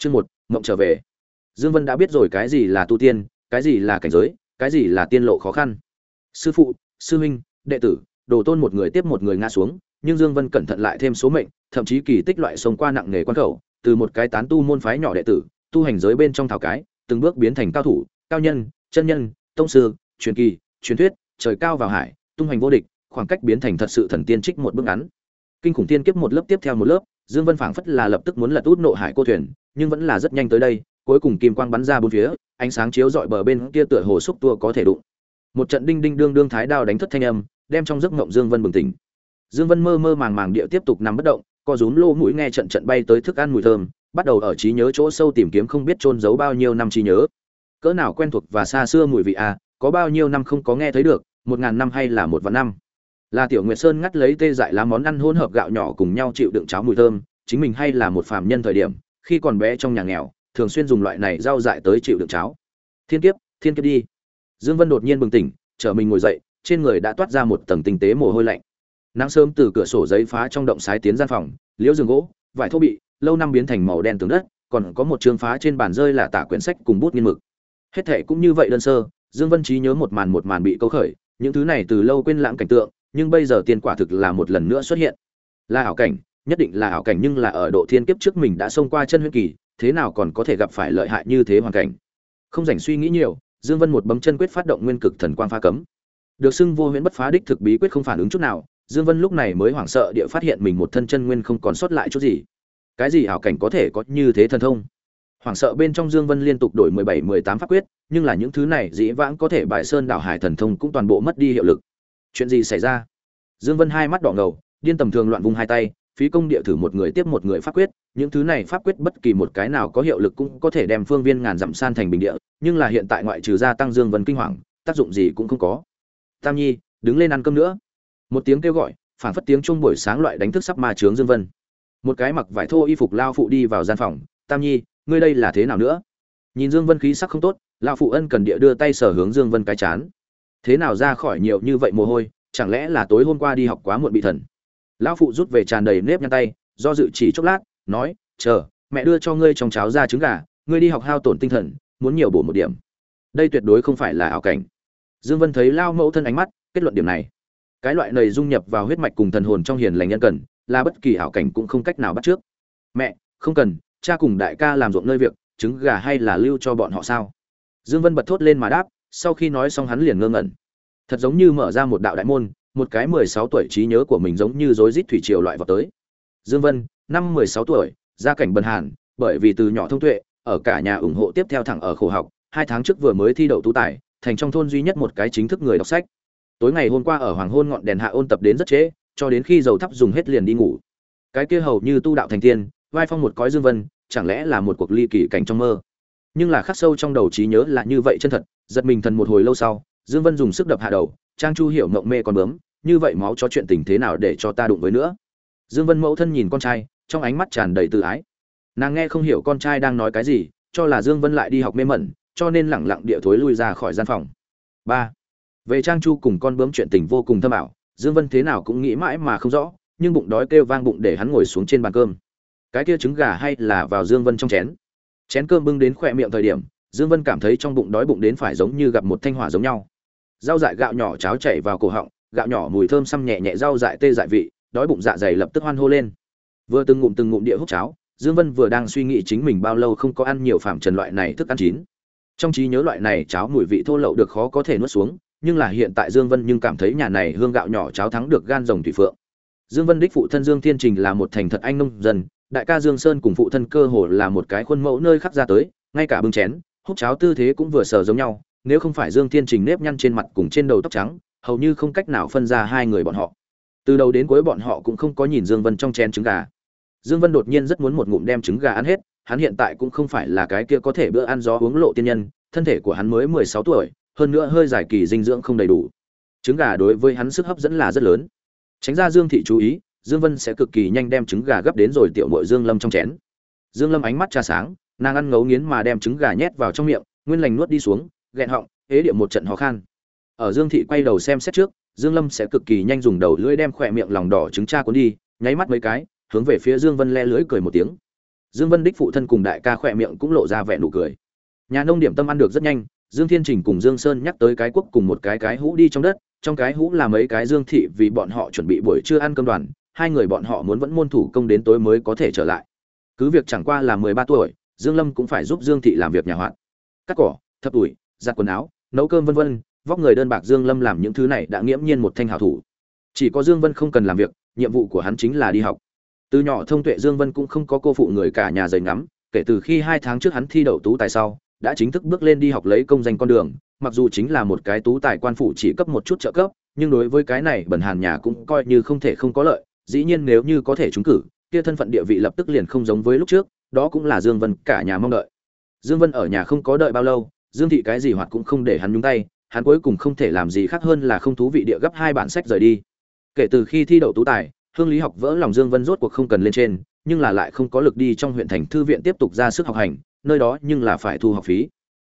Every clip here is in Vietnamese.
chương một mộng trở về. Dương vân đã biết rồi cái gì là tu tiên, cái gì là cảnh giới, cái gì là tiên lộ khó khăn. Sư phụ, sư huynh, đệ tử, đồ tôn một người tiếp một người ngã xuống, nhưng dương vân cẩn thận lại thêm số mệnh, thậm chí kỳ tích loại sống qua nặng nghề quan khẩu, từ một cái tán tu môn phái nhỏ đệ tử, tu hành giới bên trong thảo cái, từng bước biến thành cao thủ, cao nhân, chân nhân, tông sư, truyền kỳ, truyền thuyết, trời cao vào hải, tung hành vô địch, khoảng cách biến thành thật sự thần tiên trích một bước ngắn. Kinh khủng tiên kiếp một lớp tiếp theo một lớp, dương vân phảng phất là lập tức muốn lật út nộ hải cô thuyền nhưng vẫn là rất nhanh tới đây, cuối cùng kim quang bắn ra bốn phía, ánh sáng chiếu rọi bờ bên kia tựa hồ xúc tua có thể đụng. Một trận đinh đinh đương đương thái đao đánh thất thanh âm, đem trong giấc ngộng dương vân bừng tỉnh. Dương vân mơ mơ màng màng địa tiếp tục nằm bất động, co rúm lô mũi nghe trận trận bay tới thức ăn mùi thơm, bắt đầu ở trí nhớ chỗ sâu tìm kiếm không biết trôn giấu bao nhiêu năm trí nhớ. Cỡ nào quen thuộc và xa xưa mùi vị à có bao nhiêu năm không có nghe thấy được, một ngàn năm hay là một vạn năm. Là tiểu nguyệt sơn ngắt lấy tê dại lá món ăn hỗn hợp gạo nhỏ cùng nhau chịu đựng cháo mùi thơm, chính mình hay là một phàm nhân thời điểm khi còn bé trong nhà nghèo, thường xuyên dùng loại này rau dại tới chịu đựng cháo. Thiên kiếp thiên kiếp đi. Dương vân đột nhiên bừng tỉnh, trở mình ngồi dậy, trên người đã toát ra một tầng tinh tế mồ hôi lạnh. Nắng sớm từ cửa sổ giấy phá trong động sái tiến gian phòng, liễu giường gỗ, vải thô bị, lâu năm biến thành màu đen tường đất, còn có một trường phá trên bàn rơi là tả quyển sách cùng bút nghiên mực. Hết thệ cũng như vậy đơn sơ, dương vân trí nhớ một màn một màn bị câu khởi, những thứ này từ lâu quên lãng cảnh tượng, nhưng bây giờ tiền quả thực là một lần nữa xuất hiện. Là ảo cảnh nhất định là ảo cảnh nhưng là ở độ thiên kiếp trước mình đã xông qua chân huyết kỳ thế nào còn có thể gặp phải lợi hại như thế hoàn cảnh? Không dành suy nghĩ nhiều dương vân một bấm chân quyết phát động nguyên cực thần quang phá cấm. Được xưng vô huyễn bất phá đích thực bí quyết không phản ứng chút nào dương vân lúc này mới hoảng sợ địa phát hiện mình một thân chân nguyên không còn sót lại chút gì. Cái gì ảo cảnh có thể có như thế thần thông? Hoảng sợ bên trong dương vân liên tục đổi 17, 18 pháp quyết nhưng là những thứ này dĩ vãng có thể bại sơn đảo hải thần thông cũng toàn bộ mất đi hiệu lực. Chuyện gì xảy ra? Dương vân hai mắt đỏ ngầu điên tầm thường loạn vung hai tay phí công địa thử một người tiếp một người pháp quyết, những thứ này pháp quyết bất kỳ một cái nào có hiệu lực cũng có thể đem phương viên ngàn dặm san thành bình địa, nhưng là hiện tại ngoại trừ gia tăng dương vân kinh hoàng, tác dụng gì cũng không có. Tam nhi, đứng lên ăn cơm nữa. Một tiếng kêu gọi phản phất tiếng chung buổi sáng loại đánh thức sắp ma trướng dương vân. Một cái mặc vải thô y phục lao phụ đi vào gian phòng, tam nhi, ngươi đây là thế nào nữa? Nhìn dương vân khí sắc không tốt, lao phụ ân cần địa đưa tay sở hướng dương vân cái chán. Thế nào ra khỏi nhiều như vậy mồ hôi, chẳng lẽ là tối hôm qua đi học quá muộn bị thần? Lão phụ rút về tràn đầy nếp nhăn tay, do dự chỉ chốc lát, nói, chờ, mẹ đưa cho ngươi trong cháo ra trứng gà, ngươi đi học hao tổn tinh thần, muốn nhiều bổ một điểm. Đây tuyệt đối không phải là ảo cảnh. Dương vân thấy lao mẫu thân ánh mắt, kết luận điểm này. Cái loại này dung nhập vào huyết mạch cùng thần hồn trong hiền lành nhân cần, là bất kỳ ảo cảnh cũng không cách nào bắt trước. Mẹ, không cần, cha cùng đại ca làm ruộng nơi việc, trứng gà hay là lưu cho bọn họ sao? Dương vân bật thốt lên mà đáp, sau khi nói xong hắn liền ngơ ngẩn. Thật giống như mở ra một đạo đại môn một cái mười sáu tuổi trí nhớ của mình giống như rối rít thủy triều loại vào tới. Dương vân, năm mười sáu tuổi, gia cảnh bần hàn, bởi vì từ nhỏ thông tuệ, ở cả nhà ủng hộ tiếp theo thẳng ở khổ học, hai tháng trước vừa mới thi đậu tú tài, thành trong thôn duy nhất một cái chính thức người đọc sách. Tối ngày hôm qua ở hoàng hôn ngọn đèn hạ ôn tập đến rất trễ, cho đến khi dầu thắp dùng hết liền đi ngủ. Cái kia hầu như tu đạo thành tiên, vai phong một cõi dương vân, chẳng lẽ là một cuộc ly kỳ cảnh trong mơ? Nhưng là khắc sâu trong đầu trí nhớ là như vậy chân thật, giật mình thần một hồi lâu sau, dương vân dùng sức đập hạ đầu, trang chu hiểu mộng mê còn bướm như vậy máu cho chuyện tình thế nào để cho ta đụng với nữa? Dương vân mẫu thân nhìn con trai, trong ánh mắt tràn đầy tự ái. Nàng nghe không hiểu con trai đang nói cái gì, cho là dương vân lại đi học mê mẩn, cho nên lẳng lặng địa thối lui ra khỏi gian phòng. Ba. Về trang chu cùng con bướm chuyện tình vô cùng thâm ảo, dương vân thế nào cũng nghĩ mãi mà không rõ, nhưng bụng đói kêu vang bụng để hắn ngồi xuống trên bàn cơm. Cái kia trứng gà hay là vào dương vân trong chén? Chén cơm bưng đến khỏe miệng thời điểm, dương vân cảm thấy trong bụng đói bụng đến phải giống như gặp một thanh hỏa giống nhau. Rau dại gạo nhỏ cháo chảy vào cổ họng gạo nhỏ mùi thơm xăm nhẹ nhẹ rau dại tê dại vị, đói bụng dạ dày lập tức hoan hô lên. Vừa từng ngụm từng ngụm địa hút cháo, dương vân vừa đang suy nghĩ chính mình bao lâu không có ăn nhiều phạm trần loại này thức ăn chín. Trong trí nhớ loại này cháo mùi vị thô lậu được khó có thể nuốt xuống, nhưng là hiện tại dương vân nhưng cảm thấy nhà này hương gạo nhỏ cháo thắng được gan rồng thủy phượng. Dương vân đích phụ thân dương thiên trình là một thành thật anh nông dân, đại ca dương sơn cùng phụ thân cơ hồ là một cái khuôn mẫu nơi khắc ra tới, ngay cả bưng chén, hút cháo tư thế cũng vừa sờ giống nhau, nếu không phải dương thiên trình nếp nhăn trên mặt cùng trên đầu tóc trắng hầu như không cách nào phân ra hai người bọn họ. Từ đầu đến cuối bọn họ cũng không có nhìn dương vân trong chén trứng gà. Dương vân đột nhiên rất muốn một ngụm đem trứng gà ăn hết, hắn hiện tại cũng không phải là cái kia có thể bữa ăn gió uống lộ tiên nhân, thân thể của hắn mới mười sáu tuổi, hơn nữa hơi giải kỳ dinh dưỡng không đầy đủ. Trứng gà đối với hắn sức hấp dẫn là rất lớn. Tránh ra dương thị chú ý, dương vân sẽ cực kỳ nhanh đem trứng gà gấp đến rồi tiểu mội dương lâm trong chén. Dương lâm ánh mắt tra sáng, nàng ăn ngấu nghiến mà đem trứng gà nhét vào trong miệng, nguyên lành nuốt đi xuống, ghẹn họng, ế điệu một trận khó khăn ở dương thị quay đầu xem xét trước, dương lâm sẽ cực kỳ nhanh dùng đầu lưỡi đem khỏe miệng lòng đỏ trứng cha cuốn đi, nháy mắt mấy cái, hướng về phía dương vân le lưỡi cười một tiếng. Dương vân đích phụ thân cùng đại ca khỏe miệng cũng lộ ra vẻ nụ cười. Nhà nông điểm tâm ăn được rất nhanh, dương thiên trình cùng dương sơn nhắc tới cái quốc cùng một cái cái hũ đi trong đất, trong cái hũ là mấy cái dương thị vì bọn họ chuẩn bị buổi trưa ăn cơm đoàn, hai người bọn họ muốn vẫn môn thủ công đến tối mới có thể trở lại. Cứ việc chẳng qua là mười ba tuổi, dương lâm cũng phải giúp dương thị làm việc nhà hoạn. Cắt cỏ, thập ủi giặt quần áo, nấu cơm vân vân vóc người đơn bạc dương lâm làm những thứ này đã nghiễm nhiên một thanh hảo thủ. Chỉ có dương vân không cần làm việc, nhiệm vụ của hắn chính là đi học. Từ nhỏ thông tuệ dương vân cũng không có cô phụ người cả nhà dày ngắm, kể từ khi hai tháng trước hắn thi đậu tú tài sau, đã chính thức bước lên đi học lấy công danh con đường, mặc dù chính là một cái tú tài quan phủ chỉ cấp một chút trợ cấp, nhưng đối với cái này bẩn hàn nhà cũng coi như không thể không có lợi, dĩ nhiên nếu như có thể trúng cử, kia thân phận địa vị lập tức liền không giống với lúc trước, đó cũng là dương vân cả nhà mong đợi. Dương vân ở nhà không có đợi bao lâu, dương thị cái gì hoạt cũng không để hắn nhúng tay hắn cuối cùng không thể làm gì khác hơn là không thú vị địa gấp hai bản sách rời đi. Kể từ khi thi đậu tú tài, hương lý học vỡ lòng dương vân rốt cuộc không cần lên trên, nhưng là lại không có lực đi trong huyện thành thư viện tiếp tục ra sức học hành, nơi đó nhưng là phải thu học phí.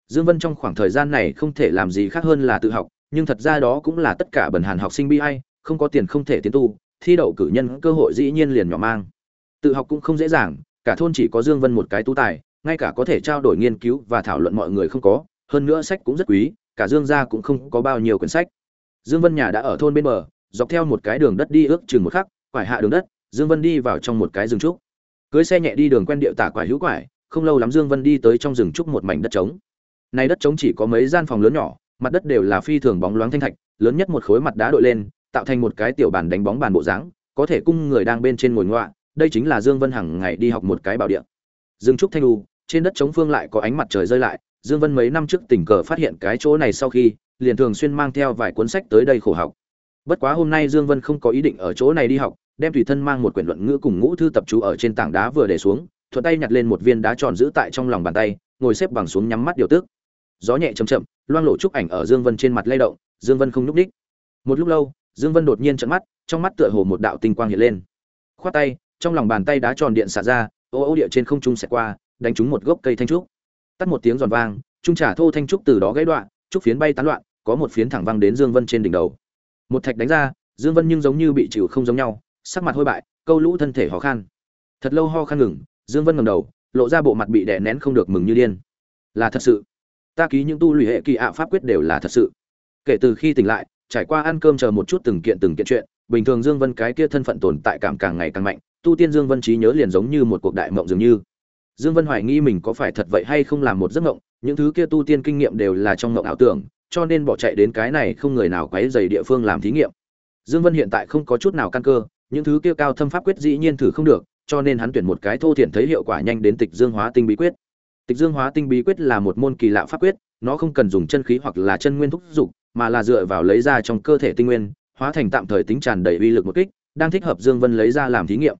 Dương vân trong khoảng thời gian này không thể làm gì khác hơn là tự học, nhưng thật ra đó cũng là tất cả bần hàn học sinh bi ai, không có tiền không thể tiến tu, thi đậu cử nhân cơ hội dĩ nhiên liền nhỏ mang. Tự học cũng không dễ dàng, cả thôn chỉ có dương vân một cái tú tài, ngay cả có thể trao đổi nghiên cứu và thảo luận mọi người không có, hơn nữa sách cũng rất quý cả dương gia cũng không có bao nhiêu quyển sách. Dương vân nhà đã ở thôn bên bờ dọc theo một cái đường đất đi ước chừng một khắc quải hạ đường đất dương vân đi vào trong một cái rừng trúc. Cưới xe nhẹ đi đường quen điệu tả quải hữu quải không lâu lắm dương vân đi tới trong rừng trúc một mảnh đất trống. Này đất trống chỉ có mấy gian phòng lớn nhỏ mặt đất đều là phi thường bóng loáng thanh thạch lớn nhất một khối mặt đá đội lên tạo thành một cái tiểu bàn đánh bóng bàn bộ dáng có thể cung người đang bên trên ngồi ngoạ đây chính là dương vân hằng ngày đi học một cái bảo địa. Dương trúc thanh u, trên đất trống phương lại có ánh mặt trời rơi lại dương vân mấy năm trước tình cờ phát hiện cái chỗ này sau khi, liền thường xuyên mang theo vài cuốn sách tới đây khổ học. Bất quá hôm nay dương vân không có ý định ở chỗ này đi học, đem tùy thân mang một quyển luận ngữ cùng ngũ thư tập chú ở trên tảng đá vừa để xuống, thuận tay nhặt lên một viên đá tròn giữ tại trong lòng bàn tay, ngồi xếp bằng xuống nhắm mắt điều tức. Gió nhẹ chậm chậm, loang lộ trúc ảnh ở dương vân trên mặt lay động, dương vân không nhúc đích một lúc lâu, dương vân đột nhiên trợn mắt, trong mắt tựa hồ một đạo tinh quang hiện lên. Khoát tay, trong lòng bàn tay đá tròn điện xả ra, ô ô địa trên không trung xẹt qua, đánh trúng một gốc cây thanh trúc tắt một tiếng giòn vang, trung trả thô thanh trúc từ đó gãy đoạn, trúc phiến bay tán loạn, có một phiến thẳng văng đến dương vân trên đỉnh đầu. Một thạch đánh ra, dương vân nhưng giống như bị chịu không giống nhau, sắc mặt hôi bại, câu lũ thân thể khó khăn thật lâu ho khăn ngừng, dương vân ngầm đầu, lộ ra bộ mặt bị đè nén không được mừng như điên. Là thật sự. Ta ký những tu lụy hệ kỳ ạ pháp quyết đều là thật sự. Kể từ khi tỉnh lại, trải qua ăn cơm chờ một chút từng kiện từng kiện chuyện, bình thường dương vân cái kia thân phận tồn tại cảm càng ngày càng mạnh, tu tiên dương vân trí nhớ liền giống như một cuộc đại mộng dường như dương vân hoài nghi mình có phải thật vậy hay không làm một giấc mộng, những thứ kia tu tiên kinh nghiệm đều là trong mộng ảo tưởng, cho nên bỏ chạy đến cái này không người nào quấy rầy địa phương làm thí nghiệm. Dương vân hiện tại không có chút nào căn cơ, những thứ kia cao thâm pháp quyết dĩ nhiên thử không được, cho nên hắn tuyển một cái thô thiển thấy hiệu quả nhanh đến tịch dương hóa tinh bí quyết. Tịch dương hóa tinh bí quyết là một môn kỳ lạ pháp quyết, nó không cần dùng chân khí hoặc là chân nguyên thúc dục mà là dựa vào lấy ra trong cơ thể tinh nguyên, hóa thành tạm thời tính tràn đầy uy lực một kích, đang thích hợp dương vân lấy ra làm thí nghiệm.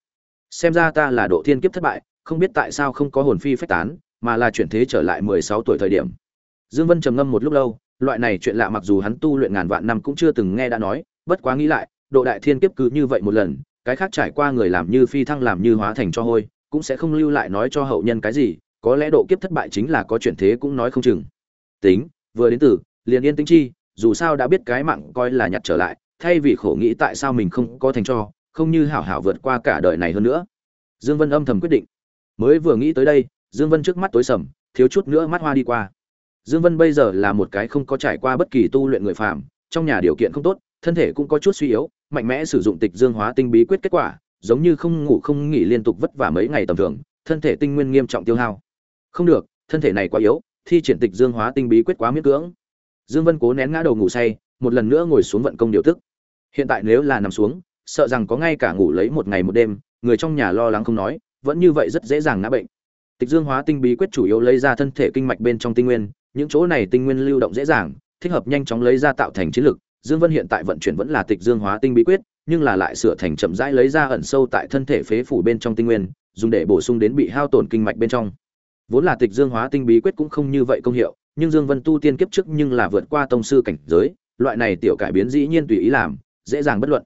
Xem ra ta là độ thiên kiếp thất bại không biết tại sao không có hồn phi phách tán, mà là chuyển thế trở lại 16 tuổi thời điểm. Dương vân trầm ngâm một lúc lâu, loại này chuyện lạ mặc dù hắn tu luyện ngàn vạn năm cũng chưa từng nghe đã nói, bất quá nghĩ lại, độ đại thiên kiếp cứ như vậy một lần, cái khác trải qua người làm như phi thăng làm như hóa thành cho hôi, cũng sẽ không lưu lại nói cho hậu nhân cái gì, có lẽ độ kiếp thất bại chính là có chuyển thế cũng nói không chừng. Tính, vừa đến từ, liền yên tĩnh chi, dù sao đã biết cái mạng coi là nhặt trở lại, thay vì khổ nghĩ tại sao mình không có thành cho, không như hảo hảo vượt qua cả đời này hơn nữa. Dương vân âm thầm quyết định mới vừa nghĩ tới đây, dương vân trước mắt tối sầm, thiếu chút nữa mắt hoa đi qua. Dương vân bây giờ là một cái không có trải qua bất kỳ tu luyện người phàm, trong nhà điều kiện không tốt, thân thể cũng có chút suy yếu, mạnh mẽ sử dụng tịch dương hóa tinh bí quyết kết quả, giống như không ngủ không nghỉ liên tục vất vả mấy ngày tầm thường, thân thể tinh nguyên nghiêm trọng tiêu hao. Không được, thân thể này quá yếu, thi triển tịch dương hóa tinh bí quyết quá miễn cưỡng. Dương vân cố nén ngã đầu ngủ say, một lần nữa ngồi xuống vận công điều tức. Hiện tại nếu là nằm xuống, sợ rằng có ngay cả ngủ lấy một ngày một đêm, người trong nhà lo lắng không nói vẫn như vậy rất dễ dàng ngã bệnh. Tịch dương hóa tinh bí quyết chủ yếu lấy ra thân thể kinh mạch bên trong tinh nguyên, những chỗ này tinh nguyên lưu động dễ dàng, thích hợp nhanh chóng lấy ra tạo thành chiến lực. Dương vân hiện tại vận chuyển vẫn là tịch dương hóa tinh bí quyết, nhưng là lại sửa thành chậm rãi lấy ra ẩn sâu tại thân thể phế phủ bên trong tinh nguyên, dùng để bổ sung đến bị hao tổn kinh mạch bên trong. Vốn là tịch dương hóa tinh bí quyết cũng không như vậy công hiệu, nhưng dương vân tu tiên kiếp trước nhưng là vượt qua tông sư cảnh giới, loại này tiểu cải biến dĩ nhiên tùy ý làm, dễ dàng bất luận.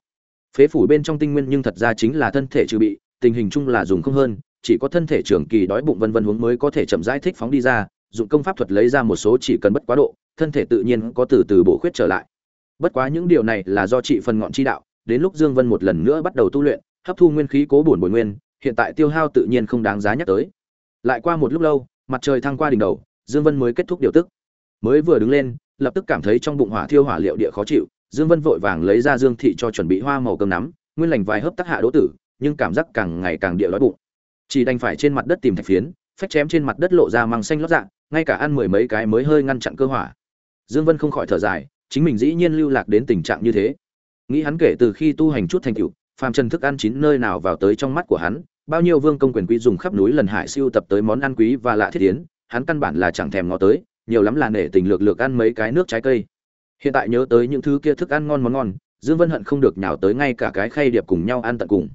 Phế phủ bên trong tinh nguyên nhưng thật ra chính là thân thể trừ bị tình hình chung là dùng không hơn, chỉ có thân thể trưởng kỳ đói bụng vân vân huống mới có thể chậm rãi thích phóng đi ra, dụng công pháp thuật lấy ra một số chỉ cần bất quá độ, thân thể tự nhiên có từ từ bổ khuyết trở lại. Bất quá những điều này là do trị phần ngọn chi đạo, đến lúc dương vân một lần nữa bắt đầu tu luyện, hấp thu nguyên khí cố bổn bồi nguyên, hiện tại tiêu hao tự nhiên không đáng giá nhắc tới. Lại qua một lúc lâu, mặt trời thăng qua đỉnh đầu, dương vân mới kết thúc điều tức. Mới vừa đứng lên, lập tức cảm thấy trong bụng hỏa thiêu hỏa liệu địa khó chịu, dương vân vội vàng lấy ra dương thị cho chuẩn bị hoa màu cơm nắm, nguyên lành vài hớp tác hạ đỗ tử nhưng cảm giác càng ngày càng địa đói bụng. Chỉ đành phải trên mặt đất tìm thạch phiến, phách chém trên mặt đất lộ ra măng xanh lót dạng ngay cả ăn mười mấy cái mới hơi ngăn chặn cơ hỏa. Dương vân không khỏi thở dài, chính mình dĩ nhiên lưu lạc đến tình trạng như thế. Nghĩ hắn kể từ khi tu hành chút thành tựu, phàm trần thức ăn chín nơi nào vào tới trong mắt của hắn, bao nhiêu vương công quyền quý dùng khắp núi lần hải siêu tập tới món ăn quý và lạ thiết tiến hắn căn bản là chẳng thèm ngó tới, nhiều lắm là nể tình lược lược ăn mấy cái nước trái cây. Hiện tại nhớ tới những thứ kia thức ăn ngon món ngon, dương vân hận không được nhào tới ngay cả cái khay điệp cùng nhau ăn tận cùng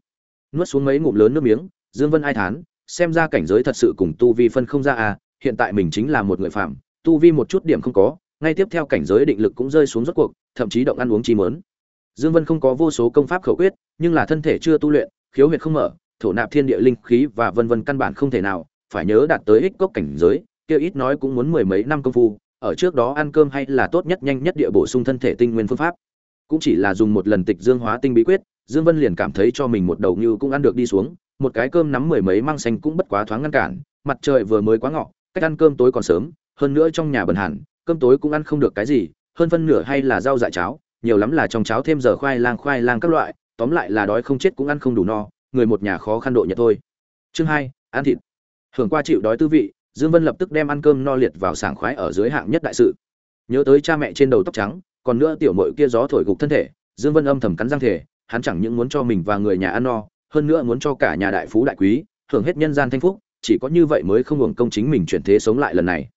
nuốt xuống mấy ngụm lớn nước miếng, dương vân ai thán, xem ra cảnh giới thật sự cùng tu vi phân không ra à hiện tại mình chính là một người phạm tu vi một chút điểm không có, ngay tiếp theo cảnh giới định lực cũng rơi xuống rốt cuộc, thậm chí động ăn uống chi mớn. Dương vân không có vô số công pháp khẩu quyết, nhưng là thân thể chưa tu luyện, khiếu huyệt không mở, thổ nạp thiên địa linh khí và vân vân căn bản không thể nào, phải nhớ đạt tới ích cốc cảnh giới, kia ít nói cũng muốn mười mấy năm công phu, ở trước đó ăn cơm hay là tốt nhất nhanh nhất địa bổ sung thân thể tinh nguyên phương pháp. Cũng chỉ là dùng một lần tịch dương hóa tinh bí quyết dương vân liền cảm thấy cho mình một đầu như cũng ăn được đi xuống, một cái cơm nắm mười mấy mang xanh cũng bất quá thoáng ngăn cản, mặt trời vừa mới quá ngọ, cách ăn cơm tối còn sớm, hơn nữa trong nhà bần hẳn, cơm tối cũng ăn không được cái gì, hơn phân nửa hay là rau dại cháo, nhiều lắm là trong cháo thêm giờ khoai lang khoai lang các loại, tóm lại là đói không chết cũng ăn không đủ no, người một nhà khó khăn độ nhật thôi. Chương hai, ăn thịt. Hưởng qua chịu đói tư vị, dương vân lập tức đem ăn cơm no liệt vào sảng khoái ở dưới hạng nhất đại sự. Nhớ tới cha mẹ trên đầu tóc trắng, còn nữa tiểu mội kia gió thổi gục thân thể, dương vân âm thầm cắn răng thể hắn chẳng những muốn cho mình và người nhà ăn no, hơn nữa muốn cho cả nhà đại phú đại quý, hưởng hết nhân gian thanh phúc, chỉ có như vậy mới không hưởng công chính mình chuyển thế sống lại lần này.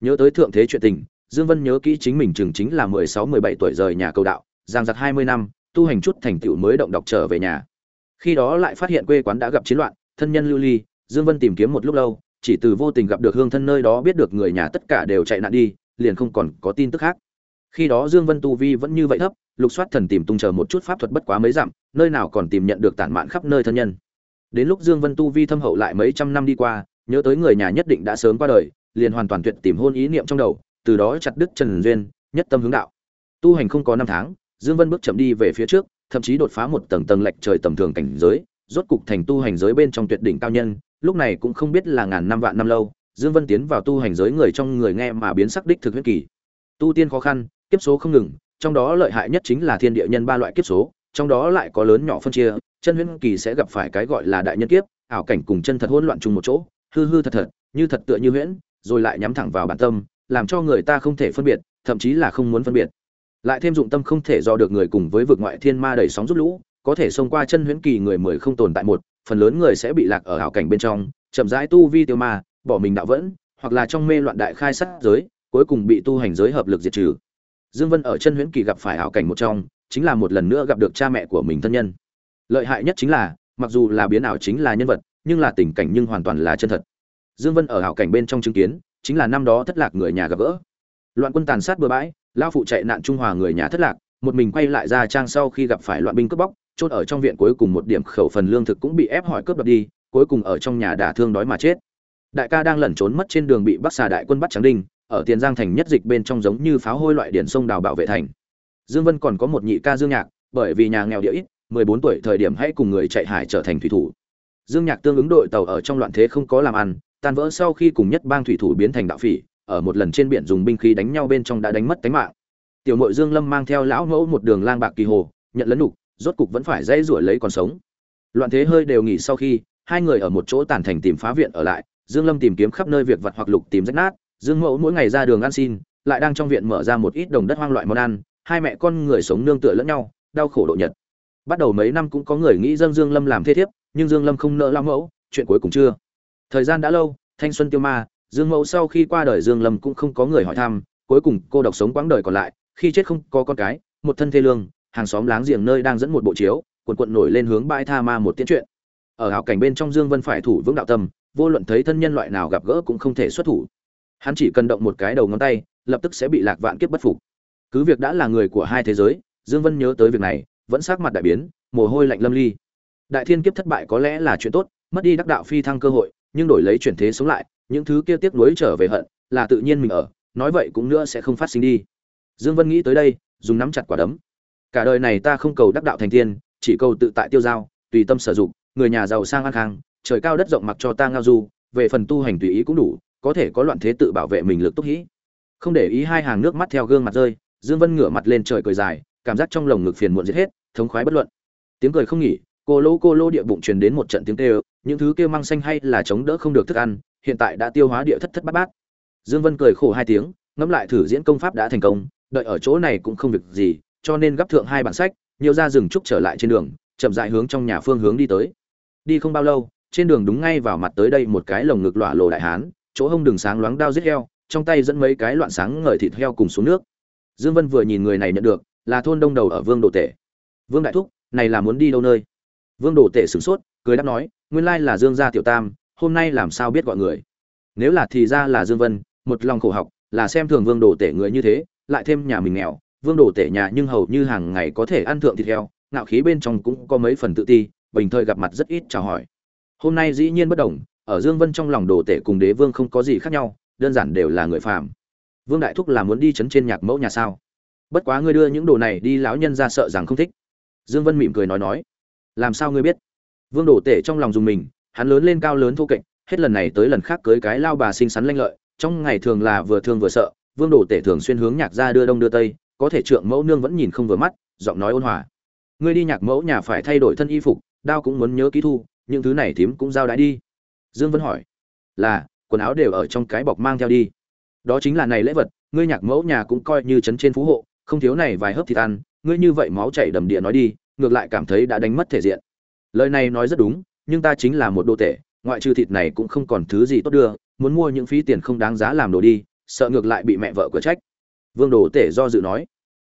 Nhớ tới thượng thế chuyện tình, dương vân nhớ kỹ chính mình chừng chính là mười sáu, mười bảy tuổi rời nhà cầu đạo, giang giặc hai mươi năm, tu hành chút thành tựu mới động đọc trở về nhà. Khi đó lại phát hiện quê quán đã gặp chiến loạn, thân nhân lưu ly, dương vân tìm kiếm một lúc lâu, chỉ từ vô tình gặp được hương thân nơi đó biết được người nhà tất cả đều chạy nạn đi, liền không còn có tin tức khác khi đó dương vân tu vi vẫn như vậy thấp, lục soát thần tìm tung chờ một chút pháp thuật bất quá mấy dặm, nơi nào còn tìm nhận được tản mạn khắp nơi thân nhân. Đến lúc dương vân tu vi thâm hậu lại mấy trăm năm đi qua, nhớ tới người nhà nhất định đã sớm qua đời, liền hoàn toàn tuyệt tìm hôn ý niệm trong đầu, từ đó chặt đứt trần duyên, nhất tâm hướng đạo. Tu hành không có năm tháng, dương vân bước chậm đi về phía trước, thậm chí đột phá một tầng tầng lệch trời tầm thường cảnh giới, rốt cục thành tu hành giới bên trong tuyệt đỉnh cao nhân, lúc này cũng không biết là ngàn năm vạn năm lâu, dương vân tiến vào tu hành giới người trong người nghe mà biến sắc đích thực huyết kỳ. Tu tiên khó khăn kiếp số không ngừng, trong đó lợi hại nhất chính là thiên địa nhân ba loại kiếp số, trong đó lại có lớn nhỏ phân chia, chân huyễn kỳ sẽ gặp phải cái gọi là đại nhân kiếp, ảo cảnh cùng chân thật hỗn loạn chung một chỗ, hư hư thật thật, như thật tựa như huyễn, rồi lại nhắm thẳng vào bản tâm, làm cho người ta không thể phân biệt, thậm chí là không muốn phân biệt. Lại thêm dụng tâm không thể do được người cùng với vực ngoại thiên ma đẩy sóng rút lũ, có thể xông qua chân huyễn kỳ người mười không tồn tại một, phần lớn người sẽ bị lạc ở hảo cảnh bên trong, chậm rãi tu vi tiêu ma, bỏ mình đạo vẫn, hoặc là trong mê loạn đại khai sát giới, cuối cùng bị tu hành giới hợp lực diệt trừ dương vân ở chân huyễn kỳ gặp phải hảo cảnh một trong, chính là một lần nữa gặp được cha mẹ của mình thân nhân. Lợi hại nhất chính là, mặc dù là biến ảo chính là nhân vật, nhưng là tình cảnh nhưng hoàn toàn là chân thật. Dương vân ở hảo cảnh bên trong chứng kiến, chính là năm đó thất lạc người nhà gặp gỡ. Loạn quân tàn sát bừa bãi lao phụ chạy nạn trung hòa người nhà thất lạc, một mình quay lại ra trang sau khi gặp phải loạn binh cướp bóc chôn ở trong viện cuối cùng một điểm khẩu phần lương thực cũng bị ép hỏi cướp đoạt đi, cuối cùng ở trong nhà đả thương đói mà chết. Đại ca đang lẩn trốn mất trên đường bị bắc xà đại quân bắt trắng đinh ở tiền giang thành nhất dịch bên trong giống như pháo hôi loại điển sông đào bảo vệ thành. Dương vân còn có một nhị ca dương nhạc, bởi vì nhà nghèo địa ít 14 tuổi thời điểm hãy cùng người chạy hải trở thành thủy thủ. Dương nhạc tương ứng đội tàu ở trong loạn thế không có làm ăn, tan vỡ sau khi cùng nhất bang thủy thủ biến thành đạo phỉ, ở một lần trên biển dùng binh khí đánh nhau bên trong đã đánh mất tính mạng. Tiểu mội dương lâm mang theo lão mẫu một đường lang bạc kỳ hồ, nhận lấn đục rốt cục vẫn phải dây rủi lấy còn sống. Loạn thế hơi đều nghỉ sau khi, hai người ở một chỗ tàn thành tìm phá viện ở lại, dương lâm tìm kiếm khắp nơi việc vật hoặc lục tìm rách nát dương mẫu mỗi ngày ra đường ăn xin, lại đang trong viện mở ra một ít đồng đất hoang loại món ăn, hai mẹ con người sống nương tựa lẫn nhau, đau khổ độ nhật. Bắt đầu mấy năm cũng có người nghĩ dâng dương lâm làm thế thiếp, nhưng dương lâm không nợ lao mẫu, chuyện cuối cùng chưa. Thời gian đã lâu, thanh xuân tiêu ma, dương mẫu sau khi qua đời dương lâm cũng không có người hỏi thăm, cuối cùng cô độc sống quãng đời còn lại, khi chết không có con cái, một thân thê lương, hàng xóm láng giềng nơi đang dẫn một bộ chiếu quần quận nổi lên hướng bãi tha ma một tiếng chuyện ở hào cảnh bên trong dương vân phải thủ vững đạo tâm, vô luận thấy thân nhân loại nào gặp gỡ cũng không thể xuất thủ hắn chỉ cần động một cái đầu ngón tay, lập tức sẽ bị lạc vạn kiếp bất phục. Cứ việc đã là người của hai thế giới, dương vân nhớ tới việc này, vẫn sắc mặt đại biến, mồ hôi lạnh lâm ly. Đại thiên kiếp thất bại có lẽ là chuyện tốt, mất đi đắc đạo phi thăng cơ hội, nhưng đổi lấy chuyển thế sống lại, những thứ kia tiếc nuối trở về hận, là tự nhiên mình ở, nói vậy cũng nữa sẽ không phát sinh đi. Dương vân nghĩ tới đây, dùng nắm chặt quả đấm. Cả đời này ta không cầu đắc đạo thành tiên, chỉ cầu tự tại tiêu giao, tùy tâm sở dụng, người nhà giàu sang an khang, trời cao đất rộng mặc cho ta ngao du, về phần tu hành tùy ý cũng đủ có thể có loạn thế tự bảo vệ mình lực túc hĩ. Không để ý hai hàng nước mắt theo gương mặt rơi, dương vân ngửa mặt lên trời cười dài, cảm giác trong lồng ngực phiền muộn giết hết, thống khoái bất luận. Tiếng cười không nghỉ, cô lô cô lô địa bụng truyền đến một trận tiếng kêu, những thứ kêu mang xanh hay là chống đỡ không được thức ăn, hiện tại đã tiêu hóa địa thất thất bát bát. Dương vân cười khổ hai tiếng, ngẫm lại thử diễn công pháp đã thành công, đợi ở chỗ này cũng không việc gì, cho nên gấp thượng hai bản sách, nhiều ra rừng trúc trở lại trên đường, chậm rãi hướng trong nhà phương hướng đi tới. Đi không bao lâu, trên đường đúng ngay vào mặt tới đây một cái lồng ngực lỏa lồ đại hán chỗ hông đường sáng loáng đao giết heo, trong tay dẫn mấy cái loạn sáng ngời thịt heo cùng xuống nước. Dương vân vừa nhìn người này nhận được, là thôn đông đầu ở vương đồ tể. Vương đại thúc, này là muốn đi đâu nơi? Vương đồ tể sửng sốt, cười đáp nói, nguyên lai là dương gia tiểu tam, hôm nay làm sao biết gọi người? Nếu là thì ra là dương vân, một lòng khổ học, là xem thường vương đồ tể người như thế, lại thêm nhà mình nghèo, vương đồ tể nhà nhưng hầu như hàng ngày có thể ăn thượng thịt heo, ngạo khí bên trong cũng có mấy phần tự ti, bình thời gặp mặt rất ít chào hỏi. Hôm nay dĩ nhiên bất đồng ở dương vân trong lòng đồ tể cùng đế vương không có gì khác nhau, đơn giản đều là người phàm. Vương đại thúc là muốn đi chấn trên nhạc mẫu nhà sao? Bất quá ngươi đưa những đồ này đi lão nhân ra sợ rằng không thích. Dương vân mỉm cười nói nói. Làm sao ngươi biết? Vương đồ tể trong lòng dùng mình, hắn lớn lên cao lớn thô kệch, hết lần này tới lần khác cưới cái lao bà xinh xắn lanh lợi, trong ngày thường là vừa thương vừa sợ, vương đồ tể thường xuyên hướng nhạc ra đưa đông đưa tây, có thể trượng mẫu nương vẫn nhìn không vừa mắt, giọng nói ôn hòa. Ngươi đi nhạc mẫu nhà phải thay đổi thân y phục, đao cũng muốn nhớ ký thu, những thứ này thím cũng giao đãi đi dương vân hỏi, là, quần áo đều ở trong cái bọc mang theo đi. Đó chính là này lễ vật, ngươi nhạc mẫu nhà cũng coi như chấn trên phú hộ, không thiếu này vài hớp thịt ăn, ngươi như vậy máu chảy đầm địa nói đi, ngược lại cảm thấy đã đánh mất thể diện. Lời này nói rất đúng, nhưng ta chính là một đô tể, ngoại trừ thịt này cũng không còn thứ gì tốt đưa, muốn mua những phí tiền không đáng giá làm đồ đi, sợ ngược lại bị mẹ vợ cửa trách. Vương đồ tể do dự nói,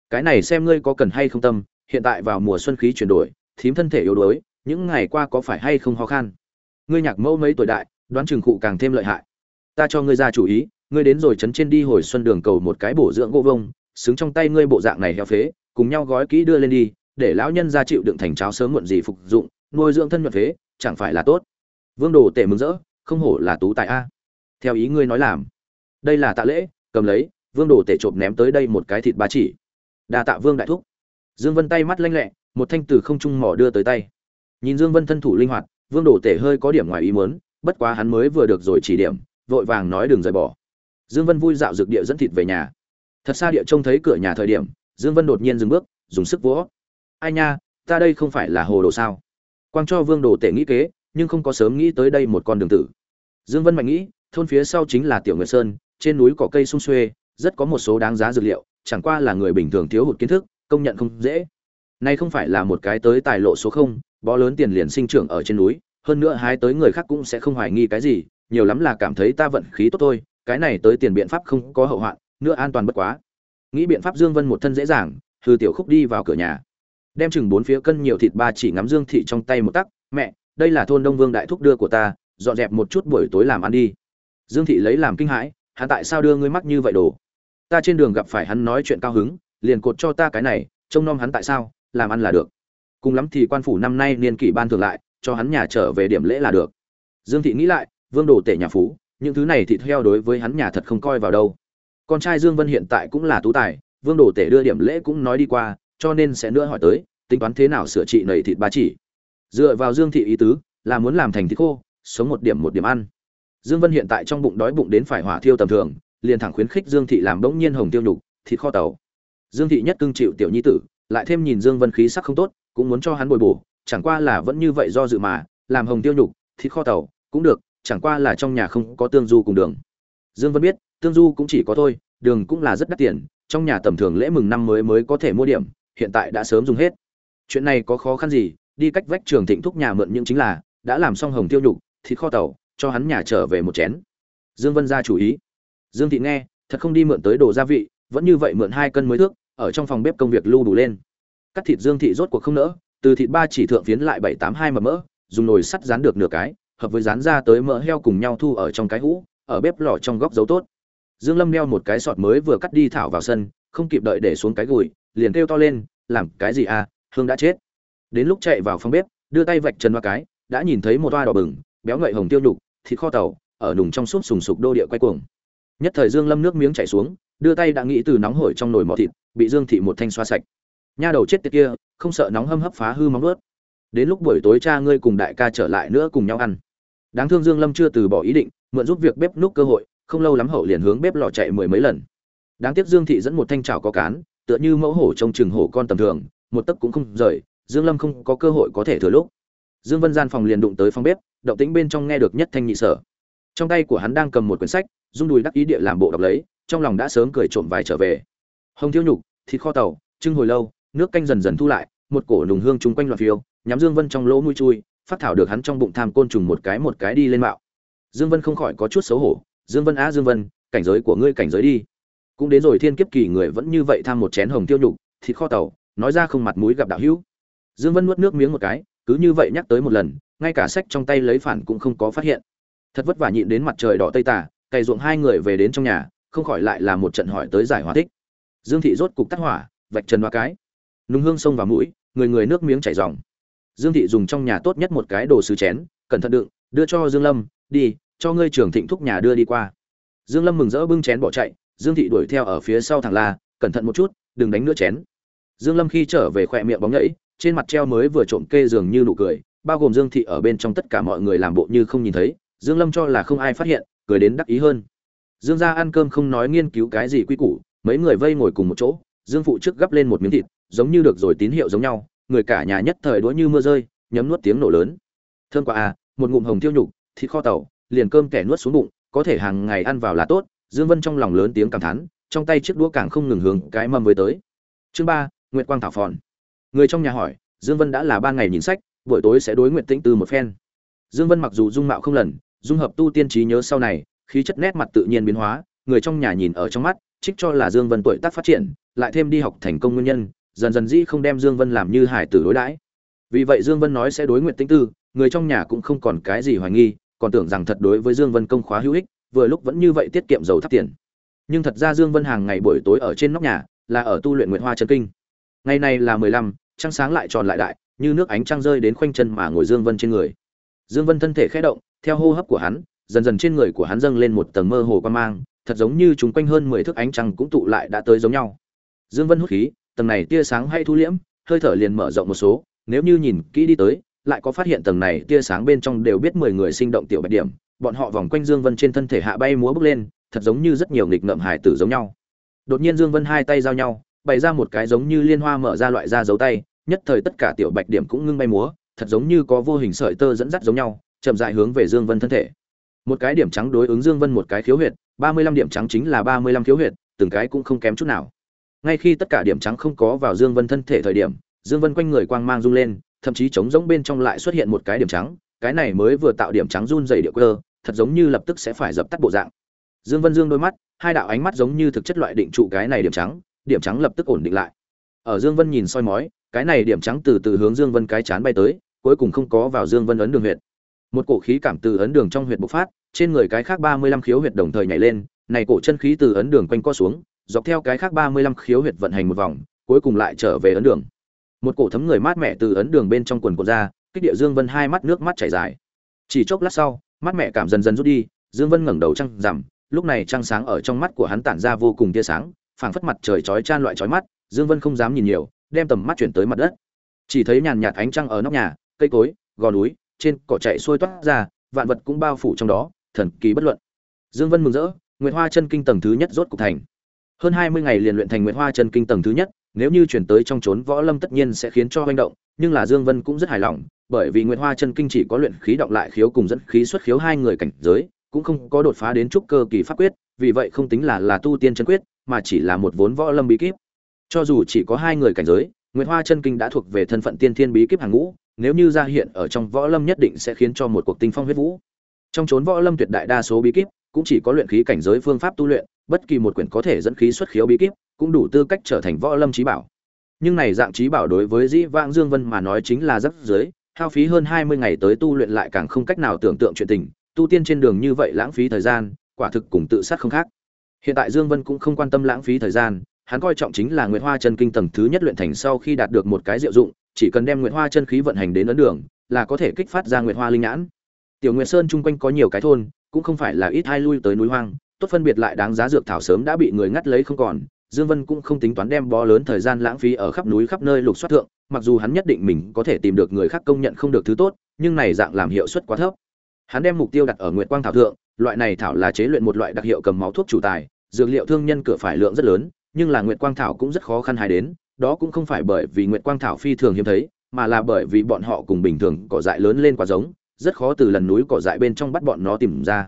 cái này xem ngươi có cần hay không tâm, hiện tại vào mùa xuân khí chuyển đổi, thím thân thể yếu đuối, những ngày qua có phải hay không khó khăn ngươi nhạc mẫu mấy tuổi đại, đoán trường cụ càng thêm lợi hại. Ta cho ngươi ra chủ ý, ngươi đến rồi chấn trên đi hồi xuân đường cầu một cái bổ dưỡng gỗ vông, xứng trong tay ngươi bộ dạng này heo phế, cùng nhau gói kỹ đưa lên đi, để lão nhân ra chịu đựng thành cháo sớm muộn gì phục dụng, nuôi dưỡng thân nhuận phế, chẳng phải là tốt. Vương đồ tể mừng rỡ, không hổ là tú tài a. Theo ý ngươi nói làm. Đây là tạ lễ, cầm lấy, vương đồ tể trộm ném tới đây một cái thịt ba chỉ. Đa tạ vương đại thúc. Dương vân tay mắt lanh lẹ, một thanh từ không trung mỏ đưa tới tay. Nhìn dương vân thân thủ linh hoạt vương đồ tể hơi có điểm ngoài ý muốn, bất quá hắn mới vừa được rồi chỉ điểm, vội vàng nói đừng rời bỏ. Dương vân vui dạo dược địa dẫn thịt về nhà. Thật xa địa trông thấy cửa nhà thời điểm, dương vân đột nhiên dừng bước, dùng sức vỗ. Ai nha, ta đây không phải là hồ đồ sao? Quang cho vương đồ tể nghĩ kế, nhưng không có sớm nghĩ tới đây một con đường tử. Dương vân mạnh nghĩ, thôn phía sau chính là tiểu nguyệt sơn, trên núi có cây sung xuê, rất có một số đáng giá dược liệu, chẳng qua là người bình thường thiếu hụt kiến thức, công nhận không dễ nay không phải là một cái tới tài lộ số không, bó lớn tiền liền sinh trưởng ở trên núi, hơn nữa hái tới người khác cũng sẽ không hoài nghi cái gì, nhiều lắm là cảm thấy ta vận khí tốt thôi, cái này tới tiền biện pháp không có hậu hoạn, nữa an toàn bất quá. Nghĩ biện pháp dương vân một thân dễ dàng hư tiểu khúc đi vào cửa nhà. Đem chừng bốn phía cân nhiều thịt ba chỉ ngắm dương thị trong tay một tắc, mẹ, đây là thôn đông vương đại thúc đưa của ta, dọn dẹp một chút buổi tối làm ăn đi. Dương thị lấy làm kinh hãi, hắn tại sao đưa ngươi mắc như vậy đồ? Ta trên đường gặp phải hắn nói chuyện cao hứng, liền cột cho ta cái này, trông nom hắn tại sao? Làm ăn là được. Cùng lắm thì quan phủ năm nay niên kỷ ban thường lại, cho hắn nhà trở về điểm lễ là được. Dương thị nghĩ lại, vương đồ tể nhà phú, những thứ này thịt heo đối với hắn nhà thật không coi vào đâu. Con trai dương vân hiện tại cũng là tú tài, vương đồ tể đưa điểm lễ cũng nói đi qua, cho nên sẽ nữa hỏi tới, tính toán thế nào sửa trị nầy thịt ba chỉ. Dựa vào dương thị ý tứ, là muốn làm thành thịt khô, sống một điểm một điểm ăn. Dương vân hiện tại trong bụng đói bụng đến phải hỏa thiêu tầm thường, liền thẳng khuyến khích dương thị làm bỗng nhiên hồng tiêu nhục, thịt kho tàu. Dương thị nhất cưng chịu tiểu nhi tử lại thêm nhìn dương vân khí sắc không tốt, cũng muốn cho hắn bồi bổ, chẳng qua là vẫn như vậy do dự mà, làm hồng tiêu nhục, thịt kho tàu, cũng được, chẳng qua là trong nhà không có tương du cùng đường. Dương vân biết, tương du cũng chỉ có thôi, đường cũng là rất đắt tiền, trong nhà tầm thường lễ mừng năm mới mới có thể mua điểm, hiện tại đã sớm dùng hết. Chuyện này có khó khăn gì, đi cách vách trường thịnh thúc nhà mượn những chính là, đã làm xong hồng tiêu nhục, thịt kho tàu, cho hắn nhà trở về một chén. Dương vân ra chủ ý. Dương thị nghe, thật không đi mượn tới đồ gia vị, vẫn như vậy mượn hai cân mới thước ở trong phòng bếp công việc lưu đủ lên. Cắt thịt dương thị rốt cuộc không nỡ, từ thịt ba chỉ thượng phiến lại bảy tám hai mà mỡ, dùng nồi sắt rán được nửa cái, hợp với rán ra tới mỡ heo cùng nhau thu ở trong cái hũ, ở bếp lò trong góc giấu tốt. Dương lâm đeo một cái sọt mới vừa cắt đi thảo vào sân, không kịp đợi để xuống cái gùi, liền kêu to lên, làm cái gì à hương đã chết. Đến lúc chạy vào phòng bếp, đưa tay vạch chân qua cái, đã nhìn thấy một toa đỏ bừng, béo ngậy hồng tiêu nhục, thịt kho tàu, ở nùng trong suốt sùng sục đô địa quay cuồng. Nhất thời dương lâm nước miếng chảy xuống, đưa tay đã nghĩ từ nóng hổi trong nồi mỏ thịt bị dương thị một thanh xoa sạch. Nha đầu chết tiệt kia, không sợ nóng hâm hấp phá hư móng ướt đến lúc buổi tối cha ngươi cùng đại ca trở lại nữa cùng nhau ăn. Đáng thương dương lâm chưa từ bỏ ý định, mượn giúp việc bếp núc cơ hội, không lâu lắm hậu liền hướng bếp lò chạy mười mấy lần. Đáng tiếc dương thị dẫn một thanh trào có cán, tựa như mẫu hổ trông chừng hổ con tầm thường, một tấc cũng không rời, dương lâm không có cơ hội có thể thừa lúc. Dương vân gian phòng liền đụng tới phòng bếp, động tĩnh bên trong nghe được nhất thanh nhị sở. Trong tay của hắn đang cầm một quyển sách, rung đùi đắc ý địa làm bộ đọc lấy, trong lòng đã sớm cười trộm vài trở về hồng thiêu nhục, thịt kho tàu, trưng hồi lâu, nước canh dần dần thu lại, một cổ nùng hương chung quanh loạt phiêu, nhắm dương vân trong lỗ mũi chui, phát thảo được hắn trong bụng tham côn trùng một cái một cái đi lên mạo. Dương vân không khỏi có chút xấu hổ, dương vân á, dương vân, cảnh giới của ngươi cảnh giới đi. Cũng đến rồi thiên kiếp kỳ người vẫn như vậy tham một chén hồng tiêu nhục, thịt kho tàu, nói ra không mặt mũi gặp đạo hữu. Dương vân nuốt nước miếng một cái, cứ như vậy nhắc tới một lần, ngay cả sách trong tay lấy phản cũng không có phát hiện. Thật vất vả nhịn đến mặt trời đỏ tây tà, cày ruộng hai người về đến trong nhà, không khỏi lại là một trận hỏi tới giải hòa thích dương thị rốt cục tắt hỏa, vạch trần hoa cái. Nung hương sông vào mũi, người người nước miếng chảy ròng. Dương thị dùng trong nhà tốt nhất một cái đồ sứ chén, cẩn thận đựng, đưa cho dương lâm, đi, cho ngươi trưởng thịnh thúc nhà đưa đi qua. Dương lâm mừng rỡ bưng chén bỏ chạy, dương thị đuổi theo ở phía sau thằng la, cẩn thận một chút, đừng đánh nữa chén. Dương lâm khi trở về khỏe miệng bóng nhẫy, trên mặt treo mới vừa trộm kê dường như nụ cười, bao gồm dương thị ở bên trong tất cả mọi người làm bộ như không nhìn thấy, dương lâm cho là không ai phát hiện, cười đến đắc ý hơn. Dương gia ăn cơm không nói nghiên cứu cái gì quy củ mấy người vây ngồi cùng một chỗ, dương phụ trước gấp lên một miếng thịt, giống như được rồi tín hiệu giống nhau, người cả nhà nhất thời đũa như mưa rơi, nhấm nuốt tiếng nổ lớn. Thơm quá à một ngụm hồng tiêu nhục, thịt kho tàu, liền cơm kẻ nuốt xuống bụng, có thể hàng ngày ăn vào là tốt, dương vân trong lòng lớn tiếng cảm thán, trong tay chiếc đũa càng không ngừng hướng cái mâm với tới. Chương ba, nguyệt quang thảo phòn. Người trong nhà hỏi, dương vân đã là ba ngày nhìn sách, buổi tối sẽ đối nguyện tĩnh từ một phen. Dương vân mặc dù dung mạo không lần, dung hợp tu tiên trí nhớ sau này, khí chất nét mặt tự nhiên biến hóa, người trong nhà nhìn ở trong mắt trích cho là dương vân tuổi tác phát triển, lại thêm đi học thành công nguyên nhân, dần dần dĩ không đem dương vân làm như hải tử đối đãi. Vì vậy dương vân nói sẽ đối nguyện tĩnh tư, người trong nhà cũng không còn cái gì hoài nghi, còn tưởng rằng thật đối với dương vân công khóa hữu ích, vừa lúc vẫn như vậy tiết kiệm dầu thắp tiền. Nhưng thật ra dương vân hàng ngày buổi tối ở trên nóc nhà, là ở tu luyện nguyệt hoa chân kinh. Ngày này là mười lăm, trăng sáng lại tròn lại đại, như nước ánh trăng rơi đến khoanh chân mà ngồi dương vân trên người. Dương vân thân thể khẽ động, theo hô hấp của hắn, dần dần trên người của hắn dâng lên một tầng mơ hồ quan mang thật giống như chúng quanh hơn mười thước ánh trăng cũng tụ lại đã tới giống nhau. Dương vân hút khí, tầng này tia sáng hay thu liễm, hơi thở liền mở rộng một số, nếu như nhìn kỹ đi tới, lại có phát hiện tầng này tia sáng bên trong đều biết mười người sinh động tiểu bạch điểm, bọn họ vòng quanh dương vân trên thân thể hạ bay múa bước lên, thật giống như rất nhiều nghịch ngợm hải tử giống nhau. Đột nhiên dương vân hai tay giao nhau, bày ra một cái giống như liên hoa mở ra loại ra dấu tay, nhất thời tất cả tiểu bạch điểm cũng ngưng bay múa, thật giống như có vô hình sợi tơ dẫn dắt giống nhau, chậm rãi hướng về dương vân thân thể một cái điểm trắng đối ứng dương vân một cái khiếu huyệt, ba mươi lăm điểm trắng chính là ba mươi lăm khiếu huyệt, từng cái cũng không kém chút nào. Ngay khi tất cả điểm trắng không có vào dương vân thân thể thời điểm, dương vân quanh người quang mang rung lên, thậm chí trống rỗng bên trong lại xuất hiện một cái điểm trắng, cái này mới vừa tạo điểm trắng run dày địa cơ, thật giống như lập tức sẽ phải dập tắt bộ dạng. Dương vân dương đôi mắt, hai đạo ánh mắt giống như thực chất loại định trụ cái này điểm trắng điểm trắng lập tức ổn định lại. Ở dương vân nhìn soi mói, cái này điểm trắng từ từ hướng dương vân cái chán bay tới, cuối cùng không có vào dương vân ấn đường huyệt một cổ khí cảm từ ấn đường trong huyệt bộc phát, trên người cái khác ba mươi lăm khiếu huyệt đồng thời nhảy lên, này cổ chân khí từ ấn đường quanh co xuống, dọc theo cái khác ba mươi lăm khiếu huyệt vận hành một vòng, cuối cùng lại trở về ấn đường. Một cổ thấm người mát mẻ từ ấn đường bên trong quần quần ra, kích địa dương vân hai mắt nước mắt chảy dài. Chỉ chốc lát sau mắt mẹ cảm dần dần rút đi, dương vân ngẩng đầu trăng rằm, lúc này trăng sáng ở trong mắt của hắn tản ra vô cùng tia sáng, phảng phất mặt trời chói chan loại chói mắt, dương vân không dám nhìn nhiều, đem tầm mắt chuyển tới mặt đất. Chỉ thấy nhàn nhạt ánh trăng ở nóc nhà, cây cối, gò núi trên cỏ chạy xuôi toát ra, vạn vật cũng bao phủ trong đó, thần kỳ bất luận. Dương vân mừng rỡ, nguyệt hoa chân kinh tầng thứ nhất rốt cục thành. Hơn hai mươi ngày liền luyện thành nguyệt hoa chân kinh tầng thứ nhất, nếu như chuyển tới trong chốn võ lâm tất nhiên sẽ khiến cho hoành động, nhưng là dương vân cũng rất hài lòng, bởi vì nguyệt hoa chân kinh chỉ có luyện khí động lại khiếu cùng dẫn khí xuất khiếu hai người cảnh giới, cũng không có đột phá đến trúc cơ kỳ pháp quyết, vì vậy không tính là là tu tiên chân quyết, mà chỉ là một vốn võ lâm bí kíp. Cho dù chỉ có hai người cảnh giới, nguyệt hoa chân kinh đã thuộc về thân phận tiên thiên bí kíp hàng ngũ nếu như ra hiện ở trong võ lâm nhất định sẽ khiến cho một cuộc tinh phong huyết vũ. Trong chốn võ lâm tuyệt đại đa số bí kíp cũng chỉ có luyện khí cảnh giới phương pháp tu luyện, bất kỳ một quyển có thể dẫn khí xuất khiếu bí kíp cũng đủ tư cách trở thành võ lâm trí bảo. Nhưng này dạng trí bảo đối với dĩ vãng dương vân mà nói chính là rất dưới, hao phí hơn 20 ngày tới tu luyện lại càng không cách nào tưởng tượng chuyện tình, tu tiên trên đường như vậy lãng phí thời gian, quả thực cùng tự sát không khác. Hiện tại dương vân cũng không quan tâm lãng phí thời gian, hắn coi trọng chính là nguyệt hoa chân kinh tầng thứ nhất luyện thành sau khi đạt được một cái diệu dụng chỉ cần đem nguyệt hoa chân khí vận hành đến ấn đường, là có thể kích phát ra nguyệt hoa linh nhãn. Tiểu nguyệt sơn chung quanh có nhiều cái thôn, cũng không phải là ít hai lui tới núi hoang, tốt phân biệt lại đáng giá dược thảo sớm đã bị người ngắt lấy không còn, dương vân cũng không tính toán đem bó lớn thời gian lãng phí ở khắp núi khắp nơi lục soát thượng, mặc dù hắn nhất định mình có thể tìm được người khác công nhận không được thứ tốt, nhưng này dạng làm hiệu suất quá thấp. Hắn đem mục tiêu đặt ở nguyệt quang thảo thượng, loại này thảo là chế luyện một loại đặc hiệu cầm máu thuốc chủ tài, dược liệu thương nhân cửa phải lượng rất lớn, nhưng là nguyệt quang thảo cũng rất khó khăn hài đến đó cũng không phải bởi vì nguyệt quang thảo phi thường hiếm thấy, mà là bởi vì bọn họ cùng bình thường cỏ dại lớn lên quá giống, rất khó từ lần núi cỏ dại bên trong bắt bọn nó tìm ra.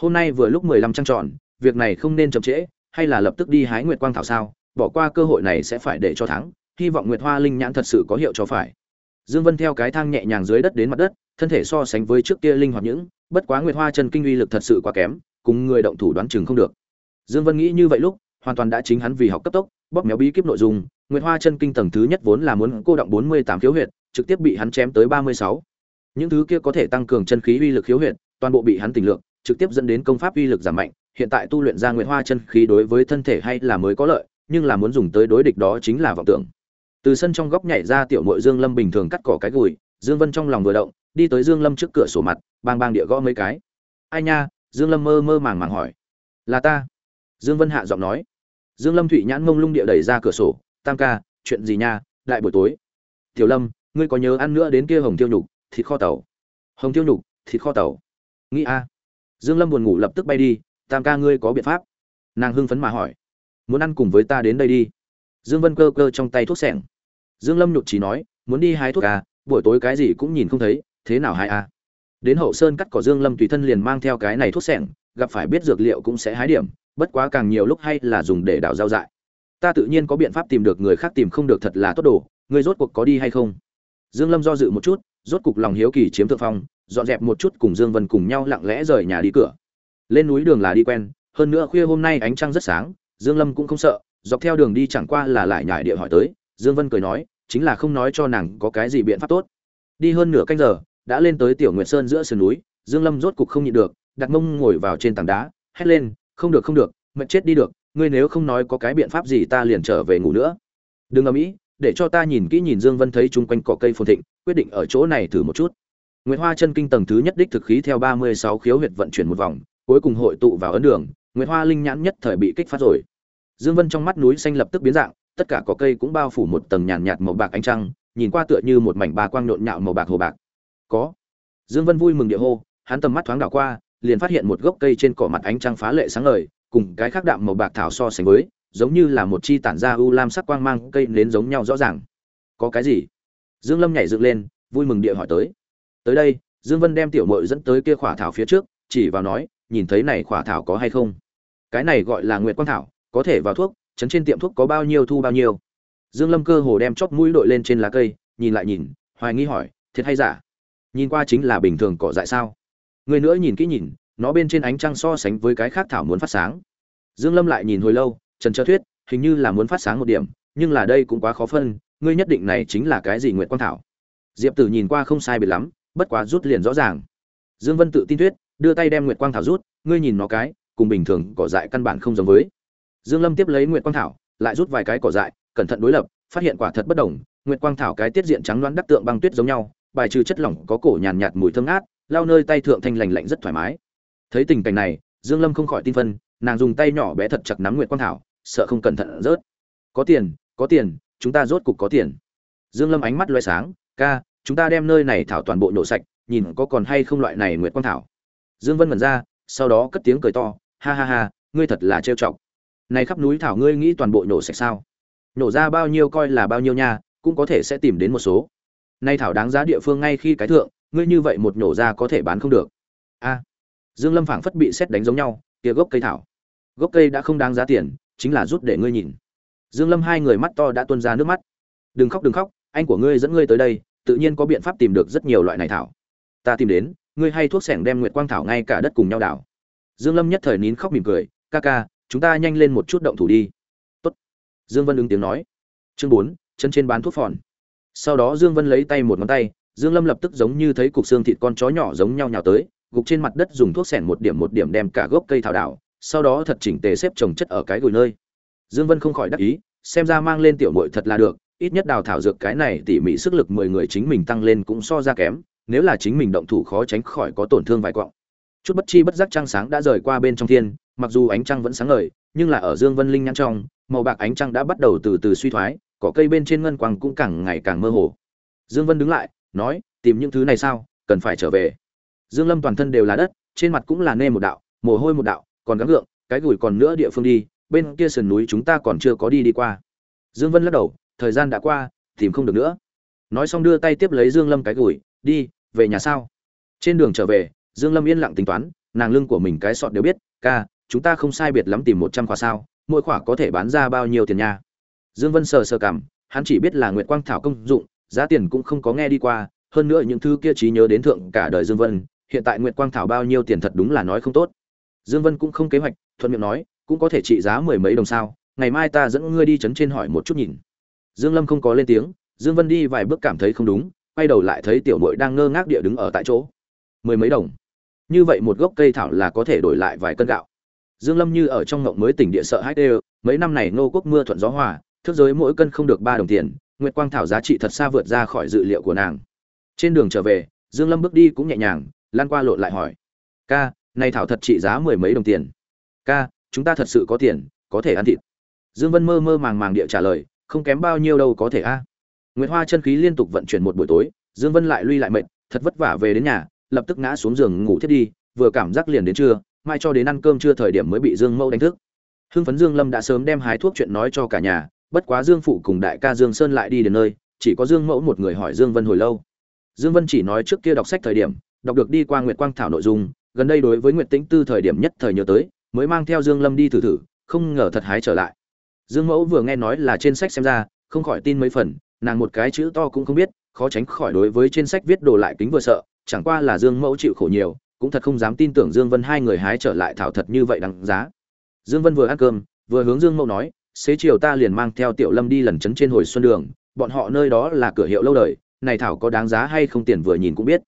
Hôm nay vừa lúc mười lăm trăng tròn, việc này không nên chậm trễ, hay là lập tức đi hái nguyệt quang thảo sao? Bỏ qua cơ hội này sẽ phải để cho thắng, hy vọng nguyệt hoa linh nhãn thật sự có hiệu cho phải. Dương vân theo cái thang nhẹ nhàng dưới đất đến mặt đất, thân thể so sánh với trước kia linh hoạt những, bất quá nguyệt hoa chân kinh uy lực thật sự quá kém, cùng người động thủ đoán chừng không được. Dương vân nghĩ như vậy lúc, hoàn toàn đã chính hắn vì học cấp tốc, bóp méo bí kíp nội dung nguyệt hoa chân kinh tầng thứ nhất vốn là muốn cô động 48 khiếu huyệt, trực tiếp bị hắn chém tới 36. những thứ kia có thể tăng cường chân khí uy lực khiếu huyệt, toàn bộ bị hắn tỉnh lượng trực tiếp dẫn đến công pháp uy lực giảm mạnh. Hiện tại tu luyện ra nguyệt hoa chân khí đối với thân thể hay là mới có lợi, nhưng là muốn dùng tới đối địch đó chính là vọng tưởng. Từ sân trong góc nhảy ra tiểu muội dương lâm bình thường cắt cỏ cái gùi, dương vân trong lòng vừa động, đi tới dương lâm trước cửa sổ mặt, bang bang địa gõ mấy cái. Ai nha? Dương lâm mơ mơ màng màng hỏi. Là ta. Dương vân hạ giọng nói. Dương lâm thụy nhãn mông lung địa đẩy ra cửa sổ tam ca, chuyện gì nha lại buổi tối. Tiểu lâm, ngươi có nhớ ăn nữa đến kia hồng tiêu nhục, thịt kho tàu? Hồng tiêu nhục, thịt kho tàu. Nghĩ a. Dương lâm buồn ngủ lập tức bay đi, tam ca ngươi có biện pháp? Nàng hưng phấn mà hỏi. Muốn ăn cùng với ta đến đây đi. Dương vân cơ cơ trong tay thuốc sẻng. Dương lâm nhụt chỉ nói, muốn đi hái thuốc à buổi tối cái gì cũng nhìn không thấy, thế nào hái à? Đến hậu sơn cắt cỏ dương lâm tùy thân liền mang theo cái này thuốc sẻng, gặp phải biết dược liệu cũng sẽ hái điểm, bất quá càng nhiều lúc hay là dùng để đào rau dại ta tự nhiên có biện pháp tìm được người khác tìm không được thật là tốt đồ, người rốt cuộc có đi hay không? Dương lâm do dự một chút, rốt cục lòng hiếu kỳ chiếm thượng phong, dọn dẹp một chút cùng dương vân cùng nhau lặng lẽ rời nhà đi cửa. Lên núi đường là đi quen, hơn nữa khuya hôm nay ánh trăng rất sáng, dương lâm cũng không sợ, dọc theo đường đi chẳng qua là lại nhải địa hỏi tới, dương vân cười nói, chính là không nói cho nàng có cái gì biện pháp tốt. Đi hơn nửa canh giờ, đã lên tới tiểu nguyệt sơn giữa sườn núi, dương lâm rốt cục không nhịn được, đặt mông ngồi vào trên tảng đá, hét lên, không được không được, mệt chết đi được ngươi nếu không nói có cái biện pháp gì ta liền trở về ngủ nữa đừng ở mỹ để cho ta nhìn kỹ nhìn dương vân thấy chung quanh cỏ cây phồn thịnh quyết định ở chỗ này thử một chút Nguyệt Hoa chân kinh tầng thứ nhất đích thực khí theo 36 khiếu huyệt vận chuyển một vòng, cuối cùng hội tụ vào ấn đường, Nguyệt Hoa linh nhãn nhất thời bị kích phát rồi. Dương Vân trong mắt núi xanh lập tức biến dạng, tất cả cỏ cây cũng bao phủ một tầng nhàn nhạt màu bạc ánh trăng, nhìn qua tựa như một mảnh ba quang nhộn nhạo màu bạc hồ bạc. Có. Dương Vân vui mừng địa hô, hắn tầm mắt thoáng đảo qua, liền phát hiện một gốc cây trên cỏ mặt ánh trăng phá lệ sáng ngời, cùng cái khác đạm màu bạc thảo so sánh với, giống như là một chi tản ra u lam sắc quang mang cây nến giống nhau rõ ràng. Có cái gì? Dương Lâm nhảy dựng lên, vui mừng địa hỏi tới. Tới đây, Dương Vân đem tiểu muội dẫn tới kia khỏa thảo phía trước, chỉ vào nói, nhìn thấy này khỏa thảo có hay không? Cái này gọi là Nguyệt Quang thảo, có thể vào thuốc, chấn trên tiệm thuốc có bao nhiêu thu bao nhiêu. Dương Lâm cơ hồ đem chóp mũi đội lên trên lá cây, nhìn lại nhìn, hoài nghi hỏi, thiệt hay giả? Nhìn qua chính là bình thường cỏ dại sao? Người nữa nhìn kỹ nhìn, nó bên trên ánh trăng so sánh với cái khác thảo muốn phát sáng. Dương Lâm lại nhìn hồi lâu, Trần Trơ Thuyết, hình như là muốn phát sáng một điểm, nhưng là đây cũng quá khó phân, ngươi nhất định này chính là cái gì Nguyệt Quang thảo? Diệp Tử nhìn qua không sai biệt lắm, bất quá rút liền rõ ràng. Dương Vân tự tin thuyết, đưa tay đem Nguyệt Quang thảo rút, ngươi nhìn nó cái, cùng bình thường cỏ dại căn bản không giống với. Dương Lâm tiếp lấy Nguyệt Quang thảo, lại rút vài cái cỏ dại, cẩn thận đối lập, phát hiện quả thật bất đồng, Nguyệt Quang thảo cái tiết diện trắng loáng đắc tượng băng tuyết giống nhau, bài trừ chất lỏng có cổ nhàn nhạt mùi thơm ngát, lao nơi tay thượng thanh lành lạnh rất thoải mái. Thấy tình cảnh này, Dương Lâm không khỏi tin phân, nàng dùng tay nhỏ bé thật chặt nắm Nguyệt Quang thảo, sợ không cẩn thận rớt. Có tiền, có tiền, chúng ta rốt cục có tiền. Dương Lâm ánh mắt loé sáng, ca, chúng ta đem nơi này thảo toàn bộ nổ sạch, nhìn có còn hay không loại này Nguyệt Quang thảo. Dương Vân mẩn ra, sau đó cất tiếng cười to, ha ha ha, ngươi thật là trêu chọc này khắp núi thảo ngươi nghĩ toàn bộ nổ sạch sao nổ ra bao nhiêu coi là bao nhiêu nha cũng có thể sẽ tìm đến một số nay thảo đáng giá địa phương ngay khi cái thượng ngươi như vậy một nổ ra có thể bán không được a dương lâm phảng phất bị xét đánh giống nhau, kia gốc cây thảo. Gốc cây đã không đáng giá tiền, chính là rút để ngươi nhìn. Dương lâm hai người mắt to đã tuôn ra nước mắt. Đừng khóc đừng khóc, anh của ngươi dẫn ngươi tới đây, tự nhiên có biện pháp tìm được rất nhiều loại này thảo. Ta tìm đến, ngươi hay thuốc sẻng đem nguyệt quang thảo ngay cả đất cùng nhau đảo. Dương lâm nhất thời nín khóc mỉm cười, ca ca, chúng ta nhanh lên một chút động thủ đi. Tốt. dương vân ứng tiếng nói. Chương bốn, chân trên bán thuốc phòn. Sau đó dương vân lấy tay một ngón tay, dương lâm lập tức giống như thấy cục xương thịt con chó nhỏ giống nhau nhào tới gục trên mặt đất dùng thuốc sẻn một điểm một điểm đem cả gốc cây thảo đảo, sau đó thật chỉnh tề xếp trồng chất ở cái gùi nơi. Dương vân không khỏi đắc ý, xem ra mang lên tiểu muội thật là được, ít nhất đào thảo dược cái này tỉ mỉ sức lực mười người chính mình tăng lên cũng so ra kém, nếu là chính mình động thủ khó tránh khỏi có tổn thương vài quọng chút bất chi bất giác trăng sáng đã rời qua bên trong thiên, mặc dù ánh trăng vẫn sáng ngời, nhưng là ở dương vân linh nhãn trong, màu bạc ánh trăng đã bắt đầu từ từ suy thoái, cỏ cây bên trên ngân quang cũng càng ngày càng mơ hồ. Dương vân đứng lại, nói, tìm những thứ này sao? Cần phải trở về dương lâm toàn thân đều là đất, trên mặt cũng là nê một đạo, mồ hôi một đạo, còn gắng gượng, cái gửi còn nữa địa phương đi, bên kia sườn núi chúng ta còn chưa có đi đi qua. Dương vân lắc đầu, thời gian đã qua, tìm không được nữa. Nói xong đưa tay tiếp lấy dương lâm cái gửi đi, về nhà sao? Trên đường trở về, dương lâm yên lặng tính toán, nàng lưng của mình cái sọt đều biết, ca, chúng ta không sai biệt lắm tìm một trăm khóa sao, mỗi khóa có thể bán ra bao nhiêu tiền nha? Dương vân sờ sờ cảm, hắn chỉ biết là nguyệt quang thảo công dụng, giá tiền cũng không có nghe đi qua, hơn nữa những thứ kia trí nhớ đến thượng cả đời dương vân hiện tại nguyệt quang thảo bao nhiêu tiền thật đúng là nói không tốt. Dương vân cũng không kế hoạch, thuận miệng nói, cũng có thể trị giá mười mấy đồng sao, ngày mai ta dẫn ngươi đi chấn trên hỏi một chút nhìn. Dương lâm không có lên tiếng, dương vân đi vài bước cảm thấy không đúng, quay đầu lại thấy tiểu muội đang ngơ ngác địa đứng ở tại chỗ. Mười mấy đồng. Như vậy một gốc cây thảo là có thể đổi lại vài cân gạo. Dương lâm như ở trong ngộng mới tỉnh địa sợ hãi đều, mấy năm này nô quốc mưa thuận gió hòa, thước giới mỗi cân không được ba đồng tiền, nguyệt quang thảo giá trị thật xa vượt ra khỏi dự liệu của nàng. Trên đường trở về, dương lâm bước đi cũng nhẹ nhàng lan qua lộn lại hỏi, ca, này thảo thật trị giá mười mấy đồng tiền. Ca, chúng ta thật sự có tiền, có thể ăn thịt. Dương vân mơ mơ màng màng địa trả lời, không kém bao nhiêu đâu có thể a. Nguyệt hoa chân khí liên tục vận chuyển một buổi tối, dương vân lại lui lại mệt, thật vất vả về đến nhà, lập tức ngã xuống giường ngủ thiết đi, vừa cảm giác liền đến trưa, mai cho đến ăn cơm trưa thời điểm mới bị dương mẫu đánh thức. Hưng phấn dương lâm đã sớm đem hái thuốc chuyện nói cho cả nhà, bất quá dương phụ cùng đại ca dương sơn lại đi đến nơi, chỉ có dương mẫu một người hỏi dương vân hồi lâu. Dương vân chỉ nói trước kia đọc sách thời điểm đọc được đi qua nguyệt quang thảo nội dung, gần đây đối với nguyệt tĩnh tư thời điểm nhất thời nhớ tới, mới mang theo dương lâm đi thử thử, không ngờ thật hái trở lại. Dương mẫu vừa nghe nói là trên sách xem ra, không khỏi tin mấy phần, nàng một cái chữ to cũng không biết, khó tránh khỏi đối với trên sách viết đồ lại kính vừa sợ, chẳng qua là dương mẫu chịu khổ nhiều, cũng thật không dám tin tưởng dương vân hai người hái trở lại thảo thật như vậy đáng giá. Dương vân vừa ăn cơm, vừa hướng dương mẫu nói, xế chiều ta liền mang theo tiểu lâm đi lần chấn trên hồi xuân đường, bọn họ nơi đó là cửa hiệu lâu đời, này thảo có đáng giá hay không tiền vừa nhìn cũng biết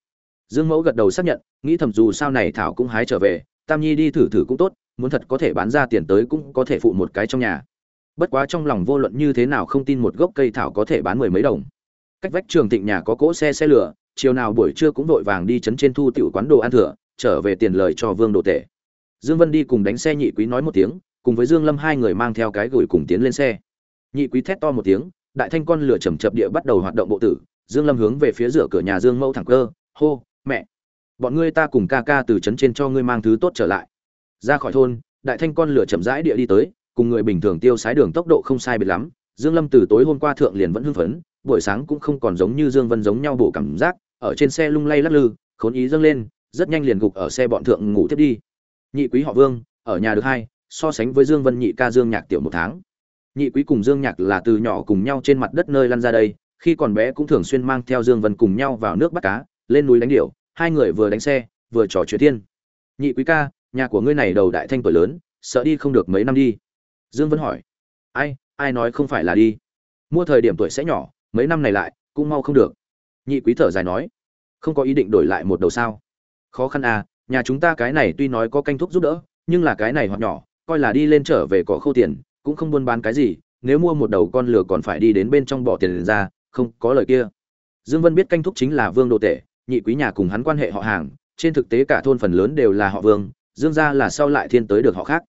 dương mẫu gật đầu xác nhận, nghĩ thầm dù sao này thảo cũng hái trở về, tam nhi đi thử thử cũng tốt, muốn thật có thể bán ra tiền tới cũng có thể phụ một cái trong nhà. Bất quá trong lòng vô luận như thế nào không tin một gốc cây thảo có thể bán mười mấy đồng. Cách vách trường thịnh nhà có cỗ xe xe lửa, chiều nào buổi trưa cũng vội vàng đi chấn trên thu tiểu quán đồ ăn thừa, trở về tiền lời cho vương đồ tể. Dương vân đi cùng đánh xe nhị quý nói một tiếng, cùng với dương lâm hai người mang theo cái gửi cùng tiến lên xe. Nhị quý thét to một tiếng, đại thanh con lửa chầm chập địa bắt đầu hoạt động bộ tử, dương lâm hướng về phía giữa cửa nhà dương mẫu thẳng cơ, hô mẹ, bọn ngươi ta cùng ca ca từ trấn trên cho ngươi mang thứ tốt trở lại. Ra khỏi thôn, đại thanh con lửa chậm rãi địa đi tới, cùng người bình thường tiêu sái đường tốc độ không sai biệt lắm. Dương lâm từ tối hôm qua thượng liền vẫn hưng phấn, buổi sáng cũng không còn giống như dương vân giống nhau bổ cảm giác, ở trên xe lung lay lắc lư, khốn ý dâng lên, rất nhanh liền gục ở xe bọn thượng ngủ tiếp đi. Nhị quý họ vương, ở nhà được hai, so sánh với dương vân nhị ca dương nhạc tiểu một tháng. Nhị quý cùng dương nhạc là từ nhỏ cùng nhau trên mặt đất nơi lăn ra đây, khi còn bé cũng thường xuyên mang theo dương vân cùng nhau vào nước bắt cá, lên núi đánh điểu hai người vừa đánh xe, vừa trò chuyện thiên nhị quý ca, nhà của ngươi này đầu đại thanh tuổi lớn, sợ đi không được mấy năm đi. Dương vân hỏi. Ai ai nói không phải là đi? Mua thời điểm tuổi sẽ nhỏ, mấy năm này lại, cũng mau không được. Nhị quý thở dài nói. Không có ý định đổi lại một đầu sao? Khó khăn à nhà chúng ta cái này tuy nói có canh thuốc giúp đỡ, nhưng là cái này hoặc nhỏ, coi là đi lên trở về có khâu tiền, cũng không buôn bán cái gì, nếu mua một đầu con lừa còn phải đi đến bên trong bỏ tiền ra, không có lời kia. Dương vân biết canh thuốc chính là vương đồ tể nhị quý nhà cùng hắn quan hệ họ hàng, trên thực tế cả thôn phần lớn đều là họ vương, dương gia là sau lại thiên tới được họ khác.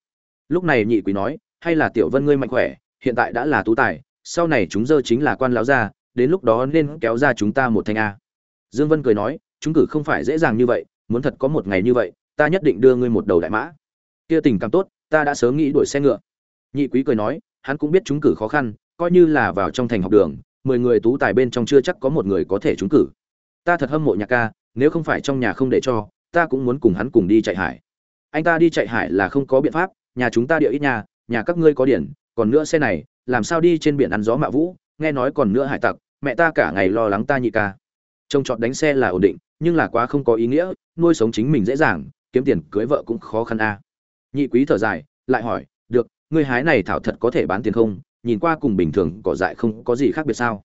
Lúc này nhị quý nói, hay là tiểu vân ngươi mạnh khỏe, hiện tại đã là tú tài, sau này chúng dơ chính là quan lão gia, đến lúc đó nên kéo ra chúng ta một thanh a. Dương vân cười nói, chúng cử không phải dễ dàng như vậy, muốn thật có một ngày như vậy, ta nhất định đưa ngươi một đầu đại mã. Kia tình cảm tốt, ta đã sớm nghĩ đuổi xe ngựa. Nhị quý cười nói, hắn cũng biết chúng cử khó khăn, coi như là vào trong thành học đường, mười người tú tài bên trong chưa chắc có một người có thể trúng cử ta thật hâm mộ nhạc ca, nếu không phải trong nhà không để cho, ta cũng muốn cùng hắn cùng đi chạy hải. Anh ta đi chạy hải là không có biện pháp, nhà chúng ta địa ít nhà nhà các ngươi có điển còn nữa xe này, làm sao đi trên biển ăn gió mạ vũ, nghe nói còn nữa hải tặc, mẹ ta cả ngày lo lắng ta nhị ca. Trông trọt đánh xe là ổn định, nhưng là quá không có ý nghĩa, nuôi sống chính mình dễ dàng, kiếm tiền cưới vợ cũng khó khăn a. Nhị quý thở dài, lại hỏi, được, ngươi hái này thảo thật có thể bán tiền không? Nhìn qua cùng bình thường, cỏ dại không có gì khác biệt sao?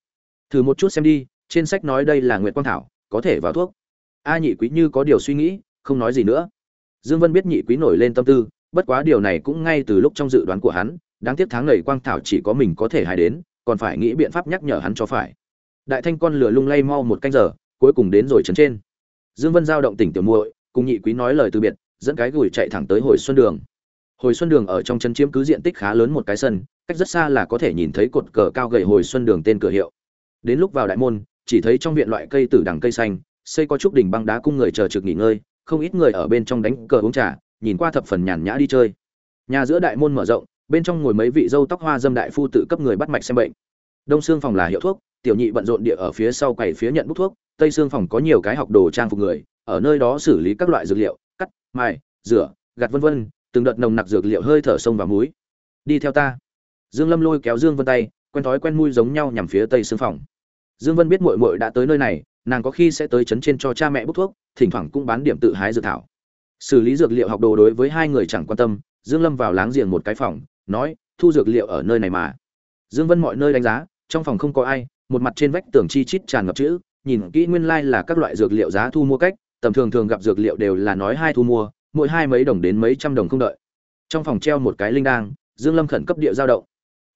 Thử một chút xem đi trên sách nói đây là nguyệt quang thảo, có thể vào thuốc. A nhị quý như có điều suy nghĩ, không nói gì nữa. Dương vân biết nhị quý nổi lên tâm tư, bất quá điều này cũng ngay từ lúc trong dự đoán của hắn, đáng tiếc tháng này quang thảo chỉ có mình có thể hài đến, còn phải nghĩ biện pháp nhắc nhở hắn cho phải. Đại thanh con lửa lung lay mau một canh giờ, cuối cùng đến rồi trấn trên. Dương vân giao động tỉnh tiểu muội, cùng nhị quý nói lời từ biệt, dẫn cái gùi chạy thẳng tới hồi xuân đường. Hồi xuân đường ở trong chân chiếm cứ diện tích khá lớn một cái sân, cách rất xa là có thể nhìn thấy cột cờ cao gầy hồi xuân đường tên cửa hiệu. Đến lúc vào đại môn chỉ thấy trong viện loại cây tử đằng cây xanh, xây có trúc đỉnh băng đá cung người chờ trực nghỉ ngơi, không ít người ở bên trong đánh cờ uống trà, nhìn qua thập phần nhàn nhã đi chơi. Nhà giữa đại môn mở rộng, bên trong ngồi mấy vị dâu tóc hoa dâm đại phu tự cấp người bắt mạch xem bệnh. Đông xương phòng là hiệu thuốc, tiểu nhị bận rộn địa ở phía sau quầy phía nhận bút thuốc, tây xương phòng có nhiều cái học đồ trang phục người, ở nơi đó xử lý các loại dược liệu, cắt, mài, rửa gặt vân vân, từng đợt nồng nặc dược liệu hơi thở sông và muối đi theo ta. Dương lâm lôi kéo dương vân tay, quen thói quen mui giống nhau nhằm phía tây xương phòng dương vân biết muội muội đã tới nơi này, nàng có khi sẽ tới chấn trên cho cha mẹ bút thuốc, thỉnh thoảng cũng bán điểm tự hái dược thảo. Xử lý dược liệu học đồ đối với hai người chẳng quan tâm, dương lâm vào láng giềng một cái phòng, nói, thu dược liệu ở nơi này mà. Dương vân mọi nơi đánh giá, trong phòng không có ai, một mặt trên vách tường chi chít tràn ngập chữ, nhìn kỹ nguyên lai like là các loại dược liệu giá thu mua cách, tầm thường thường gặp dược liệu đều là nói hai thu mua, mỗi hai mấy đồng đến mấy trăm đồng không đợi. Trong phòng treo một cái linh đang dương lâm khẩn cấp địa giao động.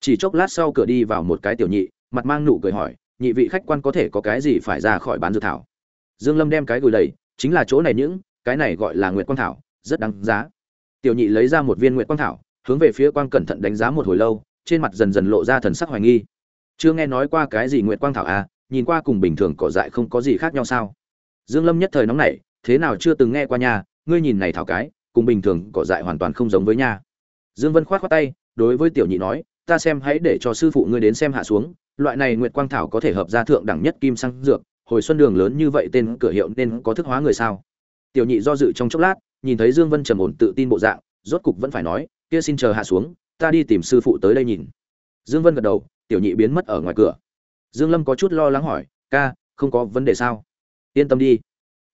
Chỉ chốc lát sau cửa đi vào một cái tiểu nhị, mặt mang nụ cười hỏi nhị vị khách quan có thể có cái gì phải ra khỏi bán dược thảo. Dương lâm đem cái gửi đầy, chính là chỗ này những, cái này gọi là nguyệt quang thảo, rất đáng giá. Tiểu nhị lấy ra một viên nguyệt quang thảo, hướng về phía quang cẩn thận đánh giá một hồi lâu, trên mặt dần dần lộ ra thần sắc hoài nghi. Chưa nghe nói qua cái gì nguyệt quang thảo à nhìn qua cùng bình thường cỏ dại không có gì khác nhau sao? Dương lâm nhất thời nóng nảy, thế nào chưa từng nghe qua nhà ngươi nhìn này thảo cái, cùng bình thường cỏ dại hoàn toàn không giống với nha. Dương vân khoát khoát tay, đối với tiểu nhị nói, ta xem hãy để cho sư phụ ngươi đến xem hạ xuống loại này nguyệt quang thảo có thể hợp ra thượng đẳng nhất kim sang dược, hồi xuân đường lớn như vậy tên cửa hiệu nên có thức hóa người sao? Tiểu nhị do dự trong chốc lát, nhìn thấy dương vân trầm ổn tự tin bộ dạng, rốt cục vẫn phải nói, kia xin chờ hạ xuống, ta đi tìm sư phụ tới đây nhìn. Dương vân gật đầu, tiểu nhị biến mất ở ngoài cửa. Dương lâm có chút lo lắng hỏi, ca, không có vấn đề sao? Yên tâm đi.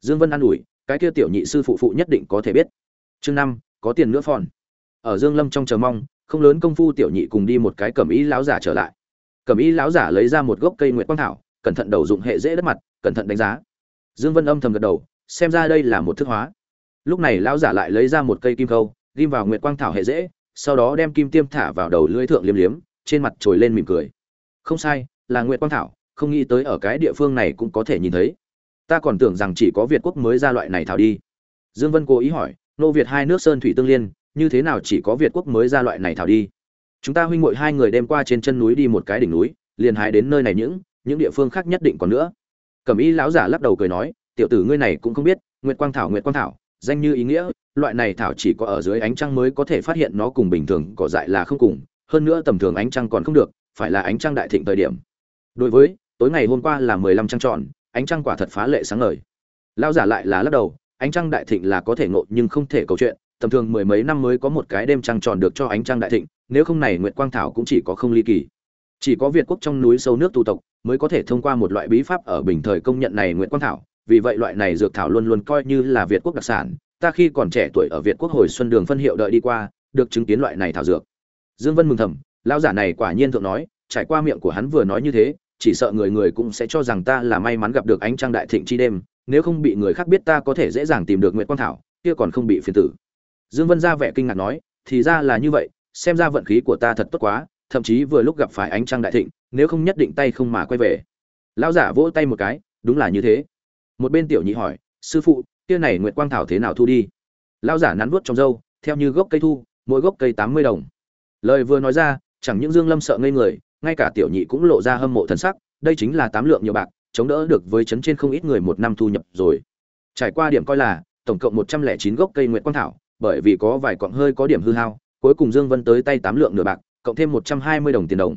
Dương vân an ủi, cái kia tiểu nhị sư phụ phụ nhất định có thể biết. Chương năm, có tiền nữa phòn. Ở dương lâm trong chờ mong, không lớn công phu tiểu nhị cùng đi một cái cẩm ý lão giả trở lại cẩm y lão giả lấy ra một gốc cây nguyệt quang thảo, cẩn thận đầu dụng hệ dễ đất mặt, cẩn thận đánh giá. Dương vân âm thầm gật đầu, xem ra đây là một thức hóa. Lúc này lão giả lại lấy ra một cây kim khâu, ghim vào nguyệt quang thảo hệ dễ, sau đó đem kim tiêm thả vào đầu lưỡi thượng liếm liếm, trên mặt trồi lên mỉm cười. Không sai, là nguyệt quang thảo, không nghĩ tới ở cái địa phương này cũng có thể nhìn thấy. Ta còn tưởng rằng chỉ có việt quốc mới ra loại này thảo đi. Dương vân cố ý hỏi, nô việt hai nước sơn thủy tương liên, như thế nào chỉ có việt quốc mới ra loại này thảo đi? Chúng ta huynh muội hai người đem qua trên chân núi đi một cái đỉnh núi, liền hái đến nơi này những những địa phương khác nhất định còn nữa. Cẩm y lão giả lắc đầu cười nói, tiểu tử ngươi này cũng không biết, nguyệt quang thảo, nguyệt quang thảo, danh như ý nghĩa, loại này thảo chỉ có ở dưới ánh trăng mới có thể phát hiện nó cùng bình thường cỏ dại là không cùng, hơn nữa tầm thường ánh trăng còn không được, phải là ánh trăng đại thịnh thời điểm. Đối với, tối ngày hôm qua là mười lăm trăng tròn, ánh trăng quả thật phá lệ sáng ngời. Lão giả lại là lắc đầu, ánh trăng đại thịnh là có thể ngộ nhưng không thể câu chuyện tầm thường mười mấy năm mới có một cái đêm trăng tròn được cho ánh trăng đại thịnh, nếu không này nguyệt quang thảo cũng chỉ có không ly kỳ. Chỉ có việt quốc trong núi sâu nước tu tộc mới có thể thông qua một loại bí pháp ở bình thời công nhận này nguyệt quang thảo, vì vậy loại này dược thảo luôn luôn coi như là việt quốc đặc sản, ta khi còn trẻ tuổi ở việt quốc hồi xuân đường phân hiệu đợi đi qua, được chứng kiến loại này thảo dược. Dương vân mừng thầm, lão giả này quả nhiên thượng nói, trải qua miệng của hắn vừa nói như thế, chỉ sợ người người cũng sẽ cho rằng ta là may mắn gặp được ánh trăng đại thịnh chi đêm, nếu không bị người khác biết ta có thể dễ dàng tìm được nguyệt quang thảo, kia còn không bị phiền tử dương vân ra vẻ kinh ngạc nói, thì ra là như vậy, xem ra vận khí của ta thật tốt quá, thậm chí vừa lúc gặp phải ánh trăng đại thịnh, nếu không nhất định tay không mà quay về. Lão giả vỗ tay một cái, đúng là như thế. Một bên tiểu nhị hỏi, sư phụ, kia này nguyệt quang thảo thế nào thu đi? Lão giả nắn vuốt trong râu, theo như gốc cây thu, mỗi gốc cây tám mươi đồng. Lời vừa nói ra, chẳng những dương lâm sợ ngây người, ngay cả tiểu nhị cũng lộ ra hâm mộ thần sắc, đây chính là tám lượng nhiều bạc, chống đỡ được với chấn trên không ít người một năm thu nhập rồi. Trải qua điểm coi là, tổng cộng một trăm lẻ chín gốc cây nguyệt quang thảo bởi vì có vài cọng hơi có điểm hư hao, cuối cùng dương vân tới tay tám lượng nửa bạc, cộng thêm một trăm hai mươi đồng tiền đồng.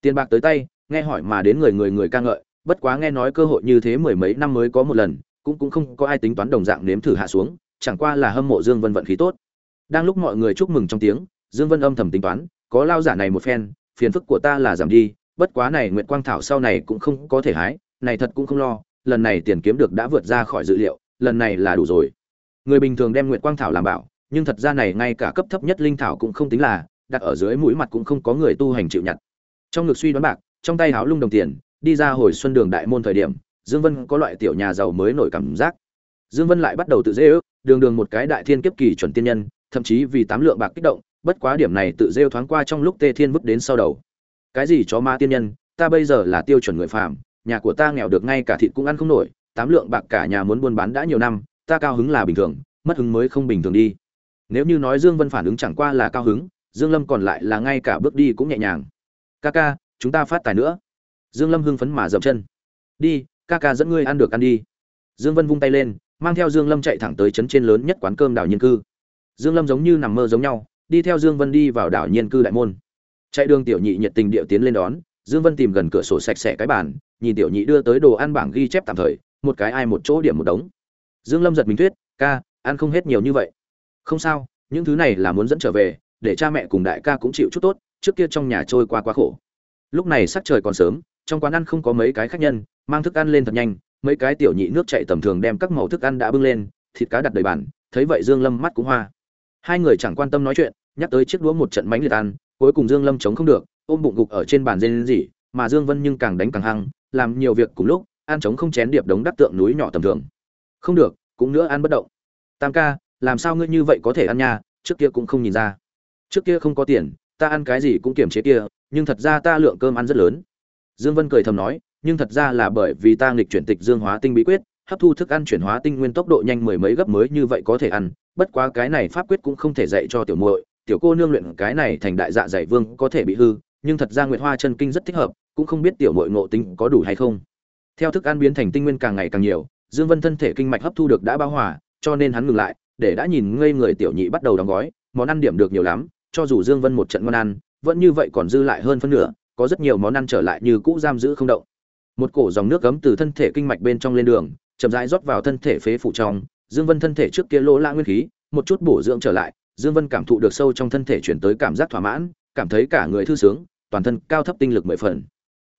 Tiền bạc tới tay, nghe hỏi mà đến người người người ca ngợi, bất quá nghe nói cơ hội như thế mười mấy năm mới có một lần, cũng cũng không có ai tính toán đồng dạng nếm thử hạ xuống, chẳng qua là hâm mộ dương vân vận khí tốt. Đang lúc mọi người chúc mừng trong tiếng, dương vân âm thầm tính toán, có lao giả này một phen, phiền phức của ta là giảm đi, bất quá này nguyệt quang thảo sau này cũng không có thể hái, này thật cũng không lo, lần này tiền kiếm được đã vượt ra khỏi dự liệu, lần này là đủ rồi. Người bình thường đem nguyệt quang thảo làm bảo nhưng thật ra này ngay cả cấp thấp nhất linh thảo cũng không tính là, đặt ở dưới mũi mặt cũng không có người tu hành chịu nhặt. Trong ngực suy đoán bạc, trong tay háo lung đồng tiền, đi ra hồi xuân đường đại môn thời điểm, dương vân có loại tiểu nhà giàu mới nổi cảm giác. Dương vân lại bắt đầu tự dễ ước, đường đường một cái đại thiên kiếp kỳ chuẩn tiên nhân, thậm chí vì tám lượng bạc kích động, bất quá điểm này tự rêu thoáng qua trong lúc tê thiên vứt đến sau đầu. Cái gì chó ma tiên nhân, ta bây giờ là tiêu chuẩn người phàm, nhà của ta nghèo được ngay cả thịt cũng ăn không nổi, tám lượng bạc cả nhà muốn buôn bán đã nhiều năm, ta cao hứng là bình thường, mất hứng mới không bình thường đi nếu như nói dương vân phản ứng chẳng qua là cao hứng, dương lâm còn lại là ngay cả bước đi cũng nhẹ nhàng. Ca ca chúng ta phát tài nữa. Dương lâm hưng phấn mà dậm chân. Đi ca ca dẫn ngươi ăn được ăn đi. Dương vân vung tay lên, mang theo dương lâm chạy thẳng tới trấn trên lớn nhất quán cơm đảo nhiên cư. Dương lâm giống như nằm mơ giống nhau, đi theo dương vân đi vào đảo nhiên cư đại môn. Chạy đường tiểu nhị nhiệt tình điệu tiến lên đón, dương vân tìm gần cửa sổ sạch sẽ cái bàn, nhìn tiểu nhị đưa tới đồ ăn bảng ghi chép tạm thời, một cái ai một chỗ điểm một đống. Dương lâm giật mình thuyết, ca, ăn không hết nhiều như vậy không sao, những thứ này là muốn dẫn trở về, để cha mẹ cùng đại ca cũng chịu chút tốt, trước kia trong nhà trôi qua quá khổ. Lúc này sắc trời còn sớm, trong quán ăn không có mấy cái khách nhân, mang thức ăn lên thật nhanh, mấy cái tiểu nhị nước chạy tầm thường đem các màu thức ăn đã bưng lên, thịt cá đặt đầy bàn, thấy vậy dương lâm mắt cũng hoa. Hai người chẳng quan tâm nói chuyện, nhắc tới chiếc đũa một trận bánh liệt ăn, cuối cùng dương lâm chống không được, ôm bụng gục ở trên bàn dên gì mà dương vân nhưng càng đánh càng hăng, làm nhiều việc cùng lúc, ăn chống không chén điệp đống đắp tượng núi nhỏ tầm thường. Không được, cũng nữa ăn bất động. Tam ca làm sao ngươi như vậy có thể ăn nha, trước kia cũng không nhìn ra. Trước kia không có tiền, ta ăn cái gì cũng kiềm chế kia, nhưng thật ra ta lượng cơm ăn rất lớn. Dương vân cười thầm nói, nhưng thật ra là bởi vì ta nghịch chuyển tịch dương hóa tinh bí quyết, hấp thu thức ăn chuyển hóa tinh nguyên tốc độ nhanh mười mấy gấp mới như vậy có thể ăn, bất quá cái này pháp quyết cũng không thể dạy cho tiểu muội, tiểu cô nương luyện cái này thành đại dạ giải vương có thể bị hư, nhưng thật ra nguyệt hoa chân kinh rất thích hợp, cũng không biết tiểu muội ngộ tính có đủ hay không. Theo thức ăn biến thành tinh nguyên càng ngày càng nhiều, dương vân thân thể kinh mạch hấp thu được đã bao hòa, cho nên hắn ngừng lại để đã nhìn ngây người tiểu nhị bắt đầu đóng gói, món ăn điểm được nhiều lắm, cho dù dương vân một trận món ăn, vẫn như vậy còn dư lại hơn phân nửa, có rất nhiều món ăn trở lại như cũ giam giữ không động. Một cổ dòng nước gấm từ thân thể kinh mạch bên trong lên đường, chậm rãi rót vào thân thể phế phủ trong, dương vân thân thể trước kia lỗ lã nguyên khí, một chút bổ dưỡng trở lại, dương vân cảm thụ được sâu trong thân thể chuyển tới cảm giác thỏa mãn, cảm thấy cả người thư sướng, toàn thân cao thấp tinh lực mười phần.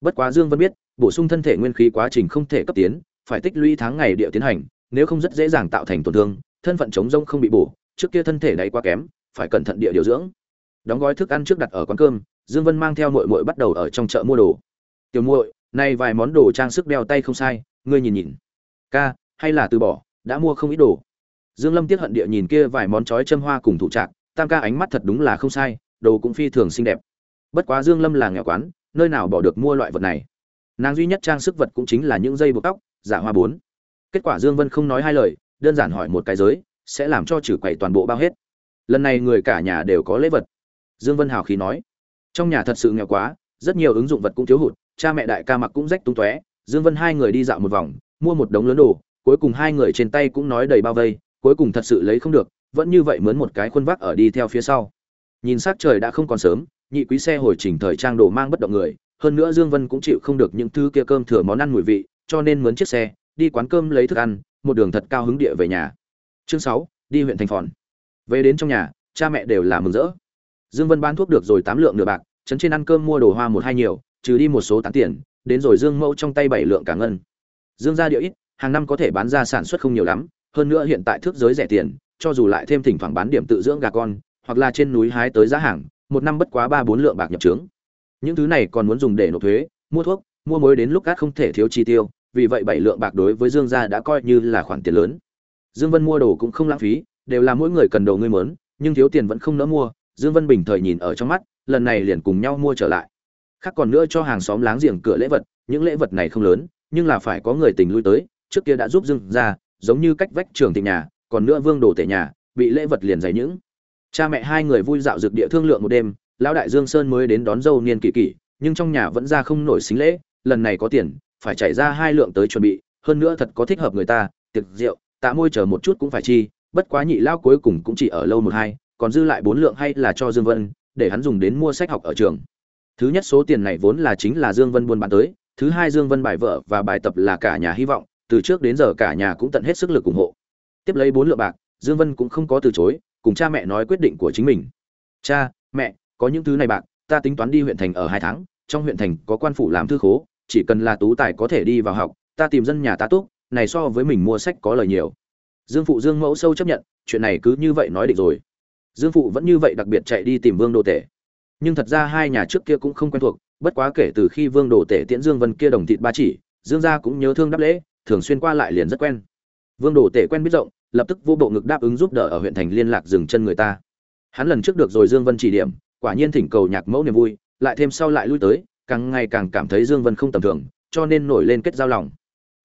Bất quá dương vân biết, bổ sung thân thể nguyên khí quá trình không thể cấp tiến, phải tích lũy tháng ngày địa tiến hành, nếu không rất dễ dàng tạo thành tổn thương thân phận chống rông không bị bổ, trước kia thân thể này quá kém, phải cẩn thận địa điều dưỡng. Đóng gói thức ăn trước đặt ở quán cơm, dương vân mang theo muội muội bắt đầu ở trong chợ mua đồ. Tiểu muội, nay vài món đồ trang sức đeo tay không sai, ngươi nhìn nhìn. Ca, hay là từ bỏ, đã mua không ít đồ. Dương lâm tiếc hận địa nhìn kia vài món chói châm hoa cùng thủ trạng tam ca ánh mắt thật đúng là không sai, đồ cũng phi thường xinh đẹp. Bất quá dương lâm là nghèo quán, nơi nào bỏ được mua loại vật này. Nàng duy nhất trang sức vật cũng chính là những dây buộc tóc, giả hoa bốn. Kết quả dương vân không nói hai lời đơn giản hỏi một cái giới, sẽ làm cho trừ quầy toàn bộ bao hết. Lần này người cả nhà đều có lễ vật. Dương vân hào khí nói. Trong nhà thật sự nghèo quá, rất nhiều ứng dụng vật cũng thiếu hụt, cha mẹ đại ca mặc cũng rách tung tóe. Dương vân hai người đi dạo một vòng, mua một đống lớn đồ, cuối cùng hai người trên tay cũng nói đầy bao vây, cuối cùng thật sự lấy không được, vẫn như vậy mướn một cái khuôn vác ở đi theo phía sau. Nhìn sắc trời đã không còn sớm, nhị quý xe hồi chỉnh thời trang đồ mang bất động người, hơn nữa dương vân cũng chịu không được những thứ kia cơm thừa món ăn mùi vị, cho nên mướn chiếc xe đi quán cơm lấy thức ăn một đường thật cao hứng địa về nhà. Chương 6, đi huyện thành phòn. Về đến trong nhà cha mẹ đều là mừng rỡ. Dương vân bán thuốc được rồi tám lượng nửa bạc trấn trên ăn cơm mua đồ hoa một hai nhiều trừ đi một số tán tiền đến rồi dương mẫu trong tay bảy lượng cả ngân. Dương gia địa ít hàng năm có thể bán ra sản xuất không nhiều lắm hơn nữa hiện tại thước giới rẻ tiền cho dù lại thêm thỉnh thoảng bán điểm tự dưỡng gà con hoặc là trên núi hái tới giá hàng một năm bất quá ba bốn lượng bạc nhập trướng. Những thứ này còn muốn dùng để nộp thuế mua thuốc mua muối đến lúc cát không thể thiếu chi tiêu vì vậy bảy lượng bạc đối với dương gia đã coi như là khoản tiền lớn. Dương vân mua đồ cũng không lãng phí, đều là mỗi người cần đồ ngươi muốn, nhưng thiếu tiền vẫn không nỡ mua. Dương vân bình thời nhìn ở trong mắt, lần này liền cùng nhau mua trở lại. Khác còn nữa cho hàng xóm láng giềng cửa lễ vật, những lễ vật này không lớn, nhưng là phải có người tình lui tới, trước kia đã giúp dương gia, giống như cách vách trường tình nhà, còn nữa vương đồ tể nhà, bị lễ vật liền dày những. Cha mẹ hai người vui dạo dược địa thương lượng một đêm, lão đại dương sơn mới đến đón dâu niên kỳ kỳ nhưng trong nhà vẫn ra không nổi xính lễ, lần này có tiền phải chảy ra hai lượng tới chuẩn bị, hơn nữa thật có thích hợp người ta, tiệc rượu, tạ môi chờ một chút cũng phải chi, bất quá nhị lao cuối cùng cũng chỉ ở lâu một hai, còn dư lại bốn lượng hay là cho dương vân, để hắn dùng đến mua sách học ở trường. Thứ nhất số tiền này vốn là chính là dương vân buôn bán tới, thứ hai dương vân bài vợ và bài tập là cả nhà hy vọng, từ trước đến giờ cả nhà cũng tận hết sức lực ủng hộ. Tiếp lấy bốn lượng bạc, dương vân cũng không có từ chối, cùng cha mẹ nói quyết định của chính mình. Cha, mẹ, có những thứ này bạc, ta tính toán đi huyện thành ở hai tháng, trong huyện thành có quan phủ làm thư khố chỉ cần là tú tài có thể đi vào học, ta tìm dân nhà ta túc, này so với mình mua sách có lời nhiều. Dương phụ dương mẫu sâu chấp nhận, chuyện này cứ như vậy nói định rồi. Dương phụ vẫn như vậy đặc biệt chạy đi tìm vương đồ tể. Nhưng thật ra hai nhà trước kia cũng không quen thuộc, bất quá kể từ khi vương đồ tể tiễn dương vân kia đồng thịt ba chỉ, dương gia cũng nhớ thương đáp lễ, thường xuyên qua lại liền rất quen. Vương đồ tể quen biết rộng, lập tức vô bộ ngực đáp ứng giúp đỡ ở huyện thành liên lạc dừng chân người ta. Hắn lần trước được rồi dương vân chỉ điểm, quả nhiên thỉnh cầu nhạc mẫu niềm vui, lại thêm sau lại lui tới càng ngày càng cảm thấy dương vân không tầm thường cho nên nổi lên kết giao lòng.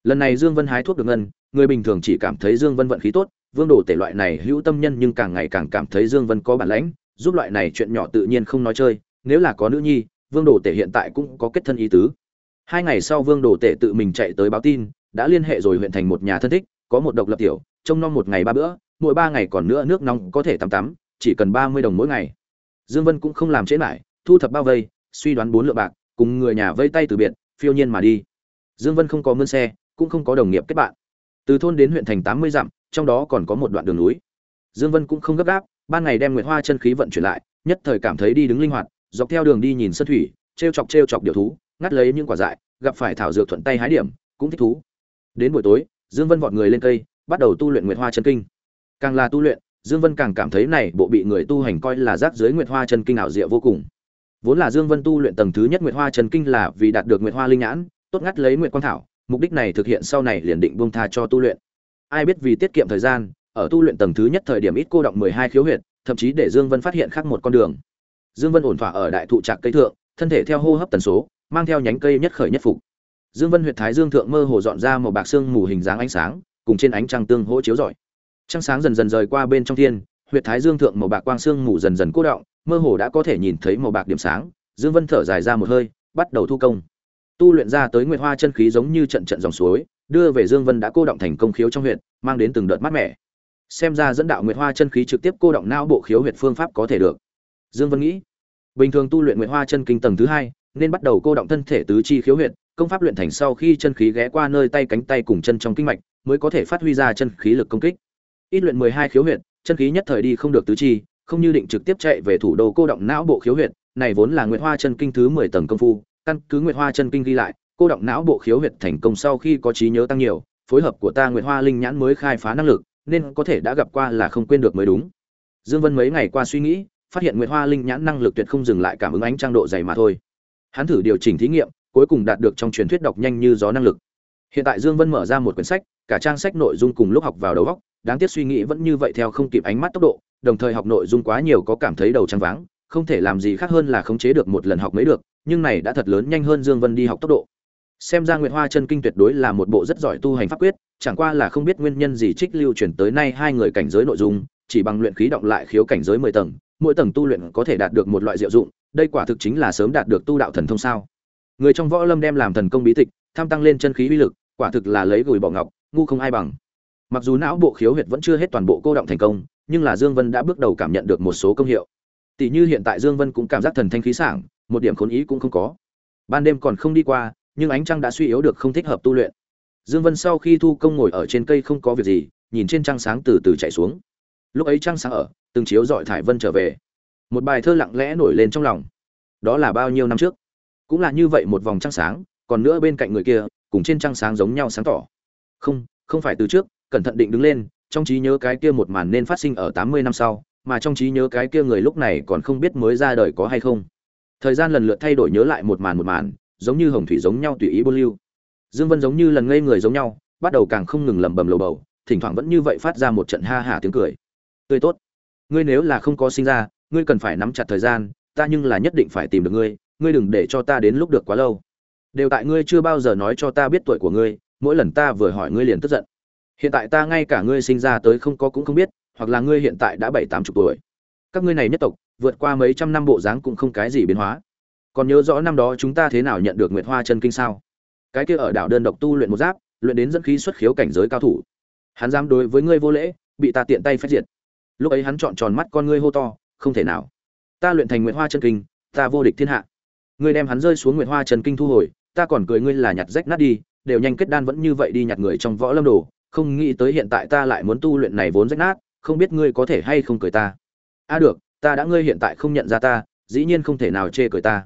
Lần này dương vân hái thuốc được ngân người bình thường chỉ cảm thấy dương vân vận khí tốt vương đồ tể loại này hữu tâm nhân nhưng càng ngày càng cảm thấy dương vân có bản lãnh giúp loại này chuyện nhỏ tự nhiên không nói chơi nếu là có nữ nhi vương đồ tể hiện tại cũng có kết thân ý tứ. Hai ngày sau vương đồ tể tự mình chạy tới báo tin đã liên hệ rồi huyện thành một nhà thân thích có một độc lập tiểu trông nom một ngày ba bữa mỗi ba ngày còn nữa nước nóng có thể tắm tắm chỉ cần ba mươi đồng mỗi ngày. Dương vân cũng không làm trễ nải, thu thập bao vây suy đoán bốn lượng bạc cùng người nhà vây tay từ biệt, phiêu nhiên mà đi. Dương vân không có mươn xe, cũng không có đồng nghiệp kết bạn. Từ thôn đến huyện thành tám mươi dặm, trong đó còn có một đoạn đường núi. Dương vân cũng không gấp gáp, ban ngày đem nguyệt hoa chân khí vận chuyển lại, nhất thời cảm thấy đi đứng linh hoạt, dọc theo đường đi nhìn sân thủy treo chọc treo chọc điều thú, ngắt lấy những quả dại, gặp phải thảo dược thuận tay hái điểm, cũng thích thú. Đến buổi tối, dương vân vọt người lên cây, bắt đầu tu luyện nguyệt hoa chân kinh. Càng là tu luyện, dương vân càng cảm thấy này bộ bị người tu hành coi là rác dưới nguyệt hoa chân kinh ảo diệu vô cùng vốn là dương vân tu luyện tầng thứ nhất nguyệt hoa Trần kinh là vì đạt được nguyệt hoa linh nhãn, tốt ngắt lấy nguyệt quang thảo, mục đích này thực hiện sau này liền định buông tha cho tu luyện. Ai biết vì tiết kiệm thời gian, ở tu luyện tầng thứ nhất thời điểm ít cô động 12 khiếu huyệt, thậm chí để dương vân phát hiện khác một con đường. Dương vân ổn thỏa ở đại thụ trạc cây thượng, thân thể theo hô hấp tần số, mang theo nhánh cây nhất khởi nhất phục. Dương vân huyệt thái dương thượng mơ hồ dọn ra một bạc xương mù hình dáng ánh sáng, cùng trên ánh trăng tương hỗ chiếu rọi. Trăng sáng dần dần rời qua bên trong thiên, huyệt thái dương thượng màu bạc quang xương mù dần dần cô động mơ hồ đã có thể nhìn thấy màu bạc điểm sáng, dương vân thở dài ra một hơi, bắt đầu thu công. Tu luyện ra tới nguyệt hoa chân khí giống như trận trận dòng suối, đưa về dương vân đã cô động thành công khiếu trong huyệt, mang đến từng đợt mát mẻ. Xem ra dẫn đạo nguyệt hoa chân khí trực tiếp cô động não bộ khiếu huyệt phương pháp có thể được. Dương vân nghĩ, bình thường tu luyện nguyệt hoa chân kinh tầng thứ hai, nên bắt đầu cô động thân thể tứ chi khiếu huyệt, công pháp luyện thành sau khi chân khí ghé qua nơi tay cánh tay cùng chân trong kinh mạch, mới có thể phát huy ra chân khí lực công kích. Ít luyện 12 khiếu huyệt, chân khí nhất thời đi không được tứ chi không như định trực tiếp chạy về thủ đô cô động não bộ khiếu huyệt, này vốn là nguyệt hoa chân kinh thứ 10 tầng công phu, căn cứ nguyệt hoa chân kinh ghi lại, cô động não bộ khiếu huyệt thành công sau khi có trí nhớ tăng nhiều, phối hợp của ta nguyệt hoa linh nhãn mới khai phá năng lực, nên có thể đã gặp qua là không quên được mới đúng. Dương vân mấy ngày qua suy nghĩ, phát hiện nguyệt hoa linh nhãn năng lực tuyệt không dừng lại cảm ứng ánh trang độ dày mà thôi. Hắn thử điều chỉnh thí nghiệm, cuối cùng đạt được trong truyền thuyết đọc nhanh như gió năng lực. Hiện tại dương vân mở ra một quyển sách, cả trang sách nội dung cùng lúc học vào đầu óc, đáng tiếc suy nghĩ vẫn như vậy theo không kịp ánh mắt tốc độ đồng thời học nội dung quá nhiều có cảm thấy đầu trắng váng, không thể làm gì khác hơn là khống chế được một lần học mới được, nhưng này đã thật lớn nhanh hơn dương vân đi học tốc độ. Xem ra nguyệt hoa chân kinh tuyệt đối là một bộ rất giỏi tu hành pháp quyết, chẳng qua là không biết nguyên nhân gì trích lưu truyền tới nay hai người cảnh giới nội dung, chỉ bằng luyện khí động lại khiếu cảnh giới mười tầng, mỗi tầng tu luyện có thể đạt được một loại diệu dụng, đây quả thực chính là sớm đạt được tu đạo thần thông sao. Người trong võ lâm đem làm thần công bí tịch, tham tăng lên chân khí uy lực, quả thực là lấy gửi bỏ ngọc, ngu không ai bằng. Mặc dù não bộ khiếu huyệt vẫn chưa hết toàn bộ cô động thành công nhưng là dương vân đã bước đầu cảm nhận được một số công hiệu. Tỷ như hiện tại dương vân cũng cảm giác thần thanh khí sảng, một điểm khốn ý cũng không có. Ban đêm còn không đi qua, nhưng ánh trăng đã suy yếu được không thích hợp tu luyện. Dương vân sau khi thu công ngồi ở trên cây không có việc gì, nhìn trên trăng sáng từ từ chạy xuống. Lúc ấy trăng sáng ở, từng chiếu dọi thải vân trở về. Một bài thơ lặng lẽ nổi lên trong lòng. Đó là bao nhiêu năm trước? Cũng là như vậy một vòng trăng sáng, còn nữa bên cạnh người kia, cùng trên trăng sáng giống nhau sáng tỏ. Không không phải từ trước, cẩn thận định đứng lên trong trí nhớ cái kia một màn nên phát sinh ở tám mươi năm sau, mà trong trí nhớ cái kia người lúc này còn không biết mới ra đời có hay không. Thời gian lần lượt thay đổi nhớ lại một màn một màn, giống như hồng thủy giống nhau tùy ý buôn lưu. Dương vân giống như lần ngây người giống nhau, bắt đầu càng không ngừng lẩm bẩm lầu bầu, thỉnh thoảng vẫn như vậy phát ra một trận ha hả tiếng cười. Tươi tốt, ngươi nếu là không có sinh ra, ngươi cần phải nắm chặt thời gian, ta nhưng là nhất định phải tìm được ngươi ngươi đừng để cho ta đến lúc được quá lâu. Đều tại ngươi chưa bao giờ nói cho ta biết tuổi của ngươi, mỗi lần ta vừa hỏi ngươi liền tức giận hiện tại ta ngay cả ngươi sinh ra tới không có cũng không biết, hoặc là ngươi hiện tại đã bảy tám chục tuổi. Các ngươi này nhất tộc, vượt qua mấy trăm năm bộ dáng cũng không cái gì biến hóa. Còn nhớ rõ năm đó chúng ta thế nào nhận được nguyệt hoa chân kinh sao? Cái kia ở đảo đơn độc tu luyện một giáp, luyện đến dẫn khí xuất khiếu cảnh giới cao thủ. Hắn dám đối với ngươi vô lễ, bị ta tiện tay phép diệt. Lúc ấy hắn chọn tròn mắt con ngươi hô to, không thể nào. Ta luyện thành nguyệt hoa chân kinh, ta vô địch thiên hạ. Ngươi đem hắn rơi xuống nguyệt hoa chân kinh thu hồi, ta còn cười ngươi là nhặt rách nát đi, đều nhanh kết đan vẫn như vậy đi nhặt người trong võ lâm đồ không nghĩ tới hiện tại ta lại muốn tu luyện này vốn rách nát, không biết ngươi có thể hay không cười ta. A à được, ta đã ngươi hiện tại không nhận ra ta, dĩ nhiên không thể nào chê cười ta.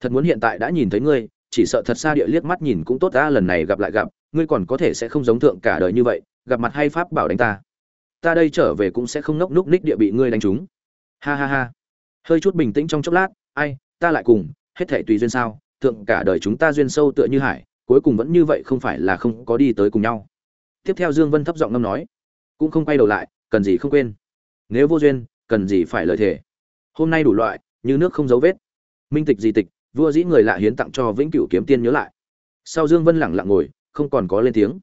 Thật muốn hiện tại đã nhìn thấy ngươi, chỉ sợ thật xa địa liếc mắt nhìn cũng tốt ta, lần này gặp lại gặp, ngươi còn có thể sẽ không giống thượng cả đời như vậy, gặp mặt hay pháp bảo đánh ta. Ta đây trở về cũng sẽ không nốc núc ních địa bị ngươi đánh trúng. Ha ha ha. Hơi chút bình tĩnh trong chốc lát, ai, ta lại cùng, hết thể tùy duyên sao, thượng cả đời chúng ta duyên sâu tựa như hải, cuối cùng vẫn như vậy không phải là không có đi tới cùng nhau tiếp theo dương vân thấp giọng ngâm nói, cũng không quay đầu lại, cần gì không quên. Nếu vô duyên, cần gì phải lời thề. Hôm nay đủ loại, như nước không dấu vết. Minh tịch di tịch, vua dĩ người lạ hiến tặng cho vĩnh cửu kiếm tiên nhớ lại. Sau dương vân lặng lặng ngồi, không còn có lên tiếng.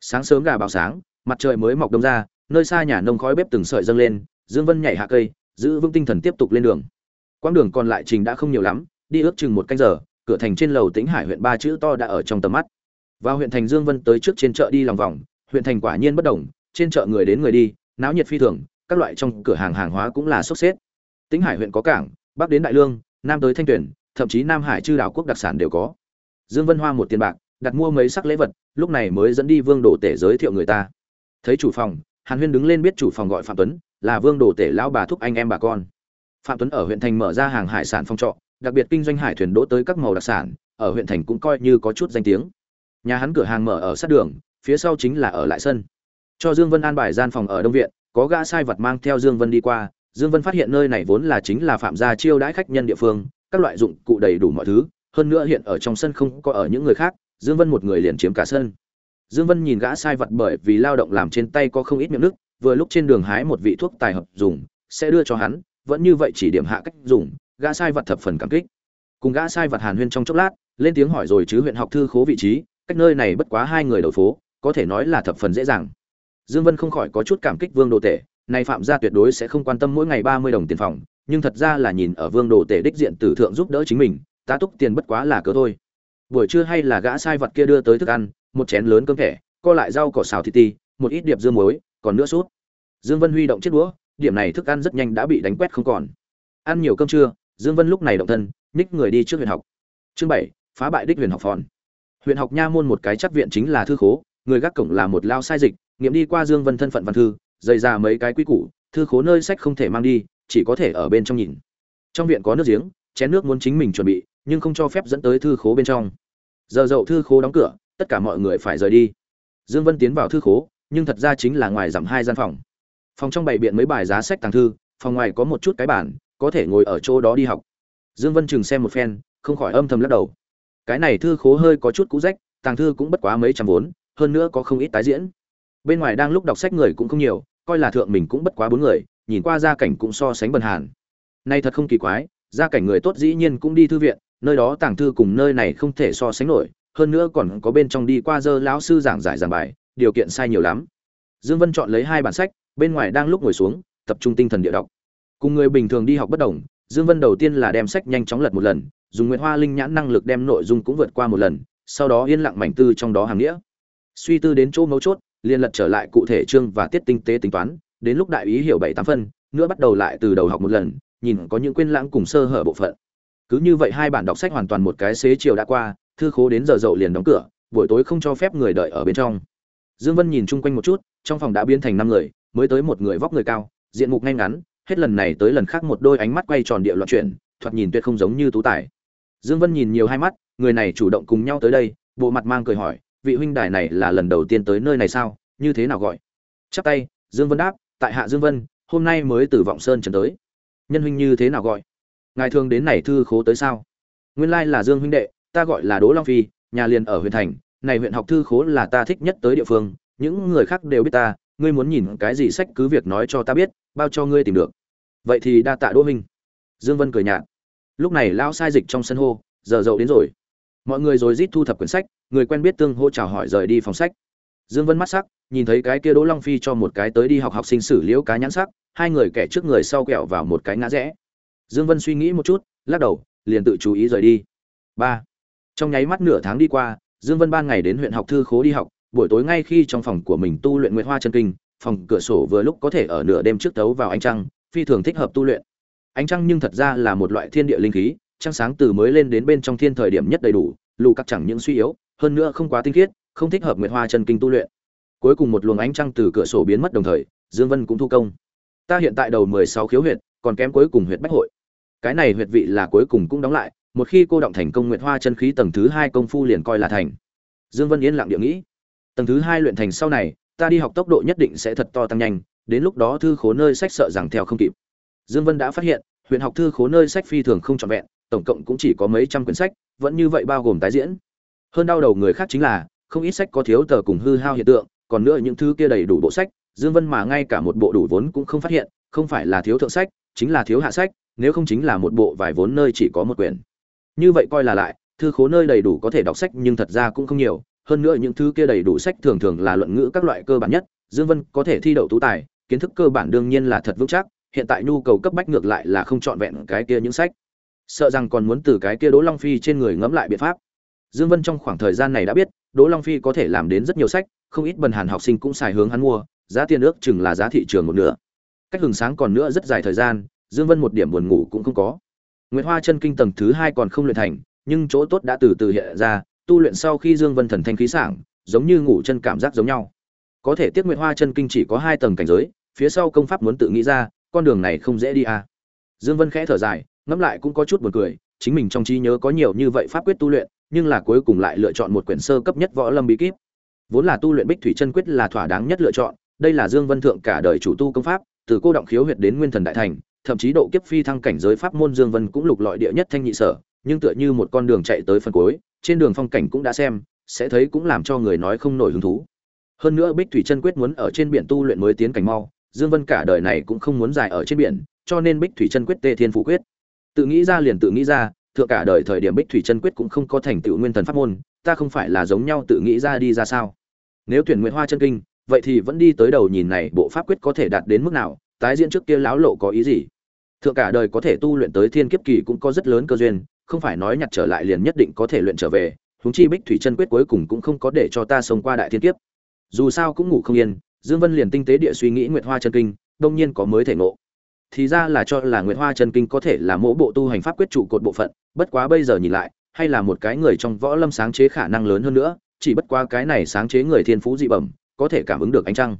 Sáng sớm gà báo sáng, mặt trời mới mọc đông ra, nơi xa nhà nông khói bếp từng sợi dâng lên, dương vân nhảy hạ cây, giữ vững tinh thần tiếp tục lên đường. Quãng đường còn lại trình đã không nhiều lắm, đi ước chừng một canh giờ, cửa thành trên lầu tĩnh hải huyện ba chữ to đã ở trong tầm mắt. Vào huyện thành dương vân tới trước trên chợ đi lòng vòng huyện thành quả nhiên bất động trên chợ người đến người đi, náo nhiệt phi thường, các loại trong cửa hàng hàng hóa cũng là sốc xếp. Tĩnh hải huyện có cảng, bắc đến đại lương, nam tới thanh tuyển thậm chí nam hải chư đảo quốc đặc sản đều có. Dương vân hoa một tiền bạc, đặt mua mấy sắc lễ vật, lúc này mới dẫn đi vương đồ tể giới thiệu người ta. Thấy chủ phòng, hàn huyên đứng lên biết chủ phòng gọi phạm tuấn, là vương đồ tể lão bà thúc anh em bà con. Phạm tuấn ở huyện thành mở ra hàng hải sản phong trọ, đặc biệt kinh doanh hải thuyền đỗ tới các màu đặc sản, ở huyện thành cũng coi như có chút danh tiếng. Nhà hắn cửa hàng mở ở sát đường phía sau chính là ở lại sân. Cho dương vân an bài gian phòng ở đông viện, có gã sai vật mang theo dương vân đi qua, dương vân phát hiện nơi này vốn là chính là phạm gia chiêu đãi khách nhân địa phương, các loại dụng cụ đầy đủ mọi thứ, hơn nữa hiện ở trong sân không có ở những người khác, dương vân một người liền chiếm cả sân. Dương vân nhìn gã sai vật bởi vì lao động làm trên tay có không ít miệng nước, vừa lúc trên đường hái một vị thuốc tài hợp dùng, sẽ đưa cho hắn, vẫn như vậy chỉ điểm hạ cách dùng, gã sai vật thập phần cảm kích. Cùng gã sai vật hàn huyên trong chốc lát, lên tiếng hỏi rồi chứ huyện học thư khố vị trí, cách nơi này bất quá hai người đầu phố có thể nói là thập phần dễ dàng. Dương vân không khỏi có chút cảm kích vương đồ tể này phạm gia tuyệt đối sẽ không quan tâm mỗi ngày ba mươi đồng tiền phòng, nhưng thật ra là nhìn ở vương đồ tể đích diện tử thượng giúp đỡ chính mình, tá túc tiền bất quá là cớ thôi. Buổi trưa hay là gã sai vật kia đưa tới thức ăn, một chén lớn cơm thẻ, co lại rau cỏ xào thịt ti, một ít điệp dưa muối, còn nữa sút dương vân huy động chiếc đũa, điểm này thức ăn rất nhanh đã bị đánh quét không còn. Ăn nhiều cơm trưa, dương vân lúc này động thân, nhích người đi trước huyện học. Chương bảy, phá bại đích huyền học phòn. Huyện học nha môn một cái chắc viện chính là thư khố người gác cổng là một lao sai dịch, nghiệm đi qua dương vân thân phận văn thư, dày ra mấy cái quy củ, thư khố nơi sách không thể mang đi, chỉ có thể ở bên trong nhìn. Trong viện có nước giếng, chén nước muốn chính mình chuẩn bị, nhưng không cho phép dẫn tới thư khố bên trong. Giờ dậu thư khố đóng cửa, tất cả mọi người phải rời đi. Dương vân tiến vào thư khố, nhưng thật ra chính là ngoài giảm hai gian phòng. Phòng trong bày biện mấy bài giá sách tàng thư, phòng ngoài có một chút cái bản có thể ngồi ở chỗ đó đi học. Dương vân chừng xem một phen, không khỏi âm thầm lắc đầu. Cái này thư khố hơi có chút cũ rách, tàng thư cũng bất quá mấy trăm vốn hơn nữa có không ít tái diễn. Bên ngoài đang lúc đọc sách người cũng không nhiều, coi là thượng mình cũng bất quá bốn người, nhìn qua gia cảnh cũng so sánh bần hàn. Nay thật không kỳ quái, gia cảnh người tốt dĩ nhiên cũng đi thư viện, nơi đó tàng thư cùng nơi này không thể so sánh nổi, hơn nữa còn có bên trong đi qua dơ lão sư giảng giải giảng bài, điều kiện sai nhiều lắm. Dương vân chọn lấy hai bản sách, bên ngoài đang lúc ngồi xuống, tập trung tinh thần địa đọc. Cùng người bình thường đi học bất đồng, dương vân đầu tiên là đem sách nhanh chóng lật một lần, dùng nguyện hoa linh nhãn năng lực đem nội dung cũng vượt qua một lần, sau đó yên lặng mảnh tư trong đó hàng nghĩa suy tư đến chỗ mấu chốt, liền lật trở lại cụ thể chương và tiết tinh tế tính toán, đến lúc đại ý hiểu bảy tám phân, nữa bắt đầu lại từ đầu học một lần, nhìn có những quên lãng cùng sơ hở bộ phận. Cứ như vậy hai bản đọc sách hoàn toàn một cái xế chiều đã qua, thư khố đến giờ dậu liền đóng cửa, buổi tối không cho phép người đợi ở bên trong. Dương vân nhìn chung quanh một chút, trong phòng đã biến thành năm người, mới tới một người vóc người cao, diện mục ngay ngắn, hết lần này tới lần khác một đôi ánh mắt quay tròn địa loạn chuyển, thoạt nhìn tuyệt không giống như tú tài. Dương vân nhìn nhiều hai mắt, người này chủ động cùng nhau tới đây, bộ mặt mang cười hỏi vị huynh đài này là lần đầu tiên tới nơi này sao? Như thế nào gọi? Chắp tay, dương vân đáp, tại hạ dương vân, hôm nay mới từ vọng sơn trần tới. Nhân huynh như thế nào gọi? Ngài thường đến này thư khố tới sao? Nguyên lai là dương huynh đệ, ta gọi là đỗ long phi, nhà liền ở huyện thành, này huyện học thư khố là ta thích nhất tới địa phương, những người khác đều biết ta, ngươi muốn nhìn cái gì sách cứ việc nói cho ta biết, bao cho ngươi tìm được. Vậy thì đa tạ đỗ huynh. Dương vân cười nhạt. Lúc này lão sai dịch trong sân hô, giờ dậu đến rồi mọi người rồi rít thu thập quyển sách, người quen biết tương hô chào hỏi rời đi phòng sách. Dương vân mắt sắc, nhìn thấy cái kia đỗ long phi cho một cái tới đi học học sinh xử liễu cá nhãn sắc, hai người kẻ trước người sau quẹo vào một cái ngã rẽ. Dương vân suy nghĩ một chút, lắc đầu, liền tự chú ý rời đi. Ba. Trong nháy mắt nửa tháng đi qua, dương vân ban ngày đến huyện học thư khố đi học, buổi tối ngay khi trong phòng của mình tu luyện nguyệt hoa chân kinh, phòng cửa sổ vừa lúc có thể ở nửa đêm trước tấu vào ánh trăng, phi thường thích hợp tu luyện. Ánh trăng nhưng thật ra là một loại thiên địa linh khí trăng sáng từ mới lên đến bên trong thiên thời điểm nhất đầy đủ, lù cắt chẳng những suy yếu, hơn nữa không quá tinh khiết, không thích hợp nguyệt hoa chân kinh tu luyện. Cuối cùng một luồng ánh trăng từ cửa sổ biến mất đồng thời, dương vân cũng thu công. Ta hiện tại đầu mười sáu khiếu huyệt, còn kém cuối cùng huyệt bách hội. Cái này huyệt vị là cuối cùng cũng đóng lại, một khi cô động thành công nguyệt hoa chân khí tầng thứ hai công phu liền coi là thành. Dương vân yên lặng địa nghĩ. Tầng thứ hai luyện thành sau này, ta đi học tốc độ nhất định sẽ thật to tăng nhanh, đến lúc đó thư khố nơi sách sợ rằng theo không kịp. Dương vân đã phát hiện, huyện học thư khố nơi sách phi thường không trọn vẹn tổng cộng cũng chỉ có mấy trăm quyển sách, vẫn như vậy bao gồm tái diễn. Hơn đau đầu người khác chính là, không ít sách có thiếu tờ cùng hư hao hiện tượng, còn nữa những thứ kia đầy đủ bộ sách, dương vân mà ngay cả một bộ đủ vốn cũng không phát hiện, không phải là thiếu thượng sách, chính là thiếu hạ sách, nếu không chính là một bộ vài vốn nơi chỉ có một quyển. Như vậy coi là lại, thư khố nơi đầy đủ có thể đọc sách nhưng thật ra cũng không nhiều, hơn nữa những thứ kia đầy đủ sách thường thường là luận ngữ các loại cơ bản nhất, dương vân có thể thi đậu tú tài, kiến thức cơ bản đương nhiên là thật vững chắc, hiện tại nhu cầu cấp bách ngược lại là không trọn vẹn cái kia những sách sợ rằng còn muốn từ cái kia đỗ long phi trên người ngẫm lại biện pháp. Dương vân trong khoảng thời gian này đã biết, đỗ long phi có thể làm đến rất nhiều sách, không ít bần hàn học sinh cũng xài hướng hắn mua, giá tiền ước chừng là giá thị trường một nửa. Cách hừng sáng còn nữa rất dài thời gian, dương vân một điểm buồn ngủ cũng không có. Nguyệt hoa chân kinh tầng thứ hai còn không luyện thành, nhưng chỗ tốt đã từ từ hiện ra, tu luyện sau khi dương vân thần thanh khí sảng, giống như ngủ chân cảm giác giống nhau. Có thể tiếc nguyệt hoa chân kinh chỉ có hai tầng cảnh giới, phía sau công pháp muốn tự nghĩ ra, con đường này không dễ đi à. Dương vân khẽ thở dài ngẫm lại cũng có chút buồn cười, chính mình trong trí nhớ có nhiều như vậy pháp quyết tu luyện, nhưng là cuối cùng lại lựa chọn một quyển sơ cấp nhất võ lâm bí kíp. Vốn là tu luyện bích thủy chân quyết là thỏa đáng nhất lựa chọn, đây là dương vân thượng cả đời chủ tu công pháp, từ cô động khiếu huyệt đến nguyên thần đại thành, thậm chí độ kiếp phi thăng cảnh giới pháp môn dương vân cũng lục lọi địa nhất thanh nhị sở, nhưng tựa như một con đường chạy tới phần cuối, trên đường phong cảnh cũng đã xem, sẽ thấy cũng làm cho người nói không nổi hứng thú. Hơn nữa bích thủy chân quyết muốn ở trên biển tu luyện mới tiến cảnh mau, dương vân cả đời này cũng không muốn dài ở trên biển, cho nên bích thủy chân quyết tê thiên phụ quyết tự nghĩ ra liền tự nghĩ ra, thượng cả đời thời điểm bích thủy chân quyết cũng không có thành tựu nguyên thần pháp môn, ta không phải là giống nhau tự nghĩ ra đi ra sao? Nếu tuyển nguyện hoa chân kinh, vậy thì vẫn đi tới đầu nhìn này bộ pháp quyết có thể đạt đến mức nào, tái diễn trước kia láo lộ có ý gì? Thượng cả đời có thể tu luyện tới thiên kiếp kỳ cũng có rất lớn cơ duyên, không phải nói nhặt trở lại liền nhất định có thể luyện trở về, huống chi bích thủy chân quyết cuối cùng cũng không có để cho ta sống qua đại thiên kiếp. Dù sao cũng ngủ không yên, dương vân liền tinh tế địa suy nghĩ nguyệt hoa chân kinh, đông nhiên có mới thể ngộ thì ra là cho là nguyệt hoa chân kinh có thể là mỗi bộ tu hành pháp quyết trụ cột bộ phận, bất quá bây giờ nhìn lại, hay là một cái người trong võ lâm sáng chế khả năng lớn hơn nữa, chỉ bất quá cái này sáng chế người thiên phú dị bẩm, có thể cảm ứng được ánh trăng.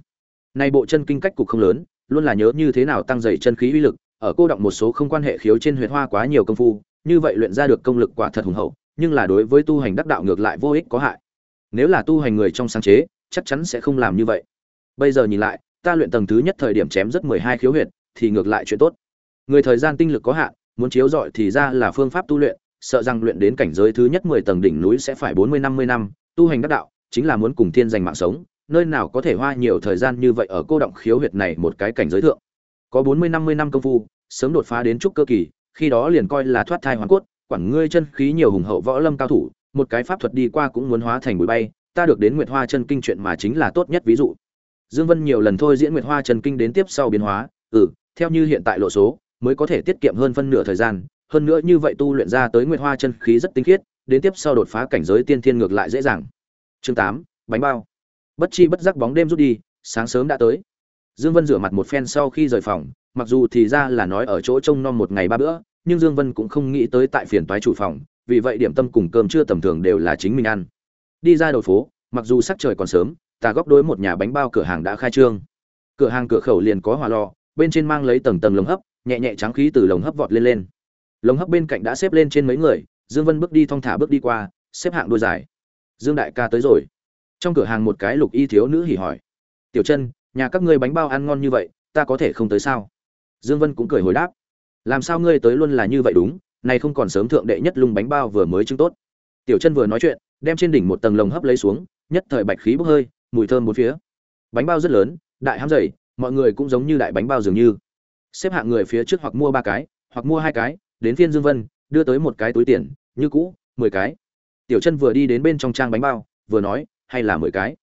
Nay bộ chân kinh cách cục không lớn, luôn là nhớ như thế nào tăng dày chân khí uy lực, ở cô động một số không quan hệ khiếu trên huyệt hoa quá nhiều công phu, như vậy luyện ra được công lực quả thật hùng hậu, nhưng là đối với tu hành đắc đạo ngược lại vô ích có hại. Nếu là tu hành người trong sáng chế, chắc chắn sẽ không làm như vậy. Bây giờ nhìn lại, ta luyện tầng thứ nhất thời điểm chém rất mười hai khiếu huyệt thì ngược lại chuyện tốt. Người thời gian tinh lực có hạn, muốn chiếu rọi thì ra là phương pháp tu luyện, sợ rằng luyện đến cảnh giới thứ nhất mười tầng đỉnh núi sẽ phải bốn mươi, năm mươi năm, tu hành đắc đạo, chính là muốn cùng thiên giành mạng sống, nơi nào có thể hoa nhiều thời gian như vậy ở cô động khiếu huyệt này một cái cảnh giới thượng. Có bốn mươi, năm mươi năm công phu, sớm đột phá đến trúc cơ kỳ, khi đó liền coi là thoát thai hoàn cốt, quản ngươi chân khí nhiều hùng hậu võ lâm cao thủ, một cái pháp thuật đi qua cũng muốn hóa thành bụi bay, ta được đến nguyệt hoa chân kinh chuyện mà chính là tốt nhất ví dụ. Dương vân nhiều lần thôi diễn nguyệt hoa chân kinh đến tiếp sau biến hóa ừ theo như hiện tại lộ số mới có thể tiết kiệm hơn phân nửa thời gian hơn nữa như vậy tu luyện ra tới nguyệt hoa chân khí rất tinh khiết đến tiếp sau đột phá cảnh giới tiên thiên ngược lại dễ dàng. Chương 8, bánh bao. Bất chi bất giác bóng đêm rút đi sáng sớm đã tới. Dương vân rửa mặt một phen sau khi rời phòng mặc dù thì ra là nói ở chỗ trông nom một ngày ba bữa nhưng dương vân cũng không nghĩ tới tại phiền toái chủ phòng vì vậy điểm tâm cùng cơm trưa tầm thường đều là chính mình ăn. Đi ra đầu phố mặc dù sắc trời còn sớm ta góc đối một nhà bánh bao cửa hàng đã khai trương. Cửa hàng cửa khẩu liền có hỏa lò bên trên mang lấy tầng tầng lồng hấp, nhẹ nhẹ trắng khí từ lồng hấp vọt lên lên. Lồng hấp bên cạnh đã xếp lên trên mấy người, dương vân bước đi thong thả bước đi qua, xếp hạng đôi dài. Dương đại ca tới rồi. Trong cửa hàng một cái lục y thiếu nữ hỉ hỏi. Tiểu chân nhà các ngươi bánh bao ăn ngon như vậy, ta có thể không tới sao? Dương vân cũng cười hồi đáp. Làm sao ngươi tới luôn là như vậy đúng này không còn sớm thượng đệ nhất lung bánh bao vừa mới trưng tốt. Tiểu chân vừa nói chuyện, đem trên đỉnh một tầng lồng hấp lấy xuống, nhất thời bạch khí bốc hơi, mùi thơm bốn phía. Bánh bao rất lớn, đại hám dày mọi người cũng giống như đại bánh bao dường như. Xếp hạng người phía trước hoặc mua ba cái, hoặc mua hai cái, đến phiên dương vân, đưa tới một cái túi tiền, như cũ, mười cái. Tiểu chân vừa đi đến bên trong trang bánh bao, vừa nói, hay là mười cái?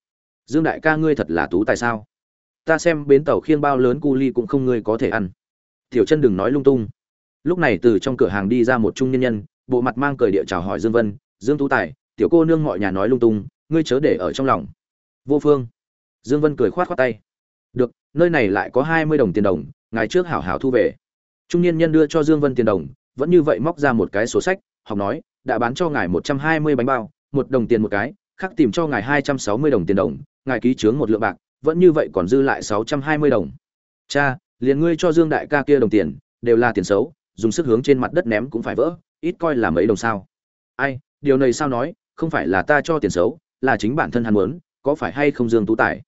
Dương đại ca ngươi thật là tú tại sao? Ta xem bến tàu khiêng bao lớn cu ly cũng không ngươi có thể ăn. Tiểu chân đừng nói lung tung. Lúc này từ trong cửa hàng đi ra một trung nhân nhân, bộ mặt mang cười địa chào hỏi dương vân, dương tú tài, tiểu cô nương mọi nhà nói lung tung, ngươi chớ để ở trong lòng. Vô phương. Dương vân cười khoát khoát tay được, nơi này lại có hai mươi đồng tiền đồng ngày trước hảo hảo thu về. Trung niên nhân đưa cho dương vân tiền đồng, vẫn như vậy móc ra một cái sổ sách, học nói, đã bán cho ngài một trăm hai mươi bánh bao, một đồng tiền một cái, khác tìm cho ngài hai trăm sáu mươi đồng tiền đồng, ngài ký chướng một lượng bạc, vẫn như vậy còn dư lại sáu trăm hai mươi đồng. Cha, liền ngươi cho dương đại ca kia đồng tiền, đều là tiền xấu, dùng sức hướng trên mặt đất ném cũng phải vỡ, ít coi là mấy đồng sao. Ai, điều này sao nói, không phải là ta cho tiền xấu, là chính bản thân hắn muốn, có phải hay không dương tú tài?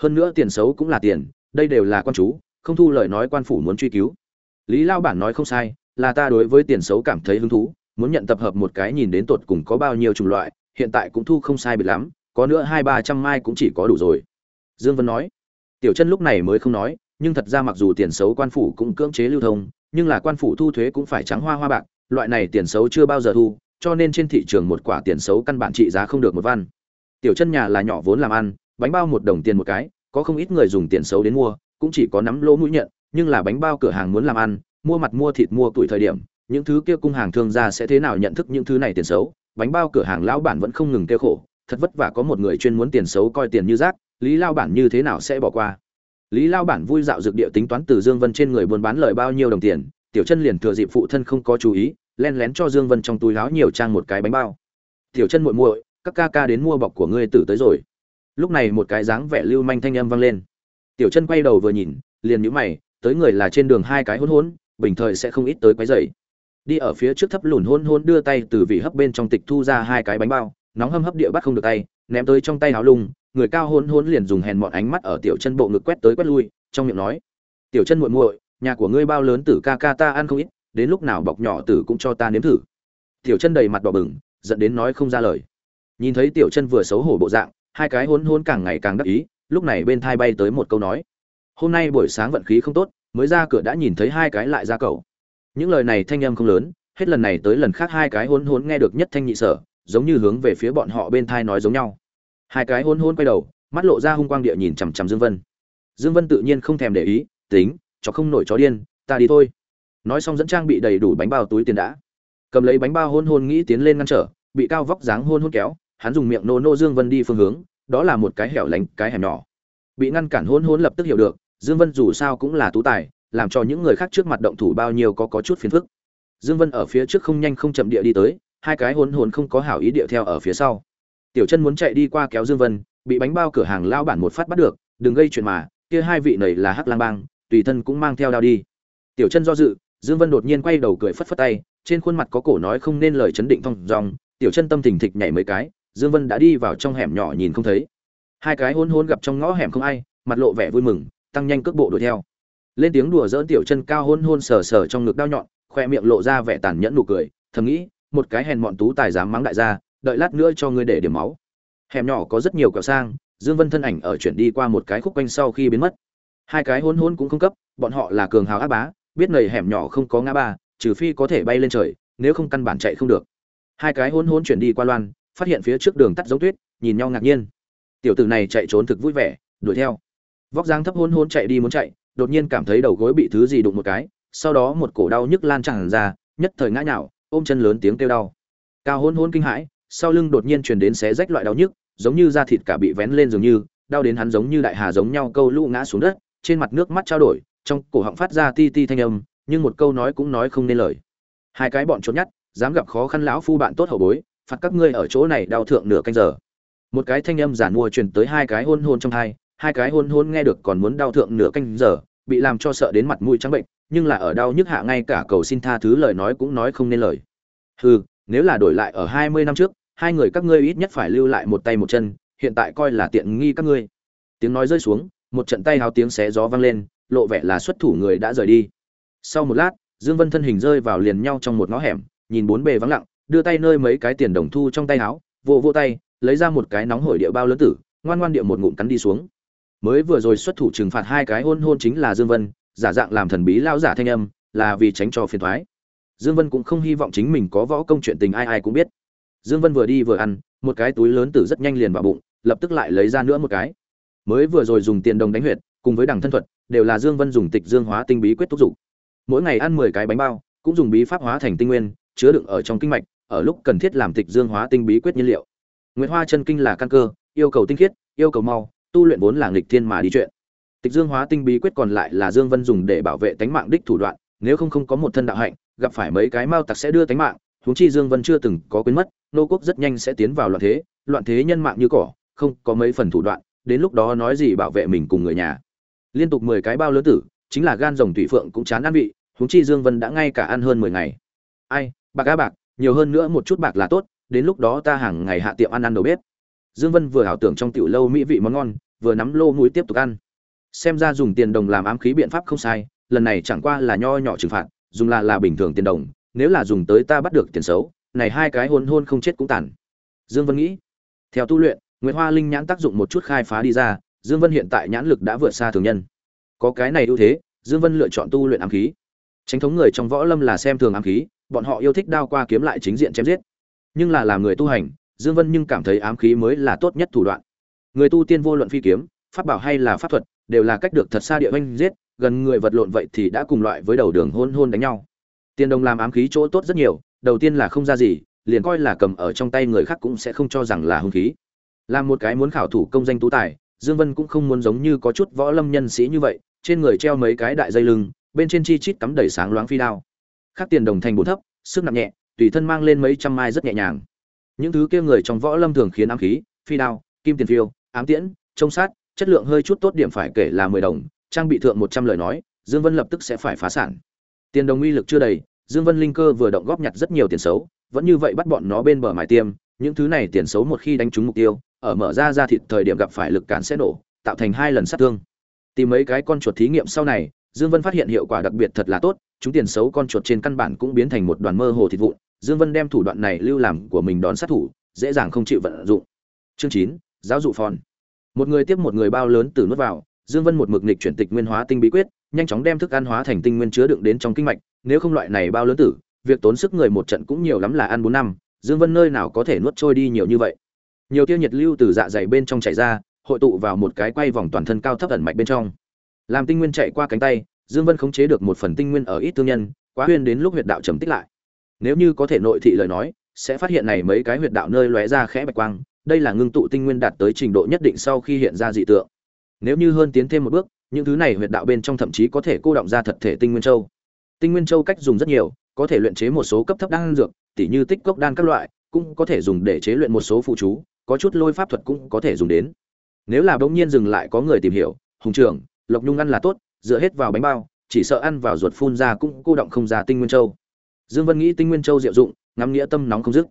Hơn nữa tiền xấu cũng là tiền, đây đều là quan chú, không thu lời nói quan phủ muốn truy cứu. Lý lao bản nói không sai, là ta đối với tiền xấu cảm thấy hứng thú, muốn nhận tập hợp một cái nhìn đến tột cùng có bao nhiêu chủng loại, hiện tại cũng thu không sai biệt lắm, có nữa hai ba trăm mai cũng chỉ có đủ rồi. Dương vân nói, tiểu chân lúc này mới không nói, nhưng thật ra mặc dù tiền xấu quan phủ cũng cưỡng chế lưu thông, nhưng là quan phủ thu thuế cũng phải trắng hoa hoa bạc, loại này tiền xấu chưa bao giờ thu, cho nên trên thị trường một quả tiền xấu căn bản trị giá không được một văn. Tiểu chân nhà là nhỏ vốn làm ăn bánh bao một đồng tiền một cái, có không ít người dùng tiền xấu đến mua, cũng chỉ có nắm lỗ mũi nhận, nhưng là bánh bao cửa hàng muốn làm ăn, mua mặt mua thịt mua tuổi thời điểm, những thứ kia cung hàng thương gia sẽ thế nào nhận thức những thứ này tiền xấu? Bánh bao cửa hàng lão bản vẫn không ngừng kêu khổ, thật vất vả có một người chuyên muốn tiền xấu coi tiền như rác, lý lao bản như thế nào sẽ bỏ qua? Lý lao bản vui dạo dược địa tính toán từ dương vân trên người buôn bán lời bao nhiêu đồng tiền, tiểu chân liền thừa dịp phụ thân không có chú ý, len lén cho dương vân trong túi áo nhiều trang một cái bánh bao. Tiểu chân muội muội, các ca ca đến mua bọc của ngươi tử tới rồi lúc này một cái dáng vẻ lưu manh thanh âm vang lên. Tiểu chân quay đầu vừa nhìn, liền nhíu mày, tới người là trên đường hai cái hỗn hỗn, bình thời sẽ không ít tới quấy rầy. Đi ở phía trước thấp lùn hôn hôn đưa tay từ vị hấp bên trong tịch thu ra hai cái bánh bao, nóng hâm hấp địa bắt không được tay, ném tới trong tay áo lung, người cao hôn hôn liền dùng hèn mọn ánh mắt ở tiểu chân bộ ngực quét tới quét lui, trong miệng nói, tiểu chân muội muội, nhà của ngươi bao lớn tử ca ca ta ăn không ít, đến lúc nào bọc nhỏ tử cũng cho ta nếm thử. Tiểu chân đầy mặt đỏ bừng, giận đến nói không ra lời. Nhìn thấy tiểu chân vừa xấu hổ bộ dạng hai cái hôn hôn càng ngày càng đắc ý, lúc này bên thai bay tới một câu nói. Hôm nay buổi sáng vận khí không tốt, mới ra cửa đã nhìn thấy hai cái lại ra cầu những lời này thanh âm không lớn, hết lần này tới lần khác hai cái hôn hôn nghe được nhất thanh nhị sở, giống như hướng về phía bọn họ bên thai nói giống nhau. Hai cái hôn hôn quay đầu, mắt lộ ra hung quang địa nhìn chằm chằm dương vân. Dương vân tự nhiên không thèm để ý, tính cho không nổi chó điên, ta đi thôi. Nói xong dẫn trang bị đầy đủ bánh bao túi tiền đã. Cầm lấy bánh bao hôn hôn nghĩ tiến lên ngăn trở, bị cao vóc dáng hôn hôn kéo hắn dùng miệng nô nô dương vân đi phương hướng, đó là một cái hẻo lánh, cái hẻm nhỏ. Bị ngăn cản hôn hôn lập tức hiểu được, dương vân dù sao cũng là tú tài, làm cho những người khác trước mặt động thủ bao nhiêu có có chút phiền phức. Dương vân ở phía trước không nhanh không chậm địa đi tới, hai cái hôn hôn không có hảo ý địa theo ở phía sau. Tiểu chân muốn chạy đi qua kéo dương vân, bị bánh bao cửa hàng lao bản một phát bắt được, đừng gây chuyện mà, kia hai vị này là hắc lang bang, tùy thân cũng mang theo đao đi. Tiểu chân do dự, dương vân đột nhiên quay đầu cười phất phất tay, trên khuôn mặt có cổ nói không nên lời chấn định thong dong, tiểu chân tâm thình thịch nhảy mấy cái dương vân đã đi vào trong hẻm nhỏ nhìn không thấy. Hai cái hôn hôn gặp trong ngõ hẻm không ai, mặt lộ vẻ vui mừng, tăng nhanh cước bộ đuổi theo. Lên tiếng đùa dỡn tiểu chân cao hôn hôn sờ sờ trong ngực đao nhọn, khoe miệng lộ ra vẻ tàn nhẫn nụ cười, thầm nghĩ, một cái hèn mọn tú tài dám mắng đại gia, đợi lát nữa cho ngươi để điểm máu. Hẻm nhỏ có rất nhiều kẹo sang, dương vân thân ảnh ở chuyển đi qua một cái khúc quanh sau khi biến mất. Hai cái hôn hôn cũng không cấp, bọn họ là cường hào áp bá, biết nầy hẻm nhỏ không có ngã ba, trừ phi có thể bay lên trời, nếu không căn bản chạy không được. Hai cái hôn hôn chuyển đi qua loan phát hiện phía trước đường tắt giống tuyết, nhìn nhau ngạc nhiên. Tiểu tử này chạy trốn thực vui vẻ, đuổi theo. Vóc dáng thấp hôn hôn chạy đi muốn chạy, đột nhiên cảm thấy đầu gối bị thứ gì đụng một cái, sau đó một cổ đau nhức lan tràn ra, nhất thời ngã nhào, ôm chân lớn tiếng kêu đau. Cao hôn hôn kinh hãi, sau lưng đột nhiên truyền đến xé rách loại đau nhức, giống như da thịt cả bị vén lên dường như, đau đến hắn giống như đại hà giống nhau câu lũ ngã xuống đất, trên mặt nước mắt trao đổi, trong cổ họng phát ra ti ti thanh âm, nhưng một câu nói cũng nói không nên lời. Hai cái bọn trốn nhát, dám gặp khó khăn lão phu bạn tốt hậu bối phạt các ngươi ở chỗ này đau thượng nửa canh giờ. Một cái thanh âm giản mua truyền tới hai cái hôn hôn trong hai hai cái hôn hôn nghe được còn muốn đau thượng nửa canh giờ, bị làm cho sợ đến mặt mũi trắng bệnh, nhưng là ở đau nhức hạ ngay cả cầu xin tha thứ lời nói cũng nói không nên lời. Hừ, nếu là đổi lại ở hai mươi năm trước, hai người các ngươi ít nhất phải lưu lại một tay một chân, hiện tại coi là tiện nghi các ngươi. Tiếng nói rơi xuống, một trận tay hào tiếng xé gió vang lên, lộ vẻ là xuất thủ người đã rời đi. Sau một lát, dương vân thân hình rơi vào liền nhau trong một ngõ hẻm, nhìn bốn bề vắng lặng đưa tay nơi mấy cái tiền đồng thu trong tay áo, vỗ vỗ tay, lấy ra một cái nóng hổi địa bao lớn tử, ngoan ngoan địa một ngụm cắn đi xuống. Mới vừa rồi xuất thủ trừng phạt hai cái hôn hôn chính là dương vân, giả dạng làm thần bí lao giả thanh âm, là vì tránh cho phiền thoái dương vân cũng không hy vọng chính mình có võ công chuyện tình ai ai cũng biết. Dương vân vừa đi vừa ăn, một cái túi lớn tử rất nhanh liền vào bụng, lập tức lại lấy ra nữa một cái. Mới vừa rồi dùng tiền đồng đánh huyệt, cùng với đằng thân thuật, đều là dương vân dùng tịch dương hóa tinh bí quyết thúc dục mỗi ngày ăn 10 cái bánh bao, cũng dùng bí pháp hóa thành tinh nguyên, chứa đựng ở trong kinh mạch ở lúc cần thiết làm tịch dương hóa tinh bí quyết nhiên liệu Nguyệt Hoa chân kinh là căn cơ, yêu cầu tinh khiết, yêu cầu mau, tu luyện vốn là nghịch thiên mà đi chuyện. Tịch Dương Hóa Tinh bí quyết còn lại là Dương Vân dùng để bảo vệ tánh mạng đích thủ đoạn, nếu không không có một thân đạo hạnh, gặp phải mấy cái mau tặc sẽ đưa tánh mạng, huống chi Dương Vân chưa từng có quên mất, nô quốc rất nhanh sẽ tiến vào loạn thế, loạn thế nhân mạng như cỏ, không có mấy phần thủ đoạn, đến lúc đó nói gì bảo vệ mình cùng người nhà. Liên tục 10 cái bao lớn tử, chính là gan rồng thủy phượng cũng chán ăn vị, huống chi Dương Vân đã ngay cả ăn hơn 10 ngày. Ai, bạc á bạc, nhiều hơn nữa một chút bạc là tốt, đến lúc đó ta hàng ngày hạ tiệm ăn ăn đầu bếp. Dương vân vừa ảo tưởng trong tiểu lâu mỹ vị món ngon vừa nắm lô mũi tiếp tục ăn. Xem ra dùng tiền đồng làm ám khí biện pháp không sai lần này chẳng qua là nho nhỏ trừng phạt dùng là là bình thường tiền đồng nếu là dùng tới ta bắt được tiền xấu này hai cái hôn hôn không chết cũng tàn. Dương vân nghĩ theo tu luyện nguyễn hoa linh nhãn tác dụng một chút khai phá đi ra dương vân hiện tại nhãn lực đã vượt xa thường nhân. Có cái này ưu thế dương vân lựa chọn tu luyện ám khí. Tránh thống người trong võ lâm là xem thường ám khí bọn họ yêu thích đao qua kiếm lại chính diện chém giết. Nhưng là làm người tu hành, dương vân nhưng cảm thấy ám khí mới là tốt nhất thủ đoạn. Người tu tiên vô luận phi kiếm, pháp bảo hay là pháp thuật, đều là cách được thật xa địa oanh giết, gần người vật lộn vậy thì đã cùng loại với đầu đường hôn hôn đánh nhau. Tiền đồng làm ám khí chỗ tốt rất nhiều, đầu tiên là không ra gì, liền coi là cầm ở trong tay người khác cũng sẽ không cho rằng là hung khí. Làm một cái muốn khảo thủ công danh tú tài, dương vân cũng không muốn giống như có chút võ lâm nhân sĩ như vậy, trên người treo mấy cái đại dây lưng, bên trên chi chít cắm đầy sáng loáng phi đao khác tiền đồng thành bổ thấp, sức nặng nhẹ, tùy thân mang lên mấy trăm mai rất nhẹ nhàng. Những thứ kia người trong võ lâm thường khiến ám khí, phi đao, kim tiền phiêu, ám tiễn, trông sát, chất lượng hơi chút tốt điểm phải kể là mười đồng, trang bị thượng một trăm lời nói, dương vân lập tức sẽ phải phá sản. Tiền đồng uy lực chưa đầy, dương vân linh cơ vừa động góp nhặt rất nhiều tiền xấu, vẫn như vậy bắt bọn nó bên bờ mài tiêm, những thứ này tiền xấu một khi đánh trúng mục tiêu, ở mở ra ra thịt thời điểm gặp phải lực cản sẽ nổ, tạo thành hai lần sát thương. Tìm mấy cái con chuột thí nghiệm sau này dương vân phát hiện hiệu quả đặc biệt thật là tốt, chúng tiền xấu con chuột trên căn bản cũng biến thành một đoàn mơ hồ thịt vụn. Dương vân đem thủ đoạn này lưu làm của mình đón sát thủ, dễ dàng không chịu vận dụng. Chương chín, giáo dụ phòn. Một người tiếp một người bao lớn từ nuốt vào, dương vân một mực nghịch chuyển tịch nguyên hóa tinh bí quyết, nhanh chóng đem thức ăn hóa thành tinh nguyên chứa đựng đến trong kinh mạch, nếu không loại này bao lớn tử, việc tốn sức người một trận cũng nhiều lắm là ăn bốn năm, dương vân nơi nào có thể nuốt trôi đi nhiều như vậy. Nhiều tiêu nhiệt lưu từ dạ dày bên trong chảy ra, hội tụ vào một cái quay vòng toàn thân cao thấp ẩn mạch bên trong làm tinh nguyên chạy qua cánh tay, dương vân khống chế được một phần tinh nguyên ở ít thương nhân, quá huyên đến lúc huyệt đạo trầm tích lại. Nếu như có thể nội thị lời nói, sẽ phát hiện này mấy cái huyệt đạo nơi lóe ra khẽ bạch quang, đây là ngưng tụ tinh nguyên đạt tới trình độ nhất định sau khi hiện ra dị tượng. Nếu như hơn tiến thêm một bước, những thứ này huyệt đạo bên trong thậm chí có thể cô động ra thật thể tinh nguyên châu. Tinh nguyên châu cách dùng rất nhiều, có thể luyện chế một số cấp thấp đan dược, tỉ như tích cốc đan các loại, cũng có thể dùng để chế luyện một số phụ chú, có chút lôi pháp thuật cũng có thể dùng đến. Nếu là bỗng nhiên dừng lại có người tìm hiểu, hùng trưởng lộc nhung ăn là tốt, dựa hết vào bánh bao, chỉ sợ ăn vào ruột phun ra cũng cô động không ra tinh nguyên châu. Dương vân nghĩ tinh nguyên châu diệu dụng, ngắm nghĩa tâm nóng không dứt.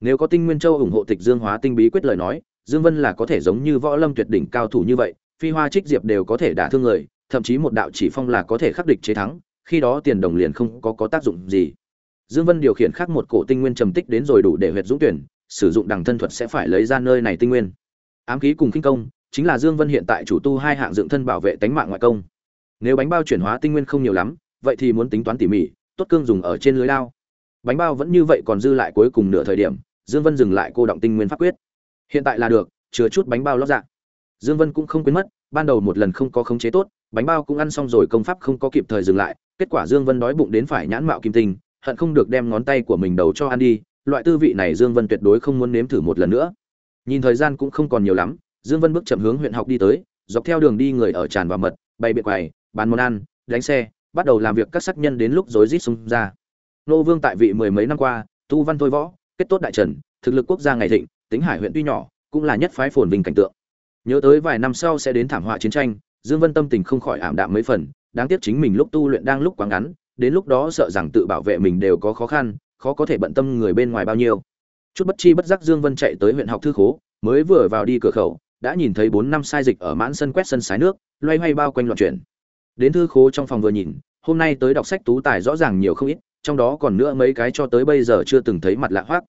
Nếu có tinh nguyên châu ủng hộ tịch dương hóa tinh bí quyết lời nói, dương vân là có thể giống như võ lâm tuyệt đỉnh cao thủ như vậy, phi hoa trích diệp đều có thể đả thương người, thậm chí một đạo chỉ phong là có thể khắc địch chế thắng, khi đó tiền đồng liền không có có tác dụng gì. Dương vân điều khiển khác một cổ tinh nguyên trầm tích đến rồi đủ để huyệt dũng tuyển, sử dụng đằng thân thuật sẽ phải lấy ra nơi này tinh nguyên. Ám khí cùng kinh công chính là dương vân hiện tại chủ tu hai hạng dựng thân bảo vệ tánh mạng ngoại công. Nếu bánh bao chuyển hóa tinh nguyên không nhiều lắm, vậy thì muốn tính toán tỉ mỉ, tốt cương dùng ở trên lưới lao bánh bao vẫn như vậy còn dư lại cuối cùng nửa thời điểm, dương vân dừng lại cô động tinh nguyên pháp quyết. Hiện tại là được chứa chút bánh bao lót dạ. Dương vân cũng không quên mất, ban đầu một lần không có khống chế tốt, bánh bao cũng ăn xong rồi công pháp không có kịp thời dừng lại, kết quả dương vân đói bụng đến phải nhãn mạo kim tinh, hận không được đem ngón tay của mình đầu cho ăn đi, loại tư vị này dương vân tuyệt đối không muốn nếm thử một lần nữa. Nhìn thời gian cũng không còn nhiều lắm dương vân bước chậm hướng huyện học đi tới, dọc theo đường đi người ở tràn vào mật, bày biệt quầy, bán món ăn, đánh xe, bắt đầu làm việc các sắc nhân đến lúc rối rít xung ra. Nô vương tại vị mười mấy năm qua, tu văn thôi võ, kết tốt đại trần, thực lực quốc gia ngày thịnh, tính hải huyện tuy nhỏ, cũng là nhất phái phồn vinh cảnh tượng. Nhớ tới vài năm sau sẽ đến thảm họa chiến tranh, dương vân tâm tình không khỏi ảm đạm mấy phần, đáng tiếc chính mình lúc tu luyện đang lúc quá ngắn, đến lúc đó sợ rằng tự bảo vệ mình đều có khó khăn, khó có thể bận tâm người bên ngoài bao nhiêu. Chút bất chi bất giác dương vân chạy tới huyện học thư khố, mới vừa vào đi cửa khẩu đã nhìn thấy bốn năm sai dịch ở mãn sân quét sân sái nước, loay hoay bao quanh loạn chuyển. Đến thư khố trong phòng vừa nhìn, hôm nay tới đọc sách tú tài rõ ràng nhiều không ít, trong đó còn nữa mấy cái cho tới bây giờ chưa từng thấy mặt lạ hoác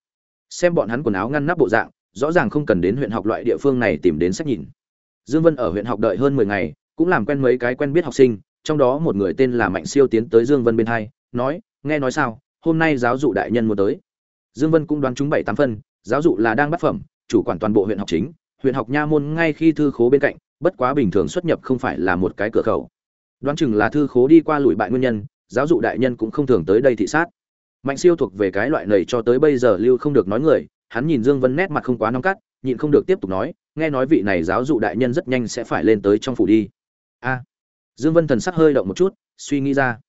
xem bọn hắn quần áo ngăn nắp bộ dạng, rõ ràng không cần đến huyện học loại địa phương này tìm đến sách nhìn. Dương vân ở huyện học đợi hơn mười ngày, cũng làm quen mấy cái quen biết học sinh, trong đó một người tên là mạnh siêu tiến tới dương vân bên hai, nói, nghe nói sao, hôm nay giáo dụ đại nhân muốn tới. Dương vân cũng đoán chúng bảy tám phân, giáo dụ là đang bắt phẩm, chủ quản toàn bộ huyện học chính huyện học nha môn ngay khi thư khố bên cạnh, bất quá bình thường xuất nhập không phải là một cái cửa khẩu. Đoán chừng là thư khố đi qua lùi bại nguyên nhân, giáo dụ đại nhân cũng không thường tới đây thị sát. Mạnh siêu thuộc về cái loại này cho tới bây giờ lưu không được nói người, hắn nhìn dương vân nét mặt không quá nóng cắt, nhịn không được tiếp tục nói, nghe nói vị này giáo dụ đại nhân rất nhanh sẽ phải lên tới trong phủ đi. A. Dương vân thần sắc hơi động một chút, suy nghĩ ra.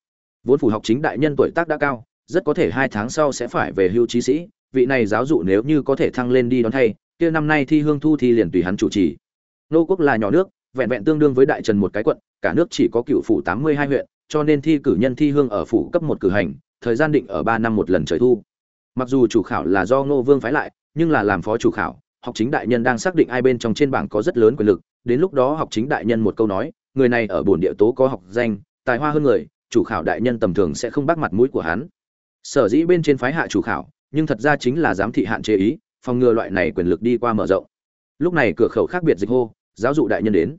Vốn phủ học chính đại nhân tuổi tác đã cao, rất có thể hai tháng sau sẽ phải về hưu trí sĩ, vị này giáo dụ nếu như có thể thăng lên đi đón thay kia năm nay thi hương thu thi liền tùy hắn chủ trì. Nô quốc là nhỏ nước, vẹn vẹn tương đương với đại trần một cái quận, cả nước chỉ có cựu phủ tám mươi hai huyện, cho nên thi cử nhân thi hương ở phủ cấp một cử hành, thời gian định ở ba năm một lần trời thu. Mặc dù chủ khảo là do ngô vương phái lại, nhưng là làm phó chủ khảo, học chính đại nhân đang xác định ai bên trong trên bảng có rất lớn quyền lực, đến lúc đó học chính đại nhân một câu nói, người này ở bổn địa tố có học danh, tài hoa hơn người, chủ khảo đại nhân tầm thường sẽ không bắt mặt mũi của hắn. Sở dĩ bên trên phái hạ chủ khảo, nhưng thật ra chính là giám thị hạn chế ý phòng ngừa loại này quyền lực đi qua mở rộng. Lúc này cửa khẩu khác biệt dịch hô, giáo dụ đại nhân đến.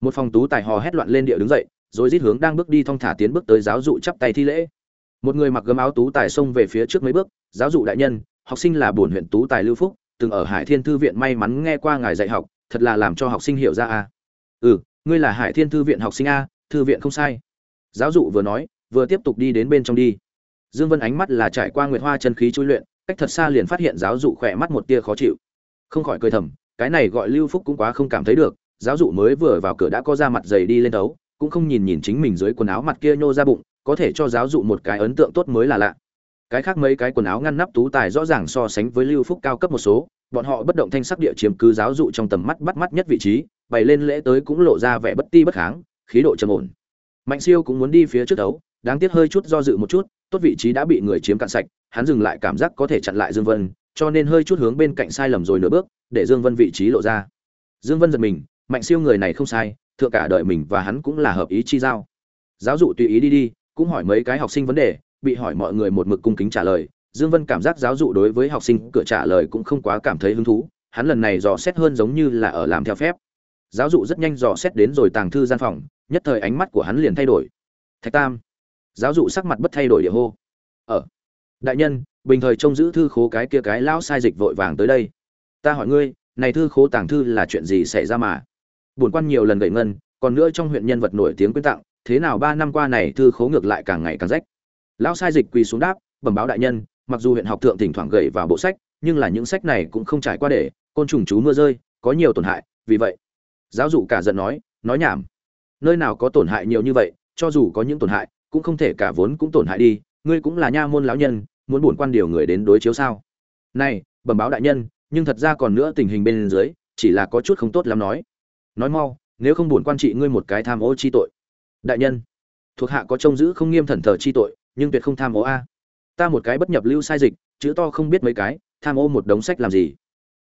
Một phòng tú tài hò hét loạn lên địa đứng dậy, rồi rít hướng đang bước đi thong thả tiến bước tới giáo dụ chắp tay thi lễ. Một người mặc gấm áo tú tài xông về phía trước mấy bước, giáo dụ đại nhân, học sinh là bổn huyện tú tài lưu phúc, từng ở hải thiên thư viện may mắn nghe qua ngài dạy học, thật là làm cho học sinh hiểu ra a. Ừ ngươi là hải thiên thư viện học sinh a, thư viện không sai. Giáo dụ vừa nói, vừa tiếp tục đi đến bên trong đi. Dương vân ánh mắt là trải qua nguyệt hoa chân khí chui luyện cách thật xa liền phát hiện giáo dụ khỏe mắt một tia khó chịu. Không khỏi cười thầm, cái này gọi lưu phúc cũng quá không cảm thấy được, giáo dụ mới vừa vào cửa đã có ra mặt dày đi lên đấu cũng không nhìn nhìn chính mình dưới quần áo mặt kia nhô ra bụng, có thể cho giáo dụ một cái ấn tượng tốt mới là lạ. Cái khác mấy cái quần áo ngăn nắp tú tài rõ ràng so sánh với lưu phúc cao cấp một số, bọn họ bất động thanh sắc địa chiếm cứ giáo dụ trong tầm mắt bắt mắt nhất vị trí, bày lên lễ tới cũng lộ ra vẻ bất ti bất kháng, khí độ trầm ổn. Mạnh siêu cũng muốn đi phía trước đấu, đáng tiếc hơi chút do dự một chút tốt vị trí đã bị người chiếm cạn sạch, hắn dừng lại cảm giác có thể chặn lại dương vân, cho nên hơi chút hướng bên cạnh sai lầm rồi nửa bước, để dương vân vị trí lộ ra. Dương vân giật mình, mạnh siêu người này không sai, thượng cả đợi mình và hắn cũng là hợp ý chi giao. Giáo dụ tùy ý đi đi, cũng hỏi mấy cái học sinh vấn đề, bị hỏi mọi người một mực cung kính trả lời. Dương vân cảm giác giáo dụ đối với học sinh cửa trả lời cũng không quá cảm thấy hứng thú, hắn lần này dò xét hơn giống như là ở làm theo phép. Giáo dụ rất nhanh dò xét đến rồi tàng thư gian phòng, nhất thời ánh mắt của hắn liền thay đổi. Thạch tam giáo dụ sắc mặt bất thay đổi địa hô. Ở đại nhân, bình thời trông giữ thư khố cái kia cái lão sai dịch vội vàng tới đây. Ta hỏi ngươi, này thư khố tàng thư là chuyện gì xảy ra mà? Bổn quan nhiều lần gậy ngân, còn nữa trong huyện nhân vật nổi tiếng quyên tặng, thế nào ba năm qua này thư khố ngược lại càng ngày càng rách. Lão sai dịch quỳ xuống đáp, bẩm báo đại nhân, mặc dù huyện học thượng thỉnh thoảng gậy vào bộ sách, nhưng là những sách này cũng không trải qua để, côn trùng chú mưa rơi, có nhiều tổn hại, vì vậy. Giáo dụ cả giận nói nói nhảm. Nơi nào có tổn hại nhiều như vậy, cho dù có những tổn hại cũng không thể cả vốn cũng tổn hại đi, ngươi cũng là nha môn lão nhân, muốn buồn quan điều người đến đối chiếu sao? Này, bẩm báo đại nhân, nhưng thật ra còn nữa tình hình bên dưới, chỉ là có chút không tốt lắm nói. Nói mau, nếu không buồn quan trị ngươi một cái tham ô chi tội. Đại nhân, thuộc hạ có trông giữ không nghiêm thần thờ chi tội, nhưng tuyệt không tham ô a. Ta một cái bất nhập lưu sai dịch, chữ to không biết mấy cái, tham ô một đống sách làm gì?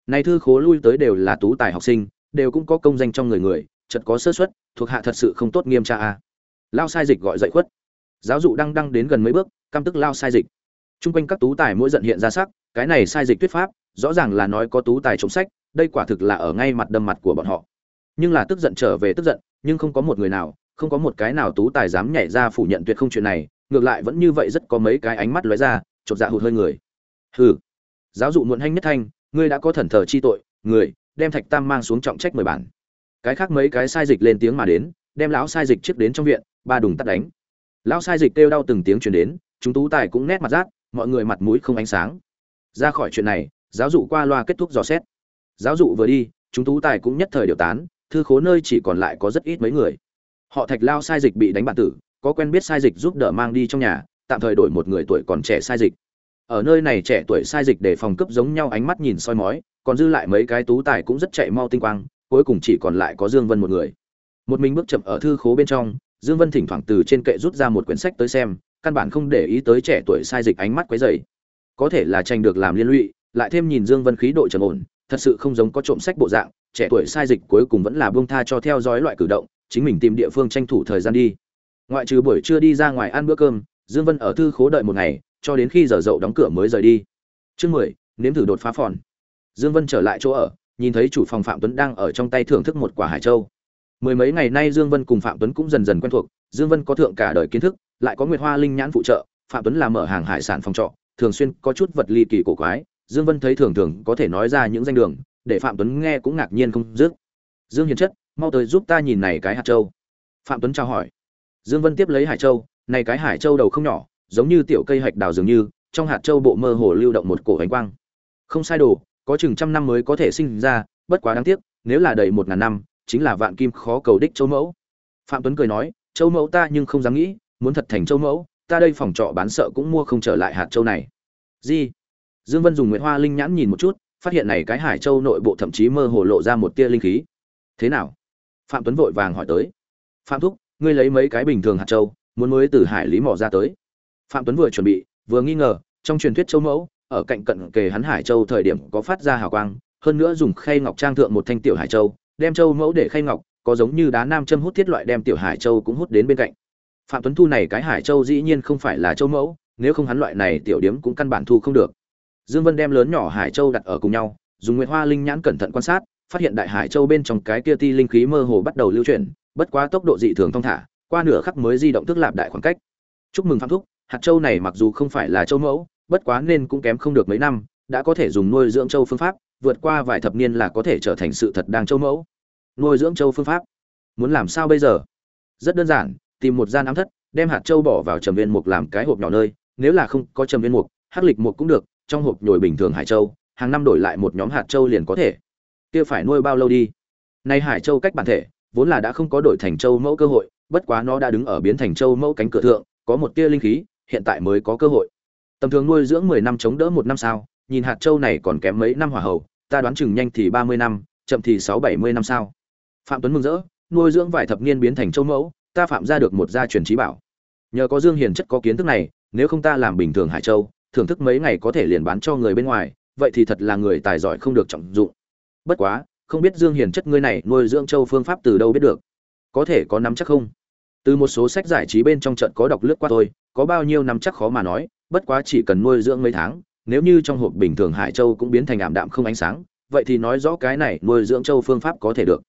Này thư khố lui tới đều là tú tài học sinh, đều cũng có công danh trong người người chật có sơ suất, thuộc hạ thật sự không tốt nghiêm tra a. Lao sai dịch gọi dậy khuất giáo dụ đang đang đến gần mấy bước, căm tức lao sai dịch. Chung quanh các tú tài mỗi giận hiện ra sắc, cái này sai dịch thuyết pháp, rõ ràng là nói có tú tài chống sách, đây quả thực là ở ngay mặt đâm mặt của bọn họ. Nhưng là tức giận trở về tức giận, nhưng không có một người nào, không có một cái nào tú tài dám nhảy ra phủ nhận tuyệt không chuyện này, ngược lại vẫn như vậy rất có mấy cái ánh mắt lóe ra, chột dạ hụt hơi người. Hừ. Giáo dụ muộn hanh nhất thanh, ngươi đã có thần thờ chi tội, người, đem thạch tam mang xuống trọng trách mười bản. Cái khác mấy cái sai dịch lên tiếng mà đến, đem lão sai dịch trước đến trong viện, ba đùng tắt đánh lão sai dịch kêu đau từng tiếng truyền đến, chúng tú tài cũng nét mặt rát, mọi người mặt mũi không ánh sáng. Ra khỏi chuyện này, giáo dụ qua loa kết thúc dò xét. Giáo dụ vừa đi, chúng tú tài cũng nhất thời điều tán, thư khố nơi chỉ còn lại có rất ít mấy người. Họ thạch lao sai dịch bị đánh bạn tử, có quen biết sai dịch giúp đỡ mang đi trong nhà, tạm thời đổi một người tuổi còn trẻ sai dịch. Ở nơi này trẻ tuổi sai dịch để phòng cấp giống nhau ánh mắt nhìn soi mói, còn dư lại mấy cái tú tài cũng rất chạy mau tinh quang, cuối cùng chỉ còn lại có dương vân một người. Một mình bước chậm ở thư khố bên trong dương vân thỉnh thoảng từ trên kệ rút ra một quyển sách tới xem, căn bản không để ý tới trẻ tuổi sai dịch ánh mắt quấy rầy. Có thể là tranh được làm liên lụy, lại thêm nhìn dương vân khí độ trầm ổn, thật sự không giống có trộm sách bộ dạng, trẻ tuổi sai dịch cuối cùng vẫn là buông tha cho theo dõi loại cử động, chính mình tìm địa phương tranh thủ thời gian đi. Ngoại trừ buổi trưa đi ra ngoài ăn bữa cơm, dương vân ở thư khố đợi một ngày, cho đến khi giờ dậu đóng cửa mới rời đi. Chương mười, nếm thử đột phá phòn. Dương vân trở lại chỗ ở, nhìn thấy chủ phòng phạm tuấn đang ở trong tay thưởng thức một quả hải châu mười mấy ngày nay dương vân cùng phạm tuấn cũng dần dần quen thuộc, dương vân có thượng cả đời kiến thức, lại có nguyệt hoa linh nhãn phụ trợ, phạm tuấn làm mở hàng hải sản phòng trọ, thường xuyên có chút vật ly kỳ cổ quái, dương vân thấy thường thường có thể nói ra những danh đường, để phạm tuấn nghe cũng ngạc nhiên không dứt. Dương hiền chất, mau tới giúp ta nhìn này cái hạt châu. Phạm tuấn chào hỏi. Dương vân tiếp lấy hải châu, này cái hải châu đầu không nhỏ, giống như tiểu cây hạch đào dường như, trong hạt châu bộ mơ hồ lưu động một cổ ánh quang. Không sai đồ, có chừng trăm năm mới có thể sinh ra, bất quá đáng tiếc, nếu là đầy một ngàn năm chính là vạn kim khó cầu đích châu mẫu. Phạm tuấn cười nói, châu mẫu ta nhưng không dám nghĩ, muốn thật thành châu mẫu, ta đây phòng trọ bán sợ cũng mua không trở lại hạt châu này. Gì? Dương vân dùng nguyệt hoa linh nhãn nhìn một chút, phát hiện này cái hải châu nội bộ thậm chí mơ hồ lộ ra một tia linh khí. Thế nào? Phạm tuấn vội vàng hỏi tới. Phạm thúc, ngươi lấy mấy cái bình thường hạt châu, muốn mới từ hải lý mỏ ra tới. Phạm tuấn vừa chuẩn bị, vừa nghi ngờ, trong truyền thuyết châu mẫu, ở cạnh cận kề hắn hải châu thời điểm có phát ra hào quang, hơn nữa dùng khay ngọc trang thượng một thanh tiểu hải châu đem châu mẫu để khay ngọc, có giống như đá nam châm hút thiết loại đem tiểu hải châu cũng hút đến bên cạnh. Phạm tuấn thu này cái hải châu dĩ nhiên không phải là châu mẫu, nếu không hắn loại này tiểu điếm cũng căn bản thu không được. Dương vân đem lớn nhỏ hải châu đặt ở cùng nhau, dùng nguyệt hoa linh nhãn cẩn thận quan sát, phát hiện đại hải châu bên trong cái kia ti linh khí mơ hồ bắt đầu lưu chuyển, bất quá tốc độ dị thường thông thả, qua nửa khắc mới di động tức lạp đại khoảng cách. Chúc mừng phạm thúc, hạt châu này mặc dù không phải là châu mẫu, bất quá nên cũng kém không được mấy năm, đã có thể dùng nuôi dưỡng châu phương pháp vượt qua vài thập niên là có thể trở thành sự thật đang châu mẫu. Nuôi dưỡng châu phương pháp. Muốn làm sao bây giờ? Rất đơn giản, tìm một gian ám thất, đem hạt châu bỏ vào trầm viên mục làm cái hộp nhỏ nơi. Nếu là không có trầm viên mục, hắc lịch mục cũng được, trong hộp nhồi bình thường hải châu, hàng năm đổi lại một nhóm hạt châu liền có thể. Kia phải nuôi bao lâu đi? Nay hải châu cách bản thể, vốn là đã không có đổi thành châu mẫu cơ hội, bất quá nó đã đứng ở biến thành châu mẫu cánh cửa thượng, có một tia linh khí, hiện tại mới có cơ hội. Tầm thường nuôi dưỡng mười năm chống đỡ một năm sao nhìn hạt châu này còn kém mấy năm hỏa hầu, ta đoán chừng nhanh thì ba mươi năm, chậm thì sáu bảy mươi năm sao. Phạm tuấn mừng rỡ, nuôi dưỡng vài thập niên biến thành châu mẫu, ta phạm ra được một gia truyền trí bảo. Nhờ có dương hiền chất có kiến thức này, nếu không ta làm bình thường hải châu, thưởng thức mấy ngày có thể liền bán cho người bên ngoài, vậy thì thật là người tài giỏi không được trọng dụng. Bất quá, không biết dương hiền chất ngươi này nuôi dưỡng châu phương pháp từ đâu biết được? Có thể có nắm chắc không? Từ một số sách giải trí bên trong trận có đọc lướt qua thôi, có bao nhiêu nắm chắc khó mà nói, bất quá chỉ cần nuôi dưỡng mấy tháng nếu như trong hộp bình thường hải châu cũng biến thành ảm đạm không ánh sáng, vậy thì nói rõ cái này nuôi dưỡng châu phương pháp có thể được.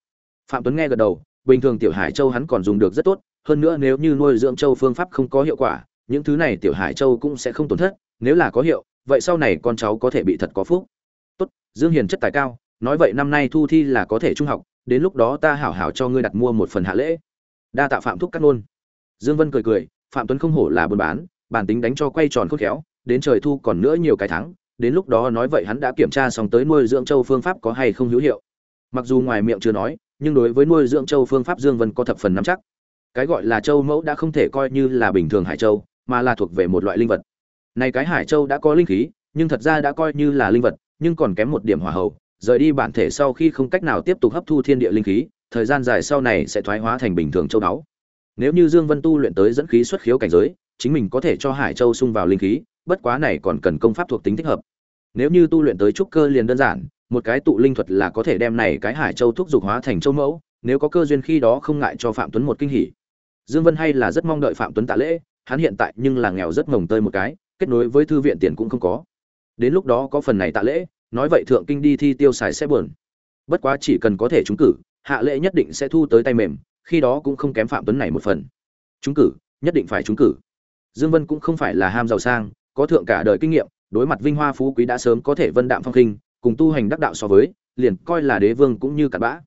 Phạm tuấn nghe gật đầu, bình thường tiểu hải châu hắn còn dùng được rất tốt, hơn nữa nếu như nuôi dưỡng châu phương pháp không có hiệu quả, những thứ này tiểu hải châu cũng sẽ không tổn thất, nếu là có hiệu, vậy sau này con cháu có thể bị thật có phúc. Tốt, dương hiền chất tài cao, nói vậy năm nay thu thi là có thể trung học, đến lúc đó ta hảo hảo cho ngươi đặt mua một phần hạ lễ. Đa tạ phạm thúc cắt nôn. Dương vân cười cười, phạm tuấn không hổ là buôn bán, bản tính đánh cho quay tròn khôn khéo đến trời thu còn nữa nhiều cái tháng đến lúc đó nói vậy hắn đã kiểm tra xong tới nuôi dưỡng châu phương pháp có hay không hữu hiệu. Mặc dù ngoài miệng chưa nói, nhưng đối với nuôi dưỡng châu phương pháp dương vân có thập phần nắm chắc. Cái gọi là châu mẫu đã không thể coi như là bình thường hải châu, mà là thuộc về một loại linh vật. Này cái hải châu đã có linh khí, nhưng thật ra đã coi như là linh vật, nhưng còn kém một điểm hỏa hậu rời đi bản thể sau khi không cách nào tiếp tục hấp thu thiên địa linh khí, thời gian dài sau này sẽ thoái hóa thành bình thường châu đáo nếu như dương vân tu luyện tới dẫn khí xuất khiếu cảnh giới, chính mình có thể cho hải châu xung vào linh khí bất quá này còn cần công pháp thuộc tính thích hợp. Nếu như tu luyện tới trúc cơ liền đơn giản, một cái tụ linh thuật là có thể đem này cái hải châu thúc dục hóa thành châu mẫu, nếu có cơ duyên khi đó không ngại cho phạm tuấn một kinh hỉ. Dương vân hay là rất mong đợi phạm tuấn tạ lễ, hắn hiện tại nhưng là nghèo rất mồng tơi một cái, kết nối với thư viện tiền cũng không có. Đến lúc đó có phần này tạ lễ, nói vậy thượng kinh đi thi tiêu xài sẽ buồn. Bất quá chỉ cần có thể trúng cử, hạ lễ nhất định sẽ thu tới tay mềm, khi đó cũng không kém phạm tuấn này một phần. Trúng cử, nhất định phải trúng cử. Dương vân cũng không phải là ham giàu sang có thượng cả đời kinh nghiệm, đối mặt vinh hoa phú quý đã sớm có thể vân đạm phong khinh, cùng tu hành đắc đạo so với, liền coi là đế vương cũng như cặn bã.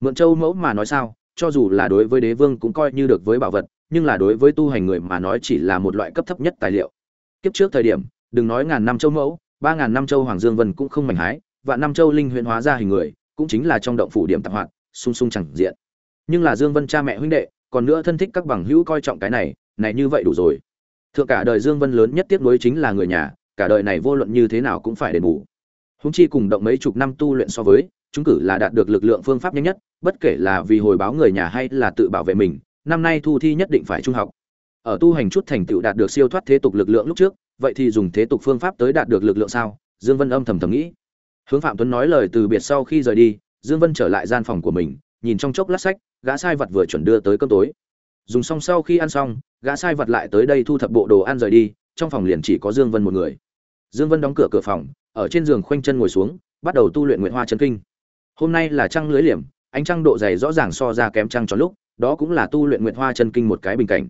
Mượn châu mẫu mà nói sao, cho dù là đối với đế vương cũng coi như được với bảo vật, nhưng là đối với tu hành người mà nói chỉ là một loại cấp thấp nhất tài liệu. Kiếp trước thời điểm, đừng nói ngàn năm châu mẫu, ba ngàn năm châu hoàng dương vân cũng không mảnh hái và năm châu linh huyền hóa ra hình người, cũng chính là trong động phủ điểm tạp hoạt, sung sung chẳng diện. Nhưng là dương vân cha mẹ huynh đệ, còn nữa thân thích các bằng hữu coi trọng cái này này như vậy đủ rồi thượng cả đời dương vân lớn nhất tiếc nuối chính là người nhà, cả đời này vô luận như thế nào cũng phải đền bù. Húng chi cùng động mấy chục năm tu luyện so với, chúng cử là đạt được lực lượng phương pháp nhanh nhất, bất kể là vì hồi báo người nhà hay là tự bảo vệ mình, năm nay thu thi nhất định phải trung học. Ở tu hành chút thành tựu đạt được siêu thoát thế tục lực lượng lúc trước, vậy thì dùng thế tục phương pháp tới đạt được lực lượng sao? Dương vân âm thầm thầm nghĩ. Hướng phạm tuấn nói lời từ biệt sau khi rời đi, dương vân trở lại gian phòng của mình, nhìn trong chốc lát sách, gã sai vật vừa chuẩn đưa tới cơm tối. Dùng xong sau khi ăn xong gã sai vật lại tới đây thu thập bộ đồ ăn rời đi, trong phòng liền chỉ có dương vân một người. Dương vân đóng cửa cửa phòng, ở trên giường khoanh chân ngồi xuống, bắt đầu tu luyện nguyện hoa chân kinh. Hôm nay là trăng lưới liềm, ánh trăng độ dày rõ ràng so ra kém trăng cho lúc, đó cũng là tu luyện nguyện hoa chân kinh một cái bình cảnh.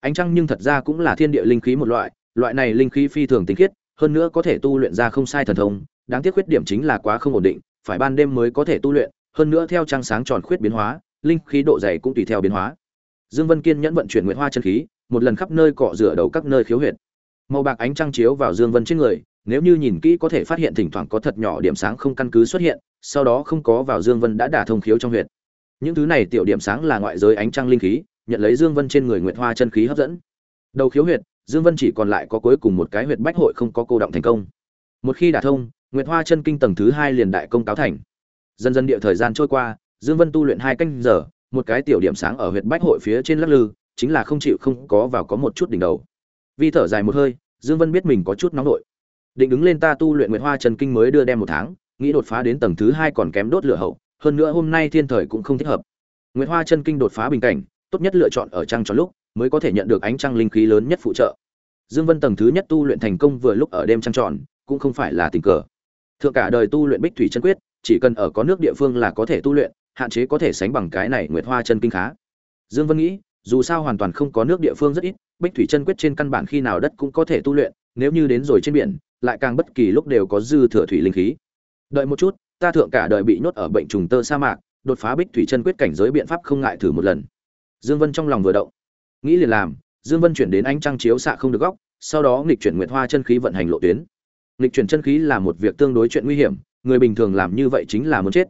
Ánh trăng nhưng thật ra cũng là thiên địa linh khí một loại loại này linh khí phi thường tinh khiết, hơn nữa có thể tu luyện ra không sai thần thông, đáng tiếc khuyết điểm chính là quá không ổn định, phải ban đêm mới có thể tu luyện, hơn nữa theo trăng sáng tròn khuyết biến hóa, linh khí độ dày cũng tùy theo biến hóa dương vân kiên nhẫn vận chuyển Nguyệt hoa chân khí, một lần khắp nơi cọ rửa đầu các nơi khiếu huyệt. Màu bạc ánh trăng chiếu vào dương vân trên người, nếu như nhìn kỹ có thể phát hiện thỉnh thoảng có thật nhỏ điểm sáng không căn cứ xuất hiện, sau đó không có vào dương vân đã đả thông khiếu trong huyệt. Những thứ này tiểu điểm sáng là ngoại giới ánh trăng linh khí, nhận lấy dương vân trên người nguyệt hoa chân khí hấp dẫn. Đầu khiếu huyệt, dương vân chỉ còn lại có cuối cùng một cái huyệt bách hội không có cô động thành công. Một khi đả thông, nguyệt hoa chân kinh tầng thứ hai liền đại công cáo thành. Dần dần địa thời gian trôi qua, dương vân tu luyện hai canh giờ một cái tiểu điểm sáng ở huyệt bách hội phía trên lắc lư, chính là không chịu không có vào có một chút đỉnh đầu. Vi thở dài một hơi, dương vân biết mình có chút nóng nội. Định đứng lên ta tu luyện nguyệt hoa chân kinh mới đưa đem một tháng, nghĩ đột phá đến tầng thứ hai còn kém đốt lửa hậu, hơn nữa hôm nay thiên thời cũng không thích hợp. Nguyệt hoa chân kinh đột phá bình cảnh, tốt nhất lựa chọn ở trăng tròn lúc, mới có thể nhận được ánh trăng linh khí lớn nhất phụ trợ. Dương vân tầng thứ nhất tu luyện thành công vừa lúc ở đêm trăng tròn, cũng không phải là tình cờ. Thượng cả đời tu luyện bích thủy chân quyết, chỉ cần ở có nước địa phương là có thể tu luyện hạn chế có thể sánh bằng cái này nguyệt hoa chân kinh khá. Dương vân nghĩ, dù sao hoàn toàn không có nước địa phương rất ít, bích thủy chân quyết trên căn bản khi nào đất cũng có thể tu luyện, nếu như đến rồi trên biển, lại càng bất kỳ lúc đều có dư thừa thủy linh khí. Đợi một chút, ta thượng cả đời bị nhốt ở bệnh trùng tơ sa mạc, đột phá bích thủy chân quyết cảnh giới biện pháp không ngại thử một lần. Dương vân trong lòng vừa động. Nghĩ liền làm, dương vân chuyển đến ánh trăng chiếu xạ không được góc, sau đó nghịch chuyển nguyệt hoa chân khí vận hành lộ tuyến. Nghịch chuyển chân khí là một việc tương đối chuyện nguy hiểm, người bình thường làm như vậy chính là muốn chết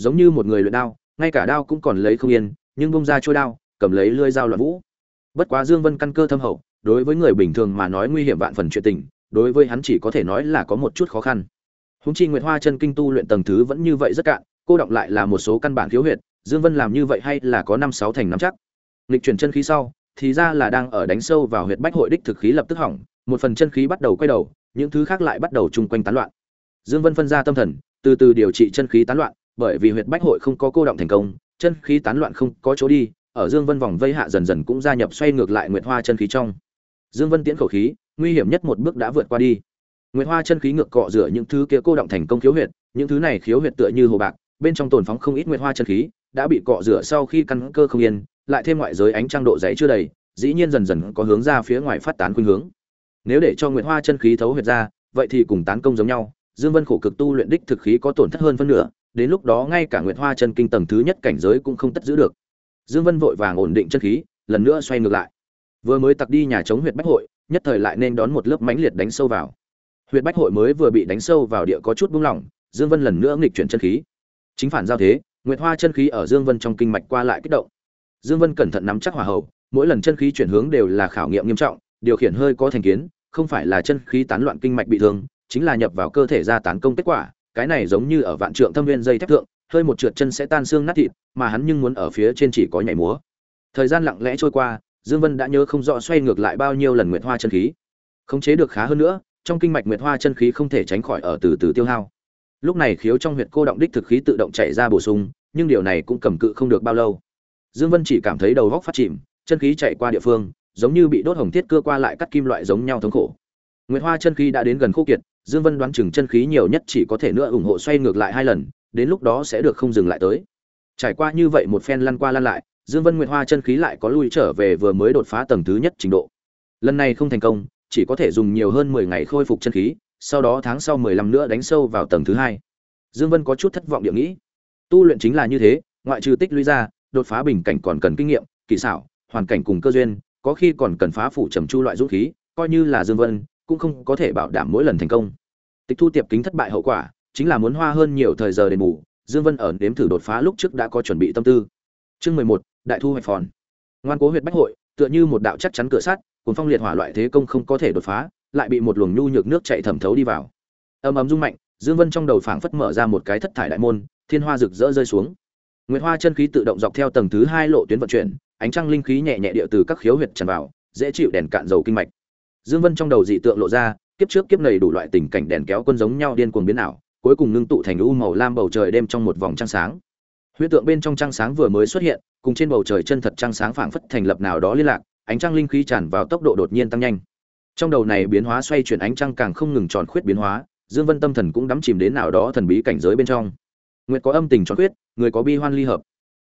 giống như một người luyện đao, ngay cả đao cũng còn lấy không yên, nhưng bông ra trôi đao, cầm lấy lưỡi dao loạn vũ. Bất quá dương vân căn cơ thâm hậu, đối với người bình thường mà nói nguy hiểm vạn phần chuyện tình, đối với hắn chỉ có thể nói là có một chút khó khăn. Húng chi nguyệt hoa chân kinh tu luyện tầng thứ vẫn như vậy rất cạn, cô động lại là một số căn bản thiếu huyệt, dương vân làm như vậy hay là có năm sáu thành nắm chắc. Nghịch chuyển chân khí sau, thì ra là đang ở đánh sâu vào huyệt bách hội đích thực khí lập tức hỏng, một phần chân khí bắt đầu quay đầu, những thứ khác lại bắt đầu chung quanh tán loạn. Dương vân phân ra tâm thần, từ từ điều trị chân khí tán loạn bởi vì huyệt bách hội không có cô động thành công, chân khí tán loạn không có chỗ đi, ở dương vân vòng vây hạ dần dần cũng gia nhập xoay ngược lại nguyệt hoa chân khí trong. Dương vân tiễn khẩu khí, nguy hiểm nhất một bước đã vượt qua đi. Nguyệt hoa chân khí ngược cọ rửa những thứ kia cô động thành công khiếu huyệt, những thứ này khiếu huyệt tựa như hồ bạc, bên trong tồn phóng không ít nguyệt hoa chân khí, đã bị cọ rửa sau khi căn cơ không yên, lại thêm ngoại giới ánh trăng độ dày chưa đầy, dĩ nhiên dần dần có hướng ra phía ngoài phát tán khuynh hướng. Nếu để cho nguyệt hoa chân khí thấu huyệt ra, vậy thì cùng tán công giống nhau, dương vân khổ cực tu luyện đích thực khí có tổn thất hơn phân nửa đến lúc đó ngay cả nguyệt hoa chân kinh tầng thứ nhất cảnh giới cũng không tất giữ được. Dương vân vội vàng ổn định chân khí, lần nữa xoay ngược lại. Vừa mới tặc đi nhà chống huyệt bách hội, nhất thời lại nên đón một lớp mãnh liệt đánh sâu vào. Huyệt bách hội mới vừa bị đánh sâu vào địa có chút buông lỏng, dương vân lần nữa nghịch chuyển chân khí. Chính phản giao thế, nguyệt hoa chân khí ở dương vân trong kinh mạch qua lại kích động. Dương vân cẩn thận nắm chắc hỏa hầu, mỗi lần chân khí chuyển hướng đều là khảo nghiệm nghiêm trọng, điều khiển hơi có thành kiến, không phải là chân khí tán loạn kinh mạch bị thương, chính là nhập vào cơ thể ra tán công kết quả cái này giống như ở vạn trượng thâm viên dây thép thượng, hơi một trượt chân sẽ tan xương nát thịt, mà hắn nhưng muốn ở phía trên chỉ có nhảy múa. Thời gian lặng lẽ trôi qua, dương vân đã nhớ không rõ xoay ngược lại bao nhiêu lần nguyệt hoa chân khí. Khống chế được khá hơn nữa, trong kinh mạch nguyệt hoa chân khí không thể tránh khỏi ở từ từ tiêu hao. Lúc này khiếu trong huyệt cô động đích thực khí tự động chạy ra bổ sung, nhưng điều này cũng cầm cự không được bao lâu. Dương vân chỉ cảm thấy đầu góc phát chìm, chân khí chạy qua địa phương, giống như bị đốt hồng thiết cưa qua lại cắt kim loại giống nhau thống khổ. Nguyệt hoa chân khí đã đến gần khô kiệt dương vân đoán chừng chân khí nhiều nhất chỉ có thể nữa ủng hộ xoay ngược lại hai lần, đến lúc đó sẽ được không dừng lại tới. Trải qua như vậy một phen lăn qua lăn lại, dương vân nguyệt hoa chân khí lại có lui trở về vừa mới đột phá tầng thứ nhất trình độ. Lần này không thành công, chỉ có thể dùng nhiều hơn 10 ngày khôi phục chân khí, sau đó tháng sau 15 nữa đánh sâu vào tầng thứ hai. Dương vân có chút thất vọng địa nghĩ, tu luyện chính là như thế, ngoại trừ tích lũy ra, đột phá bình cảnh còn cần kinh nghiệm kỳ xảo, hoàn cảnh cùng cơ duyên, có khi còn cần phá phủ trầm chu loại dũng khí, coi như là dương vân cũng không có thể bảo đảm mỗi lần thành công. Tịch thu tiệp kính thất bại hậu quả, chính là muốn hoa hơn nhiều thời giờ đền bù, dương vân ở nếm thử đột phá lúc trước đã có chuẩn bị tâm tư. Chương mười một, đại thu hoạch phòn. Ngoan cố huyệt bách hội, tựa như một đạo chắc chắn cửa sắt cuốn phong liệt hỏa loại thế công không có thể đột phá, lại bị một luồng nhu nhược nước chạy thẩm thấu đi vào. Ầm ầm rung mạnh, dương vân trong đầu phảng phất mở ra một cái thất thải đại môn, thiên hoa rực rỡ rơi xuống. Nguyệt hoa chân khí tự động dọc theo tầng thứ hai lộ tuyến vận chuyển, ánh trăng linh khí nhẹ nhẹ địa từ các khiếu huyệt tràn vào, dễ chịu đèn cạn dầu kinh mạch dương vân trong đầu dị tượng lộ ra, kiếp trước kiếp này đủ loại tình cảnh đèn kéo quân giống nhau điên cuồng biến ảo, cuối cùng ngưng tụ thành u màu lam bầu trời đêm trong một vòng trăng sáng. Huyễn tượng bên trong trăng sáng vừa mới xuất hiện, cùng trên bầu trời chân thật trăng sáng phảng phất thành lập nào đó liên lạc, ánh trăng linh khí tràn vào tốc độ đột nhiên tăng nhanh. Trong đầu này biến hóa xoay chuyển ánh trăng càng không ngừng tròn khuyết biến hóa, dương vân tâm thần cũng đắm chìm đến nào đó thần bí cảnh giới bên trong. Nguyệt có âm tình tròn khuyết, người có bi hoan ly hợp.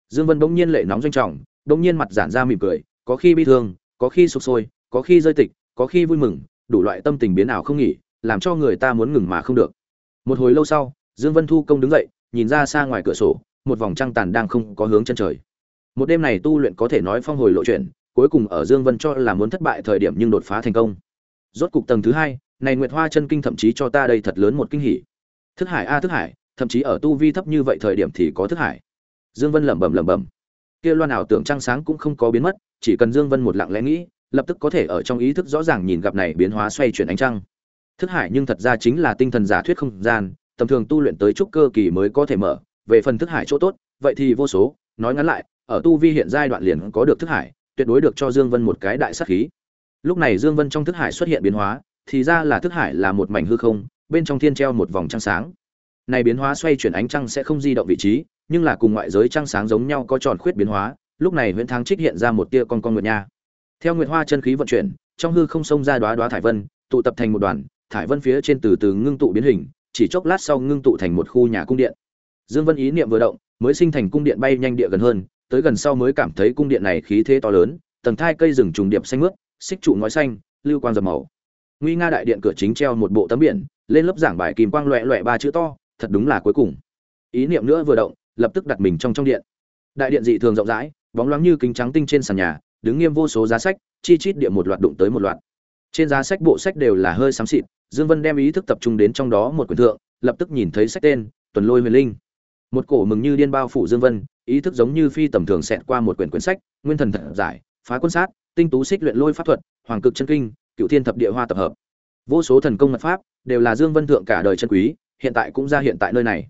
Dương vân bỗng nhiên lệ nóng doanh trọng, bỗng nhiên mặt giãn ra mỉm cười, có khi bi thương, có khi sụp sôi, có khi rơi tịch có khi vui mừng, đủ loại tâm tình biến ảo không nghỉ, làm cho người ta muốn ngừng mà không được. Một hồi lâu sau, dương vân thu công đứng dậy, nhìn ra xa ngoài cửa sổ, một vòng trăng tàn đang không có hướng chân trời. Một đêm này tu luyện có thể nói phong hồi lộ chuyện cuối cùng ở dương vân cho là muốn thất bại thời điểm nhưng đột phá thành công. Rốt cục tầng thứ hai, này nguyệt hoa chân kinh thậm chí cho ta đây thật lớn một kinh hỉ. Thức hải a thức hải, thậm chí ở tu vi thấp như vậy thời điểm thì có thức hải. Dương vân lẩm bẩm lẩm bẩm. Kia loan ảo tưởng trăng sáng cũng không có biến mất, chỉ cần dương vân một lặng lẽ nghĩ lập tức có thể ở trong ý thức rõ ràng nhìn gặp này biến hóa xoay chuyển ánh trăng. Thức hải nhưng thật ra chính là tinh thần giả thuyết không gian, tầm thường tu luyện tới trúc cơ kỳ mới có thể mở. Về phần thức hải chỗ tốt, vậy thì vô số, nói ngắn lại, ở tu vi hiện giai đoạn liền có được thức hải, tuyệt đối được cho dương vân một cái đại sát khí. Lúc này dương vân trong thức hải xuất hiện biến hóa, thì ra là thức hải là một mảnh hư không, bên trong thiên treo một vòng trăng sáng. Này biến hóa xoay chuyển ánh trăng sẽ không di động vị trí, nhưng là cùng ngoại giới trăng sáng giống nhau có tròn khuyết biến hóa, lúc này nguyễn thắng trích hiện ra một tia con con nguyệt nha theo nguyệt hoa chân khí vận chuyển, trong hư không xông ra đoá đoá thải vân, tụ tập thành một đoàn, thải vân phía trên từ từ ngưng tụ biến hình, chỉ chốc lát sau ngưng tụ thành một khu nhà cung điện. Dương vân ý niệm vừa động, mới sinh thành cung điện bay nhanh địa gần hơn, tới gần sau mới cảm thấy cung điện này khí thế to lớn, tầng thai cây rừng trùng điệp xanh mướt, xích trụ ngói xanh, lưu quang dầm màu. Nguy nga đại điện cửa chính treo một bộ tấm biển, lên lớp giảng bài kim quang loẹ loẹ ba chữ to, thật đúng là cuối cùng. Ý niệm nữa vừa động, lập tức đặt mình trong trong điện. Đại điện dị thường rộng rãi, bóng loáng như kính trắng tinh trên sàn nhà đứng nghiêm vô số giá sách, chi chít địa một loạt đụng tới một loạt. Trên giá sách bộ sách đều là hơi xám xịt, dương vân đem ý thức tập trung đến trong đó một quyển thượng, lập tức nhìn thấy sách tên, tuần lôi huyền linh. Một cổ mừng như điên bao phủ dương vân, ý thức giống như phi tầm thường xẹt qua một quyển quyển sách, nguyên thần thật giải, phá quân sát, tinh tú xích luyện lôi pháp thuật, hoàng cực chân kinh, cựu thiên thập địa hoa tập hợp. Vô số thần công mật pháp, đều là dương vân thượng cả đời chân quý, hiện tại cũng ra hiện tại nơi này.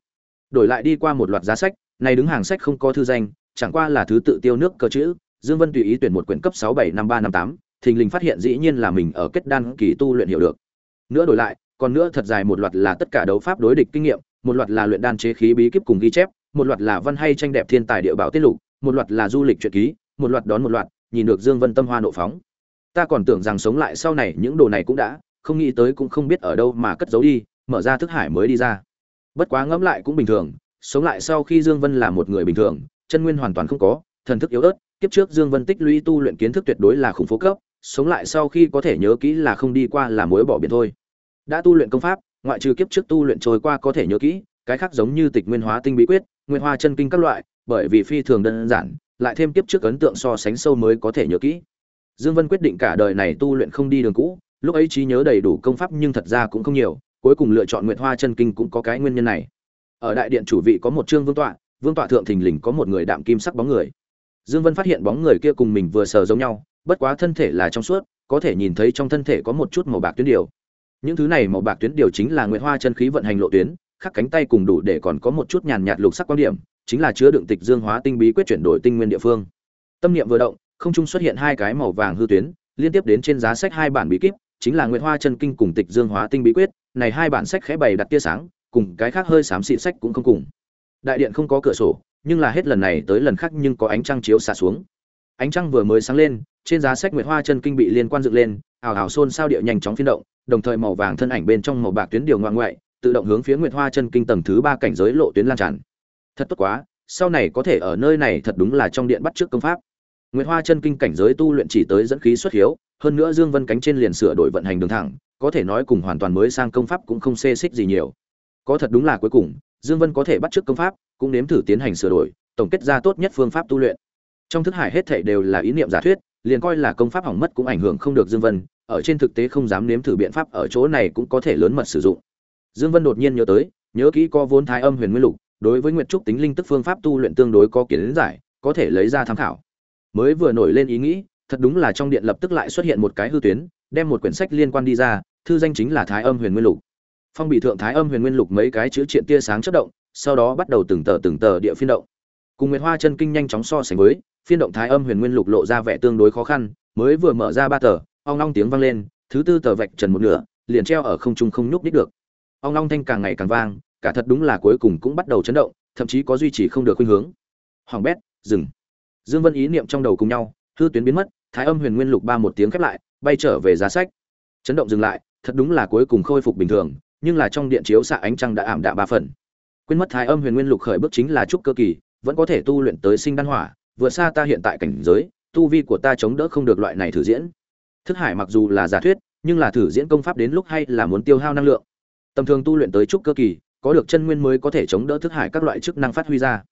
Đổi lại đi qua một loạt giá sách, này đứng hàng sách không có thư danh, chẳng qua là thứ tự tiêu nước cơ chữ dương vân tùy ý tuyển một quyển cấp sáu bảy năm ba năm tám, thình lình phát hiện dĩ nhiên là mình ở kết đan kỳ tu luyện hiểu được. Nữa đổi lại, còn nữa thật dài một loạt là tất cả đấu pháp đối địch kinh nghiệm, một loạt là luyện đan chế khí bí kíp cùng ghi chép, một loạt là văn hay tranh đẹp thiên tài địa bảo tiết lục, một loạt là du lịch truyện ký, một loạt đón một loạt, nhìn được dương vân tâm hoa nộ phóng. Ta còn tưởng rằng sống lại sau này những đồ này cũng đã, không nghĩ tới cũng không biết ở đâu mà cất giấu đi, mở ra thức hải mới đi ra. Bất quá ngẫm lại cũng bình thường, sống lại sau khi dương vân là một người bình thường, chân nguyên hoàn toàn không có, thần thức yếu ớt kiếp trước dương vân tích lũy tu luyện kiến thức tuyệt đối là khủng phố cấp, sống lại sau khi có thể nhớ kỹ là không đi qua là mối bỏ biển thôi. Đã tu luyện công pháp, ngoại trừ kiếp trước tu luyện trôi qua có thể nhớ kỹ, cái khác giống như tịch nguyên hóa tinh bí quyết, nguyên hoa chân kinh các loại, bởi vì phi thường đơn giản, lại thêm kiếp trước ấn tượng so sánh sâu mới có thể nhớ kỹ. Dương vân quyết định cả đời này tu luyện không đi đường cũ, lúc ấy trí nhớ đầy đủ công pháp nhưng thật ra cũng không nhiều, cuối cùng lựa chọn nguyệt hoa chân kinh cũng có cái nguyên nhân này. Ở đại điện chủ vị có một trương vương tọa vương tọa thượng thình lình có một người đạm kim sắc bóng người dương vân phát hiện bóng người kia cùng mình vừa sờ giống nhau, bất quá thân thể là trong suốt, có thể nhìn thấy trong thân thể có một chút màu bạc tuyến điều. Những thứ này màu bạc tuyến điều chính là nguyệt hoa chân khí vận hành lộ tuyến, khắc cánh tay cùng đủ để còn có một chút nhàn nhạt lục sắc quan điểm, chính là chứa đựng tịch dương hóa tinh bí quyết chuyển đổi tinh nguyên địa phương. Tâm niệm vừa động, không trung xuất hiện hai cái màu vàng hư tuyến, liên tiếp đến trên giá sách hai bản bí kíp, chính là nguyệt hoa chân kinh cùng tịch dương hóa tinh bí quyết. Này hai bản sách khẽ bày đặt tia sáng, cùng cái khác hơi xám xịt sách cũng không cùng. Đại điện không có cửa sổ nhưng là hết lần này tới lần khác nhưng có ánh trăng chiếu xả xuống. Ánh trăng vừa mới sáng lên, trên giá sách nguyệt hoa chân kinh bị liên quan dựng lên, ảo ảo xôn sao địa nhanh chóng phiên động, đồng thời màu vàng thân ảnh bên trong màu bạc tuyến điều ngoạn ngoại, tự động hướng phía nguyệt hoa chân kinh tầng thứ ba cảnh giới lộ tuyến lan tràn. Thật tốt quá, sau này có thể ở nơi này thật đúng là trong điện bắt trước công pháp. Nguyệt hoa chân kinh cảnh giới tu luyện chỉ tới dẫn khí xuất hiếu, hơn nữa dương vân cánh trên liền sửa đổi vận hành đường thẳng, có thể nói cùng hoàn toàn mới sang công pháp cũng không xê xích gì nhiều. Có thật đúng là cuối cùng, dương vân có thể bắt trước công pháp cũng nếm thử tiến hành sửa đổi, tổng kết ra tốt nhất phương pháp tu luyện. Trong thức hải hết thảy đều là ý niệm giả thuyết, liền coi là công pháp hỏng mất cũng ảnh hưởng không được dương vân, ở trên thực tế không dám nếm thử biện pháp ở chỗ này cũng có thể lớn mật sử dụng. Dương vân đột nhiên nhớ tới, nhớ kỹ có vốn thái âm huyền nguyên lục, đối với nguyệt trúc tính linh tức phương pháp tu luyện tương đối có kiến giải, có thể lấy ra tham khảo. Mới vừa nổi lên ý nghĩ, thật đúng là trong điện lập tức lại xuất hiện một cái hư tuyến, đem một quyển sách liên quan đi ra, thư danh chính là thái âm huyền nguyên lục. Phong bị thượng thái âm huyền nguyên lục mấy cái chữ triện tia sáng chất động sau đó bắt đầu từng tờ từng tờ địa phiên động. Cùng nguyệt hoa chân kinh nhanh chóng so sánh với, phiên động thái âm huyền nguyên lục lộ ra vẻ tương đối khó khăn, mới vừa mở ra ba tờ, ong long tiếng vang lên, thứ tư tờ vạch trần một nửa, liền treo ở không trung không nhúc đích được. Ong long thanh càng ngày càng vang, cả thật đúng là cuối cùng cũng bắt đầu chấn động, thậm chí có duy trì không được khuynh hướng. Hoàng bét, dừng. Dương vân ý niệm trong đầu cùng nhau, hư tuyến biến mất, thái âm huyền nguyên lục ba một tiếng khép lại, bay trở về giá sách. Chấn động dừng lại, thật đúng là cuối cùng khôi phục bình thường, nhưng là trong điện chiếu xạ ánh trăng đã ảm đạm ba phần quên mất thái âm huyền nguyên lục khởi bước chính là trúc cơ kỳ, vẫn có thể tu luyện tới sinh đan hỏa, Vừa xa ta hiện tại cảnh giới, tu vi của ta chống đỡ không được loại này thử diễn. Thức hải mặc dù là giả thuyết, nhưng là thử diễn công pháp đến lúc hay là muốn tiêu hao năng lượng. Tầm thường tu luyện tới trúc cơ kỳ, có được chân nguyên mới có thể chống đỡ thức hải các loại chức năng phát huy ra.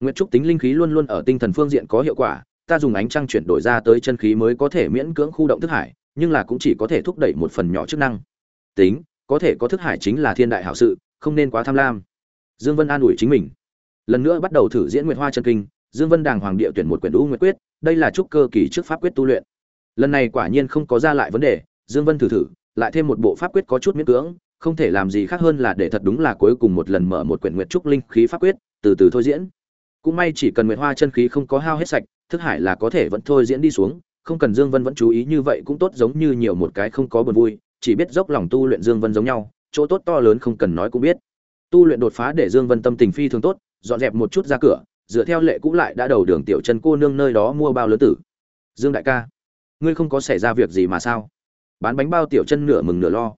Nguyện trúc tính linh khí luôn luôn ở tinh thần phương diện có hiệu quả, ta dùng ánh trăng chuyển đổi ra tới chân khí mới có thể miễn cưỡng khu động thức hải, nhưng là cũng chỉ có thể thúc đẩy một phần nhỏ chức năng. Tính, có thể có thức hải chính là thiên đại hảo sự, không nên quá tham lam dương vân an ủi chính mình. Lần nữa bắt đầu thử diễn nguyệt hoa chân kinh, dương vân đàng hoàng địa tuyển một quyển u nguyệt quyết, đây là trúc cơ kỳ trước pháp quyết tu luyện. Lần này quả nhiên không có ra lại vấn đề, dương vân thử thử, lại thêm một bộ pháp quyết có chút miễn cưỡng, không thể làm gì khác hơn là để thật đúng là cuối cùng một lần mở một quyển nguyệt trúc linh khí pháp quyết, từ từ thôi diễn. Cũng may chỉ cần nguyệt hoa chân khí không có hao hết sạch, thức hải là có thể vẫn thôi diễn đi xuống, không cần dương vân vẫn chú ý như vậy cũng tốt giống như nhiều một cái không có buồn vui, chỉ biết dốc lòng tu luyện dương vân giống nhau, chỗ tốt to lớn không cần nói cũng biết tu luyện đột phá để dương vân tâm tình phi thường tốt, dọn dẹp một chút ra cửa, dựa theo lệ cũ lại đã đầu đường tiểu chân cô nương nơi đó mua bao lớn tử. Dương đại ca, ngươi không có xảy ra việc gì mà sao? Bán bánh bao tiểu chân nửa mừng nửa lo.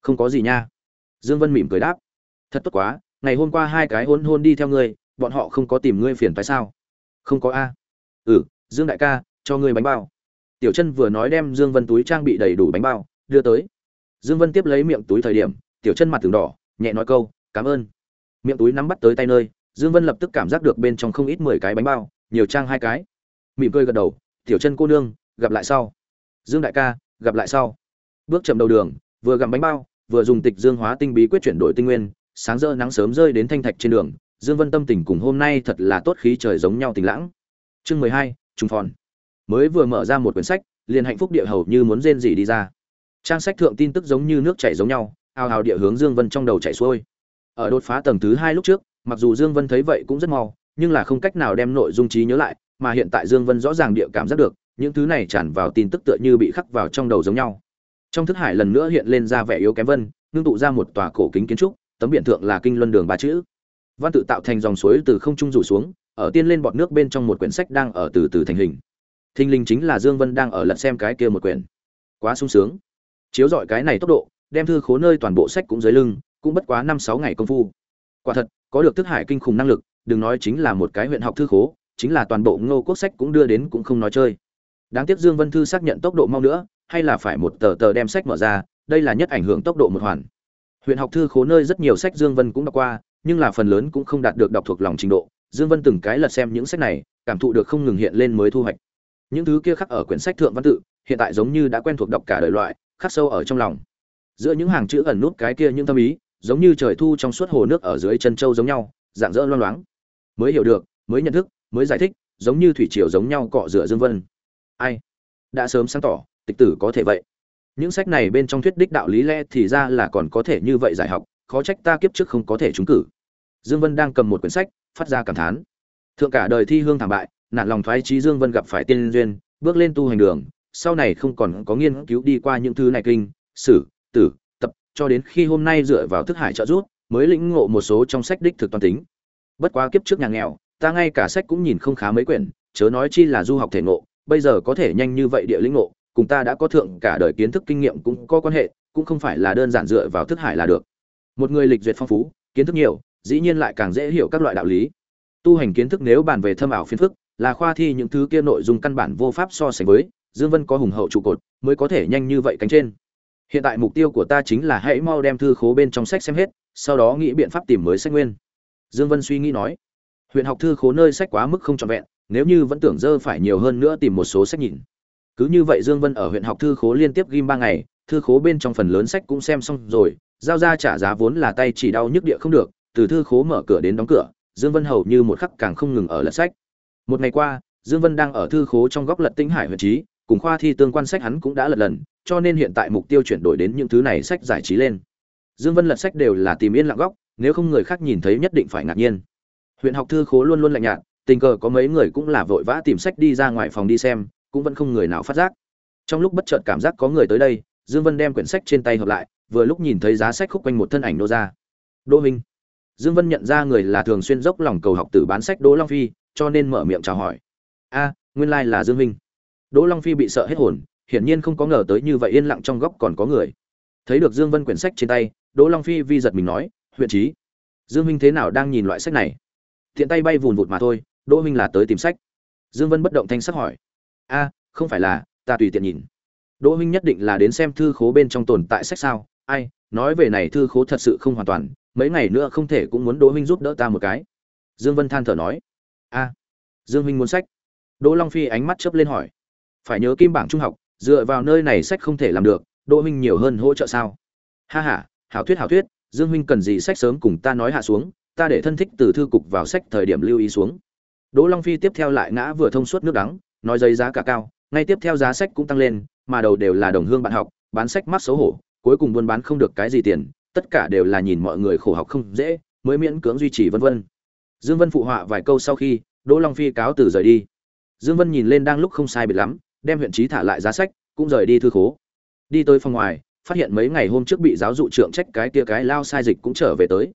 Không có gì nha. Dương vân mỉm cười đáp. Thật tốt quá, ngày hôm qua hai cái hôn hôn đi theo ngươi, bọn họ không có tìm ngươi phiền phải sao? Không có a. Ừ dương đại ca, cho ngươi bánh bao. Tiểu chân vừa nói đem dương vân túi trang bị đầy đủ bánh bao, đưa tới. Dương vân tiếp lấy miệng túi thời điểm, tiểu chân mặt từng đỏ, nhẹ nói câu cảm ơn. Miệng túi nắm bắt tới tay nơi, dương vân lập tức cảm giác được bên trong không ít mười cái bánh bao, nhiều trang hai cái. Mỉm cười gật đầu, tiểu chân cô nương, gặp lại sau. Dương đại ca, gặp lại sau. Bước chậm đầu đường, vừa gặm bánh bao, vừa dùng tịch dương hóa tinh bí quyết chuyển đổi tinh nguyên, sáng rỡ nắng sớm rơi đến thanh thạch trên đường, dương vân tâm tình cùng hôm nay thật là tốt khí trời giống nhau tình lãng. Chương mười hai trung phòn. Mới vừa mở ra một quyển sách, liền hạnh phúc địa hầu như muốn rên gì đi ra. Trang sách thượng tin tức giống như nước chảy giống nhau, ào ào địa hướng dương vân trong đầu chảy xuôi ở đột phá tầng thứ hai lúc trước, mặc dù dương vân thấy vậy cũng rất mau, nhưng là không cách nào đem nội dung trí nhớ lại, mà hiện tại dương vân rõ ràng địa cảm giác được, những thứ này tràn vào tin tức tựa như bị khắc vào trong đầu giống nhau. Trong thức hải lần nữa hiện lên ra vẻ yếu kém vân nương tụ ra một tòa cổ kính kiến trúc, tấm biển thượng là kinh luân đường ba chữ. Văn tự tạo thành dòng suối từ không trung rủ xuống, ở tiên lên bọt nước bên trong một quyển sách đang ở từ từ thành hình. Thinh linh chính là dương vân đang ở lật xem cái kia một quyển. Quá sung sướng. Chiếu dọi cái này tốc độ, đem thư khố nơi toàn bộ sách cũng dưới lưng cũng bất quá năm sáu ngày công phu. Quả thật, có được thức hải kinh khủng năng lực, đừng nói chính là một cái huyện học thư khố, chính là toàn bộ ngô quốc sách cũng đưa đến cũng không nói chơi. Đáng tiếc dương vân thư xác nhận tốc độ mau nữa, hay là phải một tờ tờ đem sách mở ra, đây là nhất ảnh hưởng tốc độ một hoàn. Huyện học thư khố nơi rất nhiều sách dương vân cũng đọc qua, nhưng là phần lớn cũng không đạt được đọc thuộc lòng trình độ. Dương vân từng cái lật xem những sách này, cảm thụ được không ngừng hiện lên mới thu hoạch. Những thứ kia khắc ở quyển sách thượng văn tự, hiện tại giống như đã quen thuộc đọc cả đời loại, khắc sâu ở trong lòng. Giữa những hàng chữ ẩn nút cái kia những tâm ý giống như trời thu trong suốt hồ nước ở dưới chân châu giống nhau, dạng dỡ loang loáng. Mới hiểu được, mới nhận thức, mới giải thích, giống như thủy triều giống nhau cọ rửa dương vân. Ai? Đã sớm sáng tỏ, tịch tử có thể vậy. Những sách này bên trong thuyết đích đạo lý lẽ thì ra là còn có thể như vậy giải học, khó trách ta kiếp trước không có thể trúng cử. Dương vân đang cầm một quyển sách, phát ra cảm thán. Thượng cả đời thi hương thảm bại, nạn lòng thoái trí dương vân gặp phải tiên duyên, bước lên tu hành đường, sau này không còn có nghiên cứu đi qua những thứ này kinh, sử, tử cho đến khi hôm nay dựa vào thức hải trợ giúp, mới lĩnh ngộ một số trong sách đích thực toàn tính. Bất quá kiếp trước nhà nghèo, ta ngay cả sách cũng nhìn không khá mấy quyển, chớ nói chi là du học thể ngộ, bây giờ có thể nhanh như vậy địa lĩnh ngộ, cùng ta đã có thượng cả đời kiến thức kinh nghiệm cũng có quan hệ, cũng không phải là đơn giản dựa vào thức hải là được. Một người lịch duyệt phong phú, kiến thức nhiều, dĩ nhiên lại càng dễ hiểu các loại đạo lý. Tu hành kiến thức nếu bàn về thâm ảo phiên phức, là khoa thi những thứ kia nội dung căn bản vô pháp so sánh với, dương vân có hùng hậu trụ cột, mới có thể nhanh như vậy cánh trên hiện tại mục tiêu của ta chính là hãy mau đem thư khố bên trong sách xem hết, sau đó nghĩ biện pháp tìm mới sách nguyên. Dương vân suy nghĩ nói. Huyện học thư khố nơi sách quá mức không trọn vẹn, nếu như vẫn tưởng dơ phải nhiều hơn nữa tìm một số sách nhìn. Cứ như vậy dương vân ở huyện học thư khố liên tiếp ghim ba ngày, thư khố bên trong phần lớn sách cũng xem xong rồi, giao ra trả giá vốn là tay chỉ đau nhức địa không được, từ thư khố mở cửa đến đóng cửa, dương vân hầu như một khắc càng không ngừng ở lật sách. Một ngày qua, dương vân đang ở thư khố trong góc lật tinh hải huyện trí, cùng khoa thi tương quan sách hắn cũng đã lật lần cho nên hiện tại mục tiêu chuyển đổi đến những thứ này sách giải trí lên. Dương vân lật sách đều là tìm yên lặng góc, nếu không người khác nhìn thấy nhất định phải ngạc nhiên. Huyện học thư khố luôn luôn lạnh nhạt, tình cờ có mấy người cũng là vội vã tìm sách đi ra ngoài phòng đi xem, cũng vẫn không người nào phát giác. Trong lúc bất chợt cảm giác có người tới đây, dương vân đem quyển sách trên tay hợp lại, vừa lúc nhìn thấy giá sách khúc quanh một thân ảnh đô ra. Đô minh. Dương vân nhận ra người là thường xuyên dốc lòng cầu học tử bán sách đỗ long phi, cho nên mở miệng chào hỏi. A, nguyên lai like là dương minh. Đỗ long phi bị sợ hết hồn hiển nhiên không có ngờ tới như vậy yên lặng trong góc còn có người. Thấy được dương vân quyển sách trên tay, đỗ long phi vi giật mình nói, huyện trí dương minh thế nào đang nhìn loại sách này? Thiện tay bay vùn vụt mà thôi, đỗ minh là tới tìm sách. Dương vân bất động thanh sắc hỏi, a, không phải là, ta tùy tiện nhìn. Đỗ minh nhất định là đến xem thư khố bên trong tồn tại sách sao? Ai, nói về này thư khố thật sự không hoàn toàn, mấy ngày nữa không thể cũng muốn đỗ minh giúp đỡ ta một cái. Dương vân than thở nói, a, dương minh muốn sách. Đỗ long phi ánh mắt chớp lên hỏi, phải nhớ kim bảng trung học dựa vào nơi này sách không thể làm được, đỗ minh nhiều hơn hỗ trợ sao? Ha ha, hảo thuyết hảo thuyết, dương minh cần gì sách sớm cùng ta nói hạ xuống, ta để thân thích từ thư cục vào sách thời điểm lưu ý xuống. Đỗ long phi tiếp theo lại ngã vừa thông suốt nước đắng, nói giấy giá cả cao, ngay tiếp theo giá sách cũng tăng lên, mà đầu đều là đồng hương bạn học, bán sách mắc xấu hổ, cuối cùng buôn bán không được cái gì tiền, tất cả đều là nhìn mọi người khổ học không dễ, mới miễn cưỡng duy trì vân vân. Dương vân phụ họa vài câu sau khi, đỗ long phi cáo từ rời đi. Dương vân nhìn lên đang lúc không sai biệt lắm đem huyện trí thả lại giá sách, cũng rời đi thư khố. Đi tới phòng ngoài, phát hiện mấy ngày hôm trước bị giáo dụ trưởng trách cái kia cái lao sai dịch cũng trở về tới.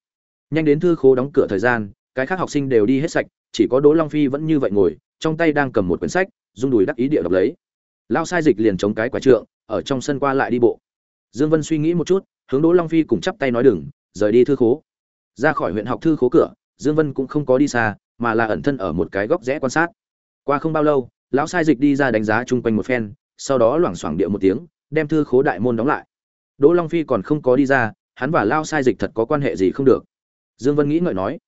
Nhanh đến thư khố đóng cửa thời gian, cái khác học sinh đều đi hết sạch, chỉ có đỗ long phi vẫn như vậy ngồi, trong tay đang cầm một quyển sách, rung đùi đắc ý địa đọc lấy. Lao sai dịch liền chống cái quả trượng, ở trong sân qua lại đi bộ. Dương vân suy nghĩ một chút, hướng đỗ long phi cùng chắp tay nói đừng, rời đi thư khố. Ra khỏi huyện học thư khố cửa, dương vân cũng không có đi xa, mà là ẩn thân ở một cái góc rẽ quan sát. Qua không bao lâu lão sai dịch đi ra đánh giá chung quanh một phen, sau đó loảng xoảng địa một tiếng, đem thư khố đại môn đóng lại. Đỗ long phi còn không có đi ra, hắn và lao sai dịch thật có quan hệ gì không được. Dương vân nghĩ ngợi nói,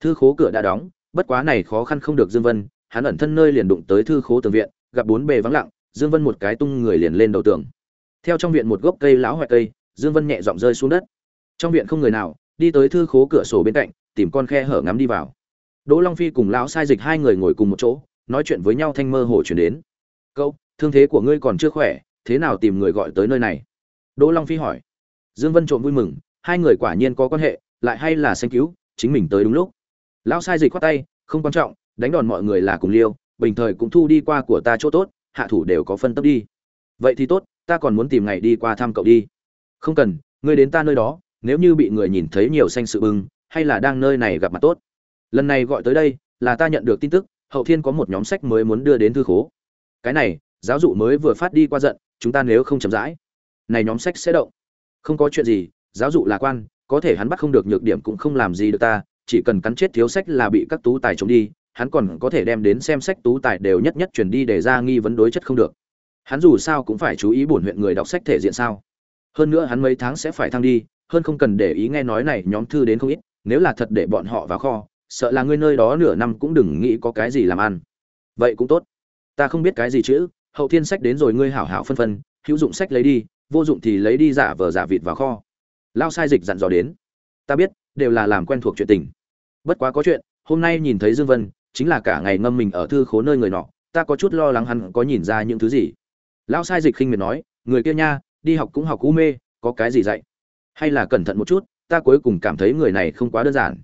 thư khố cửa đã đóng, bất quá này khó khăn không được dương vân, hắn ẩn thân nơi liền đụng tới thư khố tường viện, gặp bốn bề vắng lặng, dương vân một cái tung người liền lên đầu tường. Theo trong viện một gốc cây lão hoại cây, dương vân nhẹ giọng rơi xuống đất. Trong viện không người nào, đi tới thư khố cửa sổ bên cạnh, tìm con khe hở ngắm đi vào. Đỗ long phi cùng lão sai dịch hai người ngồi cùng một chỗ nói chuyện với nhau thanh mơ hồ chuyển đến. Cậu, thương thế của ngươi còn chưa khỏe, thế nào tìm người gọi tới nơi này? Đỗ long phi hỏi. Dương vân trộm vui mừng, hai người quả nhiên có quan hệ, lại hay là sanh cứu, chính mình tới đúng lúc. Lão sai dịch khoát tay, không quan trọng, đánh đòn mọi người là cùng liêu, bình thời cũng thu đi qua của ta chỗ tốt, hạ thủ đều có phân tấp đi. Vậy thì tốt, ta còn muốn tìm ngày đi qua thăm cậu đi. Không cần, ngươi đến ta nơi đó, nếu như bị người nhìn thấy nhiều xanh sự bưng hay là đang nơi này gặp mặt tốt. Lần này gọi tới đây, là ta nhận được tin tức hậu thiên có một nhóm sách mới muốn đưa đến thư khố. Cái này, giáo dụ mới vừa phát đi qua giận, chúng ta nếu không chậm rãi, này nhóm sách sẽ động. Không có chuyện gì, giáo dụ là quan, có thể hắn bắt không được nhược điểm cũng không làm gì được ta, chỉ cần cắn chết thiếu sách là bị các tú tài chống đi, hắn còn có thể đem đến xem sách tú tài đều nhất nhất chuyển đi để ra nghi vấn đối chất không được. Hắn dù sao cũng phải chú ý bổn huyện người đọc sách thể diện sao. Hơn nữa hắn mấy tháng sẽ phải thăng đi, hơn không cần để ý nghe nói này nhóm thư đến không ít, nếu là thật để bọn họ vào kho sợ là ngươi nơi đó nửa năm cũng đừng nghĩ có cái gì làm ăn. Vậy cũng tốt. Ta không biết cái gì chữ, hậu thiên sách đến rồi ngươi hảo hảo phân phân, hữu dụng sách lấy đi, vô dụng thì lấy đi giả vờ giả vịt vào kho. Lao sai dịch dặn dò đến. Ta biết, đều là làm quen thuộc chuyện tình. Bất quá có chuyện, hôm nay nhìn thấy dương vân, chính là cả ngày ngâm mình ở thư khố nơi người nọ, ta có chút lo lắng hắn có nhìn ra những thứ gì. Lão sai dịch khinh miệt nói, người kia nha, đi học cũng học cú mê, có cái gì dạy? Hay là cẩn thận một chút, ta cuối cùng cảm thấy người này không quá đơn giản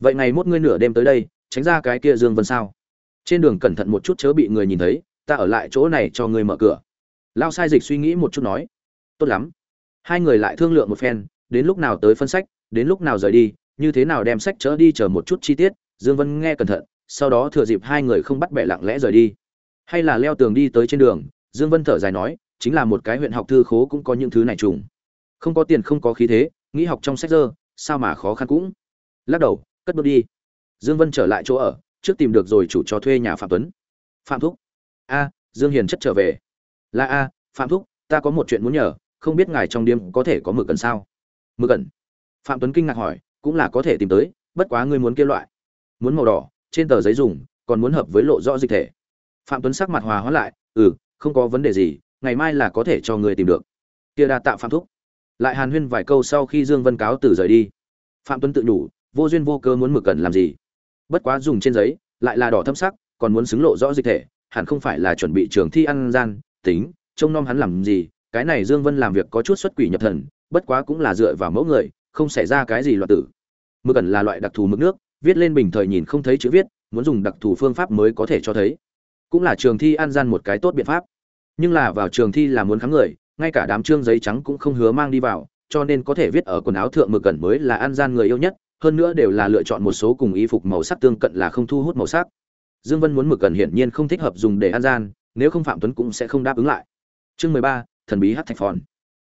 vậy ngày mốt ngươi nửa đêm tới đây, tránh ra cái kia dương vân sao? Trên đường cẩn thận một chút chớ bị người nhìn thấy, ta ở lại chỗ này cho ngươi mở cửa. Lao sai dịch suy nghĩ một chút nói. Tốt lắm. Hai người lại thương lượng một phen, đến lúc nào tới phân sách, đến lúc nào rời đi, như thế nào đem sách chớ đi chờ một chút chi tiết, dương vân nghe cẩn thận, sau đó thừa dịp hai người không bắt bẻ lặng lẽ rời đi. Hay là leo tường đi tới trên đường, dương vân thở dài nói, chính là một cái huyện học thư khố cũng có những thứ này trùng. Không có tiền không có khí thế, nghĩ học trong sách dơ, sao mà khó khăn cũng. Lắc đầu cất bước đi. Dương vân trở lại chỗ ở, trước tìm được rồi chủ cho thuê nhà phạm tuấn. Phạm thúc. A, dương hiền chất trở về. Là a, phạm thúc, ta có một chuyện muốn nhờ, không biết ngài trong đêm có thể có mực cần sao? Mực cần phạm tuấn kinh ngạc hỏi, cũng là có thể tìm tới, bất quá ngươi muốn kia loại. Muốn màu đỏ, trên tờ giấy dùng, còn muốn hợp với lộ rõ dịch thể. Phạm tuấn sắc mặt hòa hóa lại ừ không có vấn đề gì, ngày mai là có thể cho người tìm được. Kia đa tạ phạm thúc. Lại hàn huyên vài câu sau khi dương vân cáo từ rời đi. Phạm tuấn tự nhủ vô duyên vô cơ muốn mực cần làm gì. Bất quá dùng trên giấy, lại là đỏ thâm sắc, còn muốn xứng lộ rõ dịch thể, hẳn không phải là chuẩn bị trường thi ăn gian, tính, trông nom hắn làm gì, cái này dương vân làm việc có chút xuất quỷ nhập thần, bất quá cũng là dựa vào mẫu người, không xảy ra cái gì loạn tử. Mực cần là loại đặc thù mực nước, viết lên bình thời nhìn không thấy chữ viết, muốn dùng đặc thù phương pháp mới có thể cho thấy. Cũng là trường thi ăn gian một cái tốt biện pháp. Nhưng là vào trường thi là muốn kháng người, ngay cả đám trương giấy trắng cũng không hứa mang đi vào, cho nên có thể viết ở quần áo thượng mực cẩn mới là ăn gian người yêu nhất hơn nữa đều là lựa chọn một số cùng y phục màu sắc tương cận là không thu hút màu sắc. Dương vân muốn mực cần hiển nhiên không thích hợp dùng để ăn gian, nếu không phạm tuấn cũng sẽ không đáp ứng lại. Chương mười ba, thần bí hát thạch phòn.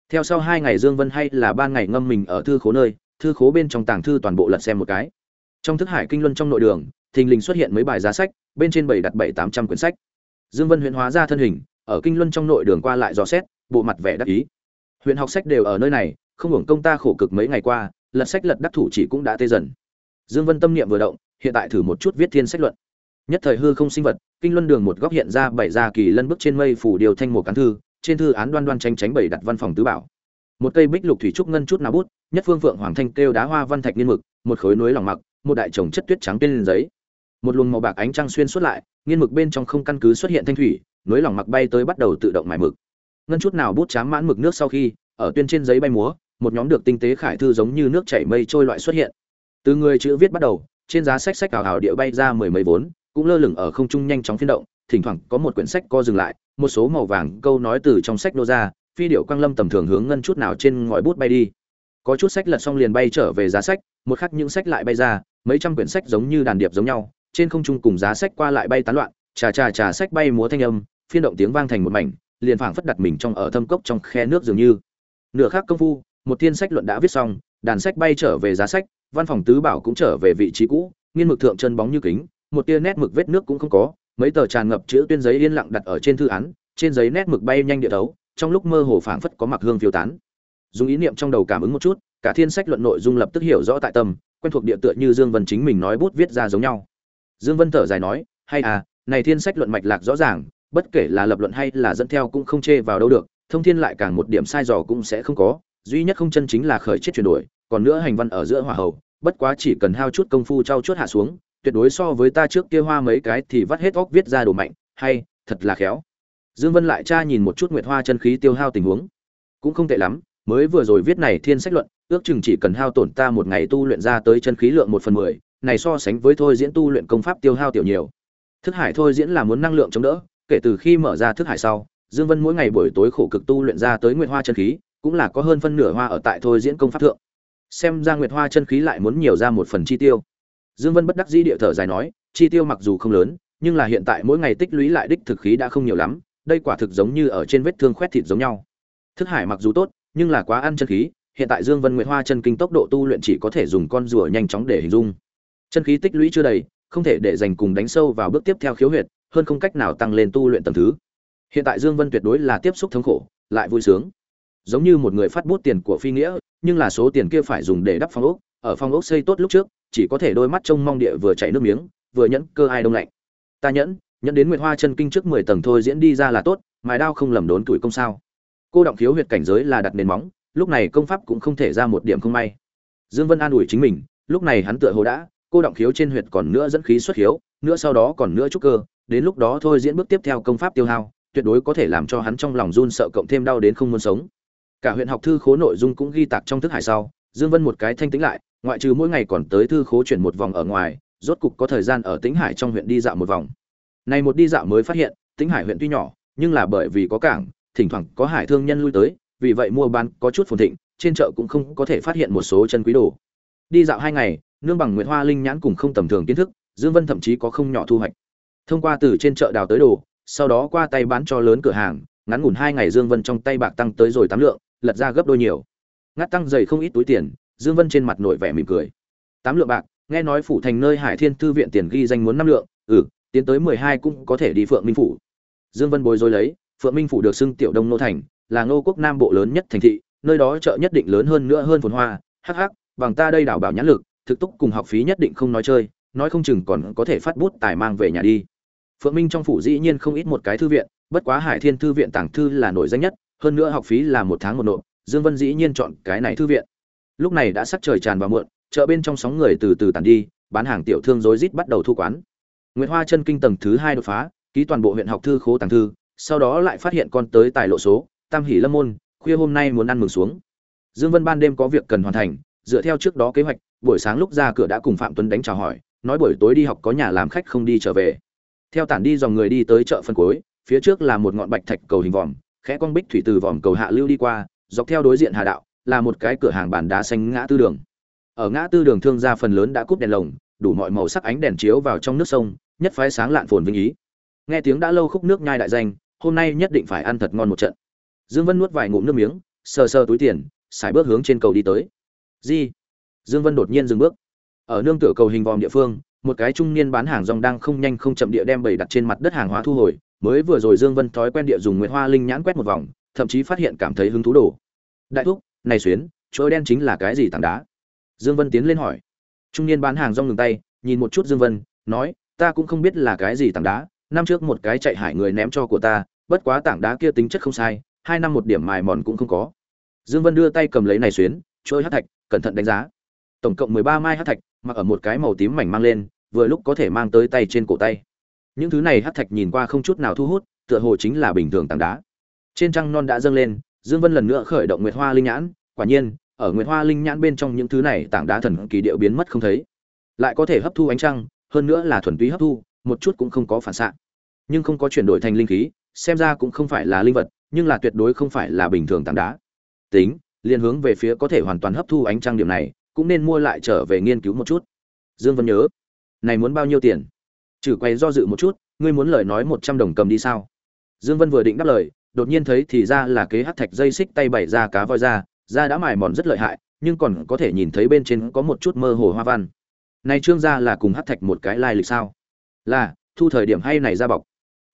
Theo sau hai ngày dương vân hay là ban ngày ngâm mình ở thư khố nơi, thư khố bên trong tàng thư toàn bộ lật xem một cái. Trong thức hải kinh luân trong nội đường, thình lình xuất hiện mấy bài giá sách, bên trên bảy đặt bảy tám trăm quyển sách. Dương vân huyện hóa ra thân hình, ở kinh luân trong nội đường qua lại dò xét, bộ mặt vẻ đắc ý. Huyện học sách đều ở nơi này, không hưởng công ta khổ cực mấy ngày qua lật sách lật đắc thủ chỉ cũng đã tê dần. Dương vân tâm niệm vừa động, hiện tại thử một chút viết thiên sách luận. Nhất thời hư không sinh vật, kinh luân đường một góc hiện ra bảy gia kỳ lân bước trên mây phủ điều thanh một cán thư, trên thư án đoan đoan tranh tránh bảy đặt văn phòng tứ bảo. Một cây bích lục thủy trúc ngân chút nào bút, nhất phương phượng hoàng thanh kêu đá hoa văn thạch niên mực, một khối núi lòng mặc, một đại chồng chất tuyết trắng trên giấy. Một luồng màu bạc ánh trăng xuyên suốt lại nghiên mực bên trong không căn cứ xuất hiện thanh thủy núi lòng mặc bay tới bắt đầu tự động mài mực. Ngân chút nào bút chám mãn mực nước sau khi, ở tuyên trên giấy bay múa một nhóm được tinh tế khải thư giống như nước chảy mây trôi loại xuất hiện. Từ người chữ viết bắt đầu, trên giá sách sách ảo ảo địa bay ra mười mấy vốn, cũng lơ lửng ở không trung nhanh chóng phiên động, thỉnh thoảng có một quyển sách co dừng lại, một số màu vàng câu nói từ trong sách nô ra, phi điệu quang lâm tầm thường hướng ngân chút nào trên ngòi bút bay đi. Có chút sách lật xong liền bay trở về giá sách, một khắc những sách lại bay ra, mấy trăm quyển sách giống như đàn điệp giống nhau, trên không trung cùng giá sách qua lại bay tán loạn trà trà trà sách bay múa thanh âm, phiên động tiếng vang thành một mảnh, liền phảng phất đặt mình trong ở thâm cốc trong khe nước dường như. Nửa khác công phu một thiên sách luận đã viết xong, đàn sách bay trở về giá sách, văn phòng tứ bảo cũng trở về vị trí cũ, nghiên mực thượng chân bóng như kính, một tia nét mực vết nước cũng không có, mấy tờ tràn ngập chữ tuyên giấy yên lặng đặt ở trên thư án, trên giấy nét mực bay nhanh địa đấu trong lúc mơ hồ phảng phất có mặc hương phiêu tán. Dùng ý niệm trong đầu cảm ứng một chút, cả thiên sách luận nội dung lập tức hiểu rõ tại tâm, quen thuộc địa tựa như dương vân chính mình nói bút viết ra giống nhau. Dương vân thở dài nói, hay à này thiên sách luận mạch lạc rõ ràng, bất kể là lập luận hay là dẫn theo cũng không chê vào đâu được, thông thiên lại càng một điểm sai dò cũng sẽ không có duy nhất không chân chính là khởi chết chuyển đổi, còn nữa hành văn ở giữa hỏa hầu, bất quá chỉ cần hao chút công phu trau chuốt hạ xuống, tuyệt đối so với ta trước kia hoa mấy cái thì vắt hết óc viết ra đồ mạnh, hay, thật là khéo. Dương vân lại tra nhìn một chút nguyệt hoa chân khí tiêu hao tình huống. Cũng không tệ lắm, mới vừa rồi viết này thiên sách luận, ước chừng chỉ cần hao tổn ta một ngày tu luyện ra tới chân khí lượng một phần mười, này so sánh với thôi diễn tu luyện công pháp tiêu hao tiểu nhiều. Thức hải thôi diễn là muốn năng lượng chống đỡ, kể từ khi mở ra thức hải sau, dương vân mỗi ngày buổi tối khổ cực tu luyện ra tới nguyệt hoa chân khí cũng là có hơn phân nửa hoa ở tại thôi diễn công pháp thượng. Xem ra nguyệt hoa chân khí lại muốn nhiều ra một phần chi tiêu. Dương vân bất đắc dĩ địa thở dài nói, chi tiêu mặc dù không lớn, nhưng là hiện tại mỗi ngày tích lũy lại đích thực khí đã không nhiều lắm, đây quả thực giống như ở trên vết thương khoét thịt giống nhau. Thức hải mặc dù tốt, nhưng là quá ăn chân khí, hiện tại dương vân nguyệt hoa chân kinh tốc độ tu luyện chỉ có thể dùng con rùa nhanh chóng để hình dung. Chân khí tích lũy chưa đầy, không thể để dành cùng đánh sâu vào bước tiếp theo khiếu huyệt, hơn không cách nào tăng lên tu luyện tầng thứ. Hiện tại dương vân tuyệt đối là tiếp xúc thống khổ, lại vui sướng giống như một người phát bút tiền của phi nghĩa, nhưng là số tiền kia phải dùng để đắp phong ốc. Ở phong ốc xây tốt lúc trước, chỉ có thể đôi mắt trông mong địa vừa chảy nước miếng, vừa nhẫn cơ ai đông lạnh. Ta nhẫn nhẫn đến nguyệt hoa chân kinh trước mười tầng thôi diễn đi ra là tốt, mài đao không lầm đốn tuổi công sao. Cô động khiếu huyệt cảnh giới là đặt nền móng, lúc này công pháp cũng không thể ra một điểm không may. Dương vân an ủi chính mình, lúc này hắn tựa hồ đã, cô động khiếu trên huyệt còn nữa dẫn khí xuất khiếu nữa sau đó còn nữa trúc cơ, đến lúc đó thôi diễn bước tiếp theo công pháp tiêu hao, tuyệt đối có thể làm cho hắn trong lòng run sợ cộng thêm đau đến không muốn sống cả huyện học thư khố nội dung cũng ghi tạc trong thức hải sau. Dương vân một cái thanh tĩnh lại, ngoại trừ mỗi ngày còn tới thư khố chuyển một vòng ở ngoài, rốt cục có thời gian ở tĩnh hải trong huyện đi dạo một vòng. Này một đi dạo mới phát hiện, tĩnh hải huyện tuy nhỏ, nhưng là bởi vì có cảng, thỉnh thoảng có hải thương nhân lui tới, vì vậy mua bán có chút phồn thịnh, trên chợ cũng không có thể phát hiện một số chân quý đồ. Đi dạo hai ngày, nương bằng nguyệt hoa linh nhãn cùng không tầm thường kiến thức, dương vân thậm chí có không nhỏ thu hoạch. Thông qua từ trên chợ đào tới đồ, sau đó qua tay bán cho lớn cửa hàng, ngắn ngủn hai ngày dương vân trong tay bạc tăng tới rồi tám lượng lật ra gấp đôi nhiều. Ngắt tăng dày không ít túi tiền, dương vân trên mặt nổi vẻ mỉm cười. Tám lượng bạc, nghe nói phủ thành nơi hải thiên thư viện tiền ghi danh muốn năm lượng ừ tiến tới mười hai cũng có thể đi phượng minh phủ. Dương vân bồi dối lấy, phượng minh phủ được xưng tiểu đông nô thành, là ngô quốc nam bộ lớn nhất thành thị, nơi đó chợ nhất định lớn hơn nữa hơn phồn hoa, hắc hắc, bằng ta đây đảo bảo nhãn lực, thực túc cùng học phí nhất định không nói chơi, nói không chừng còn có thể phát bút tài mang về nhà đi. Phượng minh trong phủ dĩ nhiên không ít một cái thư viện, bất quá hải thiên thư viện tàng thư là nổi danh nhất hơn nữa học phí là một tháng một nộp, dương vân dĩ nhiên chọn cái này thư viện. Lúc này đã sắc trời tràn vào muộn, chợ bên trong sóng người từ từ tàn đi, bán hàng tiểu thương rối rít bắt đầu thu quán. Nguyệt hoa chân kinh tầng thứ hai đột phá, ký toàn bộ huyện học thư khố tàng thư, sau đó lại phát hiện con tới tài lộ số, tam hỷ lâm môn, khuya hôm nay muốn ăn mừng xuống. Dương vân ban đêm có việc cần hoàn thành, dựa theo trước đó kế hoạch, buổi sáng lúc ra cửa đã cùng phạm tuấn đánh chào hỏi, nói buổi tối đi học có nhà làm khách không đi trở về. Theo tản đi dòng người đi tới chợ phân cối phía trước là một ngọn bạch thạch cầu hình vòm khẽ quang bích thủy từ vòm cầu hạ lưu đi qua, dọc theo đối diện hà đạo, là một cái cửa hàng bàn đá xanh ngã tư đường. Ở ngã tư đường thương gia phần lớn đã cúp đèn lồng, đủ mọi màu sắc ánh đèn chiếu vào trong nước sông, nhất phái sáng lạn phồn vinh ý. Nghe tiếng đã lâu khúc nước nhai đại danh, hôm nay nhất định phải ăn thật ngon một trận. Dương vân nuốt vài ngụm nước miếng, sờ sờ túi tiền xài bước hướng trên cầu đi tới. Gì dương vân đột nhiên dừng bước. Ở nương tựa cầu hình vòm địa phương, một cái trung niên bán hàng rong đang không nhanh không chậm địa đem bày đặt trên mặt đất hàng hóa thu hồi mới vừa rồi dương vân thói quen địa dùng nguyệt hoa linh nhãn quét một vòng, thậm chí phát hiện cảm thấy hứng thú đồ. Đại thúc, này xuyến, chỗ đen chính là cái gì tảng đá? Dương vân tiến lên hỏi. Trung niên bán hàng rong ngừng tay, nhìn một chút dương vân, nói, ta cũng không biết là cái gì tảng đá, năm trước một cái chạy hải người ném cho của ta, bất quá tảng đá kia tính chất không sai, hai năm một điểm mài mòn cũng không có. Dương vân đưa tay cầm lấy này xuyến, trôi hắc thạch, cẩn thận đánh giá. Tổng cộng mười ba mai hắc thạch, mặc ở một cái màu tím mảnh mang lên, vừa lúc có thể mang tới tay trên cổ tay những thứ này hắc thạch nhìn qua không chút nào thu hút, tựa hồ chính là bình thường tảng đá. Trên trăng non đã dâng lên, dương vân lần nữa khởi động nguyệt hoa linh nhãn. Quả nhiên, ở nguyệt hoa linh nhãn bên trong những thứ này tảng đá thần kỳ điệu biến mất không thấy. Lại có thể hấp thu ánh trăng, hơn nữa là thuần túy hấp thu, một chút cũng không có phản xạ. Nhưng không có chuyển đổi thành linh khí, xem ra cũng không phải là linh vật, nhưng là tuyệt đối không phải là bình thường tảng đá. Tính liên hướng về phía có thể hoàn toàn hấp thu ánh trăng điểm này, cũng nên mua lại trở về nghiên cứu một chút. Dương vân nhớ, này muốn bao nhiêu tiền? Trừ quay do dự một chút, ngươi muốn lời nói một trăm đồng cầm đi sao? Dương vân vừa định đáp lời, đột nhiên thấy thì ra là kế hát thạch dây xích tay bảy ra cá voi ra, da đã mài mòn rất lợi hại, nhưng còn có thể nhìn thấy bên trên có một chút mơ hồ hoa văn. Này trương gia là cùng hát thạch một cái lai lịch sao? Là, thu thời điểm hay này ra bọc?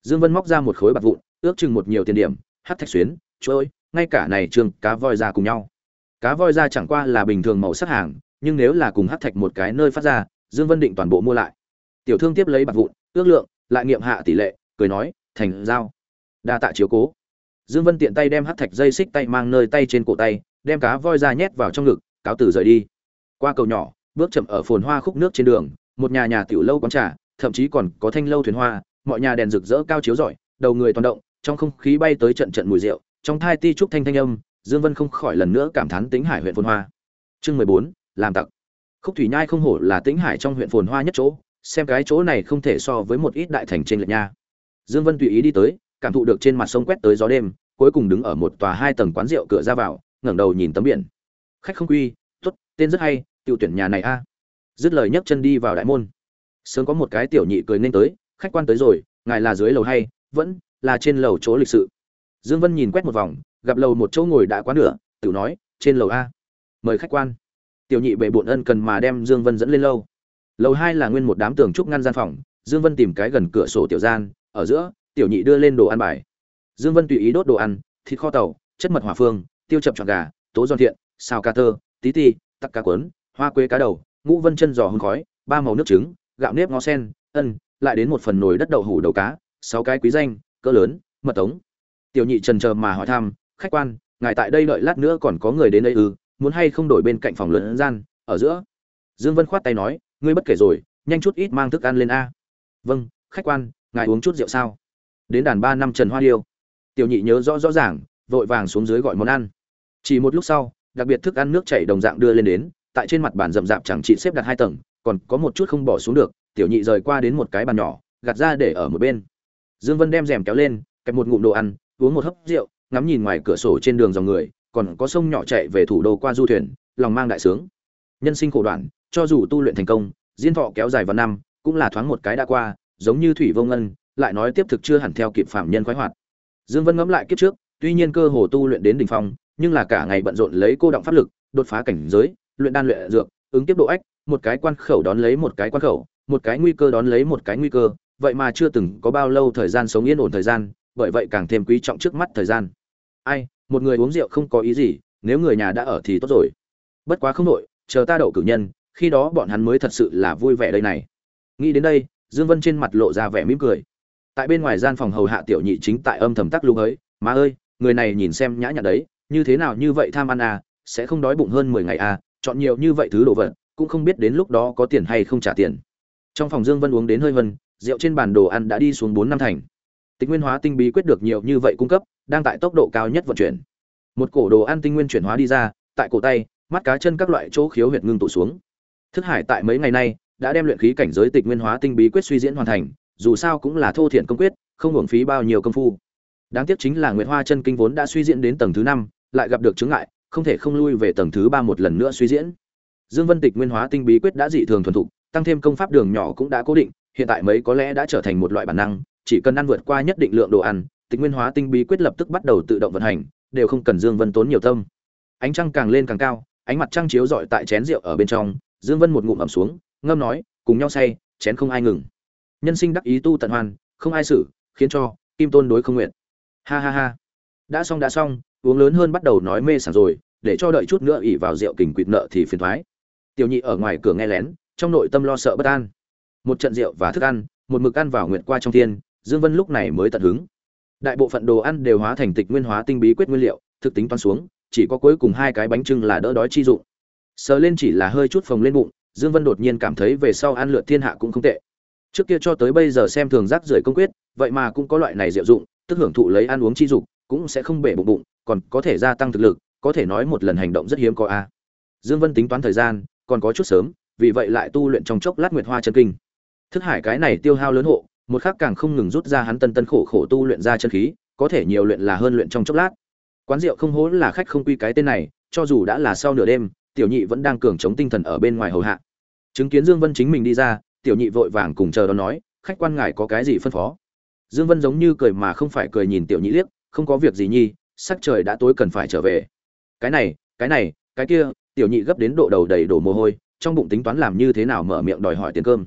Dương vân móc ra một khối bạc vụn, ước chừng một nhiều tiền điểm, hát thạch xuyến trôi ngay cả này trương cá voi ra cùng nhau. Cá voi ra chẳng qua là bình thường màu sắc hàng, nhưng nếu là cùng hát thạch một cái nơi phát ra, dương vân định toàn bộ mua lại tiểu thương tiếp lấy bạc vụn, ước lượng, lại nghiệm hạ tỷ lệ, cười nói, thành giao. Đa tạ chiếu cố. Dương vân tiện tay đem hát thạch dây xích tay mang nơi tay trên cổ tay, đem cá voi ra nhét vào trong ngực, cáo tử rời đi. Qua cầu nhỏ, bước chậm ở phồn hoa khúc nước trên đường, một nhà nhà tiểu lâu quán trà, thậm chí còn có thanh lâu thuyền hoa, mọi nhà đèn rực rỡ cao chiếu rọi, đầu người toàn động, trong không khí bay tới trận trận mùi rượu, trong thai ti trúc thanh thanh âm, dương vân không khỏi lần nữa cảm thán tính hải huyện phồn hoa. Chương mười bốn, làm tặc. Khúc thủy nhai không hổ là tính hải trong huyện phồn hoa nhất chỗ xem cái chỗ này không thể so với một ít đại thành trên lệch nha. Dương vân tùy ý đi tới, cảm thụ được trên mặt sông quét tới gió đêm, cuối cùng đứng ở một tòa hai tầng quán rượu cửa ra vào, ngẩng đầu nhìn tấm biển. Khách không quy, tốt, tên rất hay tiêu tuyển nhà này a. Dứt lời nhấc chân đi vào đại môn. Sớm có một cái tiểu nhị cười nên tới, khách quan tới rồi, ngài là dưới lầu hay, vẫn là trên lầu chỗ lịch sự. Dương vân nhìn quét một vòng, gặp lầu một chỗ ngồi đã quá nửa, tự nói, trên lầu a. Mời khách quan. Tiểu nhị bệ bộn ân cần mà đem dương vân dẫn lên lâu lầu hai là nguyên một đám tường trúc ngăn gian phòng, dương vân tìm cái gần cửa sổ tiểu gian, ở giữa, tiểu nhị đưa lên đồ ăn bài. Dương vân tùy ý đốt đồ ăn, thịt kho tàu, chất mật hỏa phương, tiêu chập trọn gà, tố giòn thiện, xào ca tơ, tí ti tắc cá quấn hoa quế cá đầu, ngũ vân chân giò hương khói, ba màu nước trứng, gạo nếp ngó sen, ân, lại đến một phần nồi đất đậu hủ đầu cá, sáu cái quý danh, cỡ lớn, mật tống tiểu nhị trần chờ mà hỏi thăm, khách quan, ngài tại đây đợi lát nữa còn có người đến đây ư? Muốn hay không đổi bên cạnh phòng lớn gian, ở giữa? Dương vân khoát tay nói ngươi bất kể rồi, nhanh chút ít mang thức ăn lên a. Vâng khách quan, ngài uống chút rượu sao? Đến đàn ba năm trần hoa điêu tiểu nhị nhớ rõ rõ ràng, vội vàng xuống dưới gọi món ăn. Chỉ một lúc sau, đặc biệt thức ăn nước chảy đồng dạng đưa lên đến, tại trên mặt bàn rậm rạp chẳng chị xếp đặt hai tầng, còn có một chút không bỏ xuống được, tiểu nhị rời qua đến một cái bàn nhỏ, gạt ra để ở một bên. Dương vân đem rèm kéo lên kẹp một ngụm đồ ăn, uống một hớp rượu, ngắm nhìn ngoài cửa sổ trên đường dòng người, còn có sông nhỏ chạy về thủ đô qua du thuyền, lòng mang đại sướng. Nhân sinh khổ đoạn cho dù tu luyện thành công diên thọ kéo dài vào năm cũng là thoáng một cái đã qua giống như thủy vô ngân lại nói tiếp thực chưa hẳn theo kịp phạm nhân khoái hoạt. Dương vân ngẫm lại kiếp trước tuy nhiên cơ hồ tu luyện đến đỉnh phong nhưng là cả ngày bận rộn lấy cô động pháp lực đột phá cảnh giới luyện đan luyện dược ứng tiếp độ ách một cái quan khẩu đón lấy một cái quan khẩu một cái nguy cơ đón lấy một cái nguy cơ vậy mà chưa từng có bao lâu thời gian sống yên ổn thời gian bởi vậy càng thêm quý trọng trước mắt thời gian. Ai một người uống rượu không có ý gì nếu người nhà đã ở thì tốt rồi. Bất quá không nổi, chờ ta đậu cử nhân khi đó bọn hắn mới thật sự là vui vẻ đây này. Nghĩ đến đây, dương vân trên mặt lộ ra vẻ mỉm cười. Tại bên ngoài gian phòng hầu hạ tiểu nhị chính tại âm thầm tắc lúc ấy, má ơi, người này nhìn xem nhã nhặn đấy, như thế nào như vậy tham ăn à sẽ không đói bụng hơn mười ngày à chọn nhiều như vậy thứ đồ vật, cũng không biết đến lúc đó có tiền hay không trả tiền. Trong phòng dương vân uống đến hơi vân rượu trên bàn đồ ăn đã đi xuống bốn năm thành. Tinh nguyên hóa tinh bí quyết được nhiều như vậy cung cấp, đang tại tốc độ cao nhất vận chuyển. Một cổ đồ ăn tinh nguyên chuyển hóa đi ra, tại cổ tay, mắt cá chân các loại chỗ khiếu huyệt ngưng tụ xuống thức hải tại mấy ngày nay, đã đem luyện khí cảnh giới tịch nguyên hóa tinh bí quyết suy diễn hoàn thành, dù sao cũng là thô thiện công quyết, không hưởng phí bao nhiêu công phu. Đáng tiếc chính là nguyệt hoa chân kinh vốn đã suy diễn đến tầng thứ năm, lại gặp được chứng ngại, không thể không lui về tầng thứ ba một lần nữa suy diễn. Dương vân tịch nguyên hóa tinh bí quyết đã dị thường thuần thục, tăng thêm công pháp đường nhỏ cũng đã cố định, hiện tại mấy có lẽ đã trở thành một loại bản năng, chỉ cần ăn vượt qua nhất định lượng đồ ăn, tịch nguyên hóa tinh bí quyết lập tức bắt đầu tự động vận hành, đều không cần dương vân tốn nhiều tâm. Ánh trăng càng lên càng cao, ánh mặt trăng chiếu rọi tại chén rượu ở bên trong dương vân một ngụm ẩm xuống, ngâm nói, cùng nhau say, chén không ai ngừng. Nhân sinh đắc ý tu tận hoàn, không ai xử, khiến cho kim tôn đối không nguyện. Ha ha ha. Đã xong đã xong, uống lớn hơn bắt đầu nói mê sảng rồi, để cho đợi chút nữa ỉ vào rượu kình quỵt nợ thì phiền toái. tiểu nhị ở ngoài cửa nghe lén, trong nội tâm lo sợ bất an. Một trận rượu và thức ăn, một mực ăn vào nguyện qua trong thiên, dương vân lúc này mới tận hứng. Đại bộ phận đồ ăn đều hóa thành tịch nguyên hóa tinh bí quyết nguyên liệu, thực tính toán xuống, chỉ có cuối cùng hai cái bánh trưng là đỡ đói chi dụng sờ lên chỉ là hơi chút phồng lên bụng, dương vân đột nhiên cảm thấy về sau ăn lượt thiên hạ cũng không tệ. Trước kia cho tới bây giờ xem thường rác rưởi công quyết, vậy mà cũng có loại này diệu dụng, tức hưởng thụ lấy ăn uống chi dục, cũng sẽ không bể bụng bụng, còn có thể gia tăng thực lực, có thể nói một lần hành động rất hiếm có a. À. Dương vân tính toán thời gian, còn có chút sớm, vì vậy lại tu luyện trong chốc lát nguyệt hoa chân kinh. Thức hải cái này tiêu hao lớn hộ, một khắc càng không ngừng rút ra hắn tân tân khổ khổ tu luyện ra chân khí, có thể nhiều luyện là hơn luyện trong chốc lát. Quán rượu không hố là khách không quy cái tên này, cho dù đã là sau nửa đêm tiểu nhị vẫn đang cường chống tinh thần ở bên ngoài hầu hạ. Chứng kiến dương vân chính mình đi ra, tiểu nhị vội vàng cùng chờ đó nói, khách quan ngài có cái gì phân phó? Dương vân giống như cười mà không phải cười nhìn tiểu nhị liếc, không có việc gì nhi, sắc trời đã tối cần phải trở về. Cái này cái này, cái kia. Tiểu nhị gấp đến độ đầu đầy đổ mồ hôi, trong bụng tính toán làm như thế nào mở miệng đòi hỏi tiền cơm.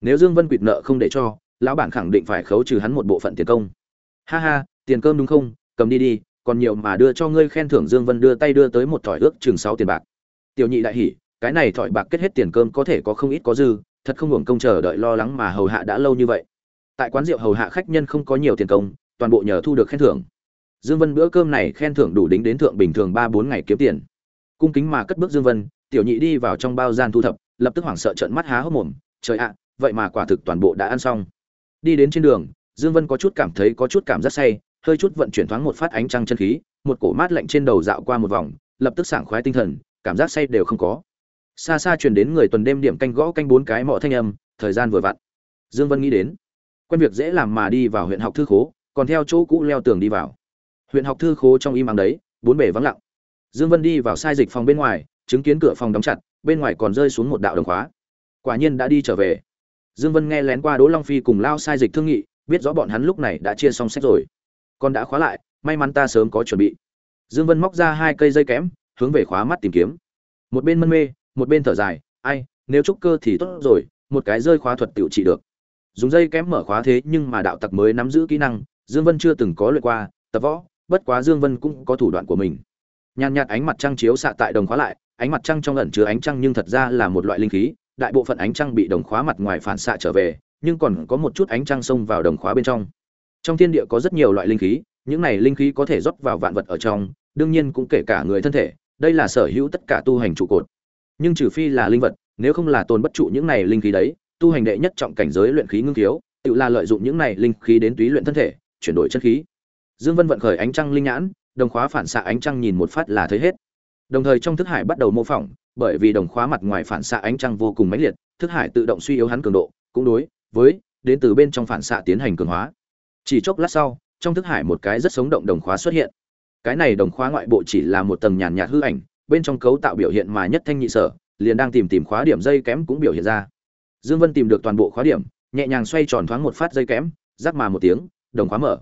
Nếu dương vân quỵt nợ không để cho, lão bản khẳng định phải khấu trừ hắn một bộ phận tiền công. Ha ha, tiền cơm đúng không? Cầm đi đi, còn nhiều mà đưa cho ngươi khen thưởng. Dương vân đưa tay đưa tới một thỏi ước chừng sáu tiền bạc tiểu nhị đại hỉ, cái này thỏi bạc kết hết tiền cơm có thể có không ít có dư, thật không hưởng công chờ đợi lo lắng mà hầu hạ đã lâu như vậy. Tại quán rượu hầu hạ khách nhân không có nhiều tiền công, toàn bộ nhờ thu được khen thưởng. Dương vân bữa cơm này khen thưởng đủ đính đến thượng bình thường ba bốn ngày kiếm tiền. Cung kính mà cất bước dương vân, tiểu nhị đi vào trong bao gian thu thập, lập tức hoảng sợ trợn mắt há hốc mồm, trời ạ à, vậy mà quả thực toàn bộ đã ăn xong. Đi đến trên đường, dương vân có chút cảm thấy có chút cảm giác say, hơi chút vận chuyển thoáng một phát ánh trăng chân khí, một cổ mát lạnh trên đầu dạo qua một vòng, lập tức sảng khoái tinh thần cảm giác say đều không có. Xa xa truyền đến người tuần đêm điểm canh gõ canh bốn cái mọ thanh âm, thời gian vừa vặn. Dương vân nghĩ đến, quen việc dễ làm mà đi vào huyện học thư khố, còn theo chỗ cũ leo tường đi vào. Huyện học thư khố trong im ắng đấy, bốn bể vắng lặng. Dương vân đi vào sai dịch phòng bên ngoài, chứng kiến cửa phòng đóng chặt, bên ngoài còn rơi xuống một đạo đồng khóa. Quả nhiên đã đi trở về. Dương vân nghe lén qua đỗ long phi cùng lao sai dịch thương nghị, biết rõ bọn hắn lúc này đã chia xong sách rồi. Còn đã khóa lại, may mắn ta sớm có chuẩn bị. Dương vân móc ra hai cây dây kém hướng về khóa mắt tìm kiếm. Một bên mân mê, một bên thở dài, ai, nếu trúc cơ thì tốt rồi, một cái rơi khóa thuật tiểu trị được. Dùng dây kém mở khóa thế nhưng mà đạo tặc mới nắm giữ kỹ năng, dương vân chưa từng có luyện qua, tập võ, bất quá dương vân cũng có thủ đoạn của mình. Nhàn nhạt ánh mặt trăng chiếu xạ tại đồng khóa lại, ánh mặt trăng trong ẩn chứa ánh trăng nhưng thật ra là một loại linh khí, đại bộ phận ánh trăng bị đồng khóa mặt ngoài phản xạ trở về, nhưng còn có một chút ánh trăng xông vào đồng khóa bên trong. Trong thiên địa có rất nhiều loại linh khí, những này linh khí có thể rót vào vạn vật ở trong, đương nhiên cũng kể cả người thân thể đây là sở hữu tất cả tu hành trụ cột. Nhưng trừ phi là linh vật, nếu không là tồn bất trụ những này linh khí đấy, tu hành đệ nhất trọng cảnh giới luyện khí ngưng thiếu tự là lợi dụng những này linh khí đến túy luyện thân thể, chuyển đổi chân khí. Dương vân vận khởi ánh trăng linh nhãn, đồng khóa phản xạ ánh trăng nhìn một phát là thấy hết. Đồng thời trong thức hải bắt đầu mô phỏng, bởi vì đồng khóa mặt ngoài phản xạ ánh trăng vô cùng mãnh liệt, thức hải tự động suy yếu hắn cường độ, cũng đối với đến từ bên trong phản xạ tiến hành cường hóa. Chỉ chốc lát sau, trong thức hải một cái rất sống động đồng khóa xuất hiện cái này đồng khóa ngoại bộ chỉ là một tầng nhàn nhạt hư ảnh, bên trong cấu tạo biểu hiện mà nhất thanh nhị sở, liền đang tìm tìm khóa điểm dây kém cũng biểu hiện ra. Dương vân tìm được toàn bộ khóa điểm, nhẹ nhàng xoay tròn thoáng một phát dây kém, rắc mà một tiếng, đồng khóa mở.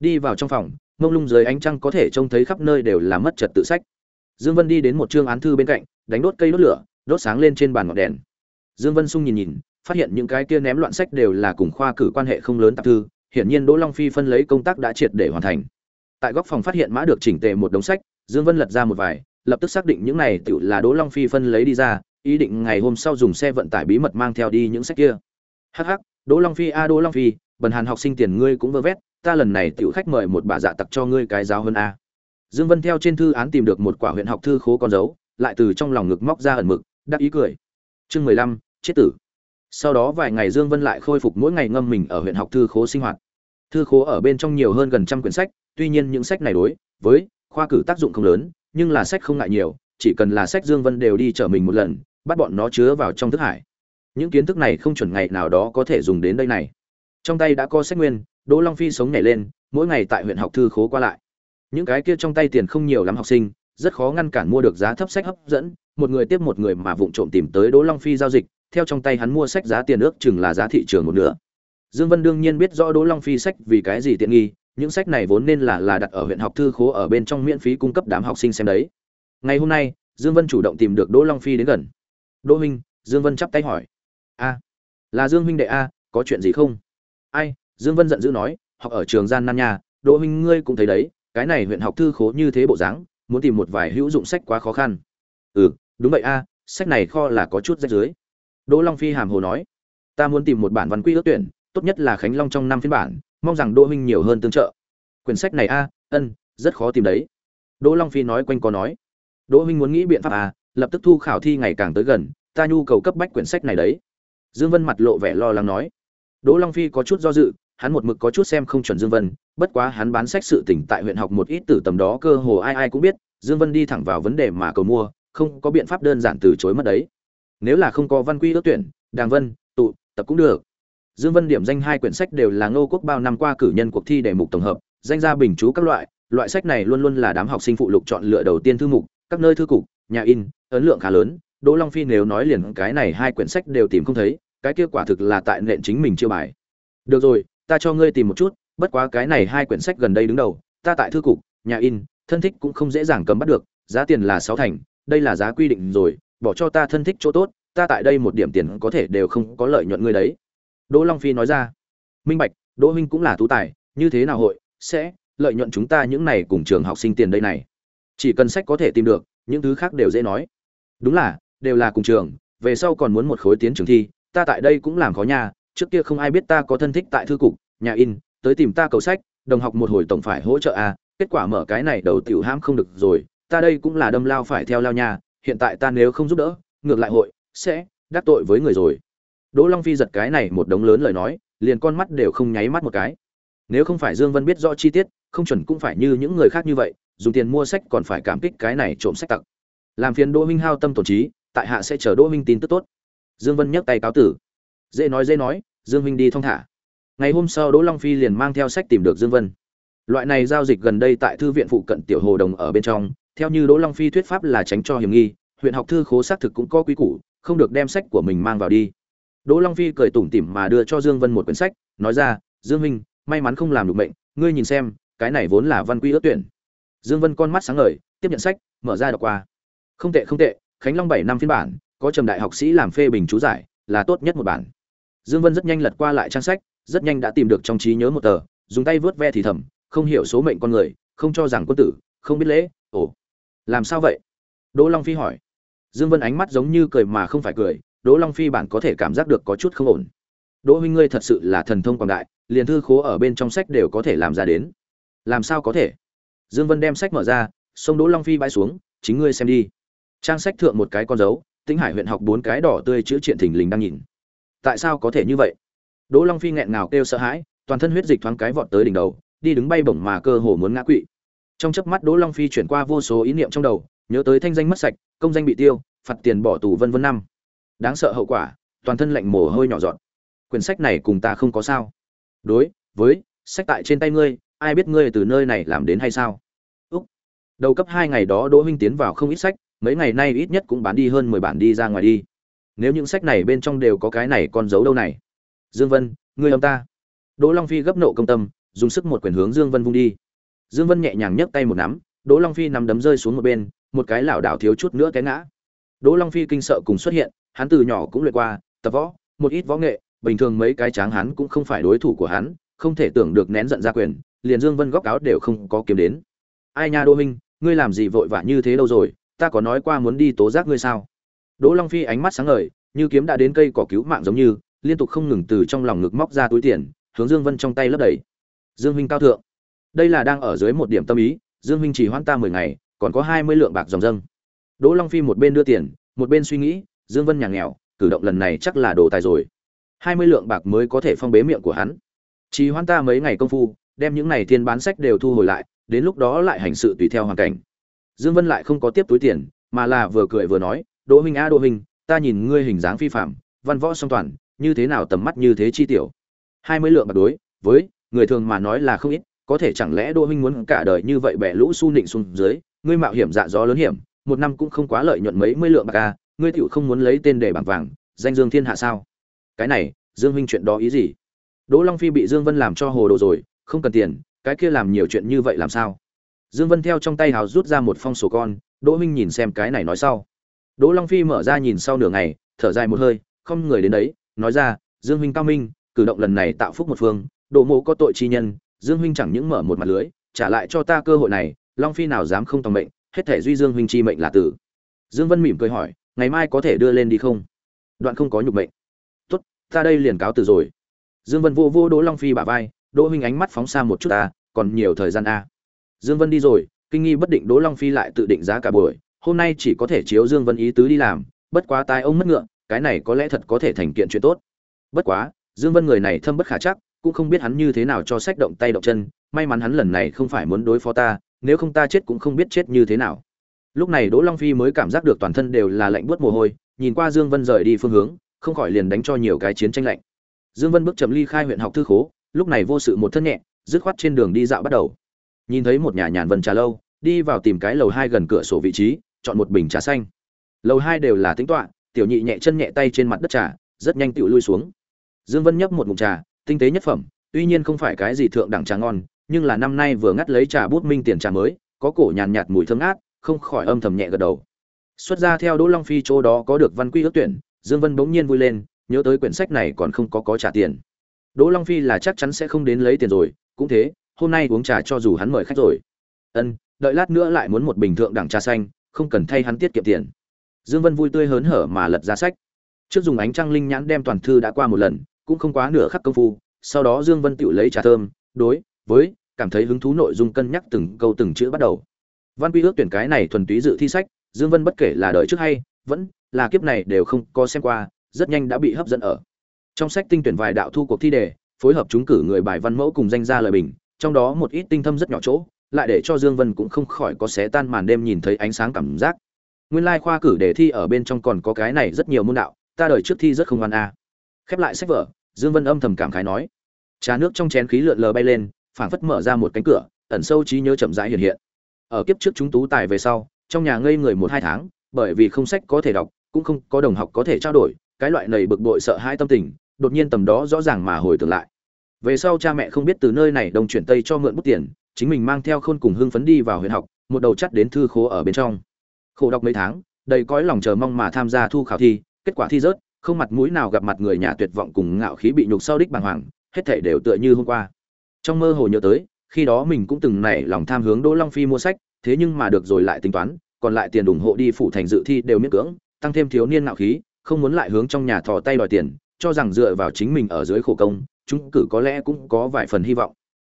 Đi vào trong phòng, mông lung dưới ánh trăng có thể trông thấy khắp nơi đều là mất trật tự sách. Dương vân đi đến một chương án thư bên cạnh, đánh đốt cây đốt lửa, đốt sáng lên trên bàn ngọn đèn. Dương vân sung nhìn nhìn, phát hiện những cái kia ném loạn sách đều là cùng khoa cử quan hệ không lớn tạp thư, hiển nhiên đỗ long phi phân lấy công tác đã triệt để hoàn thành tại góc phòng phát hiện mã được chỉnh tề một đống sách, dương vân lật ra một vài, lập tức xác định những này tự là đỗ long phi phân lấy đi ra, ý định ngày hôm sau dùng xe vận tải bí mật mang theo đi những sách kia. Hắc hắc, đỗ long phi a, đỗ long phi, bần hàn học sinh tiền ngươi cũng vơ vét, ta lần này tiểu khách mời một bà dạ tặc cho ngươi cái giáo hơn a. Dương vân theo trên thư án tìm được một quả huyện học thư khố con dấu, lại từ trong lòng ngực móc ra ẩn mực, đắc ý cười. Chương mười lăm, chết tử. Sau đó vài ngày dương vân lại khôi phục mỗi ngày ngâm mình ở huyện học thư khố sinh hoạt. Thư khố ở bên trong nhiều hơn gần trăm quyển sách tuy nhiên những sách này đối với khoa cử tác dụng không lớn, nhưng là sách không ngại nhiều, chỉ cần là sách dương vân đều đi chở mình một lần, bắt bọn nó chứa vào trong thức hải. Những kiến thức này không chuẩn ngày nào đó có thể dùng đến đây này. Trong tay đã có sách nguyên, đỗ long phi sống nhảy lên, mỗi ngày tại huyện học thư khố qua lại. Những cái kia trong tay tiền không nhiều lắm học sinh, rất khó ngăn cản mua được giá thấp sách hấp dẫn, một người tiếp một người mà vụng trộm tìm tới đỗ long phi giao dịch, theo trong tay hắn mua sách giá tiền ước chừng là giá thị trường một nửa. Dương vân đương nhiên biết rõ đỗ long phi sách vì cái gì tiện nghi những sách này vốn nên là là đặt ở huyện học thư khố ở bên trong miễn phí cung cấp đám học sinh xem đấy. Ngày hôm nay, dương vân chủ động tìm được đỗ long phi đến gần. Đỗ huynh, dương vân chắp tay hỏi. A, là dương huynh đệ a, có chuyện gì không? Ai? Dương vân giận dữ nói, học ở trường gian nan nhà. đỗ huynh ngươi cũng thấy đấy, cái này huyện học thư khố như thế bộ dáng, muốn tìm một vài hữu dụng sách quá khó khăn. Ừ đúng vậy a, sách này kho là có chút rách dưới đỗ long phi hàm hồ nói. Ta muốn tìm một bản văn quy ước tuyển, tốt nhất là khánh long trong năm phiên bản mong rằng đỗ huynh nhiều hơn tương trợ. Quyển sách này a, ân, rất khó tìm đấy. Đỗ long phi nói quanh có nói. Đỗ huynh muốn nghĩ biện pháp à lập tức thu khảo thi ngày càng tới gần, ta nhu cầu cấp bách quyển sách này đấy. Dương vân mặt lộ vẻ lo lắng nói. Đỗ long phi có chút do dự, hắn một mực có chút xem không chuẩn dương vân, bất quá hắn bán sách sự tỉnh tại huyện học một ít từ tầm đó cơ hồ ai ai cũng biết, dương vân đi thẳng vào vấn đề mà cầu mua, không có biện pháp đơn giản từ chối mất đấy. Nếu là không có văn quy ước tuyển, đàng vân, tụ, tập cũng được dương vân điểm danh hai quyển sách đều là ngô quốc bao năm qua cử nhân cuộc thi đề mục tổng hợp, danh gia bình chú các loại. Loại sách này luôn luôn là đám học sinh phụ lục chọn lựa đầu tiên thư mục, các nơi thư cục, nhà in, ấn lượng khá lớn. Đỗ long phi nếu nói liền cái này hai quyển sách đều tìm không thấy, cái kia quả thực là tại nện chính mình chưa bài. Được rồi, ta cho ngươi tìm một chút, bất quá cái này hai quyển sách gần đây đứng đầu, ta tại thư cục, nhà in, thân thích cũng không dễ dàng cầm bắt được, giá tiền là sáu thành, đây là giá quy định rồi, bỏ cho ta thân thích chỗ tốt, ta tại đây một điểm tiền có thể đều không có lợi nhuận ngươi đấy đỗ long phi nói ra. Minh bạch đỗ huynh cũng là tú tài như thế nào hội sẽ lợi nhuận chúng ta những này cùng trường học sinh tiền đây này? Chỉ cần sách có thể tìm được những thứ khác đều dễ nói. Đúng là đều là cùng trường về sau còn muốn một khối tiến trường thi ta tại đây cũng làm khó nhà, trước kia không ai biết ta có thân thích tại thư cục nhà in tới tìm ta cầu sách đồng học một hồi tổng phải hỗ trợ à kết quả mở cái này đầu tiểu ham không được rồi ta đây cũng là đâm lao phải theo lao nhà, hiện tại ta nếu không giúp đỡ ngược lại hội sẽ đắc tội với người rồi đỗ long phi giật cái này một đống lớn lời nói, liền con mắt đều không nháy mắt một cái. Nếu không phải dương vân biết rõ chi tiết, không chuẩn cũng phải như những người khác như vậy, dùng tiền mua sách còn phải cảm kích cái này trộm sách tặc. Làm phiền đỗ minh hao tâm tổn trí, tại hạ sẽ chờ đỗ minh tin tức tốt. Dương vân nhấc tay cáo tử. Dễ nói dễ nói, dương minh đi thong thả. Ngày hôm sau đỗ long phi liền mang theo sách tìm được dương vân. Loại này giao dịch gần đây tại thư viện phụ cận tiểu hồ đồng ở bên trong, theo như đỗ long phi thuyết pháp là tránh cho hiểm nghi, huyện học thư khố xác thực cũng có quý củ, không được đem sách của mình mang vào đi đỗ long phi cười tủm tỉm mà đưa cho dương vân một quyển sách, nói ra, dương minh may mắn không làm được mệnh, ngươi nhìn xem, cái này vốn là văn quy ước tuyển. Dương vân con mắt sáng ngời, tiếp nhận sách, mở ra đọc qua. Không tệ không tệ, khánh long bảy năm phiên bản, có trầm đại học sĩ làm phê bình chú giải, là tốt nhất một bản. Dương vân rất nhanh lật qua lại trang sách, rất nhanh đã tìm được trong trí nhớ một tờ, dùng tay vớt ve thì thầm, không hiểu số mệnh con người, không cho rằng quân tử, không biết lễ, ồ, làm sao vậy? Đỗ long phi hỏi. Dương vân ánh mắt giống như cười mà không phải cười đỗ long phi bản có thể cảm giác được có chút không ổn. Đỗ huynh ngươi thật sự là thần thông quảng đại, liền thư khố ở bên trong sách đều có thể làm ra đến. Làm sao có thể? Dương vân đem sách mở ra, xông đỗ long phi bãi xuống, chính ngươi xem đi. Trang sách thượng một cái con dấu, tĩnh hải huyện học bốn cái đỏ tươi chữ triện thình lình đang nhìn. Tại sao có thể như vậy? Đỗ long phi nghẹn ngào kêu sợ hãi, toàn thân huyết dịch thoáng cái vọt tới đỉnh đầu, đi đứng bay bổng mà cơ hồ muốn ngã quỵ. Trong chớp mắt đỗ long phi chuyển qua vô số ý niệm trong đầu, nhớ tới thanh danh mất sạch, công danh bị tiêu, phạt tiền bỏ tù vân vân năm đáng sợ hậu quả, toàn thân lạnh mồ hôi nhỏ dọn quyển sách này cùng ta không có sao. Đối với sách tại trên tay ngươi, ai biết ngươi từ nơi này làm đến hay sao? Úc. Đầu cấp hai ngày đó đỗ huynh tiến vào không ít sách, mấy ngày nay ít nhất cũng bán đi hơn mười bản đi ra ngoài đi. Nếu những sách này bên trong đều có cái này con dấu đâu này? Dương vân, ngươi ông ta. Đỗ long phi gấp nộ công tâm, dùng sức một quyền hướng dương vân vung đi. Dương vân nhẹ nhàng nhấc tay một nắm, đỗ long phi nằm đấm rơi xuống một bên, một cái lảo đảo thiếu chút nữa té ngã. Đỗ long phi kinh sợ cùng xuất hiện hắn từ nhỏ cũng luyện qua, tập võ, một ít võ nghệ, bình thường mấy cái tráng hắn cũng không phải đối thủ của hắn, không thể tưởng được nén giận ra quyền, liền dương vân góc áo đều không có kiếm đến. Ai nha đỗ minh, ngươi làm gì vội vã như thế đâu rồi, ta có nói qua muốn đi tố giác ngươi sao? Đỗ long phi ánh mắt sáng ngời, như kiếm đã đến cây cỏ cứu mạng giống như, liên tục không ngừng từ trong lòng ngực móc ra túi tiền, hướng dương vân trong tay lấp đầy. Dương huynh cao thượng. Đây là đang ở dưới một điểm tâm ý, dương huynh chỉ hoãn ta mười ngày, còn có hai mươi lượng bạc dòng dâng. Đỗ long phi một bên đưa tiền, một bên suy nghĩ dương vân nhà nghèo cử động lần này chắc là đồ tài rồi. Hai mươi lượng bạc mới có thể phong bế miệng của hắn. Chỉ hoãn ta mấy ngày công phu đem những này tiền bán sách đều thu hồi lại đến lúc đó lại hành sự tùy theo hoàn cảnh. Dương vân lại không có tiếp túi tiền mà là vừa cười vừa nói đỗ huynh a đỗ huynh ta nhìn ngươi hình dáng phi phàm, văn võ song toàn như thế nào tầm mắt như thế chi tiểu? Hai mươi lượng bạc đối với người thường mà nói là không ít có thể chẳng lẽ đỗ huynh muốn cả đời như vậy bẻ lũ su nịnh xuống dưới ngươi mạo hiểm dạ gió lớn hiểm một năm cũng không quá lợi nhuận mấy mươi lượng bạc a ngươi tựu không muốn lấy tên để bảng vàng, danh dương thiên hạ sao? Cái này, dương huynh chuyện đó ý gì? Đỗ long phi bị dương vân làm cho hồ đồ rồi, không cần tiền, cái kia làm nhiều chuyện như vậy làm sao? Dương vân theo trong tay hào rút ra một phong sổ con, đỗ huynh nhìn xem cái này nói sau. Đỗ long phi mở ra nhìn sau nửa ngày, thở dài một hơi, không người đến đấy, nói ra, dương huynh cao minh, cử động lần này tạo phúc một phương, Đỗ mộ có tội chi nhân, dương huynh chẳng những mở một mặt lưới, trả lại cho ta cơ hội này, long phi nào dám không tòng mệnh, hết thể duy dương huynh chi mệnh là tử. Dương vân mỉm cười hỏi ngày mai có thể đưa lên đi không? Đoạn không có nhục mệnh. Tốt, ta đây liền cáo từ rồi. Dương vân vô vô đỗ long phi bả vai, đỗ huynh ánh mắt phóng xa một chút ta, còn nhiều thời gian a dương vân đi rồi, kinh nghi bất định đỗ long phi lại tự định giá cả buổi, hôm nay chỉ có thể chiếu dương vân ý tứ đi làm, bất quá tai ông mất ngựa, cái này có lẽ thật có thể thành kiện chuyện tốt. Bất quá, dương vân người này thâm bất khả chắc, cũng không biết hắn như thế nào cho sách động tay động chân, may mắn hắn lần này không phải muốn đối phó ta, nếu không ta chết cũng không biết chết như thế nào lúc này đỗ long phi mới cảm giác được toàn thân đều là lạnh buốt mồ hôi, nhìn qua dương vân rời đi phương hướng, không khỏi liền đánh cho nhiều cái chiến tranh lạnh. Dương vân bước chậm ly khai huyện học thư khố, lúc này vô sự một thân nhẹ, dứt khoát trên đường đi dạo bắt đầu. Nhìn thấy một nhà nhàn vần trà lâu, đi vào tìm cái lầu hai gần cửa sổ vị trí, chọn một bình trà xanh. Lầu hai đều là tính toạ tiểu nhị nhẹ chân nhẹ tay trên mặt đất trà, rất nhanh tựu lui xuống. Dương vân nhấp một ngụm trà, tinh tế nhất phẩm, tuy nhiên không phải cái gì thượng đẳng trà ngon, nhưng là năm nay vừa ngắt lấy trà bút minh tiền trà mới, có cổ nhàn nhạt mùi thơm ngát không khỏi âm thầm nhẹ gật đầu. Xuất ra theo đỗ long phi chỗ đó có được văn quy ước tuyển, dương vân bỗng nhiên vui lên, nhớ tới quyển sách này còn không có có trả tiền. Đỗ long phi là chắc chắn sẽ không đến lấy tiền rồi, cũng thế, hôm nay uống trà cho dù hắn mời khách rồi. Ân, đợi lát nữa lại muốn một bình thượng đẳng trà xanh, không cần thay hắn tiết kiệm tiền. Dương vân vui tươi hớn hở mà lật ra sách. Trước dùng ánh trăng linh nhãn đem toàn thư đã qua một lần, cũng không quá nửa khắc công phu, sau đó dương vân tự lấy trà thơm, đối với, cảm thấy hứng thú nội dung cân nhắc từng câu từng chữ bắt đầu văn quy ước tuyển cái này thuần túy dự thi sách, dương vân bất kể là đợi trước hay vẫn là kiếp này đều không có xem qua, rất nhanh đã bị hấp dẫn ở. Trong sách tinh tuyển vài đạo thu cuộc thi đề, phối hợp chúng cử người bài văn mẫu cùng danh gia lời bình, trong đó một ít tinh thâm rất nhỏ chỗ, lại để cho dương vân cũng không khỏi có xé tan màn đêm nhìn thấy ánh sáng cảm giác. Nguyên lai khoa cử đề thi ở bên trong còn có cái này rất nhiều môn đạo, ta đời trước thi rất không ngoan a. Khép lại sách vở, dương vân âm thầm cảm khái nói. Trà nước trong chén khí lượn lờ bay lên, phảng phất mở ra một cánh cửa, ẩn sâu trí nhớ chậm rãi hiện hiện ở kiếp trước chúng tú tài về sau, trong nhà ngây người một hai tháng, bởi vì không sách có thể đọc, cũng không có đồng học có thể trao đổi, cái loại này bực bội sợ hai tâm tình, đột nhiên tầm đó rõ ràng mà hồi tưởng lại. Về sau cha mẹ không biết từ nơi này đồng chuyển tây cho mượn bút tiền, chính mình mang theo khôn cùng hưng phấn đi vào huyện học, một đầu chắt đến thư khố ở bên trong. Khổ đọc mấy tháng, đầy cõi lòng chờ mong mà tham gia thu khảo thi, kết quả thi rớt, không mặt mũi nào gặp mặt người nhà tuyệt vọng cùng ngạo khí bị nhục sau đích bàng hoàng, hết thảy đều tựa như hôm qua. Trong mơ hồ nhớ tới khi đó mình cũng từng nảy lòng tham hướng đỗ long phi mua sách, thế nhưng mà được rồi lại tính toán, còn lại tiền ủng hộ đi phụ thành dự thi đều miễn cưỡng, tăng thêm thiếu niên ngạo khí, không muốn lại hướng trong nhà thò tay đòi tiền, cho rằng dựa vào chính mình ở dưới khổ công, chúng cử có lẽ cũng có vài phần hy vọng.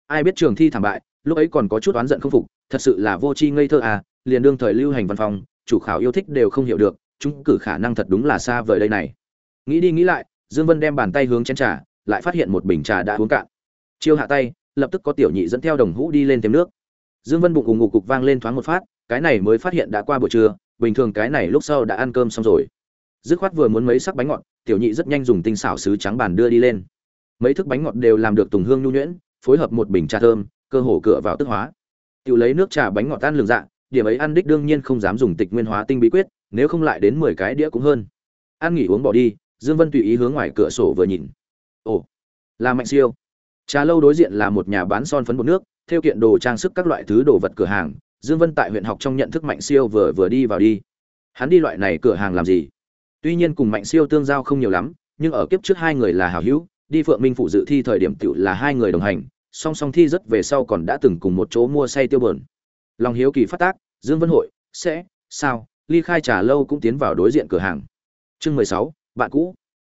Ai biết trường thi thảm bại, lúc ấy còn có chút oán giận không phục, thật sự là vô tri ngây thơ à liền đương thời lưu hành văn phòng, chủ khảo yêu thích đều không hiểu được, chúng cử khả năng thật đúng là xa vời đây này. Nghĩ đi nghĩ lại, dương vân đem bàn tay hướng chén trà, lại phát hiện một bình trà đã uống cạn. Chiêu hạ tay lập tức có tiểu nhị dẫn theo đồng hũ đi lên thêm nước. Dương vân bụng ủng ngủ cục vang lên thoáng một phát, cái này mới phát hiện đã qua buổi trưa, bình thường cái này lúc sau đã ăn cơm xong rồi. Dứt khoát vừa muốn mấy sắc bánh ngọt, tiểu nhị rất nhanh dùng tinh xảo sứ trắng bàn đưa đi lên. Mấy thức bánh ngọt đều làm được tùng hương nhu nhuyễn, phối hợp một bình trà thơm, cơ hồ cửa vào tức hóa. Tiểu lấy nước trà bánh ngọt tan lường dạ điểm ấy ăn đích đương nhiên không dám dùng tịch nguyên hóa tinh bí quyết, nếu không lại đến mười cái đĩa cũng hơn. Ăn nghỉ uống bỏ đi, dương vân tùy ý hướng ngoài cửa sổ vừa nhìn. Ồ, là mạnh siêu trà lâu đối diện là một nhà bán son phấn bột nước, theo kiện đồ trang sức các loại thứ đồ vật cửa hàng, dương vân tại huyện học trong nhận thức mạnh siêu vừa vừa đi vào đi. Hắn đi loại này cửa hàng làm gì? Tuy nhiên cùng mạnh siêu tương giao không nhiều lắm, nhưng ở kiếp trước hai người là hảo hữu, đi phượng minh phụ dự thi thời điểm tựu là hai người đồng hành, song song thi rất về sau còn đã từng cùng một chỗ mua say tiêu bờn. Lòng hiếu kỳ phát tác, dương vân hội, sẽ, sao, ly khai trà lâu cũng tiến vào đối diện cửa hàng. Chương mười sáu, bạn cũ.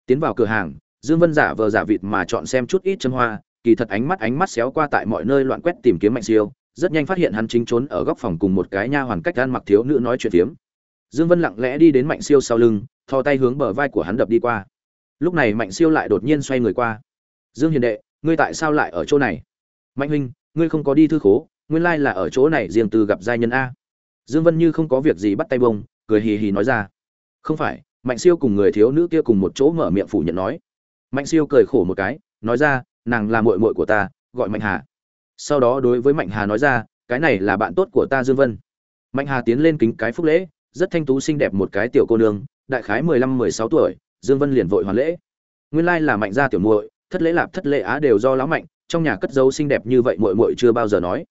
Tiến vào cửa hàng, dương vân giả vờ giả vịt mà chọn xem chút ít châm hoa kỳ thật ánh mắt ánh mắt xéo qua tại mọi nơi loạn quét tìm kiếm mạnh siêu, rất nhanh phát hiện hắn chính trốn ở góc phòng cùng một cái nha hoàn cách gan mặc thiếu nữ nói chuyện phiếm. Dương vân lặng lẽ đi đến mạnh siêu sau lưng, thò tay hướng bờ vai của hắn đập đi qua. Lúc này mạnh siêu lại đột nhiên xoay người qua. Dương hiền đệ, ngươi tại sao lại ở chỗ này? Mạnh huynh, ngươi không có đi thư khố, nguyên lai là ở chỗ này riêng từ gặp giai nhân a. Dương vân như không có việc gì bắt tay bông, cười hì hì nói ra. Không phải, mạnh siêu cùng người thiếu nữ kia cùng một chỗ mở miệng phủ nhận nói. Mạnh siêu cười khổ một cái, nói ra nàng là muội muội của ta, gọi mạnh hà. Sau đó đối với mạnh hà nói ra, cái này là bạn tốt của ta dương vân. Mạnh hà tiến lên kính cái phúc lễ, rất thanh tú xinh đẹp một cái tiểu cô nương, đại khái mười lăm, mười sáu tuổi, dương vân liền vội hoàn lễ. Nguyên lai là mạnh gia tiểu muội, thất lễ lạp thất lễ á đều do lão mạnh, trong nhà cất dấu xinh đẹp như vậy muội muội chưa bao giờ nói.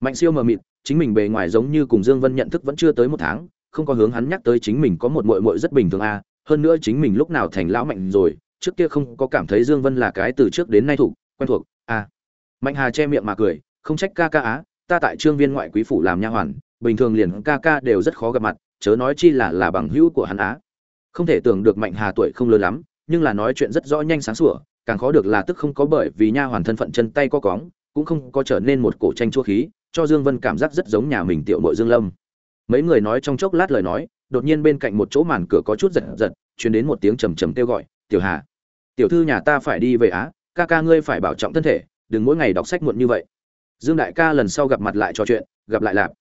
Mạnh siêu mờ mịt, chính mình bề ngoài giống như cùng dương vân nhận thức vẫn chưa tới một tháng, không có hướng hắn nhắc tới chính mình có một muội muội rất bình thường a hơn nữa chính mình lúc nào thành lão mạnh rồi trước kia không có cảm thấy dương vân là cái từ trước đến nay thủ quen thuộc à, mạnh hà che miệng mà cười không trách ca ca á ta tại trương viên ngoại quý phủ làm nha hoàn bình thường liền ca ca đều rất khó gặp mặt chớ nói chi là là bằng hữu của hắn á. Không thể tưởng được mạnh hà tuổi không lớn lắm nhưng là nói chuyện rất rõ nhanh sáng sủa càng khó được là tức không có bởi vì nha hoàn thân phận chân tay co cóng cũng không có trở nên một cổ tranh chua khí cho dương vân cảm giác rất giống nhà mình tiểu nội dương lâm. Mấy người nói trong chốc lát lời nói đột nhiên bên cạnh một chỗ màn cửa có chút giật giật truyền đến một tiếng trầm trầm kêu gọi tiểu hà, tiểu thư nhà ta phải đi về á, ca ca ngươi phải bảo trọng thân thể, đừng mỗi ngày đọc sách muộn như vậy. Dương đại ca lần sau gặp mặt lại trò chuyện, gặp lại lạp.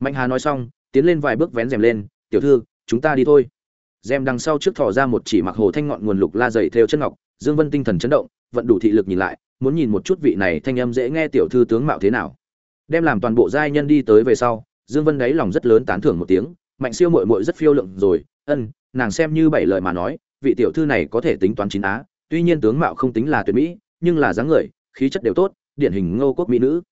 Mạnh hà nói xong, tiến lên vài bước vén rèm lên, tiểu thư, chúng ta đi thôi. Rèm đằng sau trước thò ra một chỉ mặc hồ thanh ngọn nguồn lục la dày theo chân ngọc, dương vân tinh thần chấn động, vận đủ thị lực nhìn lại, muốn nhìn một chút vị này thanh âm dễ nghe tiểu thư tướng mạo thế nào. Đem làm toàn bộ giai nhân đi tới về sau, dương vân đáy lòng rất lớn tán thưởng một tiếng, mạnh siêu muội muội rất phiêu lượng rồi, ân, nàng xem như bảy lời mà nói vị tiểu thư này có thể tính toán chín á, tuy nhiên tướng mạo không tính là tuyệt mỹ, nhưng là dáng người, khí chất đều tốt, điển hình ngô quốc mỹ nữ.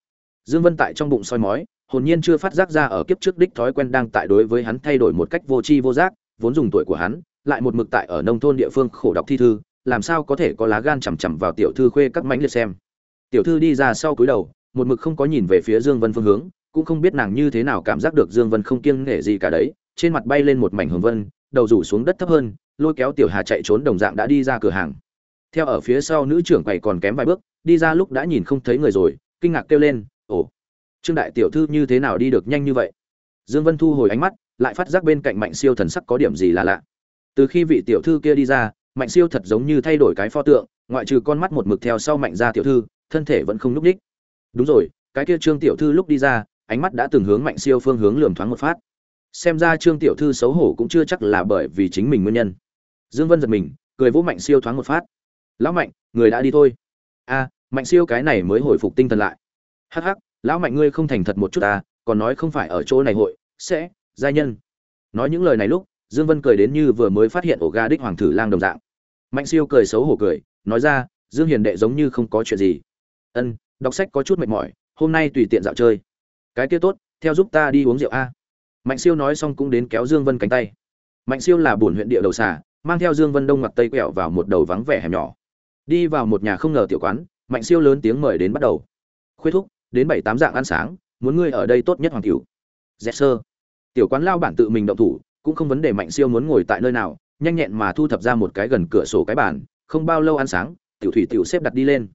Dương vân tại trong bụng soi mói, hồn nhiên chưa phát giác ra ở kiếp trước đích thói quen đang tại đối với hắn thay đổi một cách vô tri vô giác, vốn dùng tuổi của hắn, lại một mực tại ở nông thôn địa phương khổ đọc thi thư, làm sao có thể có lá gan chằm chằm vào tiểu thư khuê các mãnh liệt xem. Tiểu thư đi ra sau cúi đầu, một mực không có nhìn về phía dương vân phương hướng, cũng không biết nàng như thế nào cảm giác được dương vân không kiêng nể gì cả đấy, trên mặt bay lên một mảnh hồng vân đầu rủ xuống đất thấp hơn, lôi kéo tiểu hà chạy trốn đồng dạng đã đi ra cửa hàng. Theo ở phía sau nữ trưởng quầy còn kém vài bước, đi ra lúc đã nhìn không thấy người rồi, kinh ngạc kêu lên, ồ, trương đại tiểu thư như thế nào đi được nhanh như vậy? Dương vân thu hồi ánh mắt, lại phát giác bên cạnh mạnh siêu thần sắc có điểm gì là lạ. Từ khi vị tiểu thư kia đi ra, mạnh siêu thật giống như thay đổi cái pho tượng, ngoại trừ con mắt một mực theo sau mạnh gia tiểu thư, thân thể vẫn không nhúc ních đúng rồi, cái kia trương tiểu thư lúc đi ra, ánh mắt đã từng hướng mạnh siêu phương hướng lườm thoáng một phát xem ra trương tiểu thư xấu hổ cũng chưa chắc là bởi vì chính mình nguyên nhân. Dương vân giật mình, cười vỗ mạnh siêu thoáng một phát. Lão mạnh, người đã đi thôi. A, mạnh siêu cái này mới hồi phục tinh thần lại. Hắc hắc, lão mạnh ngươi không thành thật một chút à còn nói không phải ở chỗ này hội, sẽ giai nhân. Nói những lời này lúc, dương vân cười đến như vừa mới phát hiện ổ ga đích hoàng thử lang đồng dạng. Mạnh siêu cười xấu hổ cười, nói ra, dương hiền đệ giống như không có chuyện gì. Ân, đọc sách có chút mệt mỏi, hôm nay tùy tiện dạo chơi. Cái kia tốt, theo giúp ta đi uống rượu a mạnh siêu nói xong cũng đến kéo dương vân cánh tay. Mạnh siêu là bổn huyện địa đầu xà, mang theo dương vân đông ngoặt tây quẹo vào một đầu vắng vẻ hẻm nhỏ. Đi vào một nhà không ngờ tiểu quán, mạnh siêu lớn tiếng mời đến bắt đầu. Khuyết thúc, đến bảy tám dạng ăn sáng, muốn ngươi ở đây tốt nhất hoàng cửu. Dẹt sơ. Tiểu quán lao bản tự mình động thủ, cũng không vấn đề mạnh siêu muốn ngồi tại nơi nào, nhanh nhẹn mà thu thập ra một cái gần cửa sổ cái bàn, không bao lâu ăn sáng, tiểu thủy tiểu xếp đặt đi lên.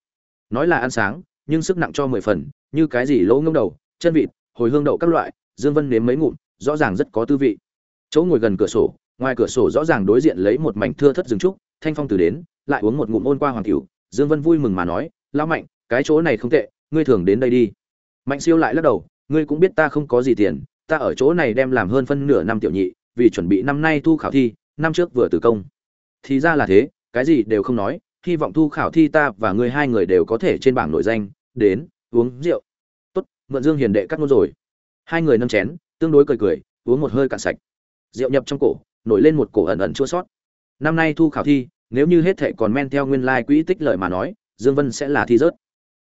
Nói là ăn sáng, nhưng sức nặng cho mười phần, như cái gì lỗ ngông đầu, chân vịt, hồi hương đậu các loại, dương vân nếm mấy ngụm rõ ràng rất có tư vị. Chỗ ngồi gần cửa sổ, ngoài cửa sổ rõ ràng đối diện lấy một mảnh thưa thất rừng trúc, thanh phong từ đến, lại uống một ngụm ôn qua hoàng cửu. Dương vân vui mừng mà nói, lão mạnh, cái chỗ này không tệ, ngươi thường đến đây đi. Mạnh siêu lại lắc đầu, ngươi cũng biết ta không có gì tiền, ta ở chỗ này đem làm hơn phân nửa năm tiểu nhị, vì chuẩn bị năm nay thu khảo thi, năm trước vừa từ công. Thì ra là thế, cái gì đều không nói, hy vọng thu khảo thi ta và ngươi hai người đều có thể trên bảng nội danh, đến, uống rượu. Tốt, mượn dương hiền đệ cắt ngôn rồi. Hai người nâng chén tương đối cười cười, uống một hơi cạn sạch. Rượu nhập trong cổ, nổi lên một cổ ẩn ẩn chua sót. Năm nay thu khảo thi, nếu như hết thệ còn men theo nguyên lai quỹ tích lời mà nói, dương vân sẽ là thi rớt.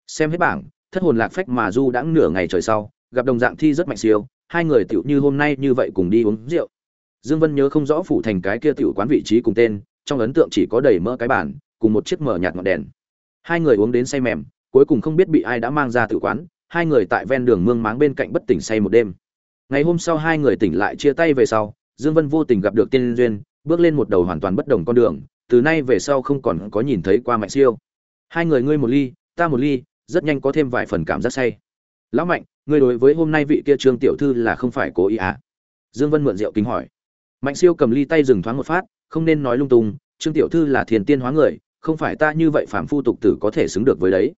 Xem hết bảng, thất hồn lạc phách mà du đã nửa ngày trời sau, gặp đồng dạng thi rất mạnh siêu, hai người tựu như hôm nay như vậy cùng đi uống rượu. Dương vân nhớ không rõ phủ thành cái kia tựu quán vị trí cùng tên, trong ấn tượng chỉ có đầy mỡ cái bàn, cùng một chiếc mở nhạt ngọn đèn. Hai người uống đến say mềm, cuối cùng không biết bị ai đã mang ra tự quán, hai người tại ven đường mương máng bên cạnh bất tỉnh say một đêm ngày hôm sau hai người tỉnh lại chia tay về sau, dương vân vô tình gặp được tiên duyên, bước lên một đầu hoàn toàn bất đồng con đường, từ nay về sau không còn có nhìn thấy qua mạnh siêu. Hai người ngươi một ly, ta một ly, rất nhanh có thêm vài phần cảm giác say. Lão mạnh, ngươi đối với hôm nay vị kia trương tiểu thư là không phải cố ý à? Dương vân mượn rượu kính hỏi. Mạnh siêu cầm ly tay dừng thoáng một phát, không nên nói lung tung, trương tiểu thư là thiền tiên hóa người, không phải ta như vậy phạm phu tục tử có thể xứng được với đấy.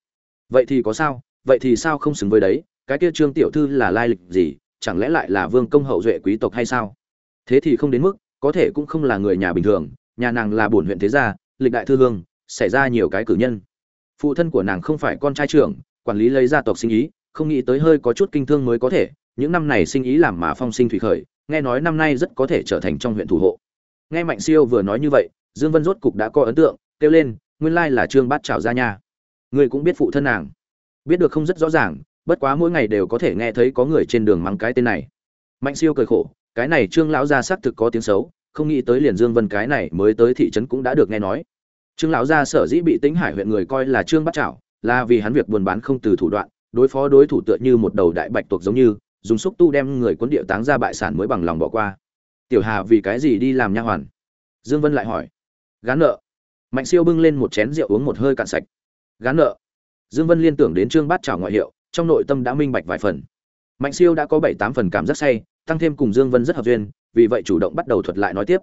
Vậy thì có sao? Vậy thì sao không xứng với đấy? Cái kia trương tiểu thư là lai lịch gì? Chẳng lẽ lại là vương công hậu duệ quý tộc hay sao? Thế thì không đến mức, có thể cũng không là người nhà bình thường, nhà nàng là bổn huyện thế gia, lịch đại thư hương, xảy ra nhiều cái cử nhân. Phụ thân của nàng không phải con trai trưởng, quản lý lấy gia tộc sinh ý, không nghĩ tới hơi có chút kinh thương mới có thể, những năm này sinh ý làm mà phong sinh thủy khởi, nghe nói năm nay rất có thể trở thành trong huyện thủ hộ. Nghe mạnh siêu vừa nói như vậy, dương vân rốt cục đã có ấn tượng, kêu lên, nguyên lai là trương bát trào ra nhà. người cũng biết phụ thân nàng. Biết được không rất rõ ràng bất quá mỗi ngày đều có thể nghe thấy có người trên đường mắng cái tên này. Mạnh siêu cười khổ, cái này trương lão gia xác thực có tiếng xấu, không nghĩ tới liền dương vân cái này mới tới thị trấn cũng đã được nghe nói. Trương lão gia sở dĩ bị tính hải huyện người coi là trương bát trảo, là vì hắn việc buôn bán không từ thủ đoạn, đối phó đối thủ tựa như một đầu đại bạch tuộc giống như, dùng xúc tu đem người quân địa táng ra bại sản mới bằng lòng bỏ qua. Tiểu hà vì cái gì đi làm nha hoàn? Dương vân lại hỏi. Gán nợ. Mạnh siêu bưng lên một chén rượu uống một hơi cạn sạch. Gán nợ. Dương vân liên tưởng đến trương bát trảo ngoại hiệu trong nội tâm đã minh bạch vài phần. Mạnh siêu đã có bảy tám phần cảm giác say, tăng thêm cùng dương vân rất hợp duyên, vì vậy chủ động bắt đầu thuật lại nói tiếp.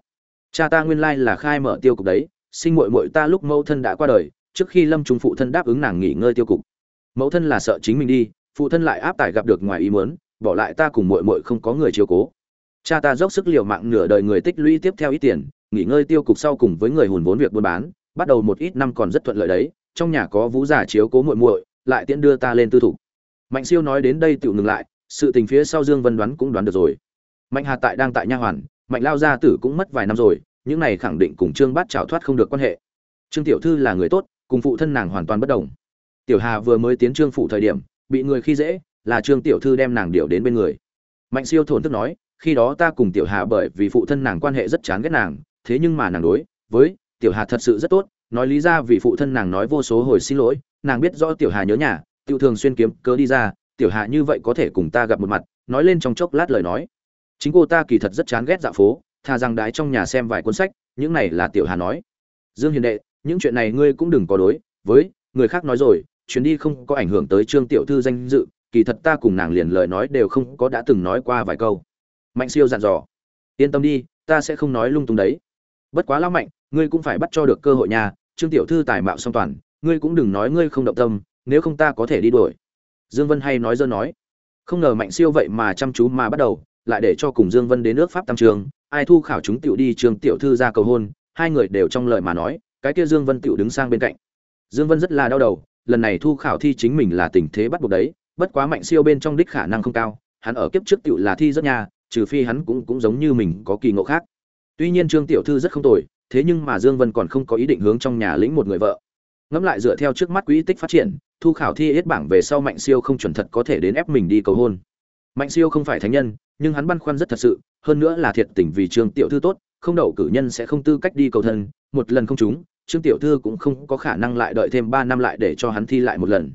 Cha ta nguyên lai là khai mở tiêu cục đấy, sinh muội muội ta lúc mẫu thân đã qua đời, trước khi lâm trung phụ thân đáp ứng nàng nghỉ ngơi tiêu cục. Mẫu thân là sợ chính mình đi, phụ thân lại áp tải gặp được ngoài ý muốn, bỏ lại ta cùng muội muội không có người chiếu cố. Cha ta dốc sức liều mạng nửa đời người tích lũy tiếp theo ít tiền, nghỉ ngơi tiêu cục sau cùng với người hùn vốn việc buôn bán, bắt đầu một ít năm còn rất thuận lợi đấy, trong nhà có vũ giả chiếu cố muội muội, lại tiễn đưa ta lên tư thủ mạnh siêu nói đến đây tự ngừng lại, sự tình phía sau dương vân đoán cũng đoán được rồi. Mạnh hà tại đang tại nha hoàn, mạnh lao gia tử cũng mất vài năm rồi, những này khẳng định cùng trương bát trào thoát không được quan hệ. Trương tiểu thư là người tốt, cùng phụ thân nàng hoàn toàn bất đồng. Tiểu hà vừa mới tiến trương phụ thời điểm, bị người khi dễ, là trương tiểu thư đem nàng điều đến bên người. Mạnh siêu thổn thức nói, khi đó ta cùng tiểu hà bởi vì phụ thân nàng quan hệ rất chán ghét nàng, thế nhưng mà nàng đối với tiểu hà thật sự rất tốt, nói lý ra vì phụ thân nàng nói vô số hồi xin lỗi, nàng biết rõ tiểu hà nhớ nhà tiêu thường xuyên kiếm cớ đi ra, tiểu hạ như vậy có thể cùng ta gặp một mặt, nói lên trong chốc lát lời nói. Chính cô ta kỳ thật rất chán ghét dạ phố, thà rằng đái trong nhà xem vài cuốn sách, những này là tiểu hà nói. Dương hiền đệ, những chuyện này ngươi cũng đừng có đối với người khác nói rồi, chuyến đi không có ảnh hưởng tới trương tiểu thư danh dự, kỳ thật ta cùng nàng liền lời nói đều không có đã từng nói qua vài câu. Mạnh siêu dặn dò. Yên tâm đi, ta sẽ không nói lung tung đấy. Bất quá lão mạnh, ngươi cũng phải bắt cho được cơ hội nha, trương tiểu thư tài mạo song toàn, ngươi cũng đừng nói ngươi không động tâm nếu không ta có thể đi đuổi. Dương vân hay nói dơ nói. Không ngờ mạnh siêu vậy mà chăm chú mà bắt đầu, lại để cho cùng dương vân đến nước pháp tam trường, ai thu khảo chúng tiểu đi trường tiểu thư ra cầu hôn, hai người đều trong lời mà nói, cái kia dương vân tiểu đứng sang bên cạnh. Dương vân rất là đau đầu, lần này thu khảo thi chính mình là tình thế bắt buộc đấy, bất quá mạnh siêu bên trong đích khả năng không cao, hắn ở kiếp trước tiểu là thi rất nha, trừ phi hắn cũng cũng giống như mình có kỳ ngộ khác. Tuy nhiên trương tiểu thư rất không tồi, thế nhưng mà dương vân còn không có ý định hướng trong nhà lĩnh một người vợ. Ngẫm lại dựa theo trước mắt quỹ tích phát triển thu khảo thi hết bảng về sau mạnh siêu không chuẩn thật có thể đến ép mình đi cầu hôn. Mạnh siêu không phải thánh nhân, nhưng hắn băn khoăn rất thật sự, hơn nữa là thiệt tình vì trương tiểu thư tốt, không đậu cử nhân sẽ không tư cách đi cầu thân, một lần không trúng, trương tiểu thư cũng không có khả năng lại đợi thêm ba năm lại để cho hắn thi lại một lần.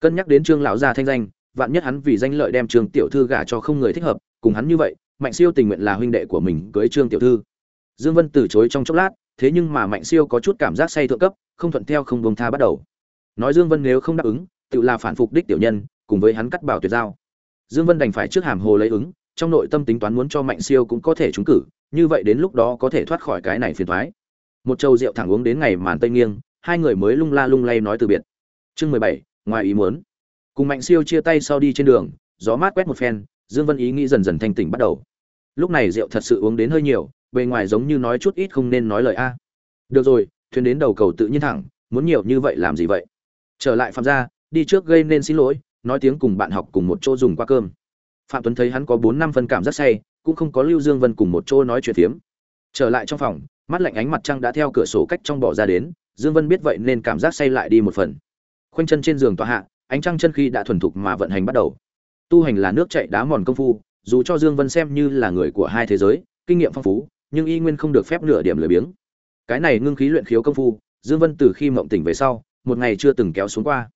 Cân nhắc đến trương lão gia thanh danh, vạn nhất hắn vì danh lợi đem trương tiểu thư gả cho không người thích hợp, cùng hắn như vậy, mạnh siêu tình nguyện là huynh đệ của mình cưới trương tiểu thư. Dương vân từ chối trong chốc lát, thế nhưng mà mạnh siêu có chút cảm giác say thượng cấp, không thuận theo không buông tha bắt đầu nói dương vân nếu không đáp ứng, tự là phản phục đích tiểu nhân, cùng với hắn cắt bảo tuyệt giao. Dương vân đành phải trước hàm hồ lấy ứng, trong nội tâm tính toán muốn cho mạnh siêu cũng có thể trúng cử, như vậy đến lúc đó có thể thoát khỏi cái này phiền toái. Một chầu rượu thẳng uống đến ngày màn tây nghiêng, hai người mới lung la lung lay nói từ biệt. Chương mười bảy, ngoài ý muốn. Cùng mạnh siêu chia tay sau đi trên đường, gió mát quét một phen, dương vân ý nghĩ dần dần thanh tỉnh bắt đầu. Lúc này rượu thật sự uống đến hơi nhiều, bề ngoài giống như nói chút ít không nên nói lời a. Được rồi, thuyền đến đầu cầu tự nhiên thẳng, muốn nhiều như vậy làm gì vậy? Trở lại phạm gia, đi trước gây nên xin lỗi, nói tiếng cùng bạn học cùng một chỗ dùng qua cơm. Phạm tuấn thấy hắn có bốn năm phân cảm rất say, cũng không có lưu dương vân cùng một chỗ nói chuyện phiếm. Trở lại trong phòng, mắt lạnh ánh mặt trăng đã theo cửa sổ cách trong bỏ ra đến, dương vân biết vậy nên cảm giác say lại đi một phần. Khoanh chân trên giường tòa hạ, ánh trăng chân khi đã thuần thục mà vận hành bắt đầu. Tu hành là nước chạy đá mòn công phu, dù cho dương vân xem như là người của hai thế giới, kinh nghiệm phong phú, nhưng y nguyên không được phép nửa điểm lười biếng. Cái này ngưng khí luyện khiếu công phu, dương vân từ khi mộng tỉnh về sau một ngày chưa từng kéo xuống qua.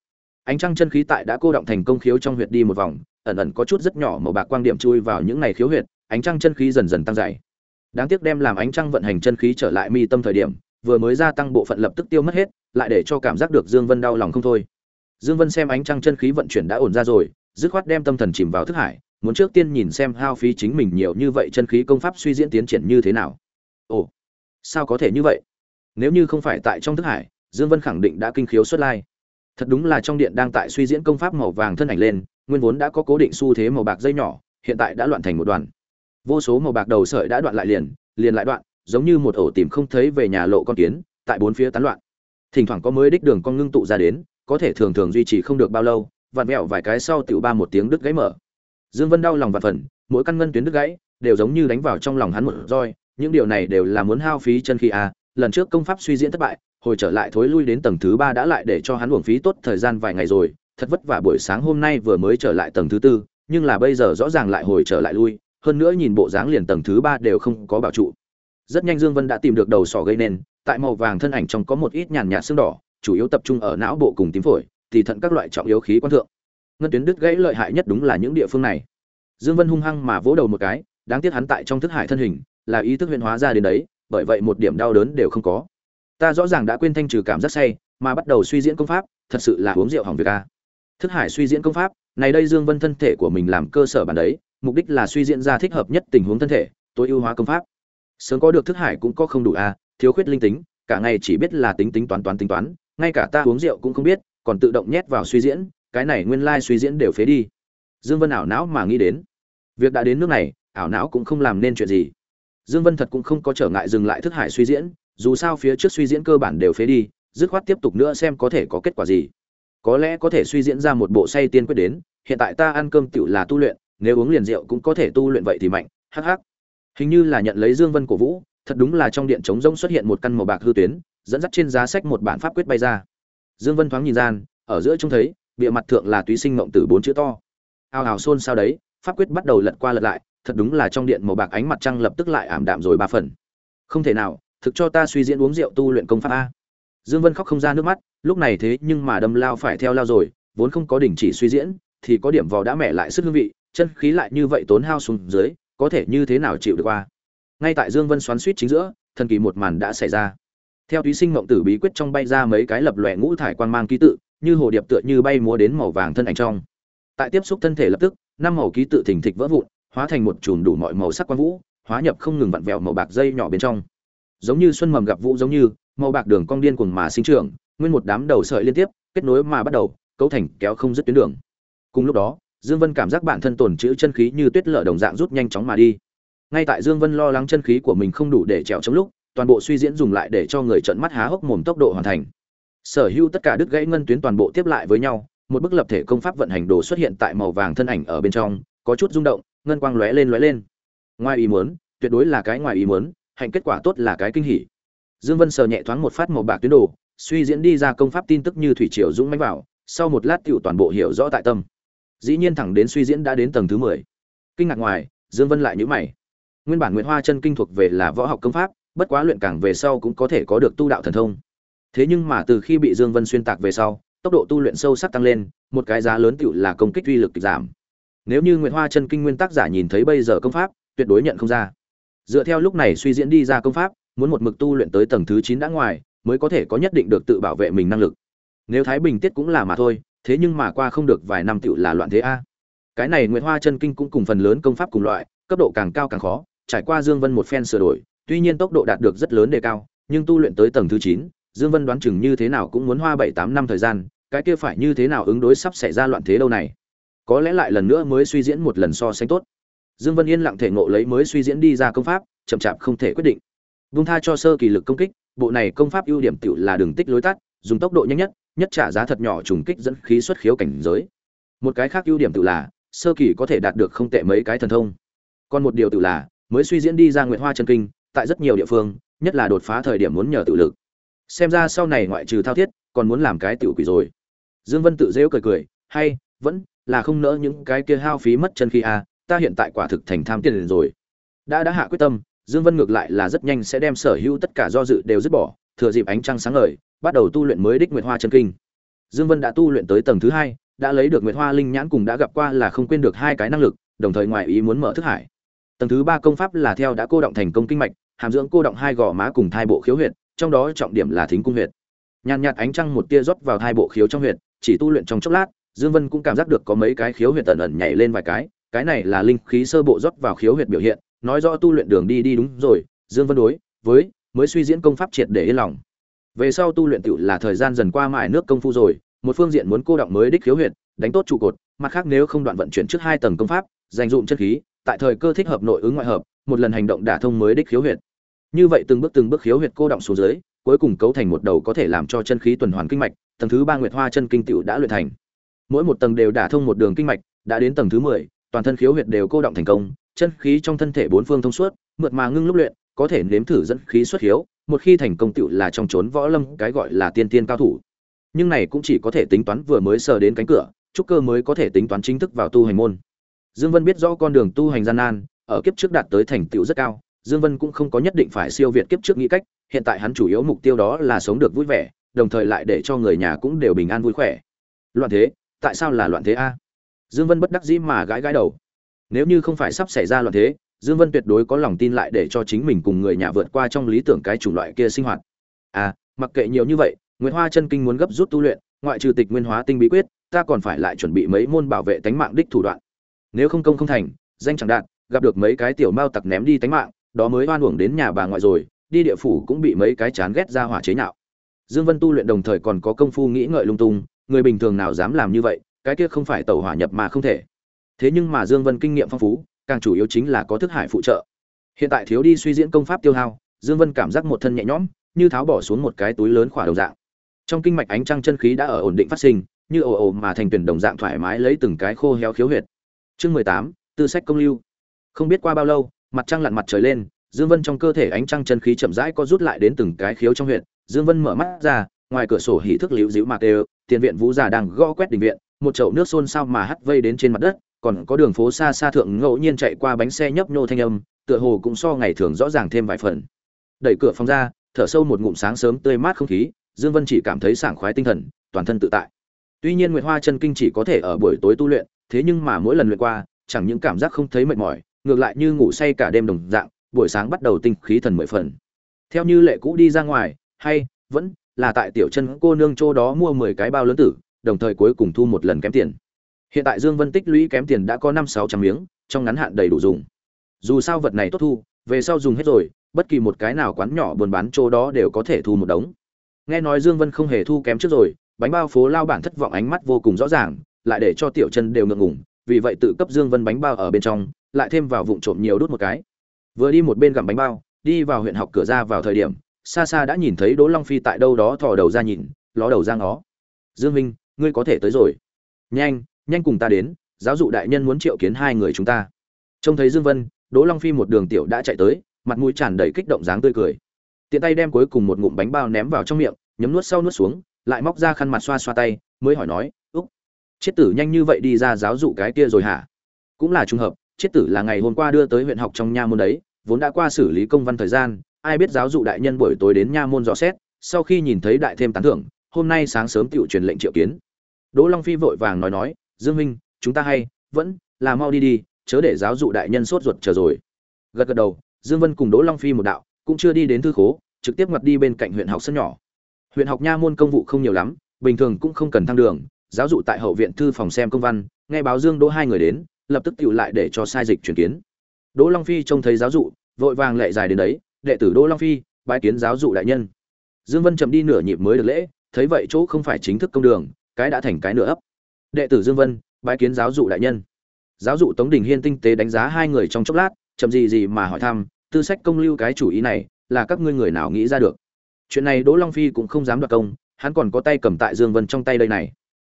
Ánh trăng chân khí tại đã cô động thành công khiếu trong huyệt đi một vòng, ẩn ẩn có chút rất nhỏ màu bạc quang điểm chui vào những ngày khiếu huyệt, ánh trăng chân khí dần dần tăng dày. Đáng tiếc đem làm ánh trăng vận hành chân khí trở lại mi tâm thời điểm, vừa mới gia tăng bộ phận lập tức tiêu mất hết, lại để cho cảm giác được dương vân đau lòng không thôi. Dương vân xem ánh trăng chân khí vận chuyển đã ổn ra rồi, dứt khoát đem tâm thần chìm vào thức hải, muốn trước tiên nhìn xem hao phí chính mình nhiều như vậy chân khí công pháp suy diễn tiến triển như thế nào. Ồ, sao có thể như vậy? Nếu như không phải tại trong thức hải dương vân khẳng định đã kinh khiếu xuất lai. Thật đúng là trong điện đang tại suy diễn công pháp màu vàng thân ảnh lên, nguyên vốn đã có cố định xu thế màu bạc dây nhỏ, hiện tại đã loạn thành một đoàn vô số màu bạc đầu sợi đã đoạn lại liền liền lại đoạn, giống như một ổ tìm không thấy về nhà lộ con kiến, tại bốn phía tán loạn. Thỉnh thoảng có mới đích đường con ngưng tụ ra đến, có thể thường thường duy trì không được bao lâu, vặn vẹo vài cái sau tiểu ba một tiếng đứt gãy mở. Dương vân đau lòng và phần, mỗi căn ngân tuyến đứt gãy, đều giống như đánh vào trong lòng hắn một roi, những điều này đều là muốn hao phí chân khí à lần trước công pháp suy diễn thất bại hồi trở lại thối lui đến tầng thứ ba đã lại để cho hắn uổng phí tốt thời gian vài ngày rồi. Thật vất vả buổi sáng hôm nay vừa mới trở lại tầng thứ tư, nhưng là bây giờ rõ ràng lại hồi trở lại lui, hơn nữa nhìn bộ dáng liền tầng thứ ba đều không có bảo trụ. Rất nhanh dương vân đã tìm được đầu sỏ gây nên tại màu vàng thân ảnh trong có một ít nhàn nhạt xương đỏ, chủ yếu tập trung ở não bộ cùng tím phổi thì thận các loại trọng yếu khí quan thượng. Ngân tuyến đứt gãy lợi hại nhất đúng là những địa phương này. Dương vân hung hăng mà vỗ đầu một cái, đáng tiếc hắn tại trong thức hải thân hình, là ý thức huyện hóa ra đến đấy, bởi vậy một điểm đau đớn đều không có ta rõ ràng đã quên thanh trừ cảm giác say, mà bắt đầu suy diễn công pháp, thật sự là uống rượu hỏng việc a thức hải suy diễn công pháp, này đây dương vân thân thể của mình làm cơ sở bản đấy, mục đích là suy diễn ra thích hợp nhất tình huống thân thể, tối ưu hóa công pháp. Sớm có được thức hải cũng có không đủ a thiếu khuyết linh tính, cả ngày chỉ biết là tính tính toán toán tính toán, ngay cả ta uống rượu cũng không biết, còn tự động nhét vào suy diễn, cái này nguyên lai suy diễn đều phế đi. Dương vân ảo não mà nghĩ đến, việc đã đến nước này, ảo não cũng không làm nên chuyện gì. Dương vân thật cũng không có trở ngại dừng lại thức hải suy diễn dù sao phía trước suy diễn cơ bản đều phế đi, dứt khoát tiếp tục nữa xem có thể có kết quả gì. Có lẽ có thể suy diễn ra một bộ say tiên quyết đến, hiện tại ta ăn cơm tựu là tu luyện, nếu uống liền rượu cũng có thể tu luyện vậy thì mạnh, hắc hắc. Hình như là nhận lấy dương vân cổ vũ, thật đúng là trong điện trống rỗng xuất hiện một căn màu bạc hư tuyến, dẫn dắt trên giá sách một bản pháp quyết bay ra. Dương vân thoáng nhìn gian, ở giữa trông thấy, bìa mặt thượng là túy sinh mộng tử bốn chữ to. Ao ào xôn sao đấy, pháp quyết bắt đầu lật qua lật lại, thật đúng là trong điện màu bạc ánh mặt trăng lập tức lại ảm đạm rồi ba phần. Không thể nào thực cho ta suy diễn uống rượu tu luyện công pháp a. Dương vân khóc không ra nước mắt, lúc này thế nhưng mà đâm lao phải theo lao rồi, vốn không có đỉnh chỉ suy diễn, thì có điểm vò đã mẹ lại sức hương vị, chân khí lại như vậy tốn hao xuống dưới, có thể như thế nào chịu được qua? Ngay tại dương vân xoắn suýt chính giữa, thần kỳ một màn đã xảy ra. Theo túy sinh mộng tử bí quyết trong bay ra mấy cái lập lòe ngũ thải quang mang ký tự, như hồ điệp tựa như bay múa đến màu vàng thân ảnh trong. Tại tiếp xúc thân thể lập tức, năm màu ký tự thình thịch vỡ vụn, hóa thành một chùm đủ mọi màu sắc quang vũ, hóa nhập không ngừng vặn vẹo màu bạc dây nhỏ bên trong giống như xuân mầm gặp vũ giống như, màu bạc đường cong điên cuồng mà sinh trưởng, nguyên một đám đầu sợi liên tiếp, kết nối mà bắt đầu, cấu thành kéo không dứt tuyến đường. Cùng lúc đó, dương vân cảm giác bản thân tồn chữ chân khí như tuyết lở đồng dạng rút nhanh chóng mà đi. Ngay tại dương vân lo lắng chân khí của mình không đủ để trèo trong lúc, toàn bộ suy diễn dùng lại để cho người trợn mắt há hốc mồm tốc độ hoàn thành. Sở hữu tất cả đứt gãy ngân tuyến toàn bộ tiếp lại với nhau, một bức lập thể công pháp vận hành đồ xuất hiện tại màu vàng thân ảnh ở bên trong, có chút rung động, ngân quang lóe lên lóe lên. Ngoài ý muốn, tuyệt đối là cái ngoài ý muốn hạnh kết quả tốt là cái kinh hỉ. Dương vân sờ nhẹ thoáng một phát màu bạc tuyến đồ, suy diễn đi ra công pháp tin tức như thủy triều dũng mãnh vào, sau một lát tiểu toàn bộ hiểu rõ tại tâm. Dĩ nhiên thẳng đến suy diễn đã đến tầng thứ 10. kinh ngạc ngoài, dương vân lại nhíu mày. Nguyên bản nguyệt hoa chân kinh thuộc về là võ học công pháp, bất quá luyện càng về sau cũng có thể có được tu đạo thần thông. Thế nhưng mà từ khi bị dương vân xuyên tạc về sau, tốc độ tu luyện sâu sắc tăng lên, một cái giá lớn tựu là công kích uy lực giảm. Nếu như nguyệt hoa chân kinh nguyên tác giả nhìn thấy bây giờ công pháp, tuyệt đối nhận không ra dựa theo lúc này suy diễn đi ra công pháp, muốn một mực tu luyện tới tầng thứ chín đã ngoài, mới có thể có nhất định được tự bảo vệ mình năng lực. Nếu thái bình tiết cũng là mà thôi, thế nhưng mà qua không được vài năm tựu là loạn thế a. Cái này nguyệt hoa chân kinh cũng cùng phần lớn công pháp cùng loại, cấp độ càng cao càng khó, trải qua dương vân một phen sửa đổi, tuy nhiên tốc độ đạt được rất lớn đề cao, nhưng tu luyện tới tầng thứ chín, dương vân đoán chừng như thế nào cũng muốn hoa bảy tám năm thời gian, cái kia phải như thế nào ứng đối sắp xảy ra loạn thế đâu này. Có lẽ lại lần nữa mới suy diễn một lần so sánh tốt dương vân yên lặng thể ngộ lấy mới suy diễn đi ra công pháp chậm chạp không thể quyết định. Vung tha cho sơ kỳ lực công kích bộ này công pháp ưu điểm tiểu là đường tích lối tắt dùng tốc độ nhanh nhất nhất trả giá thật nhỏ trùng kích dẫn khí xuất khiếu cảnh giới. Một cái khác ưu điểm tự là sơ kỳ có thể đạt được không tệ mấy cái thần thông. Còn một điều tự là mới suy diễn đi ra nguyệt hoa chân kinh tại rất nhiều địa phương nhất là đột phá thời điểm muốn nhờ tự lực. Xem ra sau này ngoại trừ thao thiết còn muốn làm cái tiểu quỷ rồi. Dương vân tự giễu cười cười hay vẫn là không nỡ những cái kia hao phí mất chân khí à, ta hiện tại quả thực thành tham tiền rồi. Đã đã hạ quyết tâm, dương vân ngược lại là rất nhanh sẽ đem sở hữu tất cả do dự đều dứt bỏ, thừa dịp ánh trăng sáng ngời, bắt đầu tu luyện mới đích nguyệt hoa chân kinh. Dương vân đã tu luyện tới tầng thứ hai, đã lấy được nguyệt hoa linh nhãn cùng đã gặp qua là không quên được hai cái năng lực, đồng thời ngoài ý muốn mở thức hải. Tầng thứ ba công pháp là theo đã cô động thành công kinh mạch, hàm dưỡng cô động hai gò má cùng thai bộ khiếu huyệt, trong đó trọng điểm là thính cung huyệt. Nhàn nhạt ánh trăng một tia rót vào hai bộ khiếu trong huyệt, chỉ tu luyện trong chốc lát, dương vân cũng cảm giác được có mấy cái khiếu huyệt ẩn ẩn nhảy lên vài cái cái này là linh khí sơ bộ rót vào khiếu huyệt biểu hiện, nói rõ tu luyện đường đi đi đúng rồi, dương vân đối với, mới suy diễn công pháp triệt để yên lòng. Về sau tu luyện tựu là thời gian dần qua mài nước công phu rồi, một phương diện muốn cô động mới đích khiếu huyệt, đánh tốt trụ cột, mặt khác nếu không đoạn vận chuyển trước hai tầng công pháp, dành dụng chân khí, tại thời cơ thích hợp nội ứng ngoại hợp, một lần hành động đả thông mới đích khiếu huyệt. Như vậy từng bước từng bước khiếu huyệt cô động xuống dưới, cuối cùng cấu thành một đầu có thể làm cho chân khí tuần hoàn kinh mạch, tầng thứ ba nguyệt hoa chân kinh tiểu đã luyện thành. Mỗi một tầng đều đả thông một đường kinh mạch, đã đến tầng thứ mười toàn thân khiếu huyệt đều cô động thành công, chân khí trong thân thể bốn phương thông suốt, mượt mà ngưng lúc luyện, có thể nếm thử dẫn khí xuất hiếu, một khi thành công tựu là trong trốn võ lâm cái gọi là tiên tiên cao thủ. Nhưng này cũng chỉ có thể tính toán vừa mới sờ đến cánh cửa, trúc cơ mới có thể tính toán chính thức vào tu hành môn. Dương vân biết rõ con đường tu hành gian nan, ở kiếp trước đạt tới thành tựu rất cao, dương vân cũng không có nhất định phải siêu việt kiếp trước nghĩ cách, hiện tại hắn chủ yếu mục tiêu đó là sống được vui vẻ, đồng thời lại để cho người nhà cũng đều bình an vui khỏe. Loạn thế, tại sao là loạn thế a? Dương vân bất đắc dĩ mà gãi gãi đầu nếu như không phải sắp xảy ra loạn thế dương vân tuyệt đối có lòng tin lại để cho chính mình cùng người nhà vượt qua trong lý tưởng cái chủng loại kia sinh hoạt à mặc kệ nhiều như vậy Nguyệt Hoa chân kinh muốn gấp rút tu luyện, ngoại trừ tịch nguyên hóa tinh bí quyết, ta còn phải lại chuẩn bị mấy môn bảo vệ tánh mạng đích thủ đoạn. Nếu không công không thành, danh chẳng đạt, gặp được mấy cái tiểu mao tặc ném đi tánh mạng, đó mới oan uổng đến nhà bà ngoại rồi, đi địa phủ cũng bị mấy cái chán ghét ra hỏa chế nhạo. Dương Vân tu luyện đồng thời còn có công phu nghĩ ngợi lung tung, người bình thường nào dám làm như vậy, cái kia không phải tẩu hỏa nhập mà không thể. Thế nhưng mà Dương Vân kinh nghiệm phong phú, càng chủ yếu chính là có thức hải phụ trợ. Hiện tại thiếu đi suy diễn công pháp tiêu hao, Dương Vân cảm giác một thân nhẹ nhõm, như tháo bỏ xuống một cái túi lớn khỏa đầu dạng trong kinh mạch ánh trăng chân khí đã ở ổn định phát sinh như ồ ồ mà thành tuyển đồng dạng thoải mái lấy từng cái khô héo khiếu huyệt chương mười tám tư sách công lưu không biết qua bao lâu mặt trăng lặn mặt trời lên dương vân trong cơ thể ánh trăng chân khí chậm rãi có rút lại đến từng cái khiếu trong huyệt dương vân mở mắt ra ngoài cửa sổ hỉ thức liễu dĩu mạc đều tiền viện vũ già đang gõ quét đình viện một chậu nước xôn xao mà hắt vây đến trên mặt đất còn có đường phố xa xa thượng ngẫu nhiên chạy qua bánh xe nhấp nhô thanh âm tựa hồ cũng so ngày thường rõ ràng thêm vài phần đẩy cửa phòng ra thở sâu một ngụm sáng sớm tươi mát không khí Dương Vân chỉ cảm thấy sảng khoái tinh thần, toàn thân tự tại. Tuy nhiên Nguyệt Hoa chân kinh chỉ có thể ở buổi tối tu luyện, thế nhưng mà mỗi lần luyện qua, chẳng những cảm giác không thấy mệt mỏi, ngược lại như ngủ say cả đêm đồng dạng, buổi sáng bắt đầu tinh khí thần mười phần. Theo như lệ cũ đi ra ngoài, hay vẫn là tại tiểu chân cô nương chỗ đó mua 10 cái bao lớn tử, đồng thời cuối cùng thu một lần kém tiền. Hiện tại Dương Vân tích lũy kém tiền đã có 5 600 miếng, trong ngắn hạn đầy đủ dùng. Dù sao vật này tốt thu, về sau dùng hết rồi, bất kỳ một cái nào quán nhỏ buôn bán chỗ đó đều có thể thu một đống nghe nói dương vân không hề thu kém trước rồi bánh bao phố lao bản thất vọng ánh mắt vô cùng rõ ràng lại để cho tiểu chân đều ngượng ngùng vì vậy tự cấp dương vân bánh bao ở bên trong lại thêm vào vụn trộm nhiều đút một cái vừa đi một bên gặm bánh bao đi vào huyện học cửa ra vào thời điểm xa xa đã nhìn thấy đỗ long phi tại đâu đó thò đầu ra nhìn ló đầu ra ngó dương minh ngươi có thể tới rồi. Nhanh nhanh cùng ta đến, giáo dụ đại nhân muốn triệu kiến hai người chúng ta. Trông thấy dương vân, đỗ long phi một đường tiểu đã chạy tới, mặt mũi tràn đầy kích động dáng tươi cười. Tiện tay đem cuối cùng một ngụm bánh bao ném vào trong miệng, nhấm nuốt sau nuốt xuống, lại móc ra khăn mặt xoa xoa tay, mới hỏi nói, úc, chết tử nhanh như vậy đi ra giáo dụ cái kia rồi hả? Cũng là trùng hợp, chết tử là ngày hôm qua đưa tới huyện học trong nha môn đấy, vốn đã qua xử lý công văn thời gian, ai biết giáo dụ đại nhân buổi tối đến nha môn dò xét, sau khi nhìn thấy đại thêm tán thưởng, hôm nay sáng sớm tiểu truyền lệnh triệu kiến đỗ long phi vội vàng nói nói, dương minh chúng ta hay, vẫn là mau đi đi, chớ để giáo dụ đại nhân sốt ruột chờ rồi. Gật gật đầu, dương vân cùng đỗ long phi một đạo, cũng chưa đi đến thư khố, trực tiếp ngoặt đi bên cạnh huyện học sân nhỏ. Huyện học nha môn công vụ không nhiều lắm, bình thường cũng không cần thăng đường, giáo dụ tại hậu viện thư phòng xem công văn, nghe báo dương đỗ hai người đến, lập tức tụ lại để cho sai dịch truyền kiến. Đỗ long phi trông thấy giáo dụ, vội vàng lệ dài đến đấy, đệ tử đỗ long phi, bái kiến giáo dụ đại nhân. Dương vân chậm đi nửa nhịp mới được lễ, thấy vậy chỗ không phải chính thức công đường cái đã thành cái nửa ấp. Đệ tử dương vân, bái kiến giáo dụ đại nhân. Giáo dụ tống đình hiên tinh tế đánh giá hai người trong chốc lát, chậm gì gì mà hỏi thăm, tư sách công lưu cái chủ ý này là các ngươi người nào nghĩ ra được. Chuyện này đỗ long phi cũng không dám đoạt công, hắn còn có tay cầm tại dương vân trong tay đây này.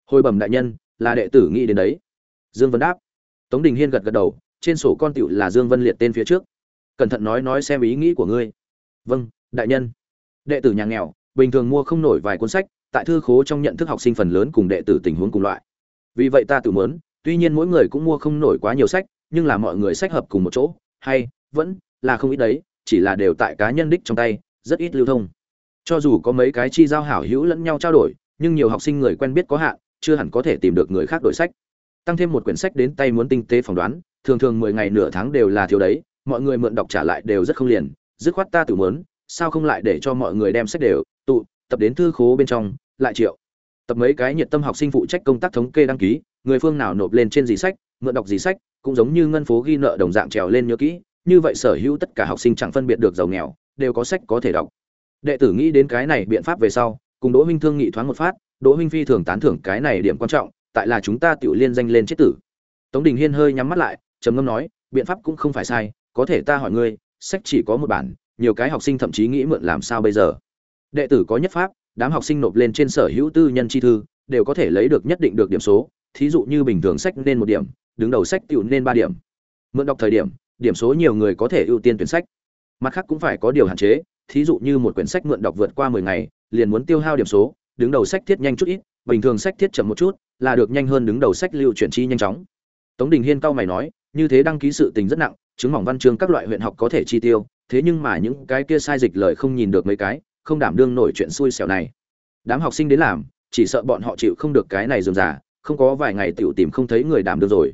Hồi bẩm đại nhân, là đệ tử nghĩ đến đấy. Dương vân đáp. Tống đình hiên gật gật đầu, trên sổ con tiểu là dương vân liệt tên phía trước. Cẩn thận nói nói xem ý nghĩ của ngươi. Vâng đại nhân. Đệ tử nhà nghèo, bình thường mua không nổi vài cuốn sách tại thư khố trong nhận thức học sinh phần lớn cùng đệ tử tình huống cùng loại. Vì vậy ta tự muốn, tuy nhiên mỗi người cũng mua không nổi quá nhiều sách, nhưng là mọi người sách hợp cùng một chỗ, hay, vẫn, là không ít đấy, chỉ là đều tại cá nhân đích trong tay, rất ít lưu thông. Cho dù có mấy cái chi giao hảo hữu lẫn nhau trao đổi, nhưng nhiều học sinh người quen biết có hạn, chưa hẳn có thể tìm được người khác đổi sách. Tăng thêm một quyển sách đến tay muốn tinh tế phỏng đoán, thường thường mười ngày nửa tháng đều là thiếu đấy, mọi người mượn đọc trả lại đều rất không liền. Dứt khoát ta tự muốn, sao không lại để cho mọi người đem sách đều, tụ, tập đến thư khố bên trong lại triệu. Tập mấy cái nhiệt tâm học sinh phụ trách công tác thống kê đăng ký, người phương nào nộp lên trên gì sách, mượn đọc gì sách, cũng giống như ngân phố ghi nợ đồng dạng trèo lên nhớ kỹ, như vậy sở hữu tất cả học sinh chẳng phân biệt được giàu nghèo, đều có sách có thể đọc. Đệ tử nghĩ đến cái này biện pháp về sau, cùng đỗ minh thương nghị thoáng một phát, đỗ minh phi thường tán thưởng cái này điểm quan trọng, tại là chúng ta tự liên danh lên chết tử. Tống đình hiên hơi nhắm mắt lại, trầm ngâm nói, biện pháp cũng không phải sai, có thể ta hỏi ngươi, sách chỉ có một bản, nhiều cái học sinh thậm chí nghĩ mượn làm sao bây giờ? Đệ tử có nhất pháp đám học sinh nộp lên trên sở hữu tư nhân chi thư, đều có thể lấy được nhất định được điểm số. Thí dụ như bình thường sách nên một điểm, đứng đầu sách tiểu nên ba điểm. Mượn đọc thời điểm điểm số nhiều người có thể ưu tiên tuyển sách. Mặt khác cũng phải có điều hạn chế, thí dụ như một quyển sách mượn đọc vượt qua mười ngày, liền muốn tiêu hao điểm số, đứng đầu sách thiết nhanh chút ít, bình thường sách thiết chậm một chút, là được nhanh hơn đứng đầu sách lưu chuyển chi nhanh chóng. Tống đình hiên cao mày nói, như thế đăng ký sự tình rất nặng, chứng mỏng văn chương các loại huyện học có thể chi tiêu, thế nhưng mà những cái kia sai dịch lời không nhìn được mấy cái không đảm đương nổi chuyện xui xẻo này. Đám học sinh đến làm, chỉ sợ bọn họ chịu không được cái này dườm già, không có vài ngày tiểu tìm không thấy người đảm đương rồi.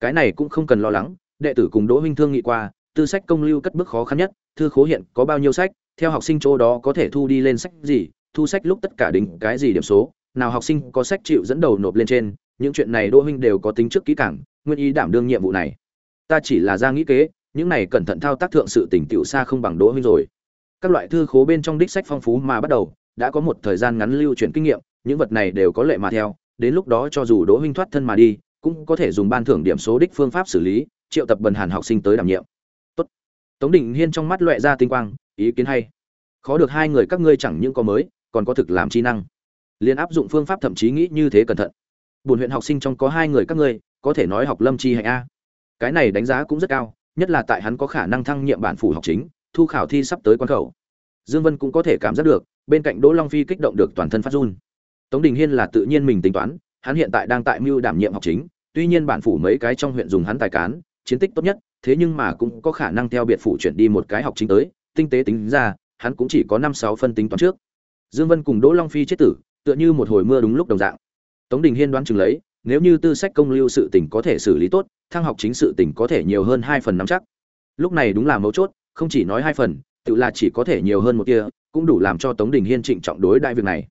Cái này cũng không cần lo lắng, đệ tử cùng đỗ huynh thương nghị qua, tư sách công lưu cất bước khó khăn nhất, thư khố hiện có bao nhiêu sách, theo học sinh chỗ đó có thể thu đi lên sách gì, thu sách lúc tất cả đính cái gì điểm số, nào học sinh có sách chịu dẫn đầu nộp lên trên, những chuyện này đỗ huynh đều có tính trước kỹ càng nguyên ý đảm đương nhiệm vụ này. Ta chỉ là ra nghĩ kế, những này cẩn thận thao tác thượng sự tỉnh tiểu xa không bằng đỗ huynh rồi các loại thư khố bên trong đích sách phong phú mà bắt đầu, đã có một thời gian ngắn lưu truyền kinh nghiệm, những vật này đều có lệ mà theo, đến lúc đó cho dù đỗ huynh thoát thân mà đi, cũng có thể dùng ban thưởng điểm số đích phương pháp xử lý, triệu tập bần hàn học sinh tới đảm nhiệm. Tốt. tống đình hiên trong mắt loẹ ra tinh quang, ý kiến hay. Khó được hai người các ngươi chẳng những có mới, còn có thực làm chi năng. Liền áp dụng phương pháp thậm chí nghĩ như thế cẩn thận. Buồn huyện học sinh trong có hai người các ngươi, có thể nói học lâm chi hạnh a. Cái này đánh giá cũng rất cao, nhất là tại hắn có khả năng thăng nhiệm bản phủ học chính thu khảo thi sắp tới quan khẩu. Dương vân cũng có thể cảm giác được, bên cạnh đỗ long phi kích động được toàn thân phát run. Tống đình hiên là tự nhiên mình tính toán, hắn hiện tại đang tại mưu đảm nhiệm học chính, tuy nhiên bản phủ mấy cái trong huyện dùng hắn tài cán, chiến tích tốt nhất, thế nhưng mà cũng có khả năng theo biệt phủ chuyển đi một cái học chính tới, tinh tế tính ra, hắn cũng chỉ có năm sáu phân tính toán trước. Dương vân cùng đỗ long phi chết tử, tựa như một hồi mưa đúng lúc đồng dạng. Tống đình hiên đoán chừng lấy, nếu như tư sách công lưu sự tình có thể xử lý tốt, thăng học chính sự tình có thể nhiều hơn hai phần năm chắc. Lúc này đúng là mấu chốt không chỉ nói hai phần, tự là chỉ có thể nhiều hơn một kia cũng đủ làm cho tống đình hiên trịnh trọng đối đại việc này.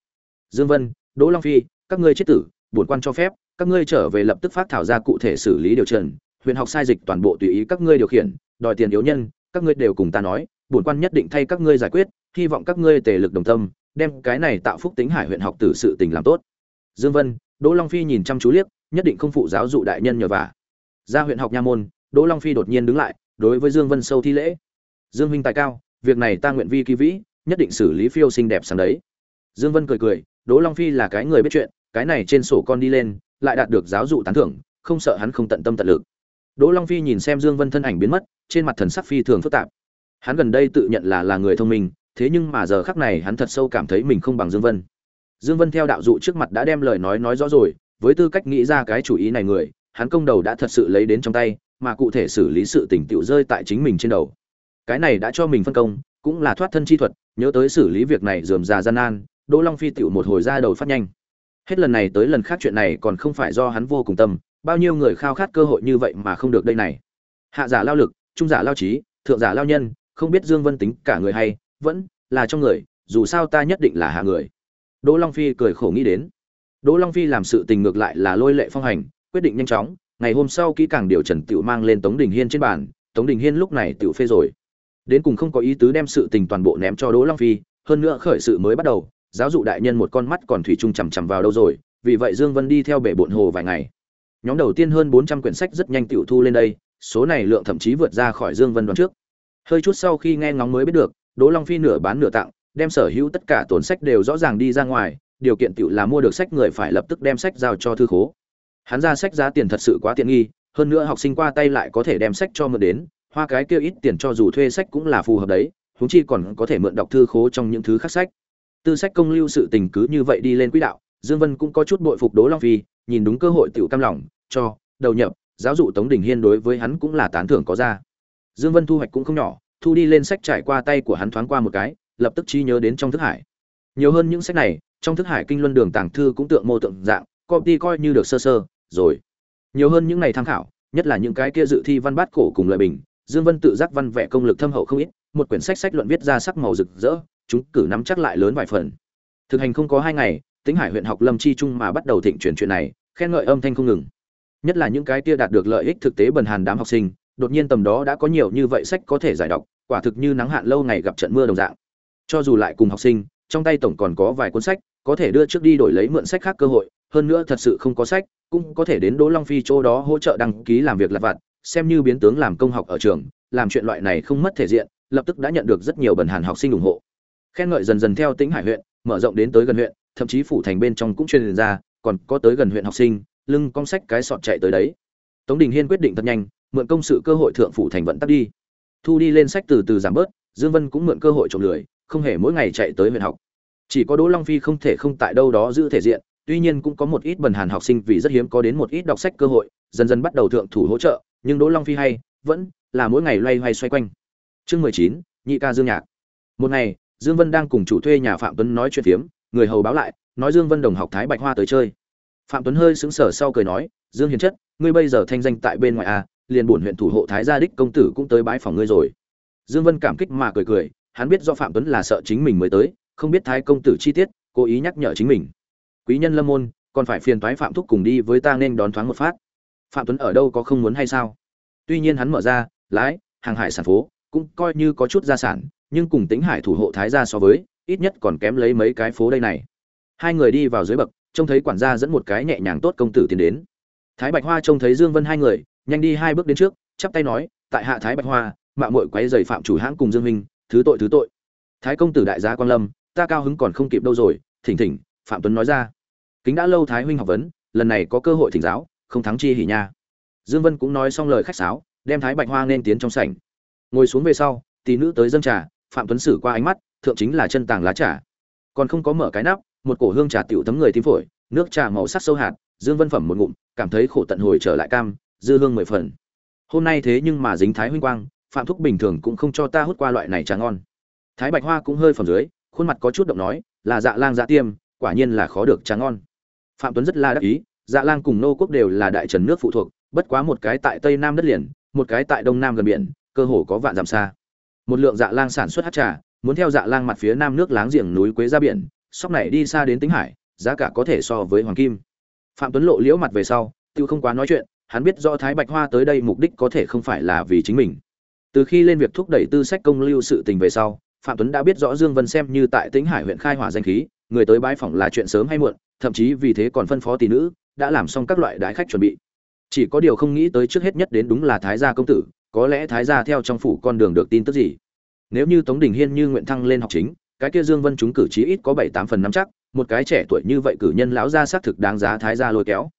Dương vân, đỗ long phi, các ngươi chết tử bổn quan cho phép, các ngươi trở về lập tức phát thảo ra cụ thể xử lý điều trần, huyện học sai dịch toàn bộ tùy ý các ngươi điều khiển, đòi tiền yếu nhân, các ngươi đều cùng ta nói bổn quan nhất định thay các ngươi giải quyết, hy vọng các ngươi tề lực đồng tâm, đem cái này tạo phúc tính hải huyện học tử sự tình làm tốt. Dương vân, đỗ long phi nhìn chăm chú liếc, nhất định không phụ giáo dụ đại nhân nhờ vả. Ra huyện học nha môn, đỗ long phi đột nhiên đứng lại, đối với dương vân sâu thi lễ dương huynh tài cao, việc này ta nguyện vi kỳ vĩ, nhất định xử lý phiêu xinh đẹp sáng đấy. Dương vân cười cười, đỗ long phi là cái người biết chuyện, cái này trên sổ con đi lên, lại đạt được giáo dụ tán thưởng, không sợ hắn không tận tâm tận lực. Đỗ long phi nhìn xem dương vân thân ảnh biến mất, trên mặt thần sắc phi thường phức tạp. Hắn gần đây tự nhận là là người thông minh, thế nhưng mà giờ khắc này hắn thật sâu cảm thấy mình không bằng dương vân. Dương vân theo đạo dụ trước mặt đã đem lời nói nói rõ rồi, với tư cách nghĩ ra cái chủ ý này người, hắn công đầu đã thật sự lấy đến trong tay, mà cụ thể xử lý sự tình tiểu rơi tại chính mình trên đầu cái này đã cho mình phân công, cũng là thoát thân chi thuật, nhớ tới xử lý việc này dườm già gian nan, đỗ long phi tiểu một hồi ra đầu phát nhanh. Hết lần này tới lần khác chuyện này còn không phải do hắn vô cùng tâm, bao nhiêu người khao khát cơ hội như vậy mà không được đây này. Hạ giả lao lực, trung giả lao trí, thượng giả lao nhân, không biết dương vân tính cả người hay, vẫn là trong người, dù sao ta nhất định là hạ người. Đỗ long phi cười khổ nghĩ đến. Đỗ long phi làm sự tình ngược lại là lôi lệ phong hành, quyết định nhanh chóng, ngày hôm sau kỹ càng điều trần tiểu mang lên tống đình hiên trên bàn, tống đình hiên lúc này tiểu phê rồi đến cùng không có ý tứ đem sự tình toàn bộ ném cho đỗ long phi, hơn nữa khởi sự mới bắt đầu, giáo dụ đại nhân một con mắt còn thủy chung chằm chằm vào đâu rồi, vì vậy dương vân đi theo bể bộn hồ vài ngày. Nhóm đầu tiên hơn 400 quyển sách rất nhanh tiểu thu lên đây, số này lượng thậm chí vượt ra khỏi dương vân đoán trước. Hơi chút sau khi nghe ngóng mới biết được, đỗ long phi nửa bán nửa tặng, đem sở hữu tất cả tổn sách đều rõ ràng đi ra ngoài, điều kiện tiểu là mua được sách người phải lập tức đem sách giao cho thư khố. Hắn ra sách giá tiền thật sự quá tiện nghi, hơn nữa học sinh qua tay lại có thể đem sách cho mượn đến hoa cái kia ít tiền cho dù thuê sách cũng là phù hợp đấy, huống chi còn có thể mượn đọc thư khố trong những thứ khác sách. Tư sách công lưu sự tình cứ như vậy đi lên quỹ đạo, dương vân cũng có chút bội phục đỗ long phi, nhìn đúng cơ hội tiểu cam lòng, cho, đầu nhập, giáo dụ tống đình hiên đối với hắn cũng là tán thưởng có ra. Dương vân thu hoạch cũng không nhỏ, thu đi lên sách trải qua tay của hắn thoáng qua một cái, lập tức trí nhớ đến trong thức hải. Nhiều hơn những sách này, trong thức hải kinh luân đường tàng thư cũng tượng mô tượng dạng, copy coi như được sơ sơ, rồi. Nhiều hơn những này tham khảo, nhất là những cái kia dự thi văn bát cổ cùng lợi bình dương vân tự giác văn vẽ công lực thâm hậu không ít, một quyển sách sách luận viết ra sắc màu rực rỡ, chúng cử nắm chắc lại lớn vài phần. Thực hành không có hai ngày, Tĩnh hải huyện học lâm chi trung mà bắt đầu thịnh truyền chuyện này, khen ngợi âm thanh không ngừng. Nhất là những cái kia đạt được lợi ích thực tế bần hàn đám học sinh, đột nhiên tầm đó đã có nhiều như vậy sách có thể giải đọc, quả thực như nắng hạn lâu ngày gặp trận mưa đồng dạng. Cho dù lại cùng học sinh, trong tay tổng còn có vài cuốn sách, có thể đưa trước đi đổi lấy mượn sách khác cơ hội, hơn nữa thật sự không có sách, cũng có thể đến đỗ long phi chỗ đó hỗ trợ đăng ký làm việc lặt vặt xem như biến tướng làm công học ở trường, làm chuyện loại này không mất thể diện, lập tức đã nhận được rất nhiều bần hàn học sinh ủng hộ. Khen ngợi dần dần theo tính hải huyện, mở rộng đến tới gần huyện, thậm chí phủ thành bên trong cũng truyền ra, còn có tới gần huyện học sinh, lưng cong sách cái sọt chạy tới đấy. Tống đình hiên quyết định thật nhanh, mượn công sự cơ hội thượng phủ thành vận tắt đi. Thu đi lên sách từ từ giảm bớt, dương vân cũng mượn cơ hội trộm lười, không hề mỗi ngày chạy tới huyện học. Chỉ có đỗ long phi không thể không tại đâu đó giữ thể diện, tuy nhiên cũng có một ít bần hàn học sinh vì rất hiếm có đến một ít đọc sách cơ hội, dần dần bắt đầu thượng thủ hỗ trợ nhưng đỗ long phi hay, vẫn là mỗi ngày loay hoay xoay quanh. Chương mười chín, nhị ca dương nhạc. Một ngày, dương vân đang cùng chủ thuê nhà phạm tuấn nói chuyện phiếm, người hầu báo lại, nói dương vân đồng học thái bạch hoa tới chơi. Phạm tuấn hơi sững sờ sau cười nói, dương hiền chất, ngươi bây giờ thanh danh tại bên ngoài à liền bổn huyện thủ hộ thái gia đích công tử cũng tới bái phòng ngươi rồi. Dương vân cảm kích mà cười cười, hắn biết do phạm tuấn là sợ chính mình mới tới, không biết thái công tử chi tiết, cố ý nhắc nhở chính mình. Quý nhân lâm môn, còn phải phiền toái phạm thúc cùng đi với ta nên đón thoáng một phát phạm tuấn ở đâu có không muốn hay sao? Tuy nhiên hắn mở ra, lái, hàng hải sản phố, cũng coi như có chút gia sản, nhưng cùng tính hải thủ hộ thái gia so với, ít nhất còn kém lấy mấy cái phố đây này. Hai người đi vào dưới bậc, trông thấy quản gia dẫn một cái nhẹ nhàng tốt công tử tiến đến. Thái bạch hoa trông thấy dương vân hai người, nhanh đi hai bước đến trước, chắp tay nói, tại hạ thái bạch hoa mạo muội quấy rầy phạm chủ hãng cùng dương minh thứ tội thứ tội. Thái công tử đại gia quan lâm, ta cao hứng còn không kịp đâu rồi, thỉnh thỉnh, phạm tuấn nói ra. Kính đã lâu thái huynh học vấn, lần này có cơ hội thỉnh giáo không thắng chi hỉ nha. Dương vân cũng nói xong lời khách sáo, đem thái bạch hoa nên tiến trong sảnh. Ngồi xuống về sau, tỷ nữ tới dâng trà, phạm tuấn xử qua ánh mắt, thượng chính là chân tàng lá trà. Còn không có mở cái nắp, một cổ hương trà tiểu thấm người tím phổi, nước trà màu sắc sâu hạt, dương vân phẩm một ngụm, cảm thấy khổ tận hồi trở lại cam, dư hương mười phần. Hôm nay thế nhưng mà dính thái huynh quang, phạm thúc bình thường cũng không cho ta hút qua loại này trà ngon. Thái bạch hoa cũng hơi phẩm dưới, khuôn mặt có chút động nói, là dạ lang dạ tiêm, quả nhiên là khó được trà ngon. Phạm tuấn rất là đắc ý dạ lang cùng nô quốc đều là đại trần nước phụ thuộc, bất quá một cái tại tây nam đất liền, một cái tại đông nam gần biển, cơ hồ có vạn dặm xa. Một lượng dạ lang sản xuất hát trà, muốn theo dạ lang mặt phía nam nước láng giềng núi quế ra biển, sóc này đi xa đến tính hải, giá cả có thể so với hoàng kim. Phạm tuấn lộ liễu mặt về sau, tiêu không quá nói chuyện, hắn biết do thái bạch hoa tới đây mục đích có thể không phải là vì chính mình. Từ khi lên việc thúc đẩy tư sách công lưu sự tình về sau, phạm tuấn đã biết rõ dương vân xem như tại tĩnh hải huyện khai hỏa danh khí người tới bãi phỏng là chuyện sớm hay muộn, thậm chí vì thế còn phân phó tỷ nữ, đã làm xong các loại đái khách chuẩn bị. Chỉ có điều không nghĩ tới trước hết nhất đến đúng là thái gia công tử, có lẽ thái gia theo trong phủ con đường được tin tức gì. Nếu như tống đình hiên như nguyện thăng lên học chính, cái kia dương vân chúng cử chí ít có bảy tám phần năm chắc, một cái trẻ tuổi như vậy cử nhân lão gia xác thực đáng giá thái gia lôi kéo.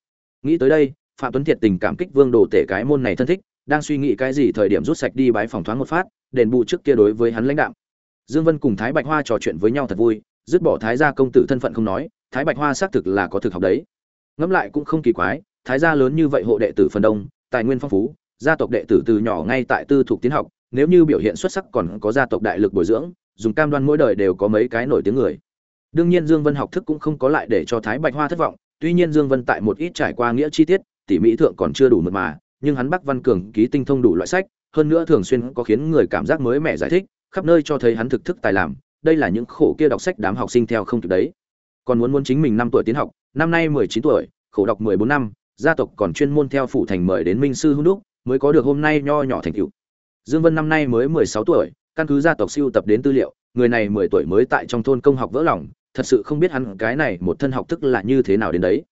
Nghĩ tới đây, phạm tuấn thiệt tình cảm kích vương đồ tể cái môn này thân thích, đang suy nghĩ cái gì thời điểm rút sạch đi bái phòng thoáng một phát, đền bù trước kia đối với hắn lãnh đạo dương vân cùng thái bạch hoa trò chuyện với nhau thật vui dứt bỏ thái gia công tử thân phận không nói, thái bạch hoa xác thực là có thực học đấy. Ngẫm lại cũng không kỳ quái, thái gia lớn như vậy hộ đệ tử phần đông, tài nguyên phong phú, gia tộc đệ tử từ nhỏ ngay tại tư thuộc tiến học, nếu như biểu hiện xuất sắc còn có gia tộc đại lực bồi dưỡng, dùng cam đoan mỗi đời đều có mấy cái nổi tiếng người. Đương nhiên dương vân học thức cũng không có lại để cho thái bạch hoa thất vọng, tuy nhiên dương vân tại một ít trải qua nghĩa chi tiết, tỉ mỹ thượng còn chưa đủ mượt mà, nhưng hắn bắc văn cường ký tinh thông đủ loại sách, hơn nữa thường xuyên có khiến người cảm giác mới mẻ giải thích, khắp nơi cho thấy hắn thực thức tài làm đây là những khổ kia đọc sách đám học sinh theo không kịp đấy. Còn muốn muốn chính mình năm tuổi tiến học, năm nay mười chín tuổi, khổ đọc mười bốn năm, gia tộc còn chuyên môn theo phủ thành mời đến minh sư hữu đúc, mới có được hôm nay nho nhỏ thành tựu. Dương vân năm nay mới mười sáu tuổi, căn cứ gia tộc siêu tập đến tư liệu, người này mười tuổi mới tại trong thôn công học vỡ lòng, thật sự không biết hắn cái này một thân học thức là như thế nào đến đấy.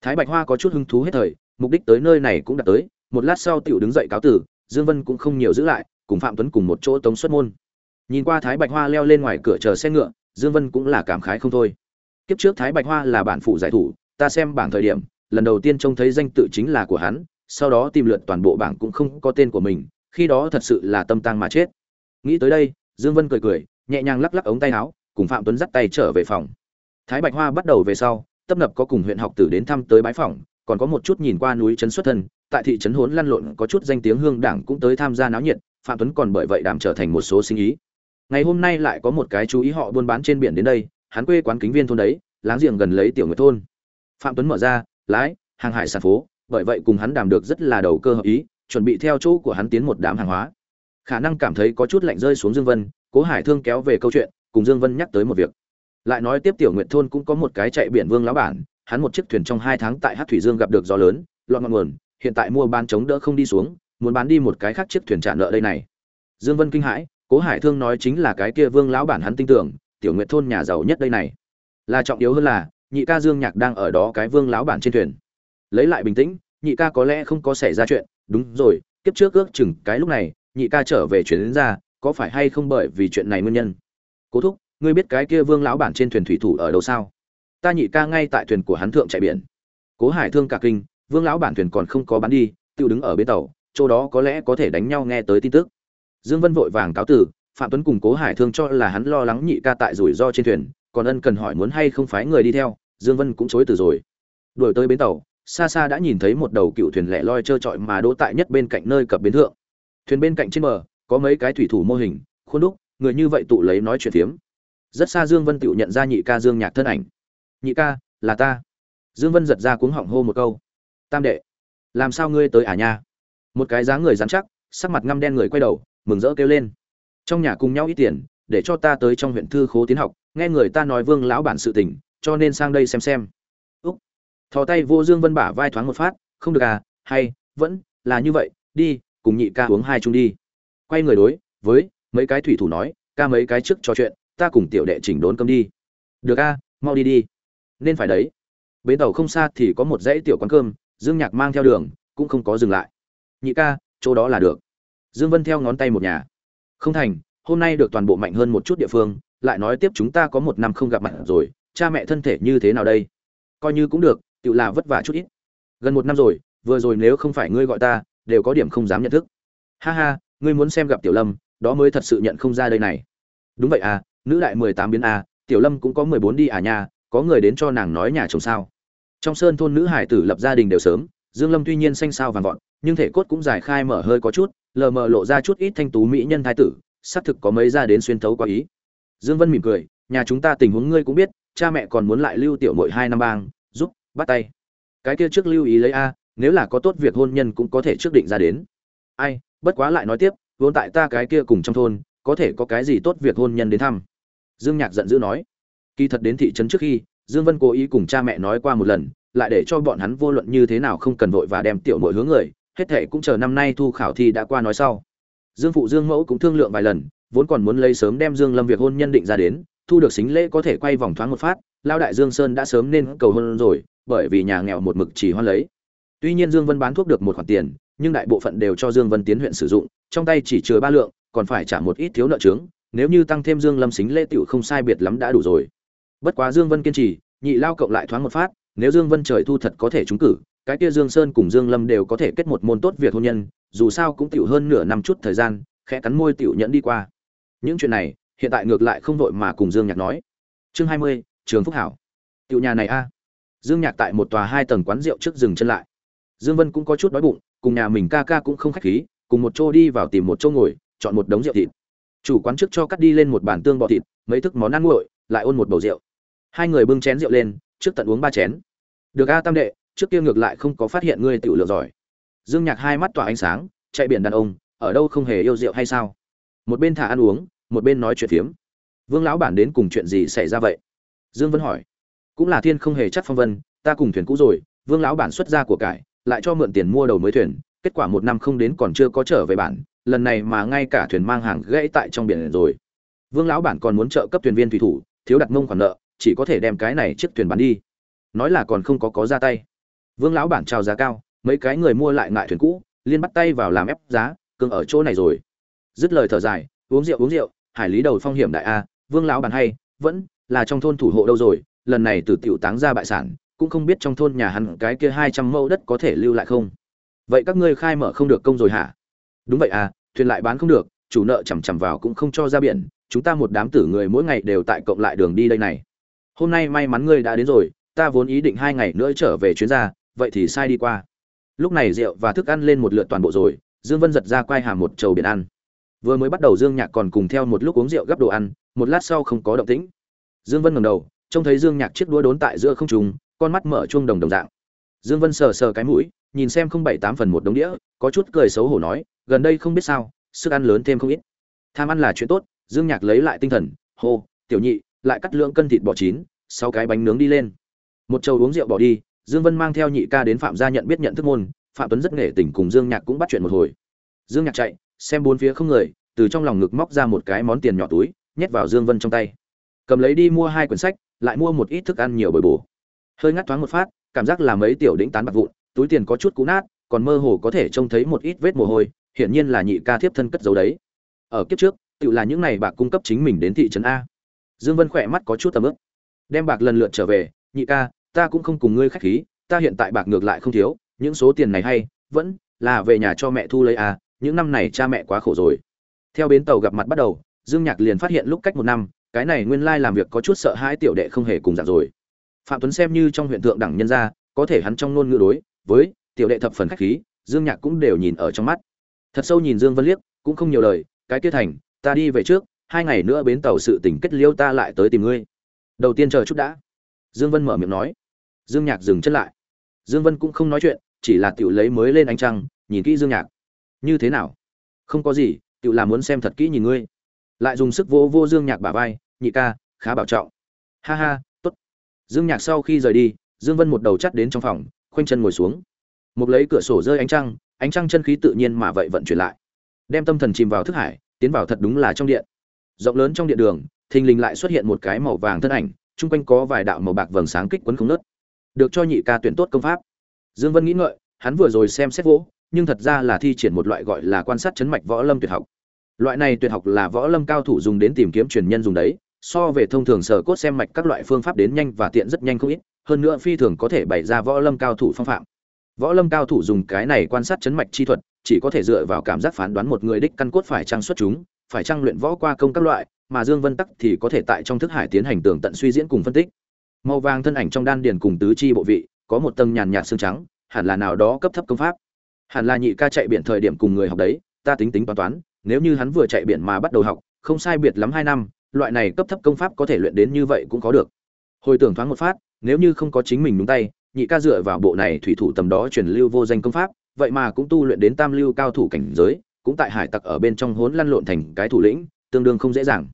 Thái bạch hoa có chút hứng thú hết thời, mục đích tới nơi này cũng đã tới, một lát sau tiểu đứng dậy cáo tử, dương vân cũng không nhiều giữ lại, cùng phạm tuấn cùng một chỗ tống xuất môn nhìn qua thái bạch hoa leo lên ngoài cửa chờ xe ngựa, dương vân cũng là cảm khái không thôi. Kiếp trước thái bạch hoa là bản phụ giải thủ, ta xem bảng thời điểm, lần đầu tiên trông thấy danh tự chính là của hắn, sau đó tìm lượt toàn bộ bảng cũng không có tên của mình, khi đó thật sự là tâm tang mà chết. Nghĩ tới đây, dương vân cười cười, nhẹ nhàng lắc lắc ống tay áo, cùng phạm tuấn dắt tay trở về phòng. Thái bạch hoa bắt đầu về sau, tấp nập có cùng huyện học tử đến thăm tới bái phòng, còn có một chút nhìn qua núi trấn xuất thân, tại thị trấn hốn lăn lộn có chút danh tiếng hương đảng cũng tới tham gia náo nhiệt, phạm tuấn còn bởi vậy đảm trở thành một số sinh ý ngày hôm nay lại có một cái chú ý họ buôn bán trên biển đến đây, hắn quê quán kính viên thôn đấy, láng giềng gần lấy tiểu nguyệt thôn. Phạm tuấn mở ra, lái, hàng hải sản phố, bởi vậy cùng hắn đàm được rất là đầu cơ hợp ý, chuẩn bị theo chỗ của hắn tiến một đám hàng hóa. Khả năng cảm thấy có chút lạnh rơi xuống dương vân, cố hải thương kéo về câu chuyện, cùng dương vân nhắc tới một việc. Lại nói tiếp tiểu nguyệt thôn cũng có một cái chạy biển vương lão bản, hắn một chiếc thuyền trong hai tháng tại hát thủy dương gặp được gió lớn loạn ngọn nguồn, hiện tại mua bán chống đỡ không đi xuống, muốn bán đi một cái khác chiếc thuyền trả nợ đây này. Dương vân kinh hãi cố hải thương nói chính là cái kia vương lão bản hắn tin tưởng, tiểu nguyệt thôn nhà giàu nhất đây này. Là trọng yếu hơn là, nhị ca dương nhạc đang ở đó cái vương lão bản trên thuyền. Lấy lại bình tĩnh, nhị ca có lẽ không có xảy ra chuyện. Đúng rồi, kiếp trước ước chừng cái lúc này, nhị ca trở về chuyển đến ra, có phải hay không bởi vì chuyện này nguyên nhân? Cố thúc, ngươi biết cái kia vương lão bản trên thuyền thủy thủ ở đâu sao? Ta nhị ca ngay tại thuyền của hắn thượng chạy biển. Cố hải thương cả kinh, vương lão bản thuyền còn không có bán đi, tự đứng ở bến tàu, chỗ đó có lẽ có thể đánh nhau nghe tới tin tức dương vân vội vàng cáo tử phạm tuấn cùng cố hải thương cho là hắn lo lắng nhị ca tại rủi ro trên thuyền, còn ân cần hỏi muốn hay không phái người đi theo, dương vân cũng chối từ rồi. Đuổi tới bến tàu, xa xa đã nhìn thấy một đầu cựu thuyền lẻ loi trơ trọi mà đỗ tại nhất bên cạnh nơi cập bến thượng. Thuyền bên cạnh trên bờ, có mấy cái thủy thủ mô hình, khuôn đúc, người như vậy tụ lấy nói chuyện phiếm. Rất xa dương vân tự nhận ra nhị ca dương nhạc thân ảnh. Nhị ca, là ta. Dương vân giật ra cuống họng hô một câu. Tam đệ, làm sao ngươi tới à nha? Một cái dáng người dán chắc, sắc mặt ngăm đen người quay đầu mừng rỡ kêu lên. Trong nhà cùng nhau ít tiền, để cho ta tới trong huyện thư khố tiến học, nghe người ta nói vương lão bản sự tình, cho nên sang đây xem xem. Úc. Thò tay vô dương vân bả vai thoáng một phát, không được à hay, vẫn là như vậy, đi, cùng nhị ca uống hai chung đi. Quay người đối với mấy cái thủy thủ nói, ca mấy cái trước trò chuyện, ta cùng tiểu đệ chỉnh đốn cơm đi. Được a mau đi đi. Nên phải đấy. Bến tàu không xa thì có một dãy tiểu quán cơm, dương nhạc mang theo đường, cũng không có dừng lại. Nhị ca, chỗ đó là được dương vân theo ngón tay một nhà. Không thành, hôm nay được toàn bộ mạnh hơn một chút địa phương, lại nói tiếp chúng ta có một năm không gặp mặt rồi, cha mẹ thân thể như thế nào đây? Coi như cũng được, tự là vất vả chút ít. Gần một năm rồi, vừa rồi nếu không phải ngươi gọi ta, đều có điểm không dám nhận thức. Ha ha, ngươi muốn xem gặp tiểu lâm, đó mới thật sự nhận không ra đây này. Đúng vậy à nữ đại mười tám biến a, tiểu lâm cũng có mười bốn đi à nha, có người đến cho nàng nói nhà chồng sao. Trong sơn thôn nữ hải tử lập gia đình đều sớm, dương lâm tuy nhiên xanh sao vàng vọt nhưng thể cốt cũng giải khai mở hơi có chút, lờ mờ lộ ra chút ít thanh tú mỹ nhân thái tử, xác thực có mấy ra đến xuyên thấu qua ý. Dương vân mỉm cười, nhà chúng ta tình huống ngươi cũng biết, cha mẹ còn muốn lại lưu tiểu mội hai năm bang, giúp, bắt tay. Cái kia trước lưu ý lấy a, nếu là có tốt việc hôn nhân cũng có thể trước định ra đến. Ai, bất quá lại nói tiếp, vốn tại ta cái kia cùng trong thôn, có thể có cái gì tốt việc hôn nhân đến thăm. Dương nhạc giận dữ nói. Kỳ thật đến thị trấn trước khi, dương vân cố ý cùng cha mẹ nói qua một lần, lại để cho bọn hắn vô luận như thế nào không cần vội và đem tiểu mội hướng người hết thệ cũng chờ năm nay thu khảo thi đã qua nói sau. Dương phụ dương mẫu cũng thương lượng vài lần, vốn còn muốn lấy sớm đem dương lâm việc hôn nhân định ra đến, thu được xính lễ có thể quay vòng thoáng một phát lao đại dương sơn đã sớm nên cầu hôn rồi, bởi vì nhà nghèo một mực chỉ hoan lấy. Tuy nhiên dương vân bán thuốc được một khoản tiền, nhưng đại bộ phận đều cho dương vân tiến huyện sử dụng, trong tay chỉ chứa ba lượng, còn phải trả một ít thiếu nợ trướng, nếu như tăng thêm dương lâm xính lễ tiểu không sai biệt lắm đã đủ rồi. Bất quá dương vân kiên trì, nhị lao cộng lại thoáng một phát, nếu dương vân trời thu thật có thể trúng cử cái kia dương sơn cùng dương lâm đều có thể kết một môn tốt việc hôn nhân, dù sao cũng tiểu hơn nửa năm chút thời gian, khẽ cắn môi tiểu nhẫn đi qua. Những chuyện này, hiện tại ngược lại không vội mà cùng dương nhạc nói. Chương hai mươi, trường phúc hảo. Tiểu nhà này a. Dương nhạc tại một tòa hai tầng quán rượu trước dừng chân lại. Dương vân cũng có chút đói bụng, cùng nhà mình ca ca cũng không khách khí, cùng một chỗ đi vào tìm một chỗ ngồi, chọn một đống rượu thịt. Chủ quán trước cho cắt đi lên một bàn tương bò thịt, mấy thức món ăn nguội, lại ôn một bầu rượu. Hai người bưng chén rượu lên, trước tận uống ba chén. Được a, tam đệ trước kia ngược lại không có phát hiện ngươi tiểu lượng giỏi. Dương nhạc hai mắt tỏa ánh sáng, chạy biển đàn ông, ở đâu không hề yêu rượu hay sao? Một bên thả ăn uống, một bên nói chuyện phiếm. Vương lão bản đến cùng chuyện gì xảy ra vậy? Dương vân hỏi. Cũng là thiên không hề chắc phong vân, ta cùng thuyền cũ rồi, vương lão bản xuất ra của cải, lại cho mượn tiền mua đầu mới thuyền, kết quả một năm không đến còn chưa có trở về bản, lần này mà ngay cả thuyền mang hàng gãy tại trong biển rồi. Vương lão bản còn muốn trợ cấp thuyền viên thủy thủ, thiếu đặt mông khoản nợ, chỉ có thể đem cái này chiếc thuyền bán đi. Nói là còn không có có ra tay vương lão bản trào giá cao, mấy cái người mua lại ngại thuyền cũ, liên bắt tay vào làm ép giá cưng ở chỗ này rồi. Dứt lời thở dài, uống rượu uống rượu, hải lý đầu phong hiểm đại a, vương lão bản hay, vẫn là trong thôn thủ hộ đâu rồi, lần này từ tiểu táng ra bại sản, cũng không biết trong thôn nhà hắn cái kia hai trăm mẫu đất có thể lưu lại không. Vậy các ngươi khai mở không được công rồi hả? Đúng vậy à thuyền lại bán không được, chủ nợ chằm chằm vào cũng không cho ra biển, chúng ta một đám tử người mỗi ngày đều tại cộng lại đường đi đây này. Hôm nay may mắn ngươi đã đến rồi, ta vốn ý định hai ngày nữa trở về chuyến ra vậy thì sai đi qua. Lúc này rượu và thức ăn lên một lượt toàn bộ rồi, dương vân giật ra quay hàm một chầu biển ăn. Vừa mới bắt đầu dương nhạc còn cùng theo một lúc uống rượu gấp đồ ăn, một lát sau không có động tĩnh. Dương vân ngẩng đầu, trông thấy dương nhạc chiếc đũa đốn tại giữa không trung, con mắt mở chuông đồng đồng dạng. Dương vân sờ sờ cái mũi, nhìn xem không bảy tám phần một đống đĩa, có chút cười xấu hổ nói, gần đây không biết sao, sức ăn lớn thêm không ít. Tham ăn là chuyện tốt, dương nhạc lấy lại tinh thần, hô, tiểu nhị, lại cắt lượng cân thịt bò chín sau cái bánh nướng đi lên. Một chầu uống rượu bỏ đi dương vân mang theo nhị ca đến phạm gia nhận biết nhận thức môn, phạm tuấn rất nghệ tình cùng dương nhạc cũng bắt chuyện một hồi. Dương nhạc chạy, xem bốn phía không người, từ trong lòng ngực móc ra một cái món tiền nhỏ túi, nhét vào dương vân trong tay. Cầm lấy đi mua hai quyển sách, lại mua một ít thức ăn nhiều bồi bổ. Hơi ngắt thoáng một phát, cảm giác là mấy tiểu đỉnh tán bạc vụn, túi tiền có chút cũ nát, còn mơ hồ có thể trông thấy một ít vết mồ hôi, hiển nhiên là nhị ca thiếp thân cất giấu đấy. Ở kiếp trước, tự là những này bạc cung cấp chính mình đến thị trấn a. Dương vân khỏe mắt có chút tầm ướp đem bạc lần lượt trở về, nhị ca ta cũng không cùng ngươi khách khí ta hiện tại bạc ngược lại không thiếu những số tiền này hay vẫn là về nhà cho mẹ thu lấy à, những năm này cha mẹ quá khổ rồi. Theo bến tàu gặp mặt bắt đầu dương nhạc liền phát hiện lúc cách một năm cái này nguyên lai làm việc có chút sợ hãi tiểu đệ không hề cùng dạng rồi. Phạm tuấn xem như trong huyện thượng đẳng nhân gia có thể hắn trong luôn ngữ đối với tiểu đệ thập phần khách khí dương nhạc cũng đều nhìn ở trong mắt. Thật sâu nhìn dương vân liếc cũng không nhiều lời cái kia thành ta đi về trước hai ngày nữa bến tàu sự tình kết liêu ta lại tới tìm ngươi. Đầu tiên chờ chút đã. Dương vân mở miệng nói dương nhạc dừng chân lại. Dương vân cũng không nói chuyện, chỉ là tiểu lấy mới lên ánh trăng, nhìn kỹ dương nhạc. Như thế nào? Không có gì, tiểu là muốn xem thật kỹ nhìn ngươi. Lại dùng sức vô vô dương nhạc bả vai, nhị ca, khá bảo trọng. Ha ha, tốt. Dương nhạc sau khi rời đi, dương vân một đầu chắt đến trong phòng, khoanh chân ngồi xuống. Một lấy cửa sổ rơi ánh trăng ánh trăng chân khí tự nhiên mà vậy vận chuyển lại. Đem tâm thần chìm vào thức hải, tiến vào thật đúng là trong điện. Rộng lớn trong điện đường, thình lình lại xuất hiện một cái màu vàng thân ảnh, chung quanh có vài đạo màu bạc vầng sáng kích quấn không nớt được cho nhị ca tuyển tốt công pháp. Dương vân nghĩ ngợi, hắn vừa rồi xem xét vỗ, nhưng thật ra là thi triển một loại gọi là quan sát chấn mạch võ lâm tuyệt học. Loại này tuyệt học là võ lâm cao thủ dùng đến tìm kiếm truyền nhân dùng đấy, so về thông thường sở cốt xem mạch các loại phương pháp đến nhanh và tiện rất nhanh không ít, hơn nữa phi thường có thể bày ra võ lâm cao thủ phong phạm. Võ lâm cao thủ dùng cái này quan sát chấn mạch chi thuật, chỉ có thể dựa vào cảm giác phán đoán một người đích căn cốt phải trang xuất chúng, phải trang luyện võ qua công các loại, mà dương vân tắc thì có thể tại trong thức hải tiến hành tường tận suy diễn cùng phân tích màu vàng thân ảnh trong đan điền cùng tứ chi bộ vị, có một tầng nhàn nhạt xương trắng, hẳn là nào đó cấp thấp công pháp. Hẳn là nhị ca chạy biển thời điểm cùng người học đấy, ta tính tính toán toán, nếu như hắn vừa chạy biển mà bắt đầu học, không sai biệt lắm hai năm, loại này cấp thấp công pháp có thể luyện đến như vậy cũng có được. Hồi tưởng thoáng một phát, nếu như không có chính mình đúng tay, nhị ca dựa vào bộ này thủy thủ tầm đó truyền lưu vô danh công pháp, vậy mà cũng tu luyện đến tam lưu cao thủ cảnh giới, cũng tại hải tặc ở bên trong hốn lăn lộn thành cái thủ lĩnh, tương đương không dễ dàng.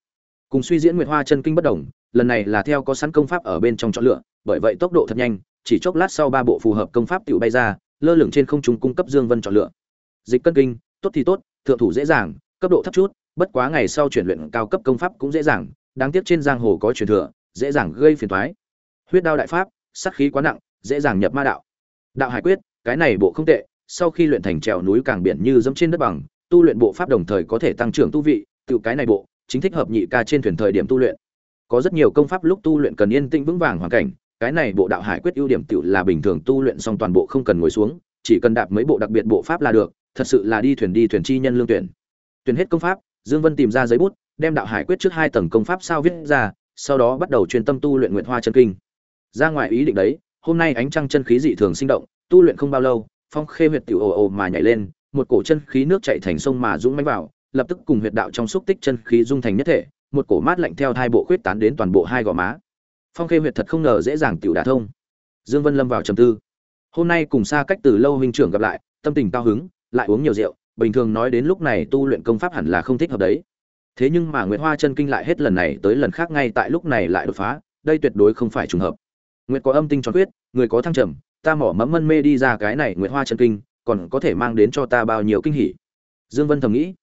Cùng suy diễn nguyệt hoa chân kinh bất đồng lần này là theo có sẵn công pháp ở bên trong chọn lựa, bởi vậy tốc độ thật nhanh, chỉ chốc lát sau ba bộ phù hợp công pháp tự bay ra, lơ lửng trên không trung cung cấp dương vân chọn lựa. Dịch cân kinh, tốt thì tốt, thượng thủ dễ dàng, cấp độ thấp chút, bất quá ngày sau chuyển luyện cao cấp công pháp cũng dễ dàng, đáng tiếc trên giang hồ có truyền thừa, dễ dàng gây phiền toái. Huyết đao đại pháp, sát khí quá nặng, dễ dàng nhập ma đạo. Đạo hải quyết, cái này bộ không tệ, sau khi luyện thành trèo núi càng biển như dẫm trên đất bằng, tu luyện bộ pháp đồng thời có thể tăng trưởng tu vị, tự cái này bộ, chính thích hợp nhị ca trên thuyền thời điểm tu luyện có rất nhiều công pháp lúc tu luyện cần yên tĩnh vững vàng hoàn cảnh, cái này bộ đạo hải quyết ưu điểm tựu là bình thường tu luyện xong toàn bộ không cần ngồi xuống, chỉ cần đạp mấy bộ đặc biệt bộ pháp là được, thật sự là đi thuyền đi thuyền chi nhân lương tuyển. Tuyển hết công pháp, dương vân tìm ra giấy bút, đem đạo hải quyết trước hai tầng công pháp sao viết ra, sau đó bắt đầu chuyên tâm tu luyện nguyện hoa chân kinh. Ra ngoài ý định đấy, hôm nay ánh trăng chân khí dị thường sinh động, tu luyện không bao lâu, phong khê huyệt tiểu ồ ồ mà nhảy lên, một cổ chân khí nước chảy thành sông mà dũng mãnh vào, lập tức cùng huyệt đạo trong xúc tích chân khí dung thành nhất thể một cổ mát lạnh theo hai bộ khuyết tán đến toàn bộ hai gò má. Phong khê huyệt thật không ngờ dễ dàng tiểu đả thông. Dương vân lâm vào trầm tư. Hôm nay cùng xa cách từ lâu huynh trưởng gặp lại, tâm tình cao hứng, lại uống nhiều rượu, bình thường nói đến lúc này tu luyện công pháp hẳn là không thích hợp đấy. Thế nhưng mà nguyệt hoa chân kinh lại hết lần này tới lần khác ngay tại lúc này lại đột phá, đây tuyệt đối không phải trùng hợp. Nguyệt có âm tinh tròn quyết người có thăng trầm, ta mỏ mẫm mân mê đi ra cái này nguyệt hoa chân kinh, còn có thể mang đến cho ta bao nhiêu kinh hỉ? Dương vân thầm nghĩ.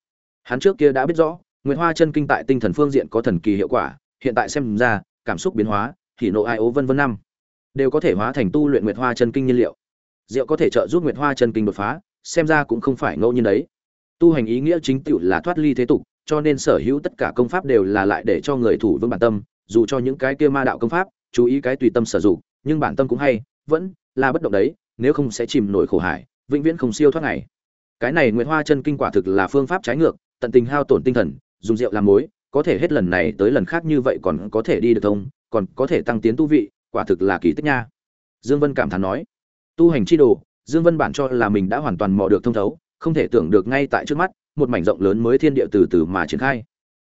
Hắn trước kia đã biết rõ nguyệt hoa chân kinh tại tinh thần phương diện có thần kỳ hiệu quả, hiện tại xem ra, cảm xúc biến hóa, hỉ nộ ai ố vân vân năm, đều có thể hóa thành tu luyện nguyệt hoa chân kinh nhiên liệu. Rượu có thể trợ giúp nguyệt hoa chân kinh đột phá, xem ra cũng không phải ngẫu nhiên đấy. Tu hành ý nghĩa chính tựu là thoát ly thế tục, cho nên sở hữu tất cả công pháp đều là lại để cho người thủ vững bản tâm, dù cho những cái kia ma đạo công pháp, chú ý cái tùy tâm sử dụng, nhưng bản tâm cũng hay, vẫn là bất động đấy, nếu không sẽ chìm nổi khổ hải, vĩnh viễn không siêu thoát ngày. Cái này nguyệt hoa chân kinh quả thực là phương pháp trái ngược, tận tình hao tổn tinh thần dùng rượu làm mối có thể hết lần này tới lần khác như vậy còn có thể đi được thông còn có thể tăng tiến tu vị quả thực là kỳ tích nha dương vân cảm thán nói tu hành chi đồ dương vân bản cho là mình đã hoàn toàn mò được thông thấu không thể tưởng được ngay tại trước mắt một mảnh rộng lớn mới thiên địa từ từ mà triển khai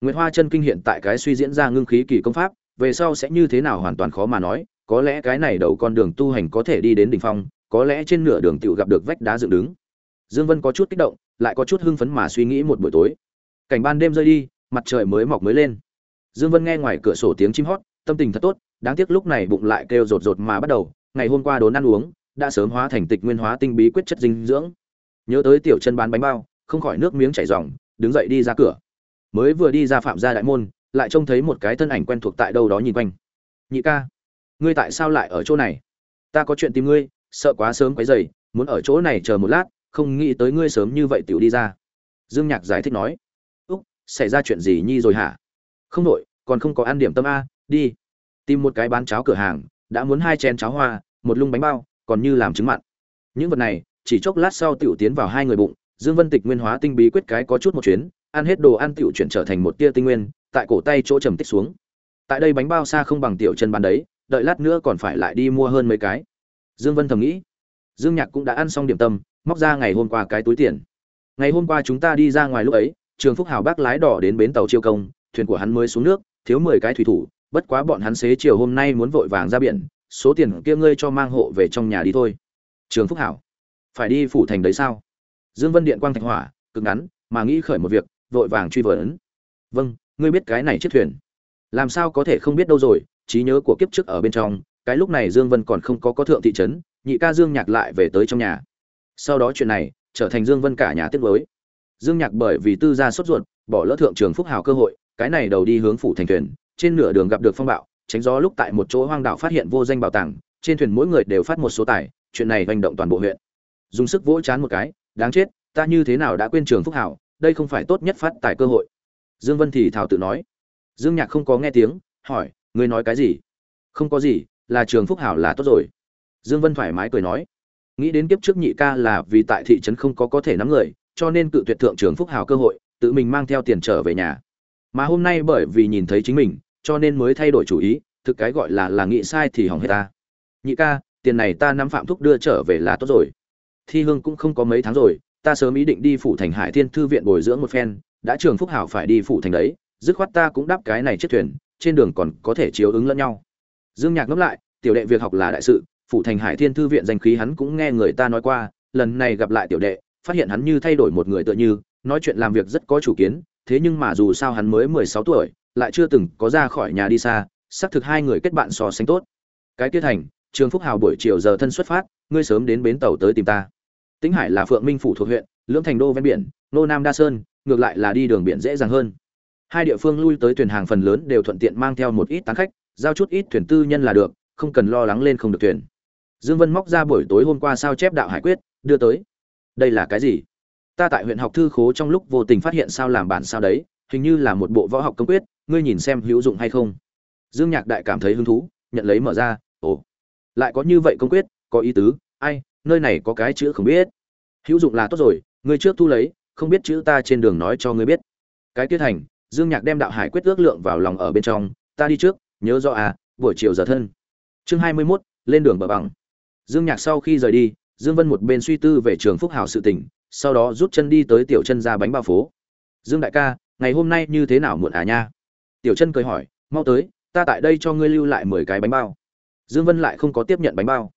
Nguyệt Hoa chân kinh hiện tại cái suy diễn ra ngưng khí kỳ công pháp, về sau sẽ như thế nào hoàn toàn khó mà nói, có lẽ cái này đầu con đường tu hành có thể đi đến đỉnh phong, có lẽ trên nửa đường tiểu gặp được vách đá dựng đứng. Dương Vân có chút kích động, lại có chút hưng phấn mà suy nghĩ một buổi tối. Cảnh ban đêm rơi đi, mặt trời mới mọc mới lên. Dương Vân nghe ngoài cửa sổ tiếng chim hót, tâm tình thật tốt, đáng tiếc lúc này bụng lại kêu rột rột mà bắt đầu, ngày hôm qua đốn ăn uống, đã sớm hóa thành tịch nguyên hóa tinh bí quyết chất dinh dưỡng. Nhớ tới tiểu chân bán bánh bao, không khỏi nước miếng chảy ròng, đứng dậy đi ra cửa. Mới vừa đi ra phạm gia đại môn, lại trông thấy một cái thân ảnh quen thuộc tại đâu đó nhìn quanh. Nhị ca, ngươi tại sao lại ở chỗ này? Ta có chuyện tìm ngươi, sợ quá sớm quấy rầy, muốn ở chỗ này chờ một lát, không nghĩ tới ngươi sớm như vậy tiểu đi ra. Dương Nhạc giải thích nói. Xảy ra chuyện gì nhi rồi hả? Không đổi, còn không có ăn điểm tâm a, đi. Tìm một cái bán cháo cửa hàng, đã muốn hai chén cháo hoa, một lung bánh bao, còn như làm trứng mặn. Những vật này, chỉ chốc lát sau tiểu tiến vào hai người bụng, Dương Vân Tịch nguyên hóa tinh bí quyết cái có chút một chuyến, ăn hết đồ ăn tiểu chuyển trở thành một tia tinh nguyên, tại cổ tay chỗ trầm tích xuống. Tại đây bánh bao xa không bằng tiểu chân bán đấy, đợi lát nữa còn phải lại đi mua hơn mấy cái. Dương Vân thầm nghĩ. Dương Nhạc cũng đã ăn xong điểm tâm, móc ra ngày hôm qua cái túi tiền. Ngày hôm qua chúng ta đi ra ngoài lúc ấy, Trường Phúc Hào bác lái đỏ đến bến tàu Chiêu Công, thuyền của hắn mới xuống nước, thiếu 10 cái thủy thủ, bất quá bọn hắn xế chiều hôm nay muốn vội vàng ra biển, số tiền kia ngươi cho mang hộ về trong nhà đi thôi. Trường Phúc Hảo, phải đi phủ thành đấy sao? Dương Vân điện quang thạch hỏa, cực ngắn, mà nghĩ khởi một việc, vội vàng truy vấn. Vâng, ngươi biết cái này chiếc thuyền? Làm sao có thể không biết đâu rồi, trí nhớ của kiếp trước ở bên trong, cái lúc này Dương Vân còn không có có thượng thị trấn, nhị ca Dương Nhạc lại về tới trong nhà. Sau đó chuyện này trở thành Dương Vân cả nhà tiếc nuối. Dương Nhạc bởi vì tư gia sốt ruột, bỏ lỡ thượng trường phúc hào cơ hội, cái này đầu đi hướng phủ thành thuyền, trên nửa đường gặp được phong bạo, tránh gió lúc tại một chỗ hoang đảo phát hiện vô danh bảo tàng, trên thuyền mỗi người đều phát một số tài, chuyện này hành động toàn bộ huyện. Dùng sức vỗ chán một cái, đáng chết, ta như thế nào đã quên trường phúc hảo, đây không phải tốt nhất phát tài cơ hội. Dương Vân thì thảo tự nói. Dương Nhạc không có nghe tiếng, hỏi, ngươi nói cái gì? Không có gì, là trường phúc hảo là tốt rồi. Dương Vân thoải mái cười nói, nghĩ đến kiếp trước nhị ca là vì tại thị trấn không có có thể nắm người, cho nên cự tuyệt thượng trường phúc hảo cơ hội, tự mình mang theo tiền trở về nhà. Mà hôm nay bởi vì nhìn thấy chính mình cho nên mới thay đổi chủ ý thực cái gọi là là nghĩ sai thì hỏng hết ta. Nhị ca tiền này ta nắm phạm thúc đưa trở về là tốt rồi. Thi hương cũng không có mấy tháng rồi ta sớm ý định đi phủ thành hải thiên thư viện bồi dưỡng một phen đã trường phúc hảo phải đi phủ thành đấy dứt khoát ta cũng đáp cái này chiếc thuyền trên đường còn có thể chiếu ứng lẫn nhau. Dương nhạc ngẫm lại tiểu đệ việc học là đại sự phủ thành hải thiên thư viện danh khí hắn cũng nghe người ta nói qua lần này gặp lại tiểu đệ phát hiện hắn như thay đổi một người tựa như nói chuyện làm việc rất có chủ kiến thế nhưng mà dù sao hắn mới mười sáu tuổi, lại chưa từng có ra khỏi nhà đi xa, xác thực hai người kết bạn so sánh tốt. Cái kia thành, Trường Phúc Hào buổi chiều giờ thân xuất phát, ngươi sớm đến bến tàu tới tìm ta. Tĩnh Hải là Phượng Minh phủ thuộc huyện, lưỡng thành đô ven biển, nô Nam Đa Sơn, ngược lại là đi đường biển dễ dàng hơn hai địa phương lui tới thuyền hàng phần lớn đều thuận tiện mang theo một ít tán khách giao chút ít thuyền tư nhân là được không cần lo lắng lên không được thuyền dương vân móc ra buổi tối hôm qua sao chép đạo hải quyết đưa tới đây là cái gì? Ta tại huyện học thư khố trong lúc vô tình phát hiện sao làm bản sao đấy hình như là một bộ võ học công quyết ngươi nhìn xem hữu dụng hay không? Dương nhạc đại cảm thấy hứng thú nhận lấy mở ra ồ lại có như vậy công quyết có ý tứ ai nơi này có cái chữ không biết. Hữu dụng là tốt rồi ngươi trước thu lấy không biết chữ ta trên đường nói cho ngươi biết. Cái tiết thành dương nhạc đem đạo hải quyết ước lượng vào lòng ở bên trong ta đi trước nhớ rõ à buổi chiều giờ thân. Chương hai mươi 21, lên đường bờ bằng. Dương nhạc sau khi rời đi dương vân một bên suy tư về trường phúc hào sự tình, sau đó rút chân đi tới tiểu chân ra bánh bao phố. Dương đại ca ngày hôm nay như thế nào muộn à nha? Tiểu chân cười hỏi mau tới ta tại đây cho ngươi lưu lại mười cái bánh bao. Dương vân lại không có tiếp nhận bánh bao.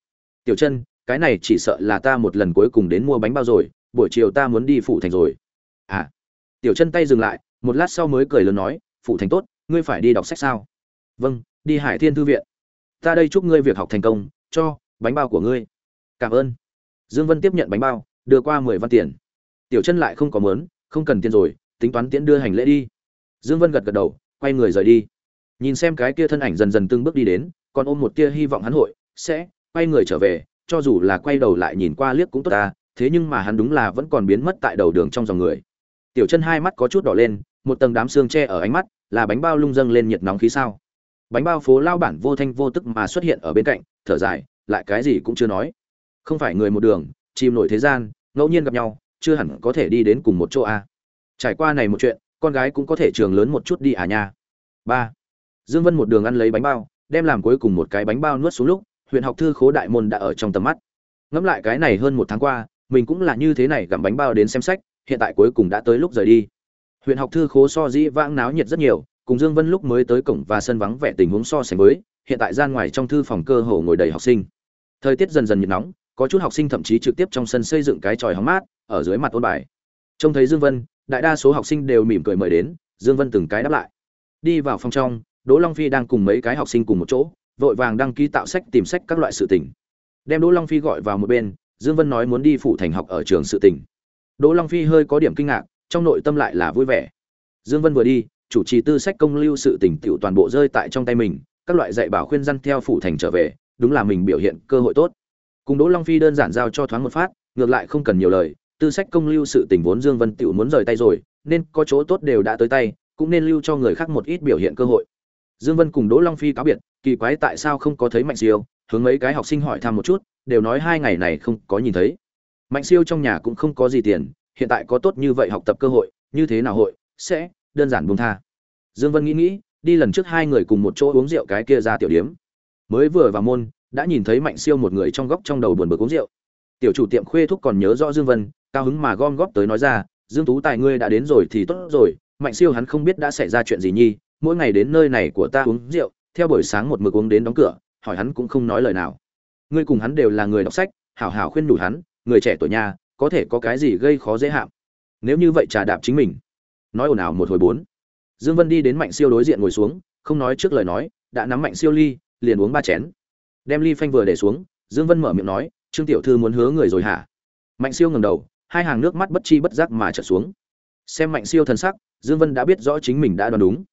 Tiểu chân cái này chỉ sợ là ta một lần cuối cùng đến mua bánh bao rồi buổi chiều ta muốn đi phủ thành rồi. À. Tiểu chân tay dừng lại một lát sau mới cười lớn nói phủ thành tốt ngươi phải đi đọc sách sao? Vâng đi hải thiên thư viện. Ta đây chúc ngươi việc học thành công cho bánh bao của ngươi. Cảm ơn dương vân tiếp nhận bánh bao, đưa qua mười văn tiền. Tiểu chân lại không có mớn, không cần tiền rồi, tính toán tiễn đưa hành lễ đi. Dương vân gật gật đầu, quay người rời đi. Nhìn xem cái kia thân ảnh dần dần từng bước đi đến, còn ôm một tia hy vọng hắn hội, sẽ quay người trở về, cho dù là quay đầu lại nhìn qua liếc cũng tốt ta, thế nhưng mà hắn đúng là vẫn còn biến mất tại đầu đường trong dòng người. Tiểu chân hai mắt có chút đỏ lên, một tầng đám xương che ở ánh mắt, là bánh bao lung dâng lên nhiệt nóng khí sao. Bánh bao phố lao bản vô thanh vô tức mà xuất hiện ở bên cạnh, thở dài, lại cái gì cũng chưa nói không phải người một đường, chìm nổi thế gian, ngẫu nhiên gặp nhau, chưa hẳn có thể đi đến cùng một chỗ a. À. trải qua này một chuyện, con gái cũng có thể trường lớn một chút đi à nha. Ba. Dương vân một đường ăn lấy bánh bao, đem làm cuối cùng một cái bánh bao nuốt xuống lúc, huyện học thư khố đại môn đã ở trong tầm mắt. Ngẫm lại cái này hơn một tháng qua, mình cũng là như thế này gặm bánh bao đến xem sách, hiện tại cuối cùng đã tới lúc rời đi. Huyện học thư khố so dĩ vãng náo nhiệt rất nhiều, cùng dương vân lúc mới tới cổng và sân vắng vẻ tình huống so sánh mới hiện tại gian ngoài trong thư phòng cơ hồ ngồi đầy học sinh. Thời tiết dần dần nhiệt nóng có chút học sinh thậm chí trực tiếp trong sân xây dựng cái tròi hóng mát, ở dưới mặt ôn bài. Trông thấy dương vân, đại đa số học sinh đều mỉm cười mời đến, dương vân từng cái đáp lại. Đi vào phòng trong, đỗ long phi đang cùng mấy cái học sinh cùng một chỗ, vội vàng đăng ký tạo sách tìm sách các loại sự tình. Đem đỗ long phi gọi vào một bên, dương vân nói muốn đi phụ thành học ở trường sự tình. Đỗ long phi hơi có điểm kinh ngạc, trong nội tâm lại là vui vẻ. Dương vân vừa đi, chủ trì tư sách công lưu sự tình tiểu toàn bộ rơi tại trong tay mình, các loại dạy bảo khuyên răn theo phụ thành trở về, đúng là mình biểu hiện cơ hội tốt cùng đỗ long phi đơn giản giao cho thoáng một phát, ngược lại không cần nhiều lời, tư sách công lưu sự tình vốn dương vân tiểu muốn rời tay rồi, nên có chỗ tốt đều đã tới tay, cũng nên lưu cho người khác một ít biểu hiện cơ hội. Dương vân cùng đỗ long phi cáo biệt, kỳ quái tại sao không có thấy mạnh siêu, hướng mấy cái học sinh hỏi thăm một chút, đều nói hai ngày này không có nhìn thấy. Mạnh siêu trong nhà cũng không có gì tiền, hiện tại có tốt như vậy học tập cơ hội, như thế nào hội, sẽ đơn giản buông tha. Dương vân nghĩ nghĩ, đi lần trước hai người cùng một chỗ uống rượu cái kia ra tiểu điếm. Mới vừa vào môn đã nhìn thấy mạnh siêu một người trong góc trong đầu buồn bực uống rượu. Tiểu chủ tiệm khuê thúc còn nhớ rõ dương vân, cao hứng mà gom góp tới nói ra, dương tú tài ngươi đã đến rồi thì tốt rồi, mạnh siêu hắn không biết đã xảy ra chuyện gì nhi, mỗi ngày đến nơi này của ta uống rượu, theo buổi sáng một mực uống đến đóng cửa, hỏi hắn cũng không nói lời nào. Ngươi cùng hắn đều là người đọc sách, hảo hảo khuyên nhủ hắn, người trẻ tuổi nhà, có thể có cái gì gây khó dễ hạm. Nếu như vậy trà đạp chính mình. Nói ồn ào một hồi bốn. Dương vân đi đến mạnh siêu đối diện ngồi xuống, không nói trước lời nói, đã nắm mạnh siêu ly, liền uống ba chén đem ly phanh vừa để xuống, dương vân mở miệng nói, trương tiểu thư muốn hứa người rồi hả? Mạnh siêu ngẩng đầu, hai hàng nước mắt bất chi bất giác mà trở xuống. Xem mạnh siêu thần sắc, dương vân đã biết rõ chính mình đã đoán đúng.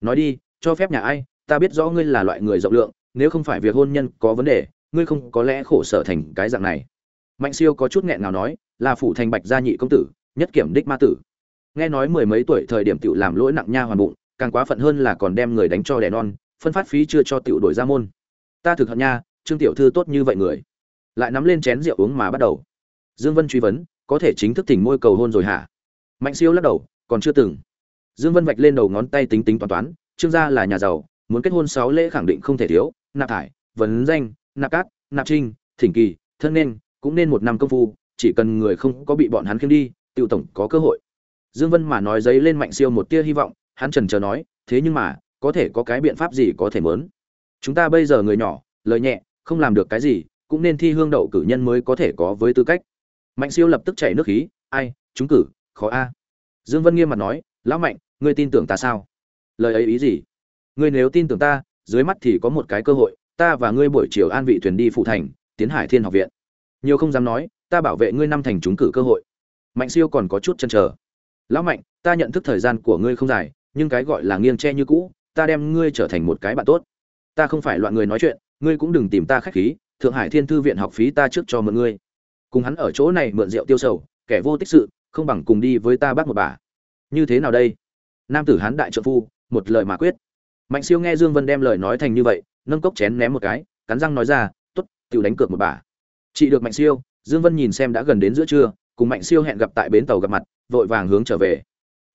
Nói đi, cho phép nhà ai, ta biết rõ ngươi là loại người rộng lượng, nếu không phải việc hôn nhân có vấn đề, ngươi không có lẽ khổ sở thành cái dạng này. Mạnh siêu có chút nghẹn nào nói, là phủ thành bạch gia nhị công tử, nhất kiểm đích ma tử. Nghe nói mười mấy tuổi thời điểm tiểu làm lỗi nặng nha hoàn bụng, càng quá phận hơn là còn đem người đánh cho đẻ non, phân phát phí chưa cho tiểu đổi ra môn ta thực hận nha, trương tiểu thư tốt như vậy người. Lại nắm lên chén rượu uống mà bắt đầu. Dương vân truy vấn, có thể chính thức thỉnh môi cầu hôn rồi hả? Mạnh siêu lắc đầu, còn chưa từng. Dương vân vạch lên đầu ngón tay tính tính toán toán, trương gia là nhà giàu, muốn kết hôn sáu lễ khẳng định không thể thiếu, nạp thải, vấn danh, nạp cát, nạp trinh, thỉnh kỳ, thân nên, cũng nên một năm công phu, chỉ cần người không có bị bọn hắn khiêng đi tiêu tổng có cơ hội. Dương vân mà nói giấy lên mạnh siêu một tia hy vọng, hắn trần chờ nói, thế nhưng mà, có thể có cái biện pháp gì có thể mớn? Chúng ta bây giờ người nhỏ, lời nhẹ, không làm được cái gì, cũng nên thi hương đậu cử nhân mới có thể có với tư cách. Mạnh siêu lập tức chảy nước khí, ai, chúng cử, khó a. Dương vân nghiêm mặt nói, lão mạnh, ngươi tin tưởng ta sao? Lời ấy ý gì? Ngươi nếu tin tưởng ta, dưới mắt thì có một cái cơ hội, ta và ngươi buổi chiều an vị thuyền đi phụ thành, tiến hải thiên học viện. Nhiều không dám nói, ta bảo vệ ngươi năm thành chúng cử cơ hội. Mạnh siêu còn có chút chân trở lão mạnh, ta nhận thức thời gian của ngươi không dài, nhưng cái gọi là nghiêng che như cũ, ta đem ngươi trở thành một cái bạn tốt ta không phải loại người nói chuyện, ngươi cũng đừng tìm ta khách khí, thượng hải thiên thư viện học phí ta trước cho mượn ngươi. Cùng hắn ở chỗ này mượn rượu tiêu sầu, kẻ vô tích sự, không bằng cùng đi với ta bắt một bà. Như thế nào đây? Nam tử hán đại trợ phu, một lời mà quyết. Mạnh siêu nghe dương vân đem lời nói thành như vậy, nâng cốc chén ném một cái, cắn răng nói ra, tốt tự đánh cược một bà. Chị được mạnh siêu, dương vân nhìn xem đã gần đến giữa trưa, cùng mạnh siêu hẹn gặp tại bến tàu gặp mặt, vội vàng hướng trở về.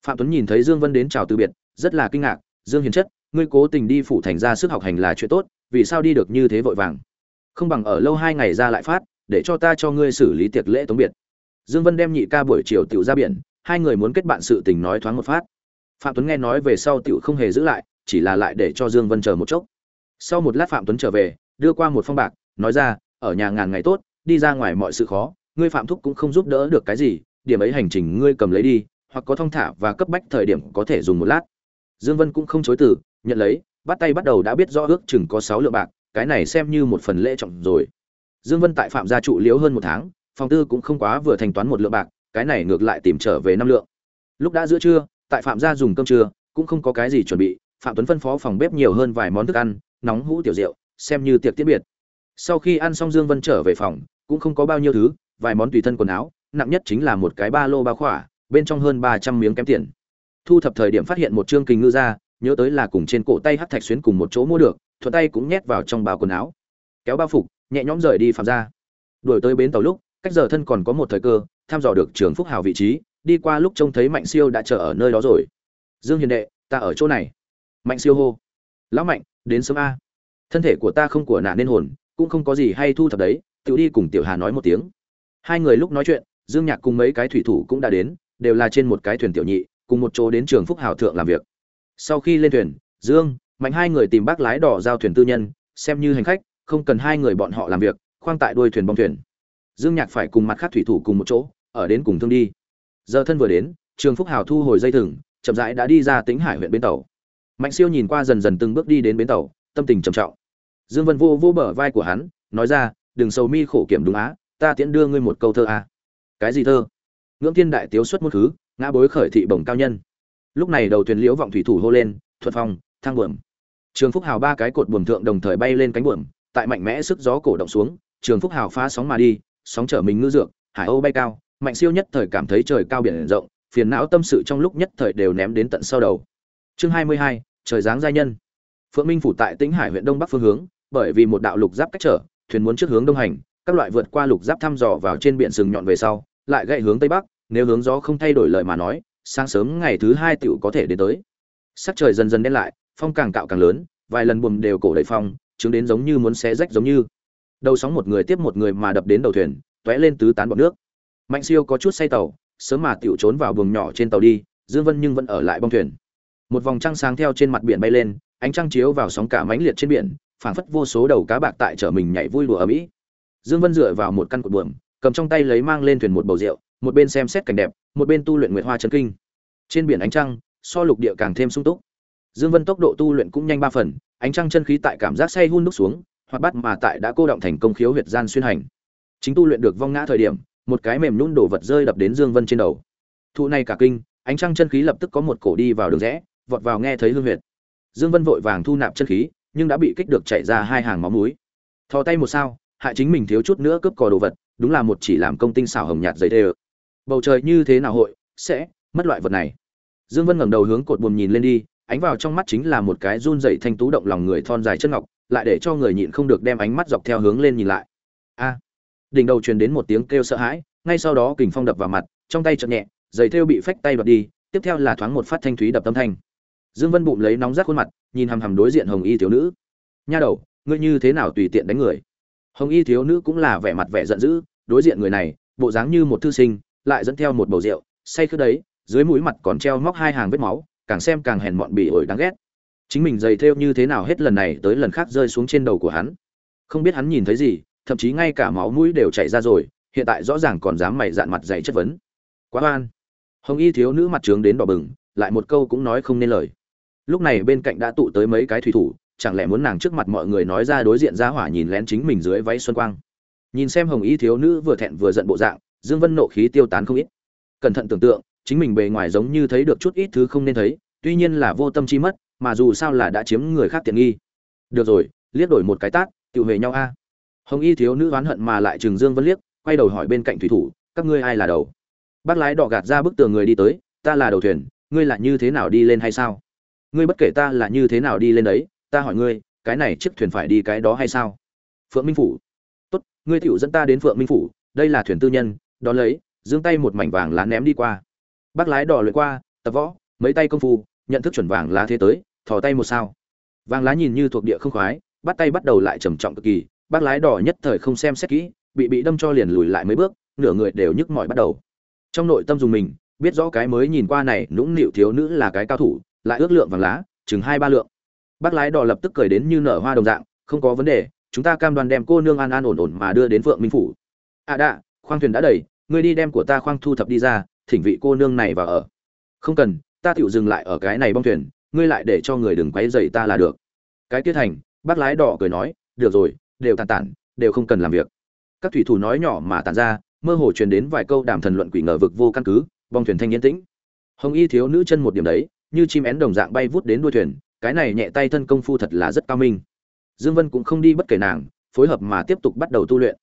Phạm tuấn nhìn thấy dương vân đến chào từ biệt, rất là kinh ngạc, dương hiền chất ngươi cố tình đi phủ thành ra sức học hành là chuyện tốt, vì sao đi được như thế vội vàng? Không bằng ở lâu hai ngày ra lại phát, để cho ta cho ngươi xử lý tiệc lễ tống biệt. Dương vân đem nhị ca buổi chiều tiểu ra biển, hai người muốn kết bạn sự tình nói thoáng một phát. Phạm tuấn nghe nói về sau tiểu không hề giữ lại, chỉ là lại để cho dương vân chờ một chốc. Sau một lát phạm tuấn trở về, đưa qua một phong bạc, nói ra, ở nhà ngàn ngày tốt, đi ra ngoài mọi sự khó, ngươi phạm thúc cũng không giúp đỡ được cái gì, điểm ấy hành trình ngươi cầm lấy đi, hoặc có thông thả và cấp bách thời điểm có thể dùng một lát. Dương vân cũng không chối từ nhận lấy, bắt tay bắt đầu đã biết rõ ước chừng có sáu lượng bạc, cái này xem như một phần lễ trọng rồi. Dương vân tại phạm gia trụ liễu hơn một tháng, phòng tư cũng không quá vừa thanh toán một lượng bạc, cái này ngược lại tìm trở về năm lượng. Lúc đã giữa trưa, tại phạm gia dùng cơm trưa, cũng không có cái gì chuẩn bị, phạm tuấn phân phó phòng bếp nhiều hơn vài món thức ăn, nóng hũ tiểu rượu, xem như tiệc tiễn biệt. Sau khi ăn xong dương vân trở về phòng, cũng không có bao nhiêu thứ, vài món tùy thân quần áo, nặng nhất chính là một cái ba lô bao khỏa, bên trong hơn ba trăm miếng kém tiền. Thu thập thời điểm phát hiện một chương kình ngư ra nhớ tới là cùng trên cổ tay hắc thạch xuyến cùng một chỗ mua được, thuận tay cũng nhét vào trong bao quần áo. Kéo bao phục, nhẹ nhõm rời đi phạm ra đuổi tới bến tàu lúc, cách giờ thân còn có một thời cơ, thăm dò được trường phúc hào vị trí, đi qua lúc trông thấy mạnh siêu đã chờ ở nơi đó rồi. Dương hiền đệ, ta ở chỗ này. Mạnh siêu hô. Lão mạnh, đến sớm a. Thân thể của ta không của nạn nên hồn, cũng không có gì hay thu thập đấy tự đi cùng tiểu hà nói một tiếng. Hai người lúc nói chuyện, dương nhạc cùng mấy cái thủy thủ cũng đã đến, đều là trên một cái thuyền tiểu nhị, cùng một chỗ đến trường phúc hào thượng làm việc sau khi lên thuyền, dương, mạnh hai người tìm bác lái đỏ giao thuyền tư nhân, xem như hành khách, không cần hai người bọn họ làm việc, khoang tại đuôi thuyền bong thuyền. Dương nhạc phải cùng mặt khác thủy thủ cùng một chỗ, ở đến cùng thương đi. Giờ thân vừa đến, trường phúc hào thu hồi dây thừng, chậm rãi đã đi ra tính hải huyện bến tàu. Mạnh siêu nhìn qua dần dần từng bước đi đến bến tàu, tâm tình trầm trọng. Dương vân vô vô bờ vai của hắn, nói ra, đừng sầu mi khổ kiểm đúng á, ta tiễn đưa ngươi một câu thơ a cái gì thơ? Ngưỡng thiên đại tiếu xuất một thứ, ngã bối khởi thị bổng cao nhân lúc này đầu thuyền liễu vọng thủy thủ hô lên thuật phong, thang buồm. Trường phúc hào ba cái cột buồm thượng đồng thời bay lên cánh buồm, tại mạnh mẽ sức gió cổ động xuống, trường phúc hào phá sóng mà đi, sóng trở mình ngư dược, hải âu bay cao, mạnh siêu nhất thời cảm thấy trời cao biển rộng, phiền não tâm sự trong lúc nhất thời đều ném đến tận sau đầu. Chương hai mươi hai, trời giáng giai nhân. Phượng minh phủ tại tĩnh hải huyện đông bắc phương hướng, bởi vì một đạo lục giáp cách trở, thuyền muốn trước hướng đông hành, các loại vượt qua lục giáp thăm dò vào trên biển sừng nhọn về sau, lại gậy hướng tây bắc, nếu hướng gió không thay đổi lời mà nói sáng sớm ngày thứ hai tựu có thể đến tới. Sắc trời dần dần đen lại, phong càng cạo càng lớn, vài lần buồm đều cổ đầy phong, chứng đến giống như muốn xé rách giống như. Đầu sóng một người tiếp một người mà đập đến đầu thuyền, tóe lên tứ tán bọt nước. Mạnh siêu có chút say tàu, sớm mà tựu trốn vào buồng nhỏ trên tàu đi, dương vân nhưng vẫn ở lại bong thuyền. Một vòng trăng sáng theo trên mặt biển bay lên, ánh trăng chiếu vào sóng cả mãnh liệt trên biển, phảng phất vô số đầu cá bạc tại chở mình nhảy vui đùa ở mỹ. Dương vân dựa vào một căn cột buồm, cầm trong tay lấy mang lên thuyền một bầu rượu một bên xem xét cảnh đẹp, một bên tu luyện nguyệt hoa chân kinh. Trên biển ánh trăng, so lục địa càng thêm sung túc. Dương vân tốc độ tu luyện cũng nhanh ba phần, ánh trăng chân khí tại cảm giác say hun đúc xuống hoặc bắt mà tại đã cô động thành công khiếu huyệt gian xuyên hành. Chính tu luyện được vong ngã thời điểm, một cái mềm nhún đổ vật rơi đập đến dương vân trên đầu. Thụ này cả kinh, ánh trăng chân khí lập tức có một cổ đi vào đường rẽ, vọt vào nghe thấy hương huyệt. Dương vân vội vàng thu nạp chân khí, nhưng đã bị kích được chạy ra hai hàng máu mũi. Thò tay một sao, hại chính mình thiếu chút nữa cướp cò đồ vật, đúng là một chỉ làm công tinh xảo hồng nhạt giấy đê bầu trời như thế nào hội, sẽ mất loại vật này. Dương vân ngẩng đầu hướng cột buồm nhìn lên đi, ánh vào trong mắt chính là một cái run rẩy thanh tú động lòng người thon dài chân ngọc, lại để cho người nhịn không được đem ánh mắt dọc theo hướng lên nhìn lại. A! Đỉnh đầu truyền đến một tiếng kêu sợ hãi, ngay sau đó kình phong đập vào mặt, trong tay chậm nhẹ, giày thêu bị phách tay đoạt đi, tiếp theo là thoáng một phát thanh thúy đập tâm thanh. Dương vân bụng lấy nóng rát khuôn mặt, nhìn hằm hằm đối diện hồng y thiếu nữ. Nha đầu, ngươi như thế nào tùy tiện đánh người? Hồng y thiếu nữ cũng là vẻ mặt vẻ giận dữ, đối diện người này, bộ dáng như một thư sinh lại dẫn theo một bầu rượu, say khướt đấy, dưới mũi mặt còn treo móc hai hàng vết máu, càng xem càng hèn mọn bỉ ổi đáng ghét. Chính mình dày thêu như thế nào hết lần này tới lần khác rơi xuống trên đầu của hắn. Không biết hắn nhìn thấy gì, thậm chí ngay cả máu mũi đều chảy ra rồi, hiện tại rõ ràng còn dám mày dạn mặt dày chất vấn. Quá oan. Hồng y thiếu nữ mặt trướng đến đỏ bừng, lại một câu cũng nói không nên lời. Lúc này bên cạnh đã tụ tới mấy cái thủy thủ, chẳng lẽ muốn nàng trước mặt mọi người nói ra đối diện ra hỏa nhìn lén chính mình dưới váy xuân quang. Nhìn xem hồng y thiếu nữ vừa thẹn vừa giận bộ dạng dương vân nộ khí tiêu tán không ít. Cẩn thận tưởng tượng chính mình bề ngoài giống như thấy được chút ít thứ không nên thấy tuy nhiên là vô tâm chi mất mà dù sao là đã chiếm người khác tiện nghi. Được rồi liếc đổi một cái tát, tiểu về nhau a. Hồng y thiếu nữ oán hận mà lại trừng dương vân liếc quay đầu hỏi bên cạnh thủy thủ các ngươi ai là đầu? Bác lái đỏ gạt ra bức tường người đi tới ta là đầu thuyền ngươi là như thế nào đi lên hay sao? Ngươi bất kể ta là như thế nào đi lên đấy ta hỏi ngươi cái này chiếc thuyền phải đi cái đó hay sao? Phượng minh phủ. Tốt ngươi tiểu dẫn ta đến phượng minh phủ đây là thuyền tư nhân đón lấy, giương tay một mảnh vàng lá ném đi qua. Bác lái đỏ lượt qua, tập võ, mấy tay công phu, nhận thức chuẩn vàng lá thế tới, thò tay một sao. Vàng lá nhìn như thuộc địa không khoái, bắt tay bắt đầu lại trầm trọng cực kỳ, bác lái đỏ nhất thời không xem xét kỹ, bị bị đâm cho liền lùi lại mấy bước, nửa người đều nhức mỏi bắt đầu. Trong nội tâm dùng mình, biết rõ cái mới nhìn qua này, nũng nịu thiếu nữ là cái cao thủ, lại ước lượng vàng lá, chừng hai ba lượng. Bác lái đỏ lập tức cười đến như nở hoa đồng dạng, không có vấn đề, chúng ta cam đoan đem cô nương an an ổn ổn mà đưa đến phượng minh phủ. À đạ, khoang thuyền đã đầy ngươi đi đem của ta khoang thu thập đi ra, thỉnh vị cô nương này vào ở. Không cần, ta tựu dừng lại ở cái này bong thuyền, ngươi lại để cho người đừng quấy dậy ta là được. Cái tiết thành, bác lái đỏ cười nói, được rồi, đều tàn tản, đều không cần làm việc. Các thủy thủ nói nhỏ mà tàn ra, mơ hồ truyền đến vài câu đàm thần luận quỷ ngờ vực vô căn cứ, bong thuyền thanh yên tĩnh. Hồng y thiếu nữ chân một điểm đấy, như chim én đồng dạng bay vút đến đuôi thuyền, cái này nhẹ tay thân công phu thật là rất cao minh. Dương vân cũng không đi bất kể nàng, phối hợp mà tiếp tục bắt đầu tu luyện.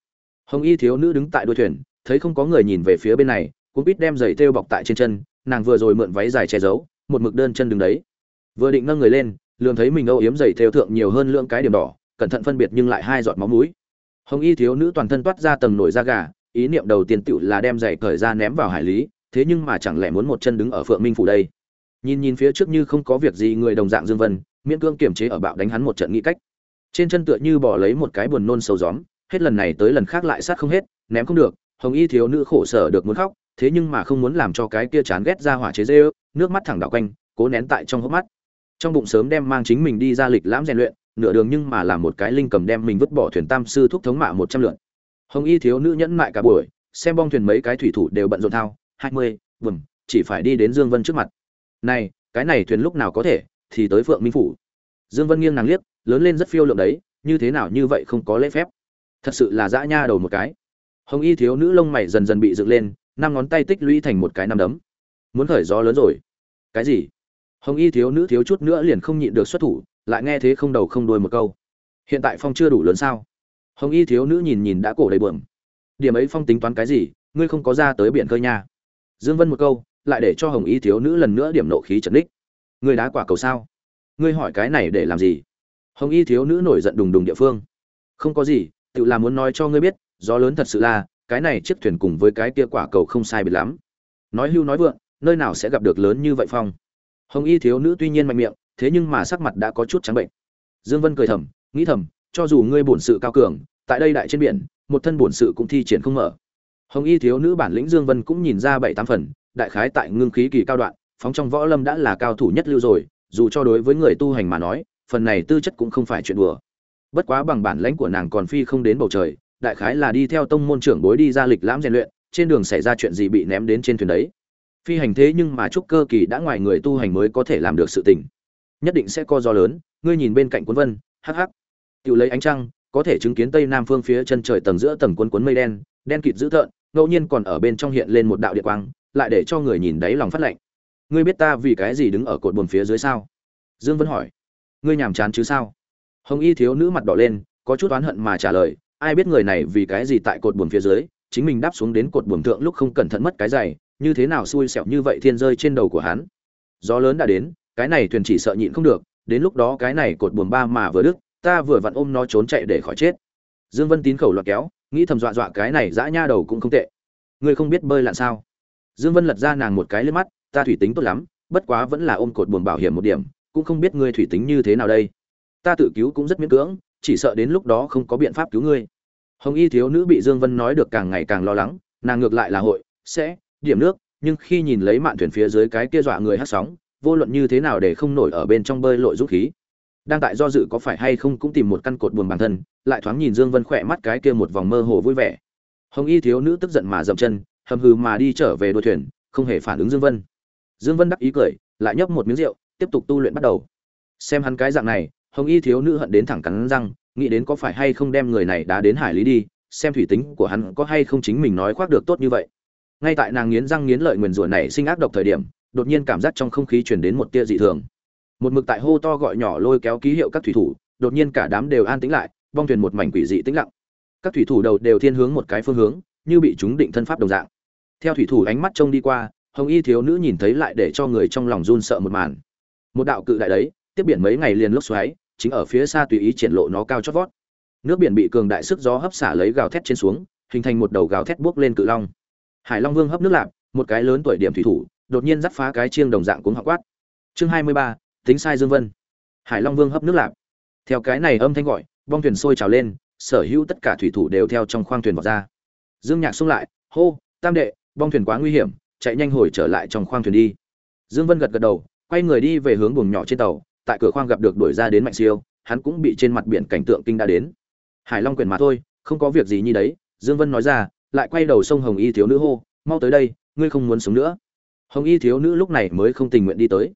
Hồng y thiếu nữ đứng tại đuôi thuyền thấy không có người nhìn về phía bên này cũng biết đem giày thêu bọc tại trên chân, nàng vừa rồi mượn váy dài che giấu, một mực đơn chân đứng đấy. Vừa định nâng người lên, lường thấy mình âu yếm giày thêu thượng nhiều hơn lượng cái điểm đỏ, cẩn thận phân biệt nhưng lại hai giọt máu mũi. Hồng y thiếu nữ toàn thân toát ra tầng nổi da gà, ý niệm đầu tiên tựu là đem giày cởi ra ném vào hải lý, thế nhưng mà chẳng lẽ muốn một chân đứng ở phượng minh phủ đây? Nhìn nhìn phía trước như không có việc gì người đồng dạng dương vân, miễn cương kiềm chế ở bạo đánh hắn một trận nghĩ cách. Trên chân tựa như bỏ lấy một cái buồn nôn sâu gióm, hết lần này tới lần khác lại sát không hết, ném không được hồng y thiếu nữ khổ sở được muốn khóc, thế nhưng mà không muốn làm cho cái kia chán ghét ra hỏa chế dê nước mắt thẳng đảo quanh, cố nén tại trong hốc mắt. Trong bụng sớm đem mang chính mình đi ra lịch lãm rèn luyện, nửa đường nhưng mà làm một cái linh cầm đem mình vứt bỏ thuyền tam sư thúc thống mạ một trăm lượn. Hồng y thiếu nữ nhẫn mại cả buổi, xem bong thuyền mấy cái thủy thủ đều bận rộn thao, hai mươi, vừng, chỉ phải đi đến dương vân trước mặt. Này, cái này thuyền lúc nào có thể, thì tới phượng minh phủ. Dương vân nghiêng nàng liếc, lớn lên rất phiêu lượng đấy, như thế nào như vậy không có lễ phép. Thật sự là dã nha đầu một cái hồng y thiếu nữ lông mày dần dần bị dựng lên, năm ngón tay tích lũy thành một cái năm đấm. Muốn khởi gió lớn rồi. Cái gì? Hồng y thiếu nữ thiếu chút nữa liền không nhịn được xuất thủ, lại nghe thế không đầu không đuôi một câu. Hiện tại phong chưa đủ lớn sao? Hồng y thiếu nữ nhìn nhìn đã cổ đầy bờm điểm ấy phong tính toán cái gì? Ngươi không có ra tới biển khơi nha. Dương vân một câu, lại để cho hồng y thiếu nữ lần nữa điểm nộ khí trật đích ngươi đá quả cầu sao? Ngươi hỏi cái này để làm gì? Hồng y thiếu nữ nổi giận đùng đùng địa phương. Không có gì, tự là muốn nói cho ngươi biết gió lớn thật sự là, cái này chiếc thuyền cùng với cái kia quả cầu không sai biệt lắm. Nói hưu nói vượng, nơi nào sẽ gặp được lớn như vậy phong? Hồng y thiếu nữ tuy nhiên mạnh miệng, thế nhưng mà sắc mặt đã có chút trắng bệnh. Dương vân cười thầm, nghĩ thầm, cho dù ngươi bổn sự cao cường, tại đây đại trên biển, một thân bổn sự cũng thi triển không mở. Hồng y thiếu nữ bản lĩnh dương vân cũng nhìn ra bảy tám phần, đại khái tại ngưng khí kỳ cao đoạn, phóng trong võ lâm đã là cao thủ nhất lưu rồi, dù cho đối với người tu hành mà nói, phần này tư chất cũng không phải chuyện đùa. Bất quá bằng bản lãnh của nàng còn phi không đến bầu trời đại khái là đi theo tông môn trưởng bối đi ra lịch lãm rèn luyện, trên đường xảy ra chuyện gì bị ném đến trên thuyền đấy. Phi hành thế nhưng mà trúc cơ kỳ đã ngoài người tu hành mới có thể làm được sự tình. Nhất định sẽ co gió lớn, ngươi nhìn bên cạnh cuốn vân, hắc hắc. Tự lấy ánh trăng, có thể chứng kiến tây nam phương phía chân trời tầng giữa tầng cuốn cuốn mây đen đen kịt dữ tợn, ngẫu nhiên còn ở bên trong hiện lên một đạo điện quang, lại để cho người nhìn đáy lòng phát lạnh. Ngươi biết ta vì cái gì đứng ở cột buồn phía dưới sao? Dương vân hỏi. Ngươi nhàm chán chứ sao? Hồng y thiếu nữ mặt đỏ lên, có chút oán hận mà trả lời ai biết người này vì cái gì tại cột buồm phía dưới, chính mình đáp xuống đến cột buồm thượng lúc không cẩn thận mất cái giày, như thế nào xui xẻo như vậy thiên rơi trên đầu của hắn. Gió lớn đã đến, cái này thuyền chỉ sợ nhịn không được, đến lúc đó cái này cột buồm ba mà vừa đứt, ta vừa vặn ôm nó trốn chạy để khỏi chết. Dương vân tín khẩu loạt kéo, nghĩ thầm dọa dọa cái này dã nha đầu cũng không tệ. Ngươi không biết bơi lặn sao? Dương vân lật ra nàng một cái lên mắt, ta thủy tính tốt lắm, bất quá vẫn là ôm cột buồm bảo hiểm một điểm, cũng không biết ngươi thủy tính như thế nào đây. Ta tự cứu cũng rất miễn cưỡng chỉ sợ đến lúc đó không có biện pháp cứu ngươi. Hồng y thiếu nữ bị dương vân nói được càng ngày càng lo lắng, nàng ngược lại là hội, sẽ điểm nước, nhưng khi nhìn lấy mạn thuyền phía dưới cái kia dọa người hát sóng, vô luận như thế nào để không nổi ở bên trong bơi lội rút khí. Đang tại do dự có phải hay không cũng tìm một căn cột buồn bản thân, lại thoáng nhìn dương vân khỏe mắt cái kia một vòng mơ hồ vui vẻ. Hồng y thiếu nữ tức giận mà dậm chân, hầm hừ mà đi trở về đuôi thuyền, không hề phản ứng dương vân. Dương vân đắc ý cười, lại nhấp một miếng rượu, tiếp tục tu luyện bắt đầu. Xem hắn cái dạng này hồng y thiếu nữ hận đến thẳng cắn răng, nghĩ đến có phải hay không đem người này đá đến hải lý đi, xem thủy tính của hắn có hay không chính mình nói khoác được tốt như vậy. Ngay tại nàng nghiến răng nghiến lợi nguyền rủa này sinh ác độc thời điểm, đột nhiên cảm giác trong không khí truyền đến một tia dị thường. Một mực tại hô to gọi nhỏ lôi kéo ký hiệu các thủy thủ, đột nhiên cả đám đều an tĩnh lại, bong thuyền một mảnh quỷ dị tĩnh lặng. Các thủy thủ đầu đều thiên hướng một cái phương hướng, như bị chúng định thân pháp đồng dạng. Theo thủy thủ ánh mắt trông đi qua, hồng y thiếu nữ nhìn thấy lại để cho người trong lòng run sợ một màn. Một đạo cự đại đấy, tiếp biển mấy ngày liền lốc xoáy chính ở phía xa tùy ý triển lộ nó cao chót vót. Nước biển bị cường đại sức gió hấp xả lấy gào thét trên xuống, hình thành một đầu gào thét buốc lên cự long. Hải long vương hấp nước lạp, một cái lớn tuổi điểm thủy thủ, đột nhiên dắt phá cái chiêng đồng dạng cuống họng quát. Chương hai mươi ba, tính sai dương vân. Hải long vương hấp nước lạp. Theo cái này âm thanh gọi, bong thuyền sôi trào lên, sở hữu tất cả thủy thủ đều theo trong khoang thuyền vào ra. Dương nhạc xông lại, hô, tam đệ, bong thuyền quá nguy hiểm, chạy nhanh hồi trở lại trong khoang thuyền đi. Dương vân gật gật đầu, quay người đi về hướng buồng nhỏ trên tàu tại cửa khoang gặp được đuổi ra đến mạnh siêu, hắn cũng bị trên mặt biển cảnh tượng kinh đã đến. Hải long quyền mà thôi, không có việc gì như đấy, dương vân nói ra, lại quay đầu sông hồng y thiếu nữ hô, mau tới đây, ngươi không muốn sống nữa. Hồng y thiếu nữ lúc này mới không tình nguyện đi tới.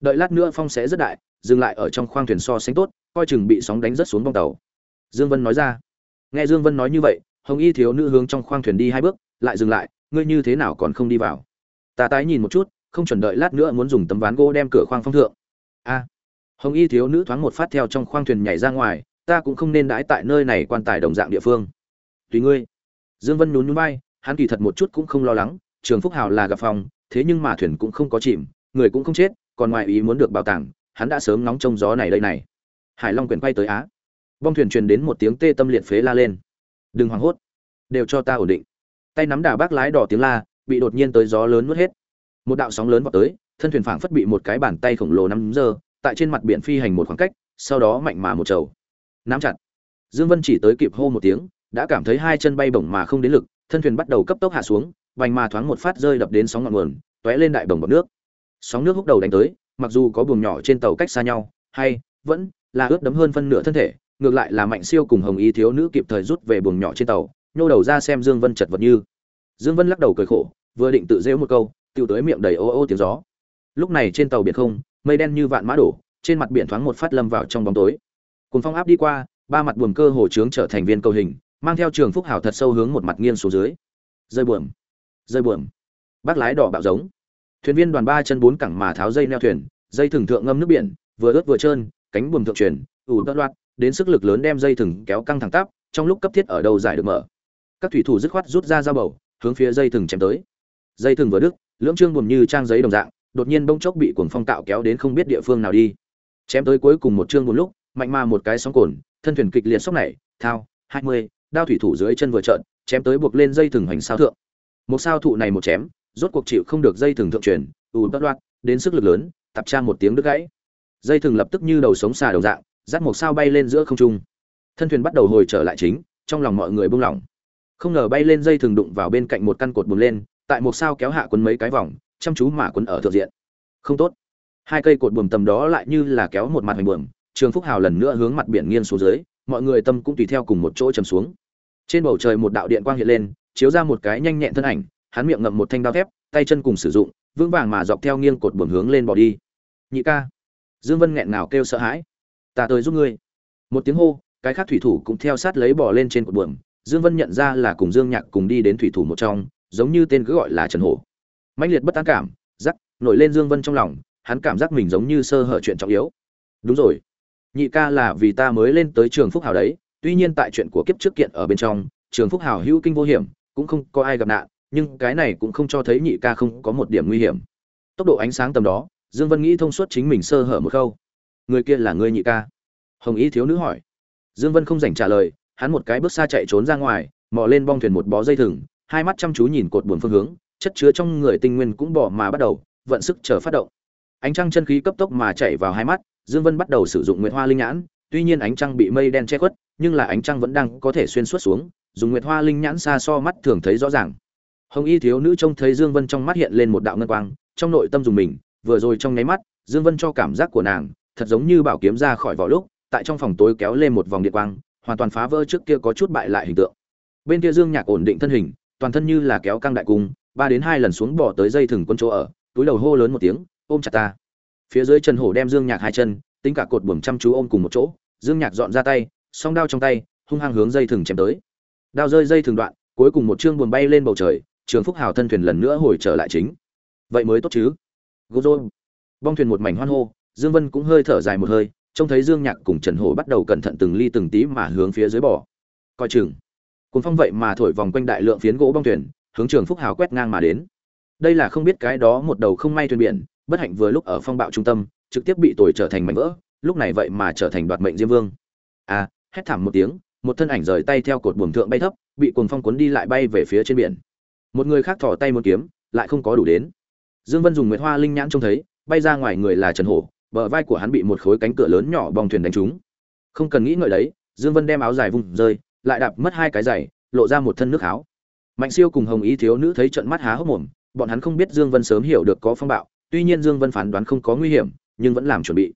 Đợi lát nữa phong sẽ rất đại, dừng lại ở trong khoang thuyền so sánh tốt, coi chừng bị sóng đánh rất xuống bong tàu. Dương vân nói ra. Nghe dương vân nói như vậy, hồng y thiếu nữ hướng trong khoang thuyền đi hai bước, lại dừng lại, ngươi như thế nào còn không đi vào? Ta tái nhìn một chút, không chuẩn đợi lát nữa muốn dùng tấm ván gỗ đem cửa khoang phong thượng. A hồng y thiếu nữ thoáng một phát theo trong khoang thuyền nhảy ra ngoài, ta cũng không nên đãi tại nơi này quan tài đồng dạng địa phương. Tùy ngươi. Dương vân nhún nhún vai, hắn kỳ thật một chút cũng không lo lắng, trường phúc hào là gặp phòng, thế nhưng mà thuyền cũng không có chìm, người cũng không chết, còn ngoài ý muốn được bảo tàng, hắn đã sớm nóng trong gió này đây này. Hải long quyền quay tới á. Bong thuyền truyền đến một tiếng tê tâm liệt phế la lên. Đừng hoảng hốt. Đều cho ta ổn định. Tay nắm đà bác lái đỏ tiếng la, bị đột nhiên tới gió lớn nuốt hết. Một đạo sóng lớn vọt tới, thân thuyền phảng phất bị một cái bàn tay khổng lồ nắm giờ tại trên mặt biển phi hành một khoảng cách, sau đó mạnh mà một trầu. Nắm chặt. Dương vân chỉ tới kịp hô một tiếng, đã cảm thấy hai chân bay bổng mà không đến lực, thân thuyền bắt đầu cấp tốc hạ xuống, vành mà thoáng một phát rơi đập đến sóng ngọn nguồn, tóe lên đại bồng bọt nước. Sóng nước húc đầu đánh tới, mặc dù có buồng nhỏ trên tàu cách xa nhau, hay vẫn là ướt đấm hơn phân nửa thân thể, ngược lại là mạnh siêu cùng hồng Y thiếu nữ kịp thời rút về buồng nhỏ trên tàu, nhô đầu ra xem dương vân chật vật như. Dương vân lắc đầu cười khổ, vừa định tự rêu một câu, tiêu tới miệng đầy ô ô tiếng gió. Lúc này trên tàu biển không mây đen như vạn mã đổ, trên mặt biển thoáng một phát lâm vào trong bóng tối. Cùng phong áp đi qua, ba mặt buồm cơ hồ trướng trở thành viên cầu hình, mang theo trường phúc hảo thật sâu hướng một mặt nghiêng xuống dưới. Rơi buồm rơi buồm. Bác lái đỏ bạo giống. Thuyền viên đoàn ba chân bốn cẳng mà tháo dây neo thuyền, dây thừng thượng ngâm nước biển, vừa ướt vừa trơn, cánh buồm thượng chuyển ủ đất loạt, đến sức lực lớn đem dây thừng kéo căng thẳng tắp, trong lúc cấp thiết ở đầu giải được mở. Các thủy thủ dứt khoát rút ra dao bầu, hướng phía dây thừng chém tới. Dây thừng vừa đứt, lưỡng trương buồm như trang giấy đồng dạng đột nhiên bỗng chốc bị cuồng phong tạo kéo đến không biết địa phương nào đi. Chém tới cuối cùng một chương một lúc, mạnh mà một cái sóng cồn, thân thuyền kịch liệt sốc này, thao, hai mươi, đao thủy thủ dưới chân vừa trợn, chém tới buộc lên dây thừng hành sao thượng. Một sao thụ này một chém, rốt cuộc chịu không được dây thừng thượng truyền, ù bất loạt đến sức lực lớn tập tra một tiếng đứt gãy. Dây thừng lập tức như đầu sống xà đồng dạng, dắt một sao bay lên giữa không trung. Thân thuyền bắt đầu hồi trở lại chính, trong lòng mọi người bùng lòng. không ngờ bay lên dây thừng đụng vào bên cạnh một căn cột bùn lên, tại một sao kéo hạ quấn mấy cái vòng chăm chú mà quấn ở thượng diện. Không tốt. Hai cây cột buồm tầm đó lại như là kéo một mặt hành buồm, trường phúc hào lần nữa hướng mặt biển nghiêng xuống dưới, mọi người tâm cũng tùy theo cùng một chỗ chầm xuống. Trên bầu trời một đạo điện quang hiện lên, chiếu ra một cái nhanh nhẹn thân ảnh, hắn miệng ngậm một thanh đao thép, tay chân cùng sử dụng, vững vàng mà dọc theo nghiêng cột buồm hướng lên bỏ đi. Nhị ca. Dương vân nghẹn nào kêu sợ hãi. Ta tới giúp ngươi. Một tiếng hô, cái khác thủy thủ cũng theo sát lấy bỏ lên trên cột buồm. Dương vân nhận ra là cùng dương nhạc cùng đi đến thủy thủ một trong, giống như tên cứ gọi là trần hổ mãnh liệt bất tán cảm giắc nổi lên dương vân trong lòng, hắn cảm giác mình giống như sơ hở chuyện trọng yếu. Đúng rồi. Nhị ca là vì ta mới lên tới trường phúc hào đấy, tuy nhiên tại chuyện của kiếp trước kiện ở bên trong, trường phúc hào hữu kinh vô hiểm, cũng không có ai gặp nạn, nhưng cái này cũng không cho thấy nhị ca không có một điểm nguy hiểm. Tốc độ ánh sáng tầm đó, dương vân nghĩ thông suốt chính mình sơ hở một khâu người kia là người nhị ca? Hồng ý thiếu nữ hỏi. Dương vân không dành trả lời, hắn một cái bước xa chạy trốn ra ngoài, mò lên bong thuyền một bó dây thừng, hai mắt chăm chú nhìn cột buồn phương hướng chất chứa trong người tinh nguyên cũng bỏ mà bắt đầu, vận sức chờ phát động. Ánh trăng chân khí cấp tốc mà chạy vào hai mắt, dương vân bắt đầu sử dụng nguyệt hoa linh nhãn, tuy nhiên ánh trăng bị mây đen che khuất, nhưng là ánh trăng vẫn đang có thể xuyên suốt xuống, dùng nguyệt hoa linh nhãn xa so mắt thường thấy rõ ràng. Hồng y thiếu nữ trông thấy dương vân trong mắt hiện lên một đạo ngân quang, trong nội tâm dùng mình, vừa rồi trong nháy mắt, dương vân cho cảm giác của nàng, thật giống như bảo kiếm ra khỏi vỏ lúc, tại trong phòng tối kéo lên một vòng điện quang, hoàn toàn phá vỡ trước kia có chút bại lại hình tượng. Bên kia dương nhạc ổn định thân hình, toàn thân như là kéo căng đại cung ba đến hai lần xuống bỏ tới dây thừng quân chỗ ở, túi đầu hô lớn một tiếng, ôm chặt ta. Phía dưới trần hổ đem dương nhạc hai chân, tính cả cột buồm chăm chú ôm cùng một chỗ, dương nhạc dọn ra tay, song đao trong tay, hung hăng hướng dây thừng chém tới. Đao rơi dây thừng đoạn, cuối cùng một chương buồm bay lên bầu trời, trường phúc hào thân thuyền lần nữa hồi trở lại chính. Vậy mới tốt chứ? Gô rô bong thuyền một mảnh hoan hô, dương vân cũng hơi thở dài một hơi, trông thấy dương nhạc cùng trần hổ bắt đầu cẩn thận từng ly từng tí mà hướng phía dưới bỏ coi chừng cuốn phong vậy mà thổi vòng quanh đại lượng phiến gỗ bong thuyền hướng trường phúc hào quét ngang mà đến. Đây là không biết cái đó một đầu không may thuyền biển, bất hạnh vừa lúc ở phong bạo trung tâm, trực tiếp bị tồi trở thành mảnh vỡ, lúc này vậy mà trở thành đoạt mệnh diêm vương. À hét thảm một tiếng, một thân ảnh rời tay theo cột buồm thượng bay thấp, bị cuồng phong cuốn đi lại bay về phía trên biển. Một người khác thò tay một kiếm, lại không có đủ đến. Dương vân dùng nguyệt hoa linh nhãn trông thấy, bay ra ngoài người là trần hổ, bờ vai của hắn bị một khối cánh cửa lớn nhỏ bong thuyền đánh trúng. Không cần nghĩ ngợi đấy, dương vân đem áo dài vùng rơi, lại đạp mất hai cái giày, lộ ra một thân nước áo mạnh siêu cùng hồng ý thiếu nữ thấy trận mắt há hốc mồm, bọn hắn không biết dương vân sớm hiểu được có phong bạo, tuy nhiên dương vân phán đoán không có nguy hiểm, nhưng vẫn làm chuẩn bị.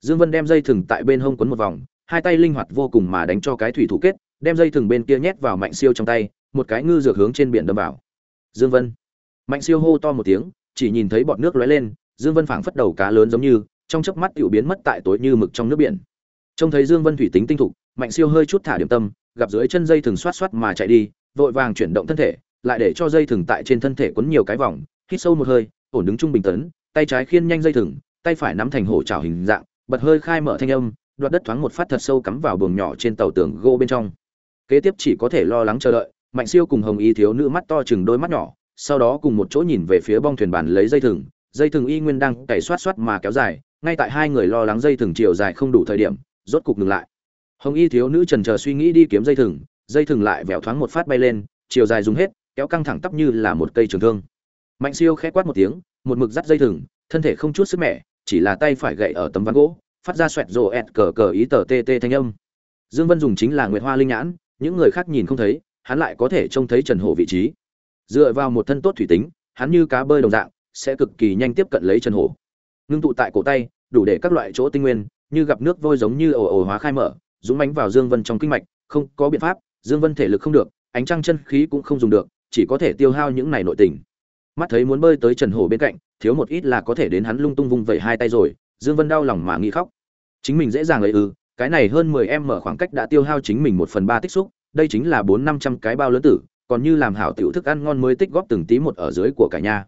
Dương vân đem dây thừng tại bên hông quấn một vòng, hai tay linh hoạt vô cùng mà đánh cho cái thủy thủ kết, đem dây thừng bên kia nhét vào mạnh siêu trong tay, một cái ngư dược hướng trên biển đâm vào. Dương vân. Mạnh siêu hô to một tiếng, chỉ nhìn thấy bọt nước lóe lên, dương vân phảng phất đầu cá lớn giống như, trong chớp mắt tiểu biến mất tại tối như mực trong nước biển. Trông thấy dương vân thủy tính tinh thục, mạnh siêu hơi chút thả điểm tâm, gặp dưới chân dây thừng xoát xoát mà chạy đi vội vàng chuyển động thân thể, lại để cho dây thừng tại trên thân thể quấn nhiều cái vòng, hít sâu một hơi, ổn đứng trung bình tấn, tay trái khiên nhanh dây thừng, tay phải nắm thành hổ trào hình dạng, bật hơi khai mở thanh âm, đoạt đất thoáng một phát thật sâu cắm vào buồng nhỏ trên tàu tường gỗ bên trong. Kế tiếp chỉ có thể lo lắng chờ đợi, mạnh siêu cùng hồng y thiếu nữ mắt to chừng đôi mắt nhỏ, sau đó cùng một chỗ nhìn về phía bong thuyền bàn lấy dây thừng dây thừng y nguyên đang cày xoát xoát mà kéo dài, ngay tại hai người lo lắng dây thừng chiều dài không đủ thời điểm, rốt cục ngừng lại. Hồng y thiếu nữ trần chờ suy nghĩ đi kiếm dây thừng dây thừng lại vẹo thoáng một phát bay lên, chiều dài dùng hết, kéo căng thẳng tắp như là một cây trường thương. Mạnh siêu khẽ quát một tiếng, một mực dắt dây thừng, thân thể không chút sức mẻ, chỉ là tay phải gậy ở tấm ván gỗ, phát ra xoẹt rồ ẹt cờ cờ ý tờ tê tê thanh âm. Dương vân dùng chính là nguyệt hoa linh nhãn, những người khác nhìn không thấy, hắn lại có thể trông thấy trần hổ vị trí. Dựa vào một thân tốt thủy tính, hắn như cá bơi đồng dạng, sẽ cực kỳ nhanh tiếp cận lấy trần hổ. Ngưng tụ tại cổ tay, đủ để các loại chỗ tinh nguyên, như gặp nước vôi giống như ồ ồ hóa khai mở, dũng mánh vào dương vân trong kinh mạch, không có biện pháp dương vân thể lực không được, ánh trăng chân khí cũng không dùng được, chỉ có thể tiêu hao những này nội tình. Mắt thấy muốn bơi tới trần hổ bên cạnh, thiếu một ít là có thể đến hắn lung tung vung vẩy hai tay rồi, dương vân đau lòng mà nghĩ khóc. Chính mình dễ dàng lấy ư, cái này hơn 10 em mở khoảng cách đã tiêu hao chính mình một phần ba tích xúc, đây chính là bốn năm trăm cái bao lớn tử, còn như làm hảo tiểu thức ăn ngon mới tích góp từng tí một ở dưới của cả nhà.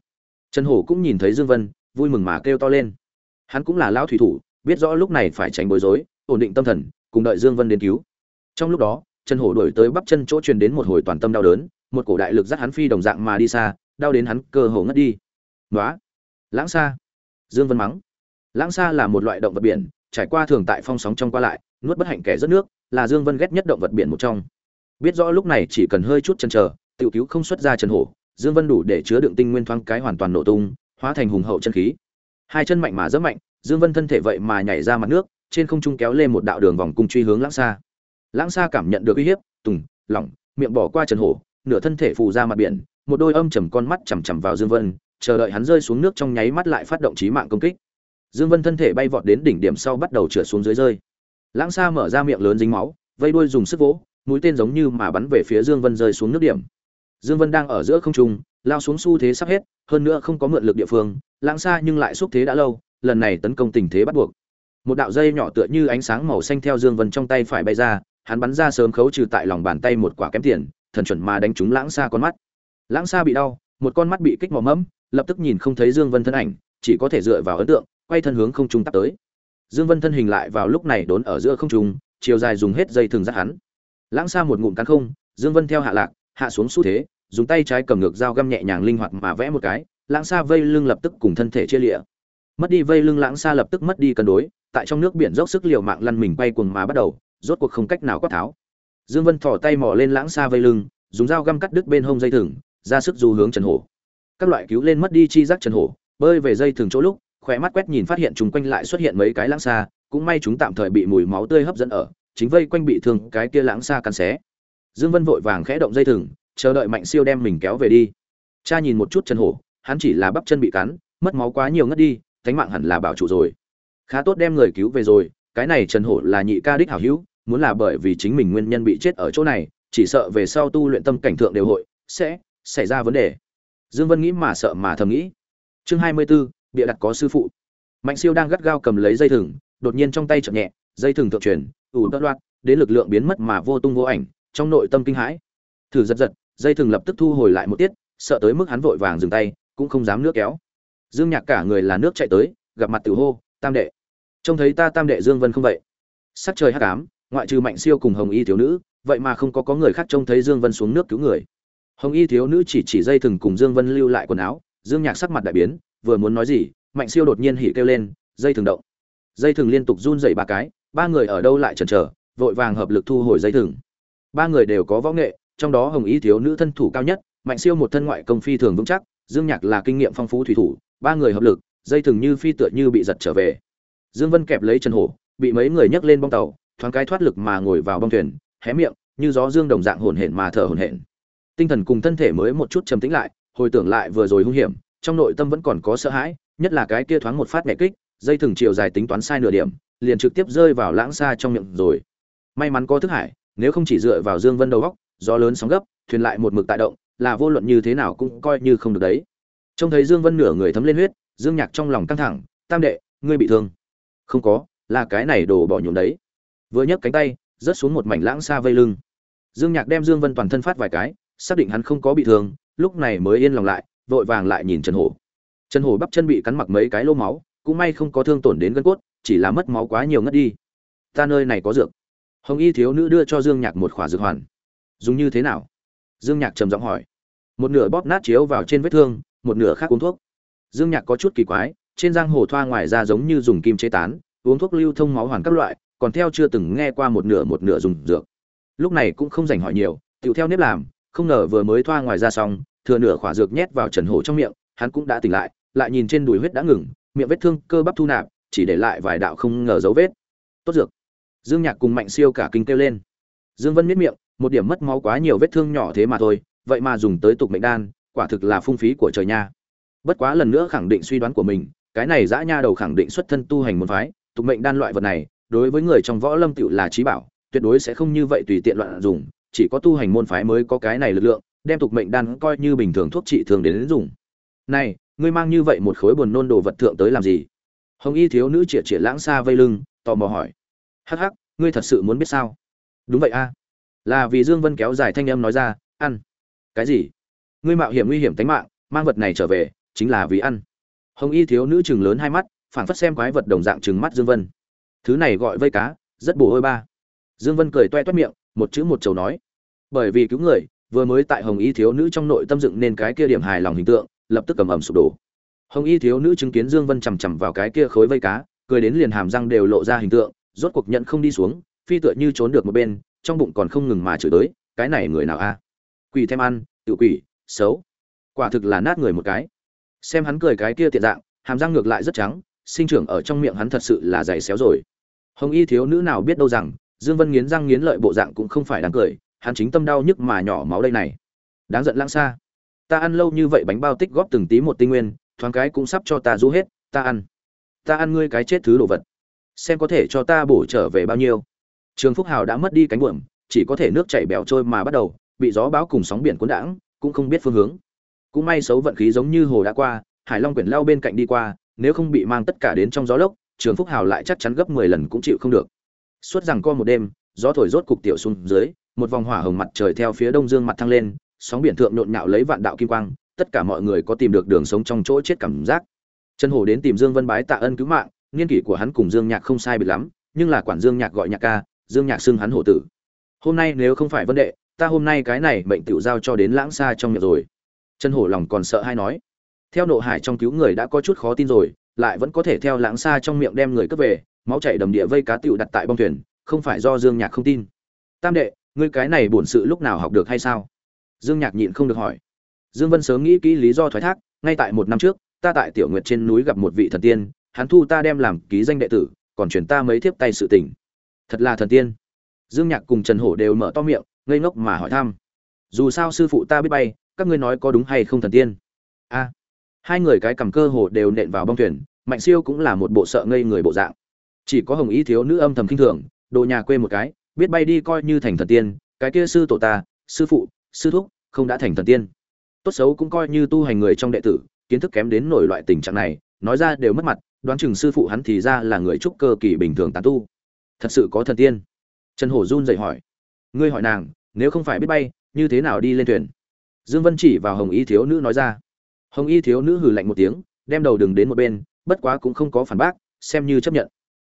Trần hổ cũng nhìn thấy dương vân, vui mừng mà kêu to lên. Hắn cũng là lão thủy thủ, biết rõ lúc này phải tránh bối rối, ổn định tâm thần, cùng đợi dương vân đến cứu. Trong lúc đó Chân hổ đuổi tới bắp chân chỗ truyền đến một hồi toàn tâm đau đớn, một cổ đại lực dắt hắn phi đồng dạng mà đi xa, đau đến hắn cơ hồ ngất đi. Nói lãng xa dương vân mắng. Lãng xa là một loại động vật biển, trải qua thường tại phong sóng trong qua lại, nuốt bất hạnh kẻ rất nước, là dương vân ghét nhất động vật biển một trong. Biết rõ lúc này chỉ cần hơi chút chần chờ tự cứu không xuất ra chân hổ, dương vân đủ để chứa đựng tinh nguyên thoáng cái hoàn toàn nổ tung, hóa thành hùng hậu chân khí. Hai chân mạnh mà rất mạnh, dương vân thân thể vậy mà nhảy ra mặt nước, trên không trung kéo lên một đạo đường vòng cung truy hướng lãng xa lãng xa cảm nhận được uy hiếp, tùng, lỏng, miệng bỏ qua trần hổ, nửa thân thể phù ra mặt biển, một đôi âm trầm con mắt chằm chằm vào dương vân, chờ đợi hắn rơi xuống nước trong nháy mắt lại phát động trí mạng công kích. Dương vân thân thể bay vọt đến đỉnh điểm sau bắt đầu trượt xuống dưới rơi. Lãng xa mở ra miệng lớn dính máu, vây đuôi dùng sức vỗ, mũi tên giống như mà bắn về phía dương vân rơi xuống nước điểm. Dương vân đang ở giữa không trung, lao xuống xu thế sắp hết, hơn nữa không có mượn lực địa phương, lãng xa nhưng lại xúc thế đã lâu, lần này tấn công tình thế bắt buộc. Một đạo dây nhỏ tựa như ánh sáng màu xanh theo dương vân trong tay phải bay ra hắn bắn ra sớm khấu trừ tại lòng bàn tay một quả kém tiền, thần chuẩn mà đánh trúng lãng xa con mắt. Lãng xa bị đau, một con mắt bị kích mỏ mẫm, lập tức nhìn không thấy dương vân thân ảnh, chỉ có thể dựa vào ấn tượng, quay thân hướng không trung tắt tới. Dương vân thân hình lại vào lúc này đốn ở giữa không trung, chiều dài dùng hết dây thường dắt hắn. Lãng xa một ngụm cắn không, dương vân theo hạ lạc, hạ xuống xu thế, dùng tay trái cầm ngược dao găm nhẹ nhàng linh hoạt mà vẽ một cái, lãng xa vây lưng lập tức cùng thân thể chia lịa. Mất đi vây lưng lãng xa lập tức mất đi cân đối, tại trong nước biển dốc sức liều mạng lăn mình bay cuồng mà bắt đầu rốt cuộc không cách nào quát tháo. Dương vân thò tay mò lên lãng xa vây lưng, dùng dao găm cắt đứt bên hông dây thừng, ra sức du hướng trần hổ. Các loại cứu lên mất đi chi giác trần hổ, bơi về dây thừng chỗ lúc khỏe mắt quét nhìn phát hiện chúng quanh lại xuất hiện mấy cái lãng xa, cũng may chúng tạm thời bị mùi máu tươi hấp dẫn ở, chính vây quanh bị thương cái kia lãng xa cắn xé. Dương vân vội vàng khẽ động dây thừng, chờ đợi mạnh siêu đem mình kéo về đi. Cha nhìn một chút trần hổ, hắn chỉ là bắp chân bị cắn, mất máu quá nhiều ngất đi, thánh mạng hẳn là bảo trụ rồi. Khá tốt đem người cứu về rồi, cái này trần hổ là nhị ca đích hảo hữu muốn là bởi vì chính mình nguyên nhân bị chết ở chỗ này chỉ sợ về sau tu luyện tâm cảnh thượng đều hội sẽ xảy ra vấn đề. Dương vân nghĩ mà sợ mà thầm nghĩ. Chương hai mươi 24, bịa đặt có sư phụ. Mạnh siêu đang gắt gao cầm lấy dây thừng đột nhiên trong tay chậm nhẹ dây thừng thượng truyền ủ tất loạt đến lực lượng biến mất mà vô tung vô ảnh trong nội tâm kinh hãi. Thử giật giật dây thừng lập tức thu hồi lại một tiết sợ tới mức hắn vội vàng dừng tay cũng không dám nước kéo. Dương nhạc cả người là nước chạy tới gặp mặt tử hô tam đệ. Trông thấy ta tam đệ dương vân không vậy? Sắc trời hắc ám ngoại trừ mạnh siêu cùng hồng y thiếu nữ, vậy mà không có có người khác trông thấy dương vân xuống nước cứu người. Hồng y thiếu nữ chỉ chỉ dây thừng cùng dương vân lưu lại quần áo, dương nhạc sắc mặt đại biến, vừa muốn nói gì, mạnh siêu đột nhiên hỉ kêu lên, dây thừng động. Dây thừng liên tục run rẩy ba cái, ba người ở đâu lại chần chờ, vội vàng hợp lực thu hồi dây thừng. Ba người đều có võ nghệ, trong đó hồng y thiếu nữ thân thủ cao nhất, mạnh siêu một thân ngoại công phi thường vững chắc, dương nhạc là kinh nghiệm phong phú thủy thủ, ba người hợp lực, dây thừng như phi tựa như bị giật trở về. Dương vân kẹp lấy chân hổ, bị mấy người nhấc lên bong tàu thoáng cái thoát lực mà ngồi vào bong thuyền, hé miệng, như gió dương đồng dạng hồn hển mà thở hồn hển. Tinh thần cùng thân thể mới một chút trầm tĩnh lại, hồi tưởng lại vừa rồi hung hiểm, trong nội tâm vẫn còn có sợ hãi, nhất là cái kia thoáng một phát mẹ kích, dây thừng chiều dài tính toán sai nửa điểm, liền trực tiếp rơi vào lãng xa trong miệng rồi. May mắn có thức hải, nếu không chỉ dựa vào dương vân đầu góc, gió lớn sóng gấp, thuyền lại một mực tại động, là vô luận như thế nào cũng coi như không được đấy. Trông thấy dương vân nửa người thấm lên huyết, dương nhạc trong lòng căng thẳng, tam đệ, ngươi bị thương? Không có, là cái này đổ bỏ nhuộm đấy vừa nhấc cánh tay, rớt xuống một mảnh lãng xa vây lưng. Dương nhạc đem dương vân toàn thân phát vài cái, xác định hắn không có bị thương, lúc này mới yên lòng lại, vội vàng lại nhìn trần hổ. Trần hổ bắp chân bị cắn mặc mấy cái lô máu, cũng may không có thương tổn đến gân cốt, chỉ là mất máu quá nhiều ngất đi. Ta nơi này có dược. Hồng y thiếu nữ đưa cho dương nhạc một khỏa dược hoàn. Dùng như thế nào? Dương nhạc trầm giọng hỏi. Một nửa bóp nát chiếu vào trên vết thương, một nửa khác uống thuốc. Dương nhạc có chút kỳ quái, trên giang hồ thoa ngoài ra giống như dùng kim chế tán, uống thuốc lưu thông máu hoàn các loại còn theo chưa từng nghe qua một nửa một nửa dùng dược. Lúc này cũng không dành hỏi nhiều tựu theo nếp làm, không ngờ vừa mới thoa ngoài ra xong, thừa nửa khỏa dược nhét vào trần hổ trong miệng, hắn cũng đã tỉnh lại lại nhìn trên đùi huyết đã ngừng, miệng vết thương cơ bắp thu nạp, chỉ để lại vài đạo không ngờ dấu vết. Tốt dược. Dương nhạc cùng mạnh siêu cả kinh kêu lên. Dương vân miết miệng, một điểm mất máu quá nhiều vết thương nhỏ thế mà thôi, vậy mà dùng tới tục mệnh đan, quả thực là phung phí của trời nha. Bất quá lần nữa khẳng định suy đoán của mình, cái này dã nha đầu khẳng định xuất thân tu hành môn phái, tục mệnh đan loại vật này đối với người trong võ lâm tựu là trí bảo, tuyệt đối sẽ không như vậy tùy tiện loạn dùng, chỉ có tu hành môn phái mới có cái này lực lượng, đem tục mệnh đan coi như bình thường thuốc trị thường đến dùng. Này, ngươi mang như vậy một khối buồn nôn đồ vật thượng tới làm gì? Hồng y thiếu nữ chĩa chĩa lãng xa vây lưng, tò mò hỏi. Hắc hắc, ngươi thật sự muốn biết sao? Đúng vậy a. Là vì dương vân kéo dài thanh âm nói ra, ăn. Cái gì? Ngươi mạo hiểm nguy hiểm tính mạng, mang vật này trở về, chính là vì ăn. Hồng y thiếu nữ chừng lớn hai mắt, phảng phất xem quái vật đồng dạng chừng mắt dương vân thứ này gọi vây cá, rất bổ hôi ba. Dương vân cười toe toét miệng, một chữ một chầu nói. Bởi vì cứu người, vừa mới tại hồng y thiếu nữ trong nội tâm dựng nên cái kia điểm hài lòng hình tượng, lập tức cầm ẩm sụp đổ. Hồng y thiếu nữ chứng kiến dương vân chằm chằm vào cái kia khối vây cá, cười đến liền hàm răng đều lộ ra hình tượng, rốt cuộc nhận không đi xuống, phi tựa như trốn được một bên, trong bụng còn không ngừng mà chửi tới cái này người nào a? Quỷ thêm ăn tự quỷ, xấu. Quả thực là nát người một cái. Xem hắn cười cái kia tiện dạng, hàm răng ngược lại rất trắng, sinh trưởng ở trong miệng hắn thật sự là dày xéo rồi hồng y thiếu nữ nào biết đâu rằng, dương vân nghiến răng nghiến lợi bộ dạng cũng không phải đáng cười, hắn chính tâm đau nhức mà nhỏ máu đây này. Đáng giận lãng xa. Ta ăn lâu như vậy bánh bao tích góp từng tí một tinh nguyên, thoáng cái cũng sắp cho ta rũ hết, ta ăn. Ta ăn ngươi cái chết thứ đồ vật. Xem có thể cho ta bổ trở về bao nhiêu. Trường phúc hào đã mất đi cánh buồm, chỉ có thể nước chảy bèo trôi mà bắt đầu, bị gió bão cùng sóng biển cuốn đãng, cũng không biết phương hướng. Cũng may xấu vận khí giống như hồ đã qua, hải long quyển lao bên cạnh đi qua, nếu không bị mang tất cả đến trong gió lốc trường phúc hào lại chắc chắn gấp mười lần cũng chịu không được. Suốt rằng co một đêm, gió thổi rốt cục tiểu xuống dưới, một vòng hỏa hồng mặt trời theo phía đông dương mặt thăng lên, sóng biển thượng nhộn nhạo lấy vạn đạo kim quang, tất cả mọi người có tìm được đường sống trong chỗ chết cảm giác. Chân hồ đến tìm dương vân bái tạ ân cứu mạng, niên kỷ của hắn cùng dương nhạc không sai biệt lắm, nhưng là quản dương nhạc gọi nhạc ca, dương nhạc xưng hắn hổ tử. Hôm nay nếu không phải vấn đề ta hôm nay cái này mệnh tiểu giao cho đến lãng xa trong miệng rồi. Chân hổ lòng còn sợ hay nói, theo nộ hải trong cứu người đã có chút khó tin rồi lại vẫn có thể theo lãng xa trong miệng đem người cướp về, máu chảy đầm địa vây cá tựu đặt tại bong thuyền, không phải do dương nhạc không tin. Tam đệ, ngươi cái này bổn sự lúc nào học được hay sao? Dương nhạc nhịn không được hỏi. Dương vân sớm nghĩ kỹ lý do thoái thác, ngay tại một năm trước, ta tại tiểu nguyệt trên núi gặp một vị thần tiên, hắn thu ta đem làm ký danh đệ tử, còn chuyển ta mấy thiếp tay sự tình. Thật là thần tiên. Dương nhạc cùng trần hổ đều mở to miệng, ngây ngốc mà hỏi thăm. Dù sao sư phụ ta biết bay, các ngươi nói có đúng hay không thần tiên? A hai người cái cầm cơ hồ đều nện vào bong thuyền, mạnh siêu cũng là một bộ sợ ngây người bộ dạng. Chỉ có hồng ý thiếu nữ âm thầm khinh thường, đồ nhà quê một cái, biết bay đi coi như thành thần tiên, cái kia sư tổ ta, sư phụ, sư thúc, không đã thành thần tiên. Tốt xấu cũng coi như tu hành người trong đệ tử, kiến thức kém đến nổi loại tình trạng này, nói ra đều mất mặt, đoán chừng sư phụ hắn thì ra là người trúc cơ kỳ bình thường tán tu. Thật sự có thần tiên. Trần hổ run dậy hỏi. Ngươi hỏi nàng, nếu không phải biết bay, như thế nào đi lên thuyền? Dương vân chỉ vào hồng y thiếu nữ nói ra hồng y thiếu nữ hừ lạnh một tiếng, đem đầu đừng đến một bên, bất quá cũng không có phản bác, xem như chấp nhận.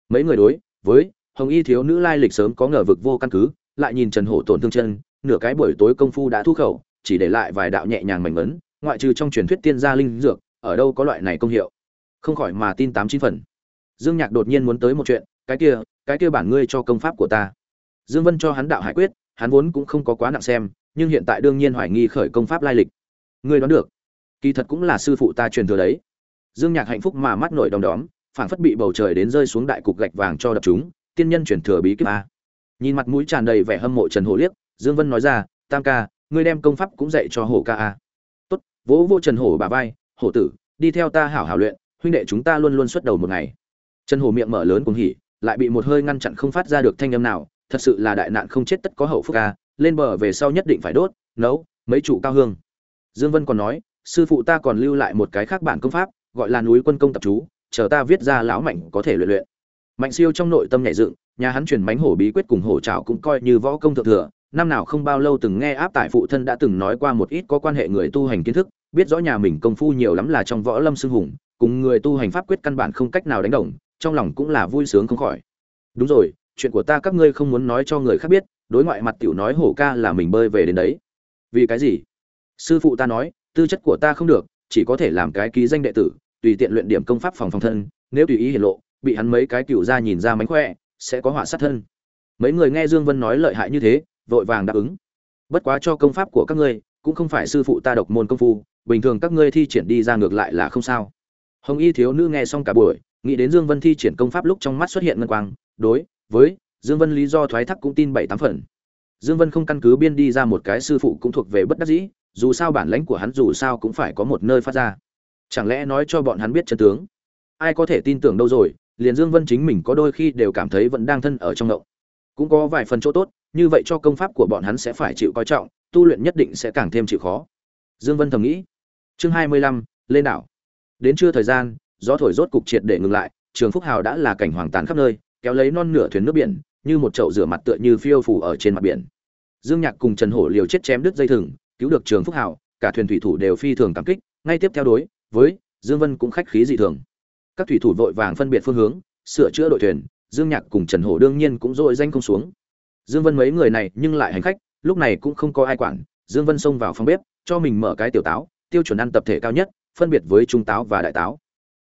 Mấy người đối với hồng y thiếu nữ lai lịch sớm có ngờ vực vô căn cứ, lại nhìn trần hổ tổn thương chân, nửa cái buổi tối công phu đã thu khẩu, chỉ để lại vài đạo nhẹ nhàng mảnh ấn ngoại trừ trong truyền thuyết tiên gia linh dược, ở đâu có loại này công hiệu. Không khỏi mà tin tám chín phần. Dương nhạc đột nhiên muốn tới một chuyện, cái kia cái kia bản ngươi cho công pháp của ta. Dương vân cho hắn đạo hải quyết, hắn vốn cũng không có quá nặng xem, nhưng hiện tại đương nhiên hoài nghi khởi công pháp lai lịch. Ngươi đoán được kỳ thật cũng là sư phụ ta truyền thừa đấy. Dương nhạc hạnh phúc mà mắt nổi đom đóm, phảng phất bị bầu trời đến rơi xuống đại cục gạch vàng cho đập chúng, tiên nhân truyền thừa bí kíp a. Nhìn mặt mũi tràn đầy vẻ hâm mộ trần hổ liếc, dương vân nói ra, tam ca, ngươi đem công pháp cũng dạy cho hổ ca a. Tốt, vỗ vô trần hổ bà vai, hổ tử, đi theo ta hảo hảo luyện, huynh đệ chúng ta luôn luôn xuất đầu một ngày. Trần hổ miệng mở lớn cùng hỉ, lại bị một hơi ngăn chặn không phát ra được thanh âm nào, thật sự là đại nạn không chết tất có hậu phúc ca lên bờ về sau nhất định phải đốt, nấu mấy trụ cao hương. Dương vân còn nói sư phụ ta còn lưu lại một cái khác bản công pháp, gọi là núi quân công tập chú, chờ ta viết ra lão mạnh có thể luyện luyện. Mạnh siêu trong nội tâm nhảy dựng, nhà hắn truyền mánh hổ bí quyết cùng hổ trảo cũng coi như võ công thượng thừa, năm nào không bao lâu từng nghe áp tại phụ thân đã từng nói qua một ít có quan hệ người tu hành kiến thức, biết rõ nhà mình công phu nhiều lắm là trong võ lâm sư hùng, cùng người tu hành pháp quyết căn bản không cách nào đánh đồng, trong lòng cũng là vui sướng không khỏi. Đúng rồi, chuyện của ta các ngươi không muốn nói cho người khác biết, đối ngoại mặt tiểu nói hổ ca là mình bơi về đến đấy. Vì cái gì? Sư phụ ta nói tư chất của ta không được, chỉ có thể làm cái ký danh đệ tử, tùy tiện luyện điểm công pháp phòng phòng thân, nếu tùy ý hiển lộ, bị hắn mấy cái cựu ra nhìn ra mánh khỏe, sẽ có họa sát thân. Mấy người nghe dương vân nói lợi hại như thế, vội vàng đáp ứng. Bất quá cho công pháp của các ngươi, cũng không phải sư phụ ta độc môn công phu, bình thường các ngươi thi triển đi ra ngược lại là không sao. Hồng y thiếu nữ nghe xong cả buổi, nghĩ đến dương vân thi triển công pháp lúc trong mắt xuất hiện ngân quang, đối với dương vân lý do thoái thác cũng tin bảy tám phần. Dương vân không căn cứ biên đi ra một cái sư phụ cũng thuộc về bất đắc dĩ dù sao bản lãnh của hắn dù sao cũng phải có một nơi phát ra. Chẳng lẽ nói cho bọn hắn biết chân tướng? Ai có thể tin tưởng đâu rồi, liền dương vân chính mình có đôi khi đều cảm thấy vẫn đang thân ở trong ngộng. Cũng có vài phần chỗ tốt, như vậy cho công pháp của bọn hắn sẽ phải chịu coi trọng, tu luyện nhất định sẽ càng thêm chịu khó. Dương vân thầm nghĩ. Chương hai mươi lăm, lên đảo. Đến trưa thời gian, gió thổi rốt cục triệt để ngừng lại, trường phúc hào đã là cảnh hoàng tàn khắp nơi, kéo lấy non nửa thuyền nước biển, như một chậu rửa mặt tựa như phiêu phủ ở trên mặt biển. Dương nhạc cùng trần hổ liều chết chém đứt dây thừng cứu được trường phúc Hảo, cả thuyền thủy thủ đều phi thường cảm kích ngay tiếp theo đối với dương vân cũng khách khí dị thường. Các thủy thủ vội vàng phân biệt phương hướng sửa chữa đội thuyền dương nhạc cùng trần hổ đương nhiên cũng dội danh không xuống. Dương vân mấy người này nhưng lại hành khách lúc này cũng không có ai quản dương vân xông vào phòng bếp cho mình mở cái tiểu táo tiêu chuẩn ăn tập thể cao nhất phân biệt với trung táo và đại táo.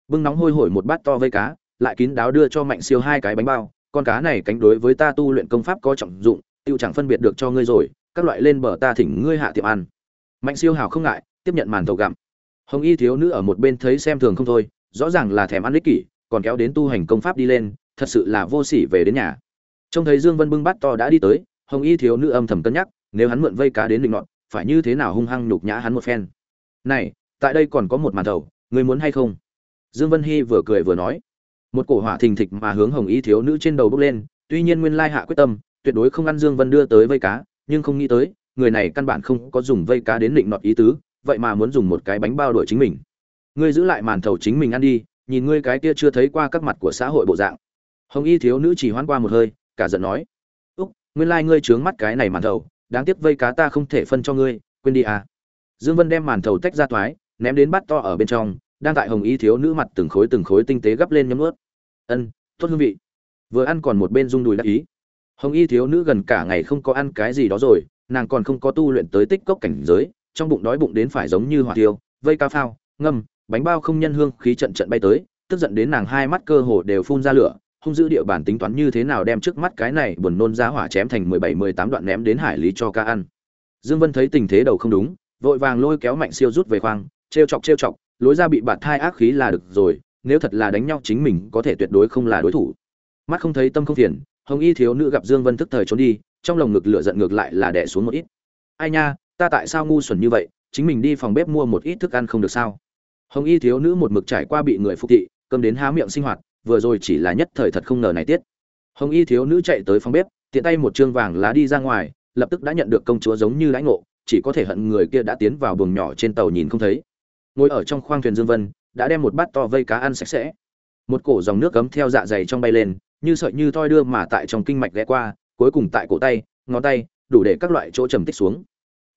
Bưng nóng hôi hổi một bát to vây cá lại kín đáo đưa cho mạnh siêu hai cái bánh bao con cá này cánh đối với ta tu luyện công pháp có trọng dụng tiêu chẳng phân biệt được cho ngươi rồi các loại lên bờ ta thỉnh ngươi hạ tiệm ăn. Mạnh siêu hào không ngại, tiếp nhận màn thầu gặm. Hồng y thiếu nữ ở một bên thấy xem thường không thôi, rõ ràng là thèm ăn lích kỷ, còn kéo đến tu hành công pháp đi lên, thật sự là vô sỉ về đến nhà. Trông thấy dương vân bưng bát to đã đi tới, hồng y thiếu nữ âm thầm cân nhắc, nếu hắn mượn vây cá đến định nọt phải như thế nào hung hăng nhục nhã hắn một phen. Này, tại đây còn có một màn thầu, ngươi muốn hay không? Dương vân hy vừa cười vừa nói. Một cổ hỏa thình thịch mà hướng hồng y thiếu nữ trên đầu bốc lên, tuy nhiên nguyên lai hạ quyết tâm, tuyệt đối không ăn dương vân đưa tới vây cá nhưng không nghĩ tới, người này căn bản không có dùng vây cá đến định nọt ý tứ, vậy mà muốn dùng một cái bánh bao đổi chính mình. Ngươi giữ lại màn thầu chính mình ăn đi, nhìn ngươi cái kia chưa thấy qua các mặt của xã hội bộ dạng. Hồng y thiếu nữ chỉ hoan qua một hơi, cả giận nói, úc, nguyên lai ngươi trướng mắt cái này màn thầu, đáng tiếc vây cá ta không thể phân cho ngươi, quên đi à. Dương vân đem màn thầu tách ra toái, ném đến bát to ở bên trong, đang tại hồng y thiếu nữ mặt từng khối từng khối tinh tế gấp lên nhấm ướt ân, tốt hương vị. Vừa ăn còn một bên rung đùi đắc ý hồng y thiếu nữ gần cả ngày không có ăn cái gì đó rồi, nàng còn không có tu luyện tới tích cốc cảnh giới, trong bụng đói bụng đến phải giống như hỏa tiêu vây ca phao, ngâm, bánh bao không nhân hương khí trận trận bay tới, tức giận đến nàng hai mắt cơ hồ đều phun ra lửa, hung dữ địa bản tính toán như thế nào đem trước mắt cái này buồn nôn ra hỏa chém thành mười bảy, mười tám đoạn ném đến hải lý cho ca ăn. Dương vân thấy tình thế đầu không đúng, vội vàng lôi kéo mạnh siêu rút về khoang, trêu chọc trêu chọc, lối ra bị bạt thai ác khí là được rồi, nếu thật là đánh nhau chính mình có thể tuyệt đối không là đối thủ. Mắt không thấy tâm không phiền hồng y thiếu nữ gặp dương vân thức thời trốn đi, trong lồng ngực lửa giận ngược lại là đè xuống một ít. Ai nha, ta tại sao ngu xuẩn như vậy, chính mình đi phòng bếp mua một ít thức ăn không được sao? Hồng y thiếu nữ một mực trải qua bị người phục thị, cơm đến há miệng sinh hoạt, vừa rồi chỉ là nhất thời thật không ngờ này tiết. Hồng y thiếu nữ chạy tới phòng bếp, tiện tay một trương vàng lá đi ra ngoài, lập tức đã nhận được công chúa giống như lãnh ngộ, chỉ có thể hận người kia đã tiến vào buồng nhỏ trên tàu nhìn không thấy. Ngồi ở trong khoang thuyền dương vân, đã đem một bát to vây cá ăn sạch sẽ. Một cổ dòng nước cấm theo dạ dày trong bay lên như sợi như thoi đưa mà tại trong kinh mạch ghé qua, cuối cùng tại cổ tay, ngón tay, đủ để các loại chỗ trầm tích xuống.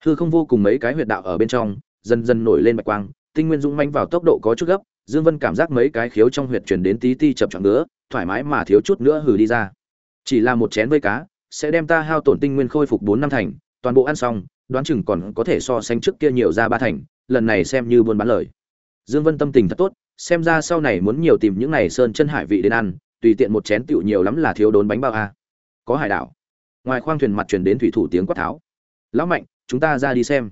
Hư không vô cùng mấy cái huyệt đạo ở bên trong, dần dần nổi lên bạch quang, tinh nguyên dũng manh vào tốc độ có chút gấp, dương vân cảm giác mấy cái khiếu trong huyệt truyền đến tí ti chập chọn nữa, thoải mái mà thiếu chút nữa hừ đi ra. Chỉ là một chén vây cá, sẽ đem ta hao tổn tinh nguyên khôi phục bốn năm thành, toàn bộ ăn xong, đoán chừng còn có thể so sánh trước kia nhiều ra ba thành, lần này xem như buôn bán lời. Dương vân tâm tình thật tốt, xem ra sau này muốn nhiều tìm những này sơn chân hải vị đến ăn tùy tiện một chén tựu nhiều lắm là thiếu đốn bánh bao a có hải đảo. Ngoài khoang thuyền mặt truyền đến thủy thủ tiếng quát tháo. Lão mạnh, chúng ta ra đi xem.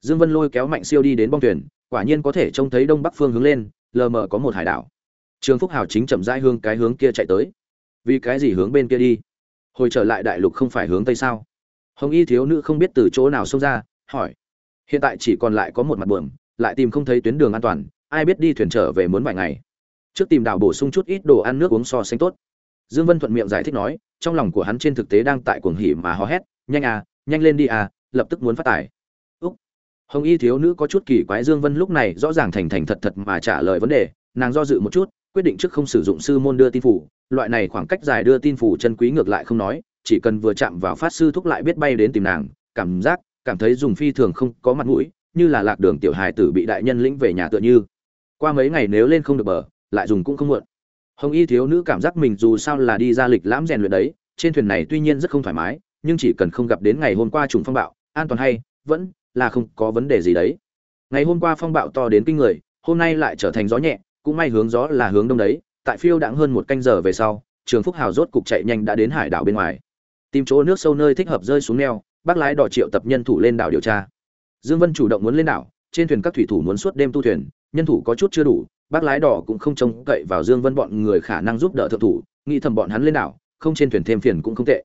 Dương vân lôi kéo mạnh siêu đi đến bong thuyền, quả nhiên có thể trông thấy đông bắc phương hướng lên, lờ mờ có một hải đảo. Trường phúc hào chính chậm rãi hướng cái hướng kia chạy tới. Vì cái gì hướng bên kia đi? Hồi trở lại đại lục không phải hướng tây sao? Hồng y thiếu nữ không biết từ chỗ nào xông ra, hỏi. Hiện tại chỉ còn lại có một mặt buồm, lại tìm không thấy tuyến đường an toàn, ai biết đi thuyền trở về muốn vài ngày trước tìm đảo bổ sung chút ít đồ ăn nước uống so sánh tốt. Dương vân thuận miệng giải thích nói, trong lòng của hắn trên thực tế đang tại cuồng hỉ mà hò hét, nhanh à nhanh lên đi à lập tức muốn phát tài. Úc. Hồng y thiếu nữ có chút kỳ quái dương vân lúc này rõ ràng thành thành thật thật mà trả lời vấn đề, nàng do dự một chút, quyết định trước không sử dụng sư môn đưa tin phủ, loại này khoảng cách dài đưa tin phủ chân quý ngược lại không nói, chỉ cần vừa chạm vào phát sư thúc lại biết bay đến tìm nàng, cảm giác, cảm thấy dùng phi thường không có mặt mũi, như là lạc đường tiểu hài tử bị đại nhân lĩnh về nhà tựa như. Qua mấy ngày nếu lên không được bờ lại dùng cũng không muộn. Hồng y thiếu nữ cảm giác mình dù sao là đi ra lịch lãm rèn luyện đấy, trên thuyền này tuy nhiên rất không thoải mái, nhưng chỉ cần không gặp đến ngày hôm qua trùng phong bạo, an toàn hay, vẫn là không có vấn đề gì đấy. Ngày hôm qua phong bạo to đến kinh người, hôm nay lại trở thành gió nhẹ, cũng may hướng gió là hướng đông đấy, tại phiêu đãng hơn một canh giờ về sau, trường phúc hào rốt cục chạy nhanh đã đến hải đảo bên ngoài. Tìm chỗ nước sâu nơi thích hợp rơi xuống neo, bác lái đỏ triệu tập nhân thủ lên đảo điều tra. Dương vân chủ động muốn lên đảo, trên thuyền các thủy thủ muốn suốt đêm tu thuyền, nhân thủ có chút chưa đủ bác lái đỏ cũng không trông cậy vào dương vân bọn người khả năng giúp đỡ thượng thủ, nghĩ thầm bọn hắn lên đảo, không trên thuyền thêm phiền cũng không tệ.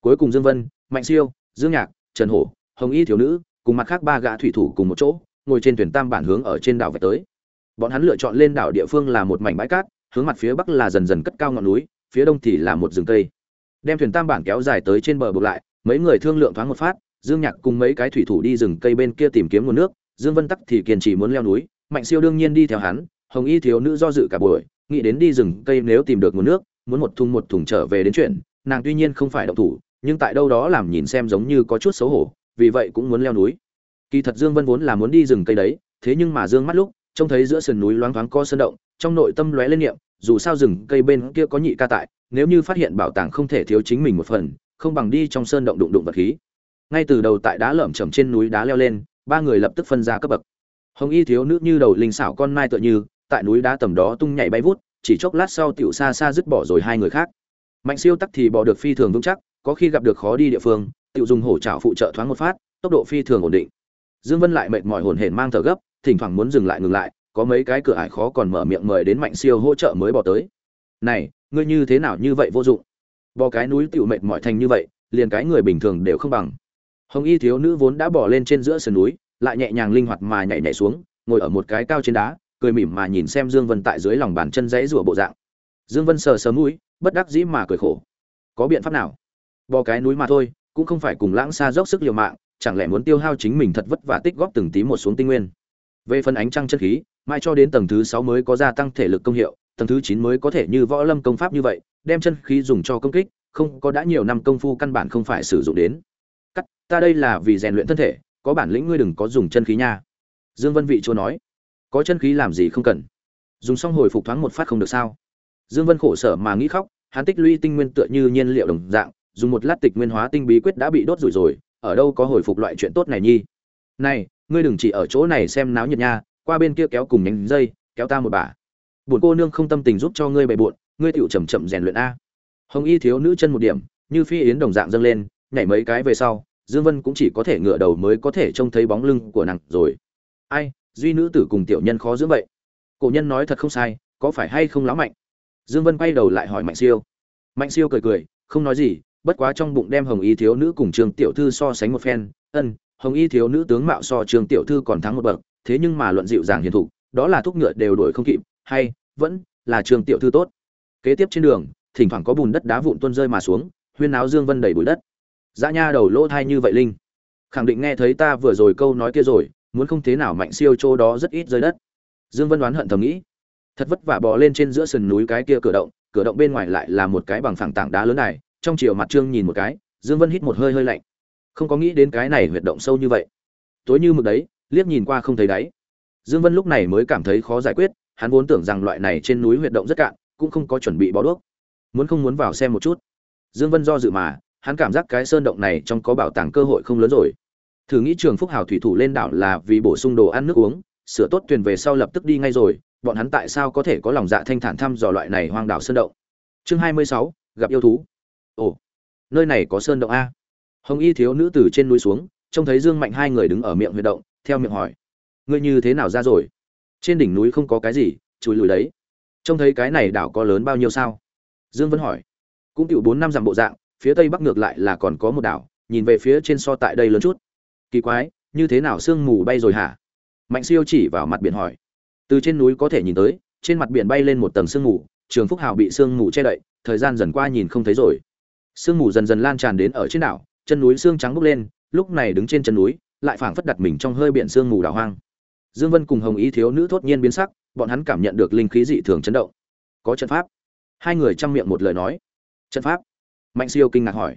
Cuối cùng dương vân, mạnh siêu, dương nhạc, trần hổ, hồng y thiếu nữ, cùng mặt khác ba gã thủy thủ cùng một chỗ, ngồi trên thuyền tam bản hướng ở trên đảo về tới. Bọn hắn lựa chọn lên đảo địa phương là một mảnh bãi cát, hướng mặt phía bắc là dần dần cất cao ngọn núi, phía đông thì là một rừng cây. Đem thuyền tam bản kéo dài tới trên bờ buộc lại, mấy người thương lượng thoáng một phát, dương nhạc cùng mấy cái thủy thủ đi rừng cây bên kia tìm kiếm nguồn nước, dương vân tắc thì kiên trì muốn leo núi, mạnh siêu đương nhiên đi theo hắn hồng y thiếu nữ do dự cả buổi, nghĩ đến đi rừng cây nếu tìm được nguồn nước, muốn một thùng một thùng trở về đến chuyện, nàng tuy nhiên không phải động thủ, nhưng tại đâu đó làm nhìn xem giống như có chút xấu hổ, vì vậy cũng muốn leo núi. Kỳ thật dương vân vốn là muốn đi rừng cây đấy, thế nhưng mà dương mắt lúc, trông thấy giữa sườn núi loáng thoáng co sơn động, trong nội tâm lóe lên niệm, dù sao rừng cây bên kia có nhị ca tại, nếu như phát hiện bảo tàng không thể thiếu chính mình một phần, không bằng đi trong sơn động đụng đụng vật khí. Ngay từ đầu tại đá lởm chởm trên núi đá leo lên, ba người lập tức phân ra cấp bậc. Hồng y thiếu nữ như đầu linh xảo con mai tựa như tại núi đá tầm đó tung nhảy bay vút, chỉ chốc lát sau tiểu xa xa dứt bỏ rồi hai người khác. Mạnh siêu tắc thì bỏ được phi thường vững chắc, có khi gặp được khó đi địa phương, tiểu dùng hổ trảo phụ trợ thoáng một phát, tốc độ phi thường ổn định. Dương vân lại mệt mỏi hồn hển mang thở gấp, thỉnh thoảng muốn dừng lại ngừng lại, có mấy cái cửa ải khó còn mở miệng mời đến mạnh siêu hỗ trợ mới bỏ tới. Này, ngươi như thế nào như vậy vô dụng? Bò cái núi tiểu mệt mỏi thành như vậy, liền cái người bình thường đều không bằng. Hồng y thiếu nữ vốn đã bỏ lên trên giữa sườn núi, lại nhẹ nhàng linh hoạt mà nhảy nhảy xuống, ngồi ở một cái cao trên đá cười mỉm mà nhìn xem dương vân tại dưới lòng bàn chân dãy rủa bộ dạng. Dương vân sờ sờ mũi, bất đắc dĩ mà cười khổ. Có biện pháp nào? Bò cái núi mà thôi, cũng không phải cùng lãng xa dốc sức liều mạng, chẳng lẽ muốn tiêu hao chính mình thật vất vả tích góp từng tí một xuống tinh nguyên? Về phần ánh trăng chân khí, mai cho đến tầng thứ sáu mới có gia tăng thể lực công hiệu, tầng thứ chín mới có thể như võ lâm công pháp như vậy, đem chân khí dùng cho công kích, không có đã nhiều năm công phu căn bản không phải sử dụng đến. Cắt, ta đây là vì rèn luyện thân thể, có bản lĩnh ngươi đừng có dùng chân khí nha. Dương vân vị chúa nói có chân khí làm gì không cần. Dùng xong hồi phục thoáng một phát không được sao. Dương vân khổ sở mà nghĩ khóc, hắn tích lũy tinh nguyên tựa như nhiên liệu đồng dạng, dùng một lát tịch nguyên hóa tinh bí quyết đã bị đốt rủi rồi, ở đâu có hồi phục loại chuyện tốt này nhi. Này, ngươi đừng chỉ ở chỗ này xem náo nhiệt nha, qua bên kia kéo cùng nhánh dây, kéo ta một bà. Buồn cô nương không tâm tình giúp cho ngươi bày buồn ngươi tựu chậm chậm rèn luyện a. Hồng y thiếu nữ chân một điểm, như phi yến đồng dạng dâng lên, nhảy mấy cái về sau, dương vân cũng chỉ có thể ngửa đầu mới có thể trông thấy bóng lưng của nàng rồi. Ai duy nữ tử cùng tiểu nhân khó dưỡng vậy. Cổ nhân nói thật không sai, có phải hay không lão mạnh? Dương vân quay đầu lại hỏi mạnh siêu. Mạnh siêu cười cười, không nói gì, bất quá trong bụng đem hồng y thiếu nữ cùng trương tiểu thư so sánh một phen, ân, hồng y thiếu nữ tướng mạo so trương tiểu thư còn thắng một bậc, thế nhưng mà luận dịu dàng hiền thục, đó là thúc ngựa đều đuổi không kịp, hay vẫn là trương tiểu thư tốt. Kế tiếp trên đường, thỉnh thoảng có bùn đất đá vụn tuôn rơi mà xuống, huyên áo dương vân đầy bụi đất. Dã nha đầu lỗ thai như vậy linh. Khẳng định nghe thấy ta vừa rồi câu nói kia rồi muốn không thế nào mạnh siêu chỗ đó rất ít rơi đất. Dương vân đoán hận thầm nghĩ. Thật vất vả bò lên trên giữa sườn núi cái kia cửa động cửa động bên ngoài lại là một cái bằng phẳng tảng đá lớn này, trong chiều mặt trương nhìn một cái, dương vân hít một hơi hơi lạnh. Không có nghĩ đến cái này huyệt động sâu như vậy. Tối như mực đấy, liếc nhìn qua không thấy đáy. Dương vân lúc này mới cảm thấy khó giải quyết, hắn vốn tưởng rằng loại này trên núi huyệt động rất cạn, cũng không có chuẩn bị bó đuốc. Muốn không muốn vào xem một chút. Dương vân do dự mà, hắn cảm giác cái sơn động này trong có bảo tàng cơ hội không lớn rồi thử nghĩ trường phúc hào thủy thủ lên đảo là vì bổ sung đồ ăn nước uống sửa tốt thuyền về sau lập tức đi ngay rồi bọn hắn tại sao có thể có lòng dạ thanh thản thăm dò loại này hoang đảo sơn động? Chương 26, gặp yêu thú. Ồ nơi này có sơn động a. Hồng y thiếu nữ từ trên núi xuống trông thấy dương mạnh hai người đứng ở miệng huyệt động theo miệng hỏi. Ngươi như thế nào ra rồi? Trên đỉnh núi không có cái gì chùi lùi đấy. Trông thấy cái này đảo có lớn bao nhiêu sao? Dương vân hỏi. Cũng cựu bốn năm dặm bộ dạng phía tây bắc ngược lại là còn có một đảo nhìn về phía trên so tại đây lớn chút kỳ quái, như thế nào sương mù bay rồi hả? Mạnh siêu chỉ vào mặt biển hỏi. Từ trên núi có thể nhìn tới, trên mặt biển bay lên một tầng sương mù, trường phúc hào bị sương mù che đậy, thời gian dần qua nhìn không thấy rồi. Sương mù dần dần lan tràn đến ở trên đảo, chân núi sương trắng bốc lên, lúc này đứng trên chân núi, lại phảng phất đặt mình trong hơi biển sương mù đảo hoang. Dương vân cùng hồng ý thiếu nữ thốt nhiên biến sắc, bọn hắn cảm nhận được linh khí dị thường chấn động. Có trận pháp. Hai người chăm miệng một lời nói. Trận pháp. Mạnh siêu kinh ngạc hỏi.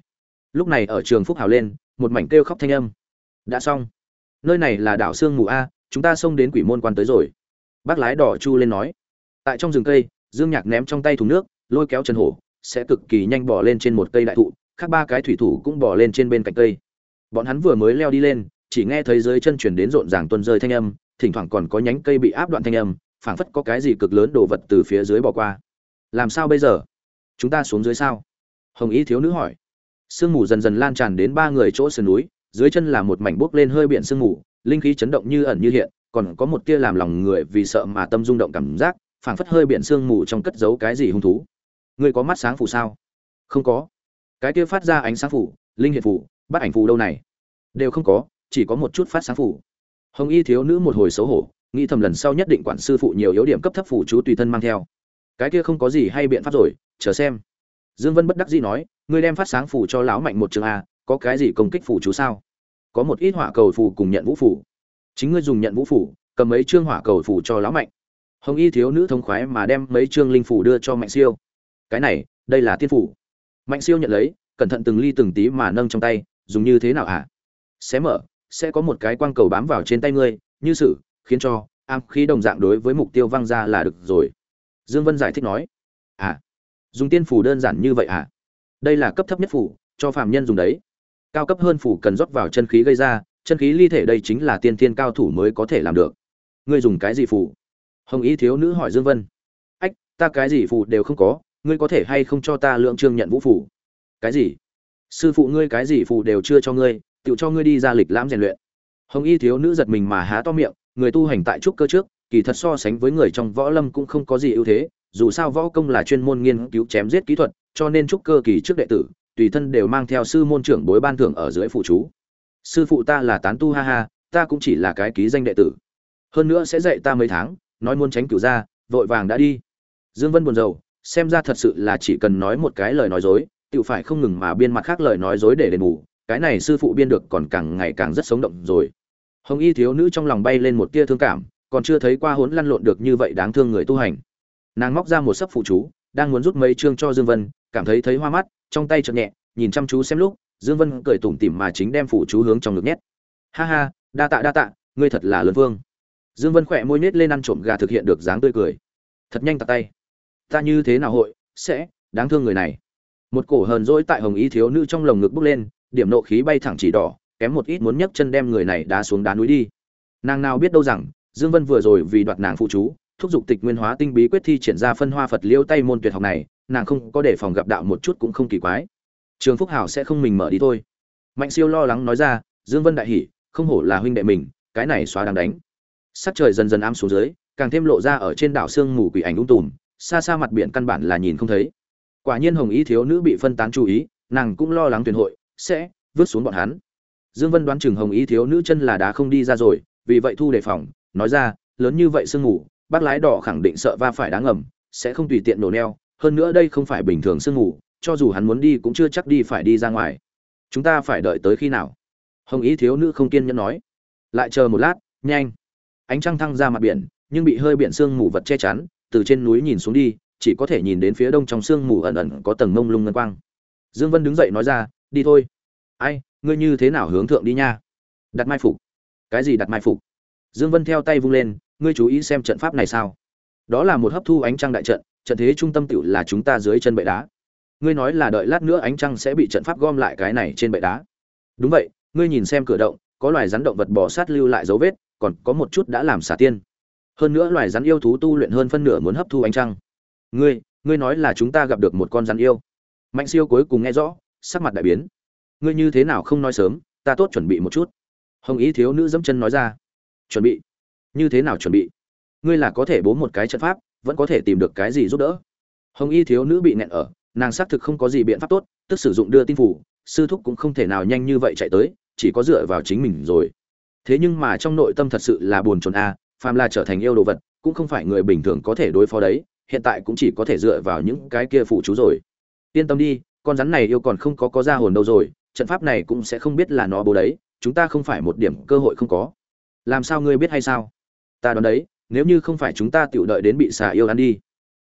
Lúc này ở trường phúc hào lên, một mảnh kêu khóc thanh âm đã xong. Nơi này là đảo sương mù a, chúng ta xông đến quỷ môn quan tới rồi. Bác lái đỏ chu lên nói. Tại trong rừng cây, dương nhạc ném trong tay thùng nước, lôi kéo trần hổ, sẽ cực kỳ nhanh bỏ lên trên một cây đại thụ, khác ba cái thủy thủ cũng bỏ lên trên bên cạnh cây. Bọn hắn vừa mới leo đi lên, chỉ nghe thấy dưới chân chuyển đến rộn ràng tuân rơi thanh âm, thỉnh thoảng còn có nhánh cây bị áp đoạn thanh âm, phảng phất có cái gì cực lớn đồ vật từ phía dưới bỏ qua. Làm sao bây giờ? Chúng ta xuống dưới sao? Hồng ý thiếu nữ hỏi. Sương mù dần dần lan tràn đến ba người chỗ sườn núi dưới chân là một mảnh bốc lên hơi biển sương mù, linh khí chấn động như ẩn như hiện, còn có một tia làm lòng người vì sợ mà tâm rung động cảm giác, phảng phất hơi biển sương mù trong cất giấu cái gì hung thú. Ngươi có mắt sáng phủ sao? Không có. Cái kia phát ra ánh sáng phủ linh hiện phủ bắt ảnh phủ đâu này? Đều không có, chỉ có một chút phát sáng phủ hồng y thiếu nữ một hồi xấu hổ, nghĩ thầm lần sau nhất định quản sư phụ nhiều yếu điểm cấp thấp phủ chú tùy thân mang theo. Cái kia không có gì hay biện pháp rồi, chờ xem. Dương vân bất đắc dĩ nói, ngươi đem phát sáng phủ cho lão mạnh một trường a có cái gì công kích phủ chú sao? Có một ít hỏa cầu phủ cùng nhận vũ phủ. Chính ngươi dùng nhận vũ phủ, cầm mấy trương hỏa cầu phủ cho lão mạnh. Hồng y thiếu nữ thông khoái mà đem mấy trương linh phủ đưa cho mạnh siêu. Cái này, đây là tiên phủ. Mạnh siêu nhận lấy, cẩn thận từng ly từng tí mà nâng trong tay, dùng như thế nào hả? Xé mở, sẽ có một cái quang cầu bám vào trên tay ngươi, như sự, khiến cho, am khí đồng dạng đối với mục tiêu văng ra là được rồi. Dương vân giải thích nói. À dùng tiên phủ đơn giản như vậy à? Đây là cấp thấp nhất phủ, cho phàm nhân dùng đấy cao cấp hơn phủ cần rót vào chân khí gây ra, chân khí ly thể đây chính là tiên thiên cao thủ mới có thể làm được. Ngươi dùng cái gì phủ? Hồng ý thiếu nữ hỏi dương vân. Ách, ta cái gì phủ đều không có, ngươi có thể hay không cho ta lượng trương nhận vũ phủ? Cái gì? Sư phụ ngươi cái gì phủ đều chưa cho ngươi, tự cho ngươi đi ra lịch lãm rèn luyện. Hồng y thiếu nữ giật mình mà há to miệng, người tu hành tại trúc cơ trước, kỳ thật so sánh với người trong võ lâm cũng không có gì ưu thế, dù sao võ công là chuyên môn nghiên cứu chém giết kỹ thuật, cho nên trúc cơ kỳ trước đệ tử tùy thân đều mang theo sư môn trưởng bối ban thưởng ở dưới phụ chú. Sư phụ ta là tán tu ha ha, ta cũng chỉ là cái ký danh đệ tử. Hơn nữa sẽ dạy ta mấy tháng, nói muốn tránh cửu ra vội vàng đã đi. Dương vân buồn rầu, xem ra thật sự là chỉ cần nói một cái lời nói dối tự phải không ngừng mà biên mặt khác lời nói dối để đền bù, cái này sư phụ biên được còn càng ngày càng rất sống động rồi. Hồng y thiếu nữ trong lòng bay lên một tia thương cảm, còn chưa thấy qua hốn lăn lộn được như vậy đáng thương người tu hành. Nàng móc ra một sấp phụ chú, đang muốn rút mấy chương cho dương vân, cảm thấy thấy hoa mắt trong tay chợt nhẹ, nhìn chăm chú xem lúc, dương vân cười tủm tỉm mà chính đem phụ chú hướng trong ngực nhét. Ha ha, đa tạ đa tạ, ngươi thật là lớn vương. Dương vân khỏe môi nết lên ăn trộm gà thực hiện được dáng tươi cười. Thật nhanh tạt tay. Ta như thế nào hội, sẽ, đáng thương người này. Một cổ hờn dỗi tại hồng ý thiếu nữ trong lồng ngực bốc lên, điểm nộ khí bay thẳng chỉ đỏ, kém một ít muốn nhấc chân đem người này đá xuống đá núi đi. Nàng nào biết đâu rằng, dương vân vừa rồi vì đoạt nàng phụ chú, thúc giục tịch nguyên hóa tinh bí quyết thi triển ra phân hoa phật liêu tay môn tuyệt học này nàng không có để phòng gặp đạo một chút cũng không kỳ quái. Trường phúc hảo sẽ không mình mở đi thôi. Mạnh siêu lo lắng nói ra, dương vân đại hỉ, không hổ là huynh đệ mình, cái này xóa đang đánh. Sắc trời dần dần ám xuống dưới, càng thêm lộ ra ở trên đảo sương mù quỷ ảnh ung tùm, xa xa mặt biển căn bản là nhìn không thấy. Quả nhiên hồng y thiếu nữ bị phân tán chú ý, nàng cũng lo lắng tuyển hội, sẽ vứt xuống bọn hắn. Dương vân đoán chừng hồng y thiếu nữ chân là đá không đi ra rồi, vì vậy thu đề phòng, nói ra, lớn như vậy sương mù, bác lái đỏ khẳng định sợ va phải đá ngầm, sẽ không tùy tiện nổ neo hơn nữa đây không phải bình thường sương mù cho dù hắn muốn đi cũng chưa chắc đi phải đi ra ngoài. Chúng ta phải đợi tới khi nào? Hồng ý thiếu nữ không kiên nhẫn nói. Lại chờ một lát, nhanh. Ánh trăng thăng ra mặt biển, nhưng bị hơi biển sương mù vật che chắn, từ trên núi nhìn xuống đi, chỉ có thể nhìn đến phía đông trong sương mù ẩn ẩn có tầng mông lung ngân quang. Dương vân đứng dậy nói ra, đi thôi. Ai, ngươi như thế nào hướng thượng đi nha? Đặt mai phục. Cái gì đặt mai phục? Dương vân theo tay vung lên, ngươi chú ý xem trận pháp này sao? Đó là một hấp thu ánh trăng đại trận trận thế trung tâm tiểu là chúng ta dưới chân bệ đá. Ngươi nói là đợi lát nữa ánh trăng sẽ bị trận pháp gom lại cái này trên bệ đá. Đúng vậy, ngươi nhìn xem cửa động, có loài rắn động vật bò sát lưu lại dấu vết, còn có một chút đã làm xả tiên. Hơn nữa loài rắn yêu thú tu luyện hơn phân nửa muốn hấp thu ánh trăng. Ngươi ngươi nói là chúng ta gặp được một con rắn yêu. Mạnh siêu cuối cùng nghe rõ, sắc mặt đại biến. Ngươi như thế nào không nói sớm, ta tốt chuẩn bị một chút. Hồng ý thiếu nữ dẫm chân nói ra. Chuẩn bị. Như thế nào chuẩn bị? Ngươi là có thể bố một cái trận pháp vẫn có thể tìm được cái gì giúp đỡ. Hồng y thiếu nữ bị nẹn ở, nàng xác thực không có gì biện pháp tốt, tức sử dụng đưa tin phủ, sư thúc cũng không thể nào nhanh như vậy chạy tới, chỉ có dựa vào chính mình rồi. Thế nhưng mà trong nội tâm thật sự là buồn chồn a, phàm là trở thành yêu đồ vật, cũng không phải người bình thường có thể đối phó đấy, hiện tại cũng chỉ có thể dựa vào những cái kia phụ chú rồi. Yên tâm đi, con rắn này yêu còn không có có ra hồn đâu rồi, trận pháp này cũng sẽ không biết là nó bố đấy, chúng ta không phải một điểm cơ hội không có. Làm sao ngươi biết hay sao? Ta đoán đấy nếu như không phải chúng ta tự đợi đến bị xà yêu ăn đi.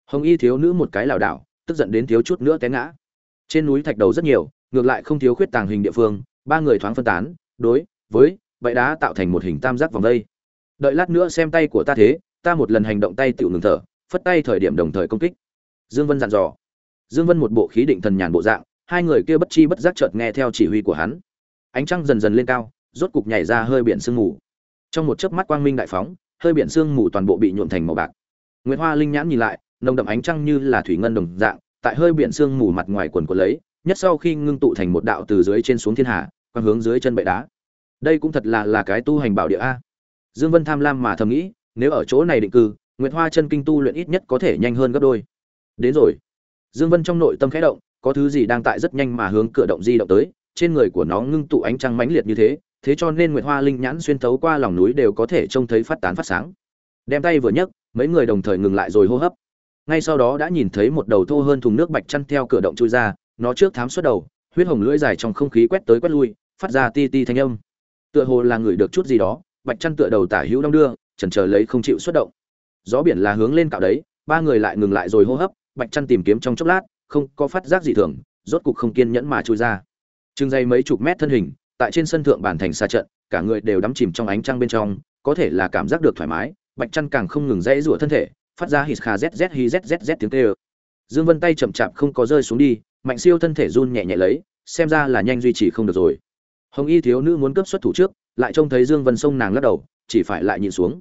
Hồng y thiếu nữ một cái lảo đảo, tức giận đến thiếu chút nữa té ngã. Trên núi thạch đầu rất nhiều, ngược lại không thiếu khuyết tàng hình địa phương, ba người thoáng phân tán, đối với vậy đã tạo thành một hình tam giác vòng đây. Đợi lát nữa xem tay của ta thế, ta một lần hành động tay tự ngừng thở, phất tay thời điểm đồng thời công kích. Dương vân dặn dò. Dương vân một bộ khí định thần nhàn bộ dạng, hai người kia bất chi bất giác chợt nghe theo chỉ huy của hắn. Ánh trăng dần dần lên cao, rốt cục nhảy ra hơi biển sương mù. Trong một chớp mắt quang minh đại phóng hơi biển sương mù toàn bộ bị nhuộm thành màu bạc. Nguyệt hoa linh nhãn nhìn lại, nồng đậm ánh trăng như là thủy ngân đồng dạng, tại hơi biển sương mù mặt ngoài quần của lấy, nhất sau khi ngưng tụ thành một đạo từ dưới trên xuống thiên hạ quang hướng dưới chân bệ đá. Đây cũng thật là là cái tu hành bảo địa a. Dương vân tham lam mà thầm nghĩ, nếu ở chỗ này định cư, nguyệt hoa chân kinh tu luyện ít nhất có thể nhanh hơn gấp đôi. Đến rồi. Dương vân trong nội tâm khẽ động, có thứ gì đang tại rất nhanh mà hướng cửa động di động tới, trên người của nó ngưng tụ ánh trăng mãnh liệt như thế thế cho nên nguyệt hoa linh nhãn xuyên thấu qua lòng núi đều có thể trông thấy phát tán phát sáng. Đem tay vừa nhấc, mấy người đồng thời ngừng lại rồi hô hấp. Ngay sau đó đã nhìn thấy một đầu thô hơn thùng nước bạch chăn theo cửa động chui ra, nó trước thám suốt đầu, huyết hồng lưỡi dài trong không khí quét tới quét lui, phát ra ti ti thanh âm. Tựa hồ là người được chút gì đó, bạch chăn tựa đầu tả hữu đong đưa, chần chờ lấy không chịu xuất động. Gió biển là hướng lên cạo đấy, ba người lại ngừng lại rồi hô hấp, bạch chăn tìm kiếm trong chốc lát, không có phát giác gì thường, rốt cục không kiên nhẫn mà chui ra. Chừng dây mấy chục mét thân hình tại trên sân thượng bản thành xa trận, cả người đều đắm chìm trong ánh trăng bên trong, có thể là cảm giác được thoải mái, bạch Chân càng không ngừng dãy rủa thân thể, phát ra hít kha zz hi zzz tiếng kêu. Dương vân tay chậm chạp không có rơi xuống đi, mạnh siêu thân thể run nhẹ nhẹ lấy, xem ra là nhanh duy trì không được rồi. Hồng y thiếu nữ muốn cướp xuất thủ trước, lại trông thấy dương vân sông nàng lắc đầu, chỉ phải lại nhìn xuống.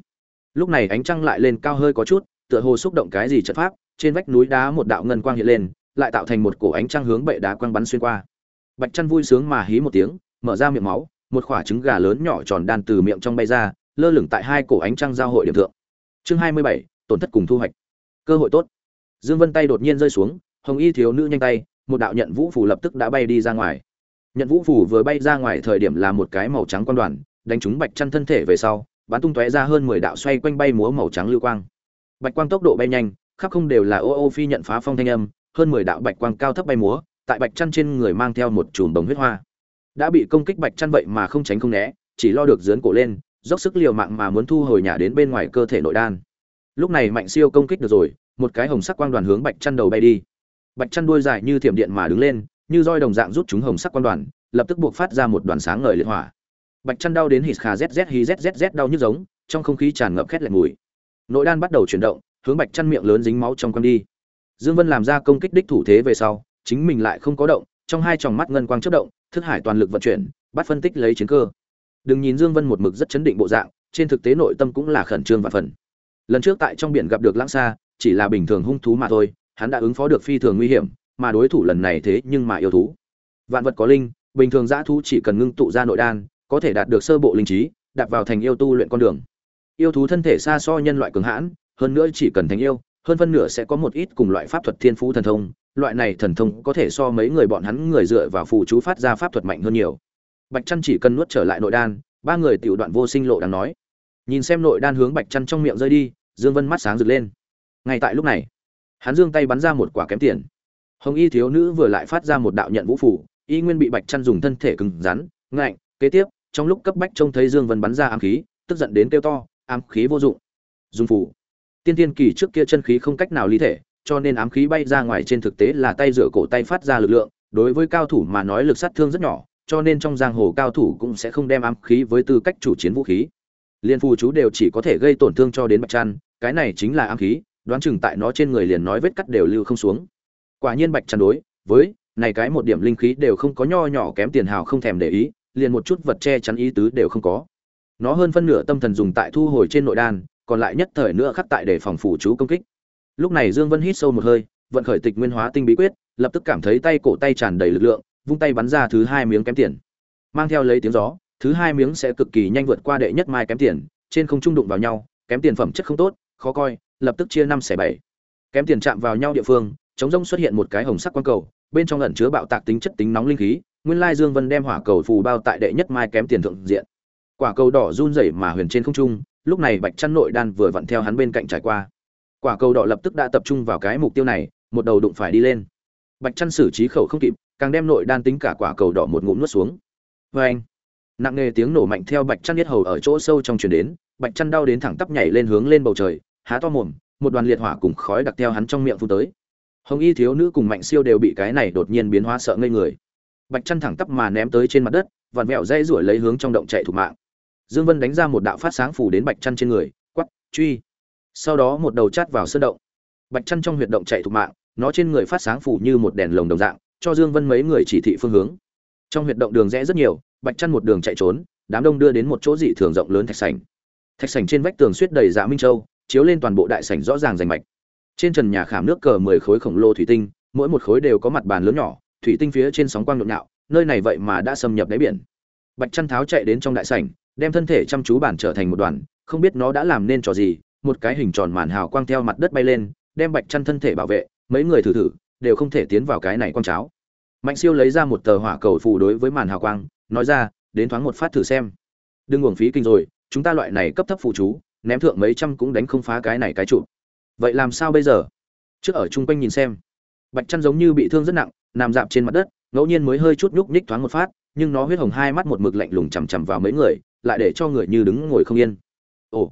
Lúc này ánh trăng lại lên cao hơi có chút, tựa hồ xúc động cái gì trận pháp, trên vách núi đá một đạo ngân quang hiện lên, lại tạo thành một cổ ánh trăng hướng bệ đá quang bắn xuyên qua. Bạch Chân vui sướng mà hí một tiếng mở ra miệng máu, một quả trứng gà lớn nhỏ tròn đan từ miệng trong bay ra, lơ lửng tại hai cổ ánh trăng giao hội điểm thượng. Chương hai mươi bảy, tổn thất cùng thu hoạch. Cơ hội tốt. Dương vân tay đột nhiên rơi xuống, hồng y thiếu nữ nhanh tay, một đạo nhận vũ phủ lập tức đã bay đi ra ngoài. Nhận vũ phủ vừa bay ra ngoài thời điểm là một cái màu trắng quan đoàn, đánh trúng bạch chăn thân thể về sau, bắn tung tóe ra hơn mười đạo xoay quanh bay múa màu trắng lưu quang. Bạch quang tốc độ bay nhanh, khắp không đều là ô ô phi nhận phá phong thanh âm, hơn mười đạo bạch quang cao thấp bay múa, tại bạch chăn trên người mang theo một chùm bồng huyết hoa đã bị công kích bạch chăn vậy mà không tránh không né, chỉ lo được dướn cổ lên, dốc sức liều mạng mà muốn thu hồi nhà đến bên ngoài cơ thể nội đan. Lúc này mạnh siêu công kích được rồi, một cái hồng sắc quang đoàn hướng bạch chăn đầu bay đi. Bạch chăn đuôi dài như thiểm điện mà đứng lên, như roi đồng dạng rút chúng hồng sắc quang đoàn, lập tức buộc phát ra một đoàn sáng ngời liệt hỏa. Bạch chăn đau đến hít khà zz hi z đau như giống, trong không khí tràn ngập khét lẹt mùi. Nội đan bắt đầu chuyển động, hướng bạch chăn miệng lớn dính máu trong quăng đi. Dương vân làm ra công kích đích thủ thế về sau, chính mình lại không có động trong hai tròng mắt ngân quang chớp động thức hải toàn lực vận chuyển bắt phân tích lấy chiến cơ. Đừng nhìn dương vân một mực rất chấn định bộ dạng trên thực tế nội tâm cũng là khẩn trương và phần lần trước tại trong biển gặp được lãng Sa, chỉ là bình thường hung thú mà thôi hắn đã ứng phó được phi thường nguy hiểm mà đối thủ lần này thế nhưng mà yêu thú. Vạn vật có linh bình thường dã thú chỉ cần ngưng tụ ra nội đan có thể đạt được sơ bộ linh trí đạp vào thành yêu tu luyện con đường. Yêu thú thân thể xa so nhân loại cường hãn hơn nữa chỉ cần thành yêu hơn phân nửa sẽ có một ít cùng loại pháp thuật thiên phú thần thông, loại này thần thông có thể so mấy người bọn hắn người dựa vào phù chú phát ra pháp thuật mạnh hơn nhiều. Bạch trăn chỉ cần nuốt trở lại nội đan, ba người tiểu đoạn vô sinh lộ đang nói. Nhìn xem nội đan hướng bạch trăn trong miệng rơi đi, dương vân mắt sáng rực lên. Ngay tại lúc này, hắn dương tay bắn ra một quả kém tiền. Hồng y thiếu nữ vừa lại phát ra một đạo nhận vũ phủ y nguyên bị bạch trăn dùng thân thể cứng rắn, ngạnh, kế tiếp, trong lúc cấp bách trông thấy dương vân bắn ra ám khí, tức giận đến kêu to, ám khí vô dụng. Dùng phủ tiên tiên kỳ trước kia chân khí không cách nào ly thể cho nên ám khí bay ra ngoài trên thực tế là tay rửa cổ tay phát ra lực lượng đối với cao thủ mà nói lực sát thương rất nhỏ cho nên trong giang hồ cao thủ cũng sẽ không đem ám khí với tư cách chủ chiến vũ khí. Liên phù chú đều chỉ có thể gây tổn thương cho đến bạch trăn, cái này chính là ám khí đoán chừng tại nó trên người liền nói vết cắt đều lưu không xuống. Quả nhiên bạch trăn đối với này cái một điểm linh khí đều không có nho nhỏ kém tiền hào không thèm để ý liền một chút vật che chắn ý tứ đều không có. Nó hơn phân nửa tâm thần dùng tại thu hồi trên nội đan còn lại nhất thời nữa khắc tại để phòng phủ chú công kích. Lúc này dương vân hít sâu một hơi, vận khởi tịch nguyên hóa tinh bí quyết, lập tức cảm thấy tay cổ tay tràn đầy lực lượng, vung tay bắn ra thứ hai miếng kém tiền. Mang theo lấy tiếng gió, thứ hai miếng sẽ cực kỳ nhanh vượt qua đệ nhất mai kém tiền, trên không trung đụng vào nhau, kém tiền phẩm chất không tốt, khó coi, lập tức chia năm xẻ bảy. Kém tiền chạm vào nhau địa phương, chống rông xuất hiện một cái hồng sắc quang cầu, bên trong ẩn chứa bạo tạc tính chất tính nóng linh khí, nguyên lai dương vân đem hỏa cầu phù bao tại đệ nhất mai kém tiền thượng diện. Quả cầu đỏ run rẩy mà huyền trên không trung lúc này bạch chăn nội đan vừa vặn theo hắn bên cạnh trải qua. Quả cầu đỏ lập tức đã tập trung vào cái mục tiêu này, một đầu đụng phải đi lên. Bạch chăn xử trí khẩu không kịp, càng đem nội đan tính cả quả cầu đỏ một ngụm nuốt xuống. Vê anh, nặng nề tiếng nổ mạnh theo bạch chăn biết hầu ở chỗ sâu trong truyền đến, bạch chăn đau đến thẳng tắp nhảy lên hướng lên bầu trời, há to mồm, một đoàn liệt hỏa cùng khói đặc theo hắn trong miệng phun tới. Hồng y thiếu nữ cùng mạnh siêu đều bị cái này đột nhiên biến hóa sợ ngây người. Bạch chăn thẳng tắp mà ném tới trên mặt đất, vặn vẹo dây rủi lấy hướng trong động chạy thủ mạng dương vân đánh ra một đạo phát sáng phủ đến bạch chăn trên người quắp truy. Sau đó một đầu chát vào sơn động. Bạch chăn trong huyệt động chạy thủ mạng, nó trên người phát sáng phủ như một đèn lồng đồng dạng, cho dương vân mấy người chỉ thị phương hướng. Trong huyệt động đường rẽ rất nhiều, bạch chăn một đường chạy trốn, đám đông đưa đến một chỗ dị thường rộng lớn thạch sảnh. Thạch sảnh trên vách tường suýt đầy dạ minh châu, chiếu lên toàn bộ đại sảnh rõ ràng rành mạch. Trên trần nhà khảm nước cờ mười khối khổng lồ thủy tinh, mỗi một khối đều có mặt bàn lớn nhỏ, thủy tinh phía trên sóng quang nhộn nhạo, nơi này vậy mà đã xâm nhập đáy biển. Bạch chăn tháo chạy đến trong đại sảnh đem thân thể chăm chú bản trở thành một đoàn, không biết nó đã làm nên trò gì, một cái hình tròn màn hào quang theo mặt đất bay lên, đem bạch chân thân thể bảo vệ, mấy người thử thử, đều không thể tiến vào cái này quang cháo. Mạnh siêu lấy ra một tờ hỏa cầu phù đối với màn hào quang, nói ra, đến thoáng một phát thử xem. Đừng uổng phí kinh rồi, chúng ta loại này cấp thấp phụ chú, ném thượng mấy trăm cũng đánh không phá cái này cái trụ. Vậy làm sao bây giờ? Trước ở chung quanh nhìn xem. Bạch chân giống như bị thương rất nặng, nằm dạp trên mặt đất, ngẫu nhiên mới hơi chút nhúc nhích thoáng một phát, nhưng nó huyết hồng hai mắt một mực lạnh lùng chằm chằm vào mấy người lại để cho người như đứng ngồi không yên. Ồ,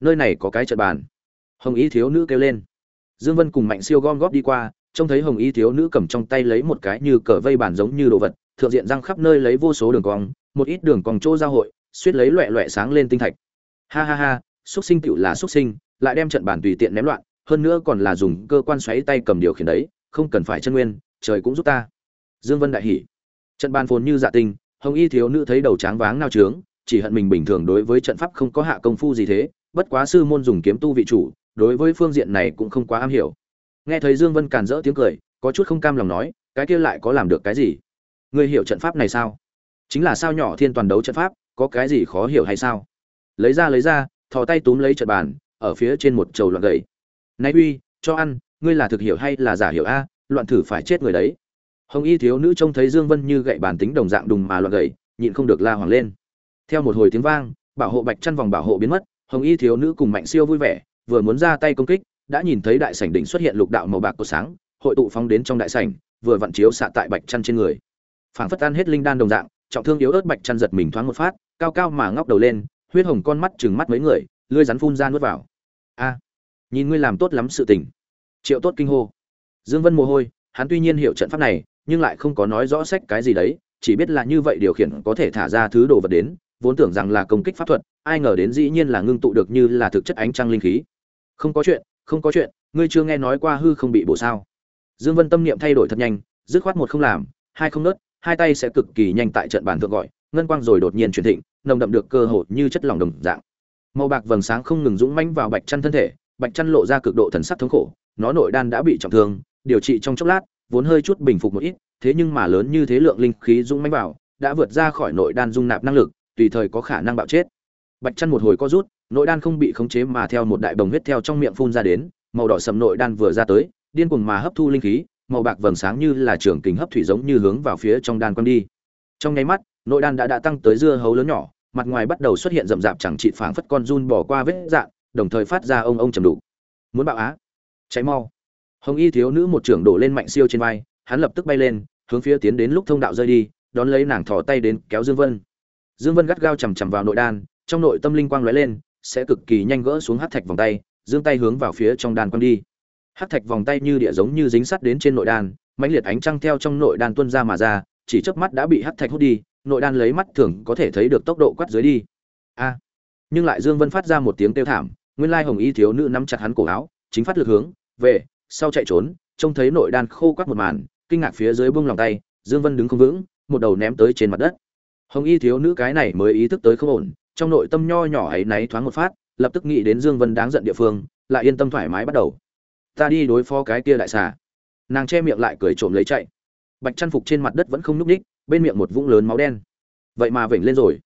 nơi này có cái trận bàn. Hồng y thiếu nữ kêu lên. Dương vân cùng mạnh siêu gom góp đi qua, trông thấy hồng y thiếu nữ cầm trong tay lấy một cái như cờ vây bàn giống như đồ vật, thượng diện răng khắp nơi lấy vô số đường cong, một ít đường cong chỗ giao hội, suýt lấy loẹ loẹ sáng lên tinh thạch. Ha ha ha xuất sinh tựu là xuất sinh, lại đem trận bàn tùy tiện ném loạn, hơn nữa còn là dùng cơ quan xoáy tay cầm điều khiển đấy, không cần phải chân nguyên, trời cũng giúp ta. Dương vân đại hỉ. Trận bàn phồn như dạ tinh, hồng y thiếu nữ thấy đầu tráng váng nao trướng chỉ hận mình bình thường đối với trận pháp không có hạ công phu gì thế, bất quá sư môn dùng kiếm tu vị chủ, đối với phương diện này cũng không quá am hiểu. Nghe thấy dương vân càn rỡ tiếng cười, có chút không cam lòng nói, cái kia lại có làm được cái gì? Ngươi hiểu trận pháp này sao? Chính là sao nhỏ thiên toàn đấu trận pháp, có cái gì khó hiểu hay sao? Lấy ra lấy ra, thò tay túm lấy trận bàn, ở phía trên một chầu loạn gậy. Nay uy, cho ăn, ngươi là thực hiểu hay là giả hiểu a? Loạn thử phải chết người đấy. Hồng y thiếu nữ trông thấy dương vân như gậy bàn tính đồng dạng đùng mà loạn gậy, nhịn không được la hoàng lên theo một hồi tiếng vang, bảo hộ bạch chăn vòng bảo hộ biến mất, hồng y thiếu nữ cùng mạnh siêu vui vẻ, vừa muốn ra tay công kích, đã nhìn thấy đại sảnh đỉnh xuất hiện lục đạo màu bạc của sáng, hội tụ phóng đến trong đại sảnh, vừa vặn chiếu xạ tại bạch chăn trên người. Phảng phất tan hết linh đan đồng dạng, trọng thương yếu ớt bạch chăn giật mình thoáng một phát, cao cao mà ngóc đầu lên, huyết hồng con mắt chừng mắt mấy người, lưỡi rắn phun ra nuốt vào. A, nhìn ngươi làm tốt lắm sự tình. Triệu tốt kinh hô. Dương vân mồ hôi, hắn tuy nhiên hiểu trận pháp này, nhưng lại không có nói rõ sách cái gì đấy, chỉ biết là như vậy điều khiển có thể thả ra thứ đồ vật đến vốn tưởng rằng là công kích pháp thuật, ai ngờ đến dĩ nhiên là ngưng tụ được như là thực chất ánh trăng linh khí. Không có chuyện, không có chuyện, ngươi chưa nghe nói qua hư không bị bổ sao? Dương vân tâm niệm thay đổi thật nhanh, dứt khoát một không làm, hai không nớt, hai tay sẽ cực kỳ nhanh tại trận bàn thượng gọi, ngân quang rồi đột nhiên chuyển thịnh, nồng đậm được cơ hội như chất lỏng đồng dạng. Màu bạc vầng sáng không ngừng dũng mãnh vào bạch chân thân thể, bạch chân lộ ra cực độ thần sắc thống khổ, nó nội đan đã bị trọng thương, điều trị trong chốc lát, vốn hơi chút bình phục một ít, thế nhưng mà lớn như thế lượng linh khí dũng mãnh vào, đã vượt ra khỏi nội đan dung nạp năng lực tùy thời có khả năng bạo chết. Bạch chân một hồi co rút, nội đan không bị khống chế mà theo một đại bồng huyết theo trong miệng phun ra đến, màu đỏ sầm nội đan vừa ra tới, điên cuồng mà hấp thu linh khí, màu bạc vầng sáng như là trường kính hấp thủy giống như hướng vào phía trong đan quăng đi. Trong nháy mắt, nội đan đã đã tăng tới dưa hấu lớn nhỏ, mặt ngoài bắt đầu xuất hiện rậm rạp chẳng trị phảng phất con run bỏ qua vết dạng, đồng thời phát ra ông ông trầm đủ muốn bạo á? Cháy mau. Hồng y thiếu nữ một trưởng đổ lên mạnh siêu trên vai, hắn lập tức bay lên, hướng phía tiến đến lúc thông đạo rơi đi, đón lấy nàng thò tay đến kéo dương vân dương vân gắt gao chầm chầm vào nội đan, trong nội tâm linh quang lóe lên, sẽ cực kỳ nhanh gỡ xuống hắc thạch vòng tay, dương tay hướng vào phía trong đan quang đi. Hắc thạch vòng tay như địa giống như dính sắt đến trên nội đan, mãnh liệt ánh trăng theo trong nội đan tuôn ra mà ra, chỉ chớp mắt đã bị hắc thạch hút đi, nội đan lấy mắt thường có thể thấy được tốc độ quát dưới đi. A! Nhưng lại dương vân phát ra một tiếng kêu thảm, nguyên lai hồng y thiếu nữ nắm chặt hắn cổ áo, chính phát lực hướng, về, sau chạy trốn, trông thấy nội đan khô quắt một màn, kinh ngạc phía dưới buông lòng tay, dương vân đứng không vững, một đầu ném tới trên mặt đất hồng y thiếu nữ cái này mới ý thức tới không ổn, trong nội tâm nho nhỏ ấy náy thoáng một phát, lập tức nghĩ đến dương vân đáng giận địa phương, lại yên tâm thoải mái bắt đầu. Ta đi đối phó cái kia đại xà. Nàng che miệng lại cười trộm lấy chạy. Bạch chăn phục trên mặt đất vẫn không nhúc ních bên miệng một vũng lớn máu đen. Vậy mà vểnh lên rồi.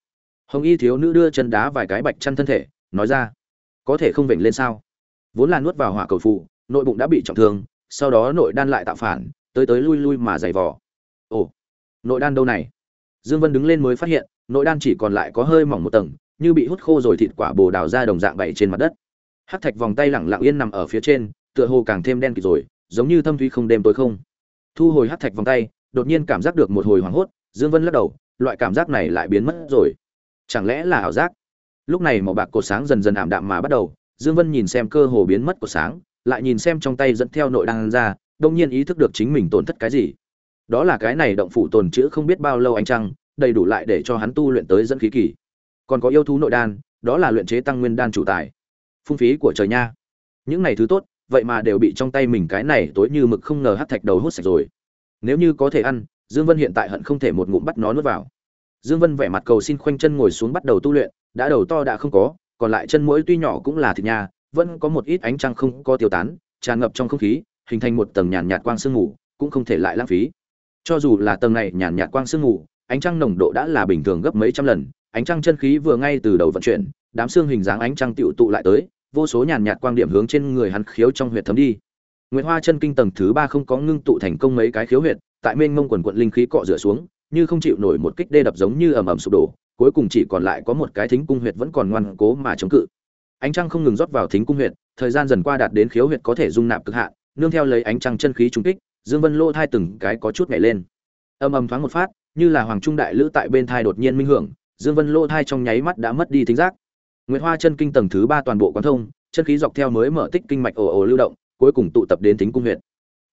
Hồng y thiếu nữ đưa chân đá vài cái bạch chăn thân thể, nói ra, có thể không vểnh lên sao? Vốn là nuốt vào hỏa cầu phụ nội bụng đã bị trọng thương, sau đó nội đan lại tạo phản, tới tới lui lui mà dày vò. Ồ, nội đan đâu này? Dương vân đứng lên mới phát hiện, nội đan chỉ còn lại có hơi mỏng một tầng, như bị hút khô rồi thịt quả bồ đào ra đồng dạng bày trên mặt đất. Hắc thạch vòng tay lẳng lặng yên nằm ở phía trên, tựa hồ càng thêm đen kịt rồi, giống như thâm thúy không đêm tối không. Thu hồi hắc thạch vòng tay, đột nhiên cảm giác được một hồi hoảng hốt, dương vân lắc đầu, loại cảm giác này lại biến mất rồi. Chẳng lẽ là ảo giác? Lúc này màu bạc cột sáng dần dần ảm đạm mà bắt đầu, dương vân nhìn xem cơ hồ biến mất của sáng, lại nhìn xem trong tay dẫn theo nội đan ra, đột nhiên ý thức được chính mình tổn thất cái gì đó là cái này động phủ tồn chữ không biết bao lâu anh trăng, đầy đủ lại để cho hắn tu luyện tới dẫn khí kỳ. Còn có yêu thú nội đan, đó là luyện chế tăng nguyên đan chủ tài. Phung phí của trời nha. Những này thứ tốt, vậy mà đều bị trong tay mình cái này tối như mực không ngờ hắt thạch đầu hút sạch rồi. Nếu như có thể ăn, dương vân hiện tại hận không thể một ngụm bắt nó nuốt vào. Dương vân vẻ mặt cầu xin khoanh chân ngồi xuống bắt đầu tu luyện, đã đầu to đã không có, còn lại chân mũi tuy nhỏ cũng là thịt nha, vẫn có một ít ánh trăng không có tiêu tán, tràn ngập trong không khí, hình thành một tầng nhàn nhạt quang sương mù, cũng không thể lại lãng phí cho dù là tầng này nhàn nhạt quang sương mù ánh trăng nồng độ đã là bình thường gấp mấy trăm lần ánh trăng chân khí vừa ngay từ đầu vận chuyển đám xương hình dáng ánh trăng tựu tụ lại tới vô số nhàn nhạt quang điểm hướng trên người hắn khiếu trong huyệt thấm đi Nguyệt Hoa chân kinh tầng thứ ba không có ngưng tụ thành công mấy cái khiếu huyệt, tại mênh mông quần quận linh khí cọ rửa xuống, như không chịu nổi một kích đê đập giống như ầm ầm sụp đổ, cuối cùng chỉ còn lại có một cái thính cung huyệt vẫn còn ngoan cố mà chống cự. Ánh trăng không ngừng rót vào thính cung huyệt, thời gian dần qua đạt đến khiếu huyệt có thể dung nạp cực hạn, nương theo lấy ánh trăng chân khí trùng kích, Dương Vân Lỗ thai từng cái có chút nhảy lên. Âm âm thoáng một phát, như là hoàng trung đại lữ tại bên thai đột nhiên minh hưởng, Dương Vân Lỗ thai trong nháy mắt đã mất đi thính giác. Nguyệt Hoa chân kinh tầng thứ ba toàn bộ quán thông, chân khí dọc theo mới mở tích kinh mạch ồ ồ lưu động, cuối cùng tụ tập đến thính cung huyệt.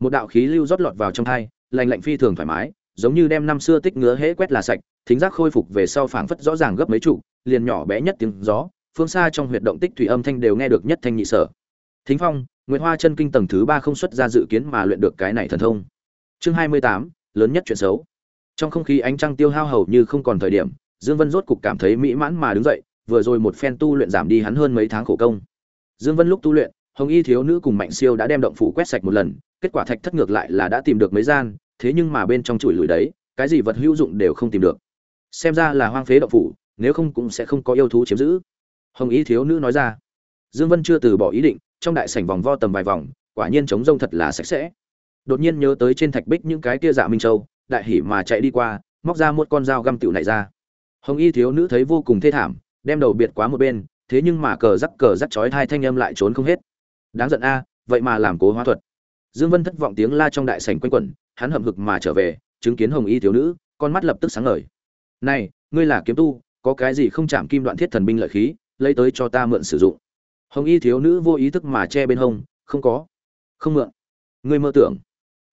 Một đạo khí lưu rót lọt vào trong thai, lành lạnh phi thường thoải mái, giống như đem năm xưa tích ngứa hễ quét là sạch, thính giác khôi phục về sau phảng phất rõ ràng gấp mấy trụ, liền nhỏ bé nhất tiếng gió, phương xa trong huyệt động tích thủy âm thanh đều nghe được nhất thanh nhị sở. Thính Phong, Nguyệt Hoa chân kinh tầng thứ ba không xuất ra dự kiến mà luyện được cái này thần thông. Chương hai mươi tám lớn nhất chuyện xấu. Trong không khí ánh trăng tiêu hao hầu như không còn thời điểm, Dương Vân rốt cục cảm thấy mỹ mãn mà đứng dậy, vừa rồi một phen tu luyện giảm đi hắn hơn mấy tháng khổ công. Dương Vân lúc tu luyện, Hồng Y thiếu nữ cùng Mạnh Siêu đã đem động phủ quét sạch một lần, kết quả thạch thất ngược lại là đã tìm được mấy gian, thế nhưng mà bên trong chuỗi lùi đấy, cái gì vật hữu dụng đều không tìm được. Xem ra là hoang phế động phủ, nếu không cũng sẽ không có yêu thú chiếm giữ. Hồng Y thiếu nữ nói ra. Dương Vân chưa từ bỏ ý định, trong đại sảnh vòng vo tầm vài vòng, quả nhiên trống rông thật là sạch sẽ. Đột nhiên nhớ tới trên thạch bích những cái kia dạ minh châu, đại hỉ mà chạy đi qua, móc ra một con dao găm tiểu này ra. Hồng Y thiếu nữ thấy vô cùng thê thảm, đem đầu biệt quá một bên, thế nhưng mà cờ rắc cờ rắc chói hai thanh âm lại trốn không hết. Đáng giận a, vậy mà làm cố hóa thuật. Dương Vân thất vọng tiếng la trong đại sảnh quanh quẩn, hắn hậm hực mà trở về, chứng kiến Hồng Y thiếu nữ, con mắt lập tức sáng ngời. "Này, ngươi là kiếm tu, có cái gì không chạm kim đoạn thiết thần binh lợi khí, lấy tới cho ta mượn sử dụng." Hồng Y thiếu nữ vô ý thức mà che bên hông, "Không có." "Không mượn." Ngươi mơ tưởng.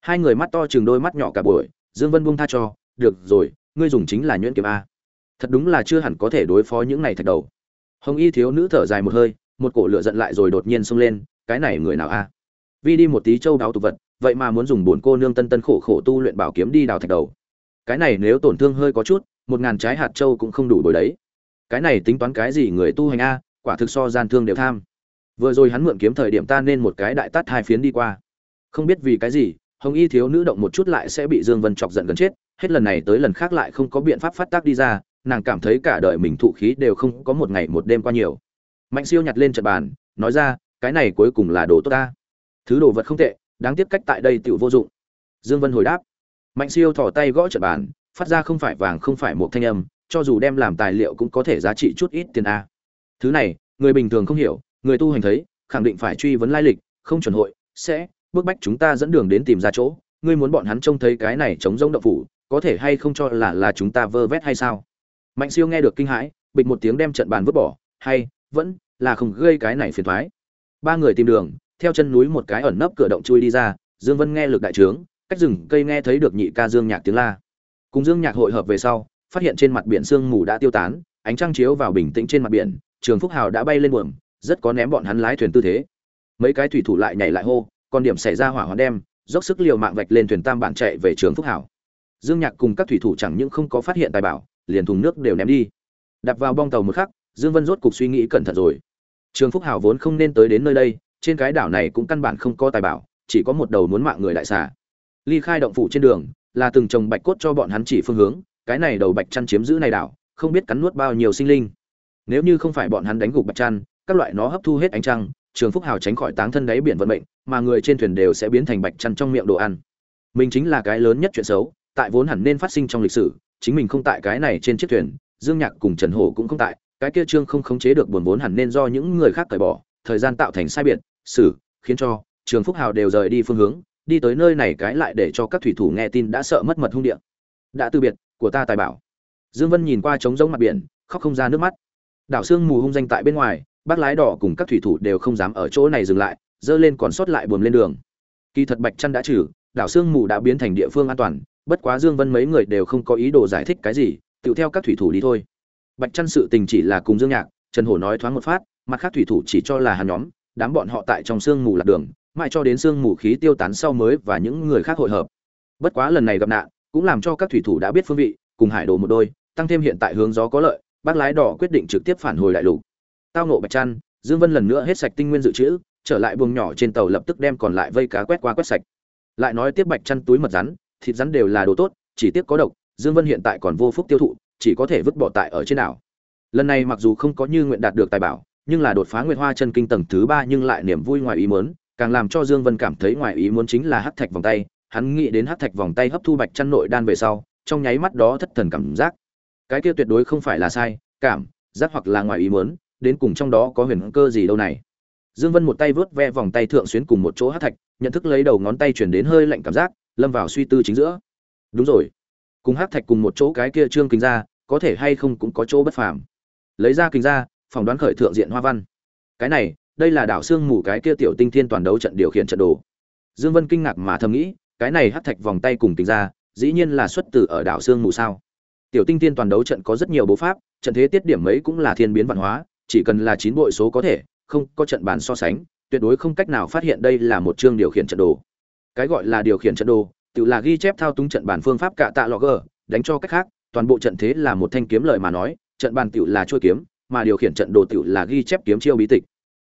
Hai người mắt to trừng đôi mắt nhỏ cả buổi, Dương Vân buông tha cho, "Được rồi, ngươi dùng chính là nhuyễn kiếm a." Thật đúng là chưa hẳn có thể đối phó những này thạch đầu. Hồng Y thiếu nữ thở dài một hơi, một cổ lửa giận lại rồi đột nhiên xông lên, cái này người nào a? Vi đi một tí châu đáo tục vật, vậy mà muốn dùng bổn cô nương tân tân khổ khổ tu luyện bảo kiếm đi đào thạch đầu. Cái này nếu tổn thương hơi có chút, một ngàn trái hạt châu cũng không đủ bồi đấy. Cái này tính toán cái gì người tu hành a, quả thực so gian thương đều tham. Vừa rồi hắn mượn kiếm thời điểm ta nên một cái đại tát hai phiến đi qua. Không biết vì cái gì, Hồng Y thiếu nữ động một chút lại sẽ bị Dương Vân chọc giận gần chết, hết lần này tới lần khác lại không có biện pháp phát tác đi ra, nàng cảm thấy cả đời mình thụ khí đều không có một ngày một đêm qua nhiều. Mạnh Siêu nhặt lên trận bàn, nói ra, cái này cuối cùng là đồ tốt ta thứ đồ vật không tệ đáng tiếc cách tại đây tựu vô dụng dương vân hồi đáp mạnh siêu thỏ tay gõ trận bàn phát ra không phải vàng không phải một thanh âm cho dù đem làm tài liệu cũng có thể giá trị chút ít tiền a thứ này người bình thường không hiểu người tu hành thấy, khẳng định phải truy vấn lai lịch, không chuẩn hội, sẽ bước bách chúng ta dẫn đường đến tìm ra chỗ. Ngươi muốn bọn hắn trông thấy cái này chống rông động phủ, có thể hay không cho là là chúng ta vơ vét hay sao? Mạnh siêu nghe được kinh hãi, bịch một tiếng đem trận bàn vứt bỏ. Hay, vẫn là không gây cái này phiền thoái. Ba người tìm đường, theo chân núi một cái ẩn nấp cửa động chui đi ra. Dương vân nghe lực đại trướng, cách rừng cây nghe thấy được nhị ca dương nhạc tiếng la. Cùng dương nhạc hội hợp về sau, phát hiện trên mặt biển sương mù đã tiêu tán, ánh trăng chiếu vào bình tĩnh trên mặt biển, trường phúc hào đã bay lên buồm rất có ném bọn hắn lái thuyền tư thế. Mấy cái thủy thủ lại nhảy lại hô còn điểm xảy ra hỏa hoạn đem dốc sức liều mạng vạch lên thuyền tam bản chạy về trường phúc hảo, dương nhạc cùng các thủy thủ chẳng những không có phát hiện tài bảo liền thùng nước đều ném đi. Đặt vào bong tàu một khắc dương vân rốt cục suy nghĩ cẩn thận rồi. Trường phúc hào vốn không nên tới đến nơi đây trên cái đảo này cũng căn bản không có tài bảo chỉ có một đầu muốn mạng người đại xà. Ly khai động phủ trên đường là từng trồng bạch cốt cho bọn hắn chỉ phương hướng cái này đầu bạch chăn chiếm giữ này đảo không biết cắn nuốt bao nhiêu sinh linh. Nếu như không phải bọn hắn đánh gục bạch chăn các loại nó hấp thu hết ánh trăng, trường phúc hào tránh khỏi táng thân đáy biển vận mệnh, mà người trên thuyền đều sẽ biến thành bạch chăn trong miệng đồ ăn. Mình chính là cái lớn nhất chuyện xấu, tại vốn hẳn nên phát sinh trong lịch sử, chính mình không tại cái này trên chiếc thuyền, dương nhạc cùng trần hổ cũng không tại, cái kia trương không khống chế được buồn vốn hẳn nên do những người khác cởi bỏ, thời gian tạo thành sai biệt, xử, khiến cho trường phúc hào đều rời đi phương hướng, đi tới nơi này cái lại để cho các thủy thủ nghe tin đã sợ mất mật hung địa. Đã từ biệt, của ta tài bảo. Dương vân nhìn qua trống rỗng mặt biển, khóc không ra nước mắt. Đảo sương mù hung danh tại bên ngoài bác lái đỏ cùng các thủy thủ đều không dám ở chỗ này dừng lại, dơ lên còn sót lại buồm lên đường. Kỳ thật bạch chăn đã trừ, đảo sương mù đã biến thành địa phương an toàn, bất quá dương vân mấy người đều không có ý đồ giải thích cái gì, tự theo các thủy thủ đi thôi. Bạch chăn sự tình chỉ là cùng dương nhạc, trần hổ nói thoáng một phát, mặt khác thủy thủ chỉ cho là hàn nhóm, đám bọn họ tại trong sương mù lạc đường, mãi cho đến sương mù khí tiêu tán sau mới và những người khác hội hợp. Bất quá lần này gặp nạn, cũng làm cho các thủy thủ đã biết phương vị, cùng hải đồ một đôi, tăng thêm hiện tại hướng gió có lợi, bác lái đỏ quyết định trực tiếp phản hồi đại lục tao nộ bạch chăn dương vân lần nữa hết sạch tinh nguyên dự trữ, trở lại buồng nhỏ trên tàu lập tức đem còn lại vây cá quét qua quét sạch. Lại nói tiếp bạch chăn túi mật rắn, thịt rắn đều là đồ tốt, chỉ tiếc có độc, dương vân hiện tại còn vô phúc tiêu thụ, chỉ có thể vứt bỏ tại ở trên đảo. Lần này mặc dù không có như nguyện đạt được tài bảo, nhưng là đột phá nguyệt hoa chân kinh tầng thứ ba nhưng lại niềm vui ngoài ý muốn, càng làm cho dương vân cảm thấy ngoài ý muốn chính là hắc thạch vòng tay. Hắn nghĩ đến hắc thạch vòng tay hấp thu bạch chăn nội đan về sau, trong nháy mắt đó thất thần cảm giác. Cái kia tuyệt đối không phải là sai, cảm, giác hoặc là ngoài ý muốn đến cùng trong đó có huyền cơ gì đâu này. Dương vân một tay vớt ve vòng tay thượng xuyến cùng một chỗ hắc thạch, nhận thức lấy đầu ngón tay chuyển đến hơi lạnh cảm giác, lâm vào suy tư chính giữa. Đúng rồi. Cùng hắc thạch cùng một chỗ cái kia trương kính ra có thể hay không cũng có chỗ bất phàm. Lấy ra kính ra phỏng đoán khởi thượng diện hoa văn. Cái này, đây là đảo xương mù cái kia tiểu tinh thiên toàn đấu trận điều khiển trận đồ. Dương vân kinh ngạc mà thầm nghĩ, cái này hắc thạch vòng tay cùng kính ra dĩ nhiên là xuất từ ở đảo xương mù sao? Tiểu tinh thiên toàn đấu trận có rất nhiều bố pháp, trận thế tiết điểm mấy cũng là thiên biến văn hóa chỉ cần là chín bội số có thể, không có trận bàn so sánh, tuyệt đối không cách nào phát hiện đây là một chương điều khiển trận đồ. Cái gọi là điều khiển trận đồ, tự là ghi chép thao túng trận bàn phương pháp cạ tạ lò gờ, đánh cho cách khác, toàn bộ trận thế là một thanh kiếm lời mà nói, trận bàn tự là chuôi kiếm, mà điều khiển trận đồ tự là ghi chép kiếm chiêu bí tịch.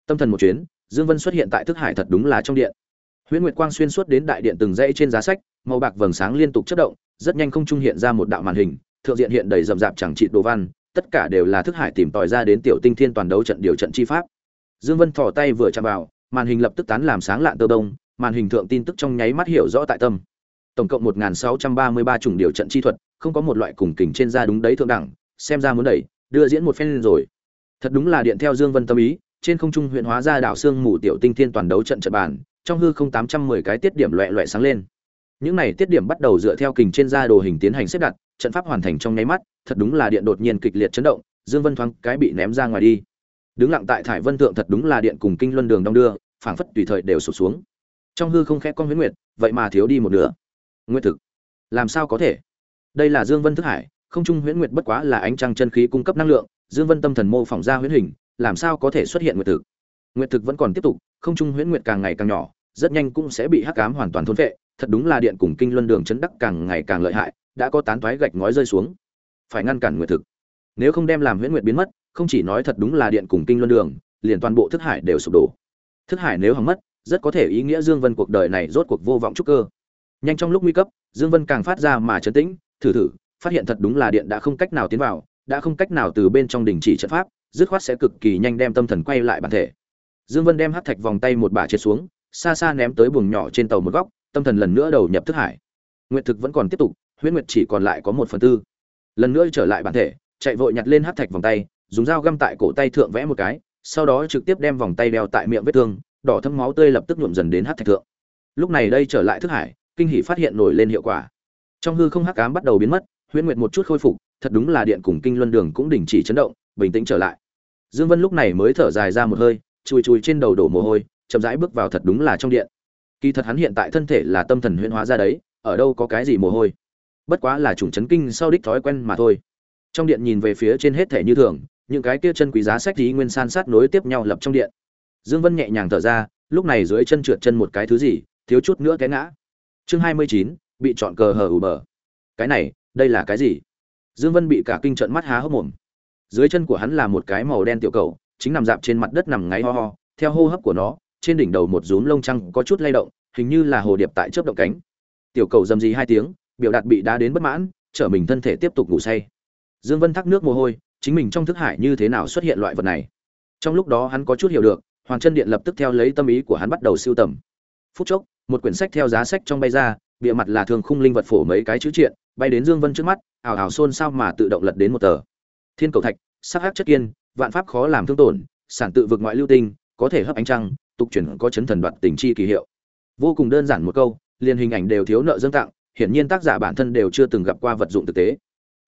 Tâm thần một chuyến, dương vân xuất hiện tại thức hải thật đúng là trong điện. Huyễn nguyệt quang xuyên suốt đến đại điện từng dãy trên giá sách, màu bạc vầng sáng liên tục chất động, rất nhanh không trung hiện ra một đạo màn hình, thượng diện hiện đầy rậm rạp chẳng trị đồ văn tất cả đều là thức hải tìm tòi ra đến tiểu tinh thiên toàn đấu trận điều trận chi pháp. Dương vân thò tay vừa chạm vào, màn hình lập tức tán làm sáng lạn tơ đông, màn hình thượng tin tức trong nháy mắt hiểu rõ tại tâm. Tổng cộng 1633 chủng điều trận chi thuật, không có một loại cùng kình trên da đúng đấy thượng đẳng, xem ra muốn đẩy, đưa diễn một phen lên rồi. Thật đúng là điện theo dương vân tâm ý, trên không trung huyện hóa ra đảo xương mù tiểu tinh thiên toàn đấu trận trận bàn, trong hư không 810 cái tiết điểm loẹt loẹt sáng lên. Những này tiết điểm bắt đầu dựa theo kình trên da đồ hình tiến hành xếp đặt trận pháp hoàn thành trong nháy mắt, thật đúng là điện đột nhiên kịch liệt chấn động, dương vân thoáng cái bị ném ra ngoài đi. Đứng lặng tại thải vân thượng thật đúng là điện cùng kinh luân đường đông đưa, phảng phất tùy thời đều sụp xuống. Trong hư không khẽ con huyễn nguyệt, vậy mà thiếu đi một nửa. Nguyệt thực, làm sao có thể? Đây là dương vân thức hải, không trung huyễn nguyệt bất quá là ánh trăng chân khí cung cấp năng lượng, dương vân tâm thần mô phỏng ra huyễn hình, làm sao có thể xuất hiện nguyệt thực? Nguyệt thực vẫn còn tiếp tục, không trung huyễn nguyệt càng ngày càng nhỏ, rất nhanh cũng sẽ bị hắc ám hoàn toàn thôn phệ, thật đúng là điện cùng kinh luân đường chấn đắc càng ngày càng lợi hại đã có tán thoái gạch ngói rơi xuống. Phải ngăn cản nguyệt thực. Nếu không đem làm huyễn nguyệt biến mất, không chỉ nói thật đúng là điện cùng kinh luân đường, liền toàn bộ thức hải đều sụp đổ. Thức hải nếu hỏng mất, rất có thể ý nghĩa dương vân cuộc đời này rốt cuộc vô vọng trúc cơ. Nhanh trong lúc nguy cấp, dương vân càng phát ra mà chấn tĩnh, thử thử, phát hiện thật đúng là điện đã không cách nào tiến vào, đã không cách nào từ bên trong đình chỉ trận pháp, dứt khoát sẽ cực kỳ nhanh đem tâm thần quay lại bản thể. Dương vân đem hắc thạch vòng tay một bả chết xuống, xa xa ném tới buồng nhỏ trên tàu một góc, tâm thần lần nữa đầu nhập thức hải. Nguyệt thực vẫn còn tiếp tục huyễn nguyệt chỉ còn lại có một phần tư. Lần nữa trở lại bản thể, chạy vội nhặt lên hát thạch vòng tay, dùng dao găm tại cổ tay thượng vẽ một cái, sau đó trực tiếp đem vòng tay đeo tại miệng vết thương, đỏ thâm máu tươi lập tức nhuộm dần đến hát thạch thượng. Lúc này đây trở lại thức hải, kinh hỉ phát hiện nổi lên hiệu quả. Trong hư không hắc ám bắt đầu biến mất, huyễn nguyệt một chút khôi phục, thật đúng là điện cùng kinh luân đường cũng đình chỉ chấn động, bình tĩnh trở lại. Dương vân lúc này mới thở dài ra một hơi, chùi chùi trên đầu đổ mồ hôi, chậm rãi bước vào thật đúng là trong điện. Kỳ thật hắn hiện tại thân thể là tâm thần huyễn hóa ra đấy, ở đâu có cái gì mồ hôi bất quá là chủng chấn kinh sau đích thói quen mà thôi. Trong điện nhìn về phía trên hết thể như thường, những cái kia chân quý giá sách tí nguyên san sát nối tiếp nhau lập trong điện. Dương vân nhẹ nhàng thở ra, lúc này dưới chân trượt chân một cái thứ gì, thiếu chút nữa té ngã. Chương hai mươi chín, bị chọn cờ hở ủ bờ. Cái này, đây là cái gì? Dương vân bị cả kinh trận mắt há hốc mồm. Dưới chân của hắn là một cái màu đen tiểu cầu, chính nằm dạp trên mặt đất nằm ngáy ho ho, theo hô hấp của nó, trên đỉnh đầu một rúm lông trăng có chút lay động, hình như là hồ điệp tại chớp động cánh. Tiểu cầu dầm gì hai tiếng biểu đạt bị đá đến bất mãn, trở mình thân thể tiếp tục ngủ say. Dương vân thắc nước mồ hôi, chính mình trong thức hải như thế nào xuất hiện loại vật này? Trong lúc đó hắn có chút hiểu được, hoàng chân điện lập tức theo lấy tâm ý của hắn bắt đầu siêu tầm. Phút chốc, một quyển sách theo giá sách trong bay ra bịa mặt là thường khung linh vật phổ mấy cái chữ triện, bay đến dương vân trước mắt, ảo ảo xôn sao mà tự động lật đến một tờ. Thiên cầu thạch, sắc hắc chất kiên, vạn pháp khó làm thương tổn, sản tự vực ngoại lưu tinh, có thể hấp ánh trăng, tục chuyển có chấn thần đoạt tình chi kỳ hiệu. Vô cùng đơn giản một câu, liền hình ảnh đều thiếu nợ dâng tặng hiển nhiên tác giả bản thân đều chưa từng gặp qua vật dụng thực tế.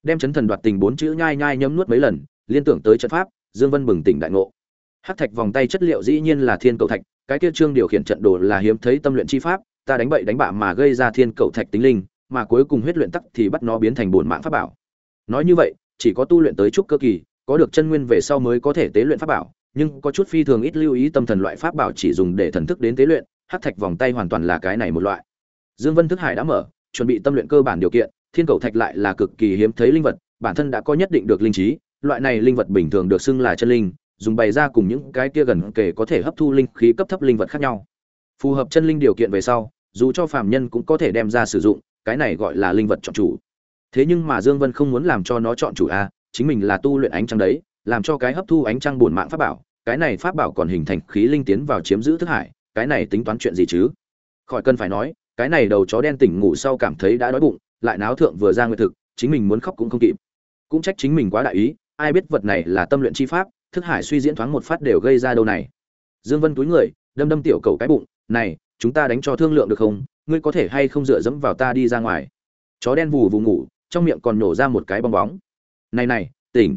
Đem chấn thần đoạt tình bốn chữ nhai nhai nhấm nuốt mấy lần, liên tưởng tới trận pháp, dương vân bừng tỉnh đại ngộ. Hắc thạch vòng tay chất liệu dĩ nhiên là thiên cầu thạch, cái kia trương điều khiển trận đồ là hiếm thấy tâm luyện chi pháp, ta đánh bậy đánh bạ mà gây ra thiên cầu thạch tính linh, mà cuối cùng huyết luyện tắc thì bắt nó biến thành bổn mạng pháp bảo. Nói như vậy, chỉ có tu luyện tới trúc cơ kỳ, có được chân nguyên về sau mới có thể tế luyện pháp bảo, nhưng có chút phi thường ít lưu ý tâm thần loại pháp bảo chỉ dùng để thần thức đến tế luyện, hắc thạch vòng tay hoàn toàn là cái này một loại. Dương vân thức hải đã mở chuẩn bị tâm luyện cơ bản điều kiện, thiên cầu thạch lại là cực kỳ hiếm thấy linh vật, bản thân đã có nhất định được linh trí, loại này linh vật bình thường được xưng là chân linh, dùng bày ra cùng những cái kia gần kể có thể hấp thu linh khí cấp thấp linh vật khác nhau. Phù hợp chân linh điều kiện về sau, dù cho phàm nhân cũng có thể đem ra sử dụng, cái này gọi là linh vật chọn chủ. Thế nhưng mà dương vân không muốn làm cho nó chọn chủ a, chính mình là tu luyện ánh trăng đấy, làm cho cái hấp thu ánh trăng buồn mạng pháp bảo, cái này pháp bảo còn hình thành khí linh tiến vào chiếm giữ thức hải, cái này tính toán chuyện gì chứ? Khỏi cần phải nói cái này đầu chó đen tỉnh ngủ sau cảm thấy đã đói bụng, lại náo thượng vừa ra nguyệt thực, chính mình muốn khóc cũng không kịp. Cũng trách chính mình quá đại ý, ai biết vật này là tâm luyện chi pháp, thức hải suy diễn thoáng một phát đều gây ra đâu này. Dương vân túi người, đâm đâm tiểu cầu cái bụng, này, chúng ta đánh cho thương lượng được không? Ngươi có thể hay không dựa dẫm vào ta đi ra ngoài? Chó đen vù vù ngủ, trong miệng còn nổ ra một cái bong bóng. Này này, tỉnh.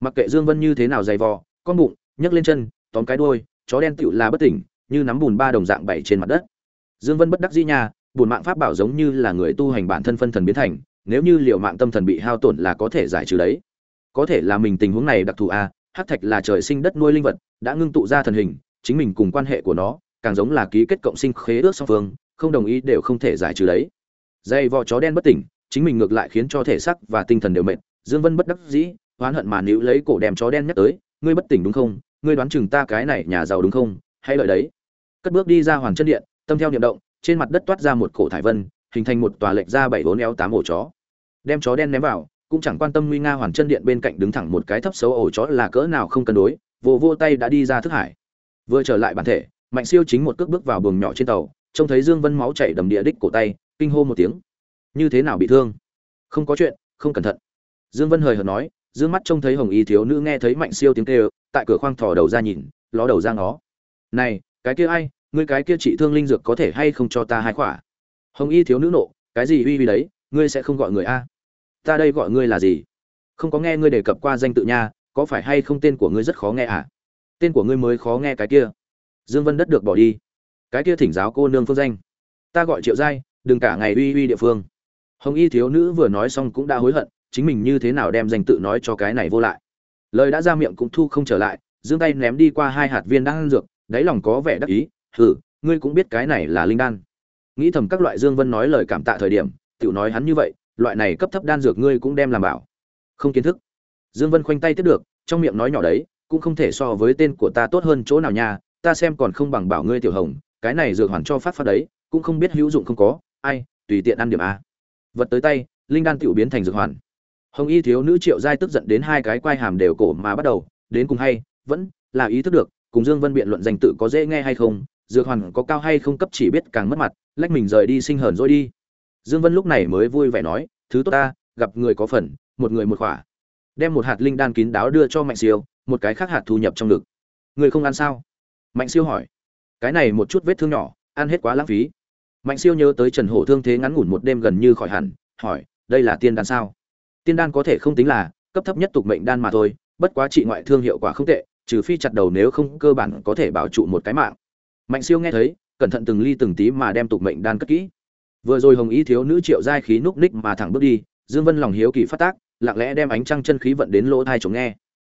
Mặc kệ dương vân như thế nào dày vò, con bụng, nhấc lên chân, tóm cái đuôi, chó đen tựu là bất tỉnh, như nắm bùn ba đồng dạng bảy trên mặt đất dương vân bất đắc dĩ nha buồn mạng pháp bảo giống như là người tu hành bản thân phân thần biến thành nếu như liệu mạng tâm thần bị hao tổn là có thể giải trừ đấy. Có thể là mình tình huống này đặc thù a à, hắc thạch là trời sinh đất nuôi linh vật đã ngưng tụ ra thần hình chính mình cùng quan hệ của nó càng giống là ký kết cộng sinh khế ước song phương không đồng ý đều không thể giải trừ đấy. Dây vò chó đen bất tỉnh chính mình ngược lại khiến cho thể xác và tinh thần đều mệt dương vân bất đắc dĩ oán hận mà níu lấy cổ đem chó đen nhắc tới ngươi bất tỉnh đúng không? Ngươi đoán chừng ta cái này nhà giàu đúng không? Hay lợi đấy. Cất bước đi ra hoàng chân điện tâm theo niệm động, trên mặt đất toát ra một cổ thải vân, hình thành một tòa lệch ra bảy bốn eo tám ổ chó. Đem chó đen ném vào, cũng chẳng quan tâm nguy nga hoàn chân điện bên cạnh đứng thẳng một cái thấp xấu ổ chó là cỡ nào không cân đối, vô vô tay đã đi ra thức hải. Vừa trở lại bản thể, mạnh siêu chính một cước bước vào buồng nhỏ trên tàu, trông thấy dương vân máu chảy đầm địa đích cổ tay, kinh hô một tiếng. Như thế nào bị thương? Không có chuyện, không cẩn thận. Dương vân hời hợt nói, dương mắt trông thấy hồng y thiếu nữ nghe thấy mạnh siêu tiếng kêu, tại cửa khoang thò đầu ra nhìn, ló đầu ra ngó. Này, cái kia ai ngươi cái kia trị thương linh dược có thể hay không cho ta hai khỏa? Hồng y thiếu nữ nộ, cái gì uy uy đấy, ngươi sẽ không gọi người a. Ta đây gọi ngươi là gì? Không có nghe ngươi đề cập qua danh tự nha, có phải hay không tên của ngươi rất khó nghe à? Tên của ngươi mới khó nghe cái kia. Dương vân đất được bỏ đi. Cái kia thỉnh giáo cô nương phương danh. Ta gọi triệu giai, đừng cả ngày uy uy địa phương. Hồng y thiếu nữ vừa nói xong cũng đã hối hận, chính mình như thế nào đem danh tự nói cho cái này vô lại. Lời đã ra miệng cũng thu không trở lại, giương tay ném đi qua hai hạt viên đan dược, đáy lòng có vẻ đắc ý hử ngươi cũng biết cái này là linh đan. Nghĩ thầm các loại dương vân nói lời cảm tạ thời điểm, tiểu nói hắn như vậy, loại này cấp thấp đan dược ngươi cũng đem làm bảo. Không kiến thức. Dương vân khoanh tay tiếp được, trong miệng nói nhỏ đấy, cũng không thể so với tên của ta tốt hơn chỗ nào nha, ta xem còn không bằng bảo ngươi tiểu hồng, cái này dược hoàn cho phát phát đấy, cũng không biết hữu dụng không có, ai, tùy tiện ăn điểm a. Vật tới tay, linh đan tiểu biến thành dược hoàn. Hồng y thiếu nữ triệu giai tức giận đến hai cái quai hàm đều cổ mà bắt đầu, đến cùng hay, vẫn là ý thức được, cùng dương vân biện luận danh tự có dễ nghe hay không dược hoàn có cao hay không cấp chỉ biết càng mất mặt, lách mình rời đi sinh hờn rồi đi. Dương vân lúc này mới vui vẻ nói, thứ tốt ta, gặp người có phần, một người một khỏa. Đem một hạt linh đan kín đáo đưa cho mạnh siêu, một cái khác hạt thu nhập trong ngực. Người không ăn sao? Mạnh siêu hỏi. Cái này một chút vết thương nhỏ, ăn hết quá lãng phí. Mạnh siêu nhớ tới trần hổ thương thế ngắn ngủn một đêm gần như khỏi hẳn, hỏi, đây là tiên đan sao? Tiên đan có thể không tính là cấp thấp nhất tục mệnh đan mà thôi, bất quá trị ngoại thương hiệu quả không tệ, trừ phi chặt đầu nếu không cơ bản có thể bảo trụ một cái mạng mạnh siêu nghe thấy, cẩn thận từng ly từng tí mà đem tục mệnh đan cất kỹ. Vừa rồi hồng ý thiếu nữ triệu giai khí núc ních mà thẳng bước đi, dương vân lòng hiếu kỳ phát tác, lặng lẽ đem ánh trăng chân khí vận đến lỗ thai chống nghe.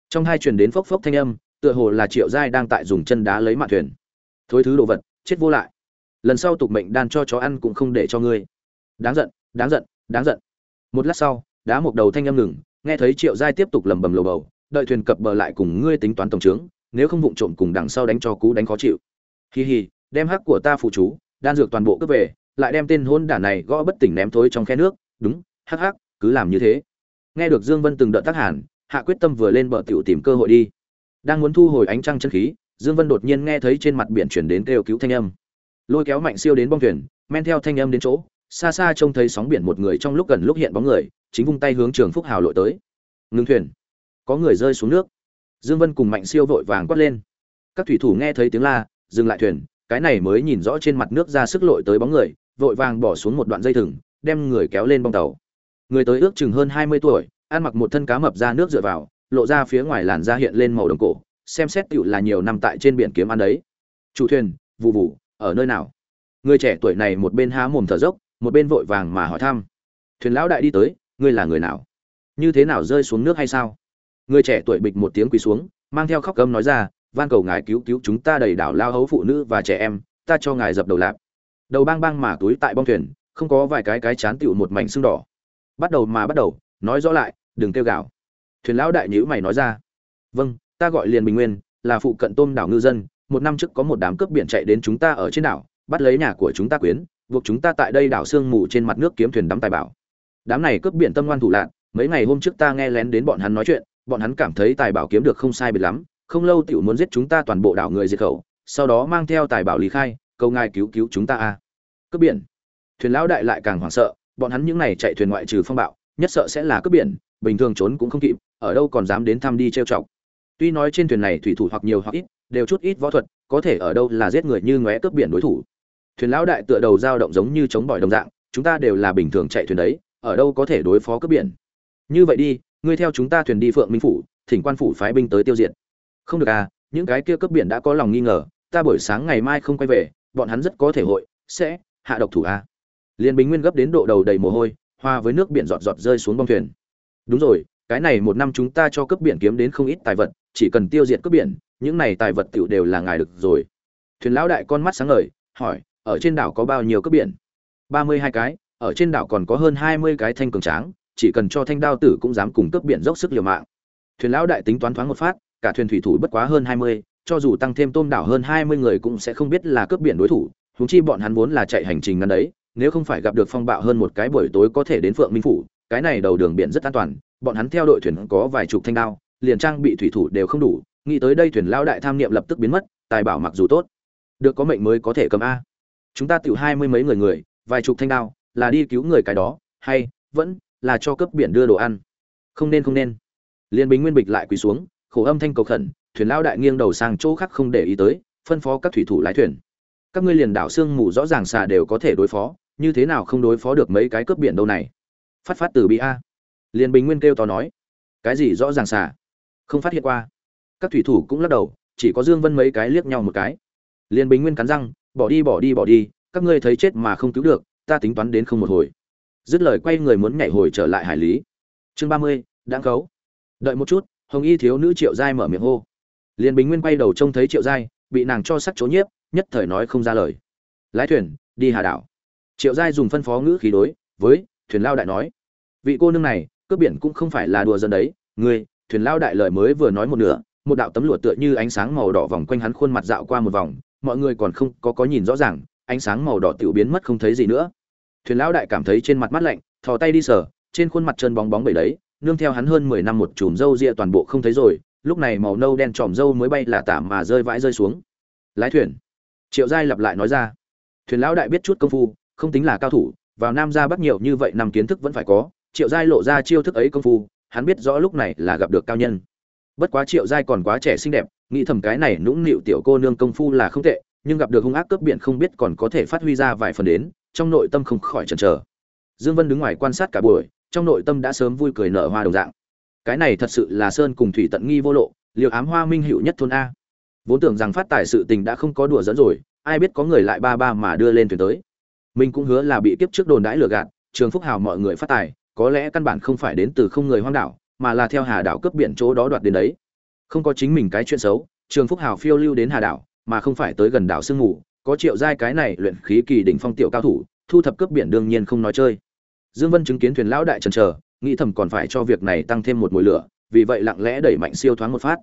Trong hai truyền đến phốc phốc thanh âm, tựa hồ là triệu giai đang tại dùng chân đá lấy mạn thuyền. Thối thứ đồ vật, chết vô lại. Lần sau tục mệnh đan cho chó ăn cũng không để cho ngươi. Đáng giận đáng giận đáng giận. Một lát sau, đá một đầu thanh âm ngừng, nghe thấy triệu giai tiếp tục lầm bầm lầu bầu, đợi thuyền cập bờ lại cùng ngươi tính toán tổng trướng, nếu không vụng trộm cùng đằng sau đánh cho cú đánh khó chịu hì hì đem hắc của ta phụ chú, đan dược toàn bộ cướp về, lại đem tên hôn đản này gõ bất tỉnh ném thối trong khe nước. Đúng, hắc hắc, cứ làm như thế. Nghe được dương vân từng đợt tác hàn, hạ quyết tâm vừa lên bờ tiểu tìm cơ hội đi. Đang muốn thu hồi ánh trăng chân khí, dương vân đột nhiên nghe thấy trên mặt biển chuyển đến kêu cứu thanh âm. Lôi kéo mạnh siêu đến bong thuyền, men theo thanh âm đến chỗ. Xa xa trông thấy sóng biển một người trong lúc gần lúc hiện bóng người, chính vung tay hướng trường phúc hào lội tới. Ngưng thuyền. Có người rơi xuống nước. Dương vân cùng mạnh siêu vội vàng quát lên. Các thủy thủ nghe thấy tiếng la dừng lại thuyền, cái này mới nhìn rõ trên mặt nước ra sức lội tới bóng người, vội vàng bỏ xuống một đoạn dây thừng, đem người kéo lên bong tàu. Người tới ước chừng hơn hai mươi tuổi, ăn mặc một thân cá mập ra nước dựa vào, lộ ra phía ngoài làn da hiện lên màu đồng cổ, xem xét tựu là nhiều năm tại trên biển kiếm ăn đấy. Chủ thuyền vụ vụ ở nơi nào? Người trẻ tuổi này một bên há mồm thở dốc, một bên vội vàng mà hỏi thăm. Thuyền lão đại đi tới, ngươi là người nào? Như thế nào rơi xuống nước hay sao? Người trẻ tuổi bịch một tiếng quỳ xuống, mang theo khóc cơm nói ra van cầu ngài cứu cứu chúng ta đầy đảo lao hấu phụ nữ và trẻ em, ta cho ngài dập đầu lạp. Đầu bang bang mà túi tại bong thuyền, không có vài cái cái chán tựu một mảnh xương đỏ. Bắt đầu mà bắt đầu, nói rõ lại, đừng kêu gào. Thuyền lão đại nhữ mày nói ra. Vâng ta gọi liền bình nguyên, là phụ cận tôm đảo ngư dân, một năm trước có một đám cướp biển chạy đến chúng ta ở trên đảo, bắt lấy nhà của chúng ta quyến, buộc chúng ta tại đây đảo sương mù trên mặt nước kiếm thuyền đắm tài bảo. Đám này cướp biển tâm ngoan thủ lạc mấy ngày hôm trước ta nghe lén đến bọn hắn nói chuyện, bọn hắn cảm thấy tài bảo kiếm được không sai biệt lắm không lâu tiểu muốn giết chúng ta toàn bộ đảo người diệt khẩu, sau đó mang theo tài bảo lý khai, cầu ngài cứu cứu chúng ta a. Cướp biển. Thuyền lão đại lại càng hoảng sợ, bọn hắn những này chạy thuyền ngoại trừ phong bạo, nhất sợ sẽ là cướp biển, bình thường trốn cũng không kịp, ở đâu còn dám đến thăm đi trêu chọc. Tuy nói trên thuyền này thủy thủ hoặc nhiều hoặc ít, đều chút ít võ thuật, có thể ở đâu là giết người như ngóe cướp biển đối thủ. Thuyền lão đại tựa đầu dao động giống như chống bỏi đồng dạng, chúng ta đều là bình thường chạy thuyền đấy, ở đâu có thể đối phó cướp biển. Như vậy đi, ngươi theo chúng ta thuyền đi phượng minh phủ, thỉnh quan phủ phái binh tới tiêu diệt không được à những cái kia cướp biển đã có lòng nghi ngờ, ta buổi sáng ngày mai không quay về, bọn hắn rất có thể hội, sẽ hạ độc thủ à. Liên bình nguyên gấp đến độ đầu đầy mồ hôi, hoa với nước biển giọt giọt rơi xuống bong thuyền. Đúng rồi, cái này một năm chúng ta cho cướp biển kiếm đến không ít tài vật, chỉ cần tiêu diệt cướp biển, những này tài vật tựu đều là ngài được rồi. Thuyền lão đại con mắt sáng ngời, hỏi, ở trên đảo có bao nhiêu cướp biển? Ba mươi hai cái, ở trên đảo còn có hơn hai mươi cái thanh cường tráng, chỉ cần cho thanh đao tử cũng dám cùng cướp biển dốc sức liều mạng. Thuyền lão đại tính toán thoáng một phát cả thuyền thủy thủ bất quá hơn hai mươi, cho dù tăng thêm tôm đảo hơn hai mươi người cũng sẽ không biết là cướp biển đối thủ, huống chi bọn hắn vốn là chạy hành trình ngắn đấy, nếu không phải gặp được phong bạo hơn một cái buổi tối có thể đến phượng minh phủ, cái này đầu đường biển rất an toàn, bọn hắn theo đội thuyền có vài chục thanh đao, liền trang bị thủy thủ đều không đủ, nghĩ tới đây thuyền lao đại tham niệm lập tức biến mất, tài bảo mặc dù tốt, được có mệnh mới có thể cầm a. Chúng ta tiểu hai mươi mấy người người, vài chục thanh đao, là đi cứu người cái đó, hay vẫn là cho cấp biển đưa đồ ăn. Không nên không nên. Liên bính nguyên bịch lại quỳ xuống khổ âm thanh cầu khẩn, thuyền lao đại nghiêng đầu sang chỗ khác không để ý tới, phân phó các thủy thủ lái thuyền. Các ngươi liền đảo sương mù rõ ràng xà đều có thể đối phó, như thế nào không đối phó được mấy cái cướp biển đâu này? Phát phát từ bi a. Liền bình nguyên kêu to nói. Cái gì rõ ràng xà? Không phát hiện qua. Các thủy thủ cũng lắc đầu, chỉ có dương vân mấy cái liếc nhau một cái. Liền bình nguyên cắn răng, bỏ đi bỏ đi bỏ đi, các ngươi thấy chết mà không cứu được, ta tính toán đến không một hồi. Dứt lời quay người muốn nhảy hồi trở lại hải lý. Chương ba mươi đáng khấu. Đợi một chút hồng y thiếu nữ triệu giai mở miệng hô. Liền bình nguyên quay đầu trông thấy triệu giai, bị nàng cho sắc chỗ nhiếp, nhất thời nói không ra lời. Lái thuyền, đi hà đảo. Triệu giai dùng phân phó ngữ khí đối với thuyền lao đại nói. Vị cô nương này, cướp biển cũng không phải là đùa dân đấy. Người thuyền lao đại lời mới vừa nói một nửa, một đạo tấm lụa tựa như ánh sáng màu đỏ vòng quanh hắn khuôn mặt dạo qua một vòng, mọi người còn không có có nhìn rõ ràng, ánh sáng màu đỏ tiểu biến mất không thấy gì nữa. Thuyền lao đại cảm thấy trên mặt mắt lạnh, thò tay đi sờ, trên khuôn mặt chân bóng bóng bẩy đấy nương theo hắn hơn mười năm một chùm râu ria toàn bộ không thấy rồi, lúc này màu nâu đen tròm râu mới bay là tả mà rơi vãi rơi xuống. Lái thuyền. Triệu giai lặp lại nói ra. Thuyền lão đại biết chút công phu, không tính là cao thủ, vào nam ra bắt nhiều như vậy năm kiến thức vẫn phải có, triệu giai lộ ra chiêu thức ấy công phu, hắn biết rõ lúc này là gặp được cao nhân. Bất quá triệu giai còn quá trẻ xinh đẹp, nghĩ thầm cái này nũng nịu tiểu cô nương công phu là không tệ, nhưng gặp được hung ác cướp biển không biết còn có thể phát huy ra vài phần đến, trong nội tâm không khỏi chần chờ. Dương vân đứng ngoài quan sát cả buổi trong nội tâm đã sớm vui cười nở hoa đồng dạng. Cái này thật sự là sơn cùng thủy tận nghi vô lộ liệu ám hoa minh hữu nhất thôn a. Vốn tưởng rằng phát tài sự tình đã không có đùa dẫn rồi, ai biết có người lại ba ba mà đưa lên thuyền tới. Mình cũng hứa là bị kiếp trước đồn đãi lừa gạt, trường phúc hào mọi người phát tài, có lẽ căn bản không phải đến từ không người hoang đảo, mà là theo hà đảo cướp biển chỗ đó đoạt đến đấy. Không có chính mình cái chuyện xấu, trường phúc hào phiêu lưu đến hà đảo, mà không phải tới gần đảo sương ngủ có triệu giai cái này luyện khí kỳ đỉnh phong tiểu cao thủ, thu thập cướp biển đương nhiên không nói chơi dương vân chứng kiến thuyền lão đại trần chờ, nghĩ thầm còn phải cho việc này tăng thêm một mùi lửa, vì vậy lặng lẽ đẩy mạnh siêu thoáng một phát.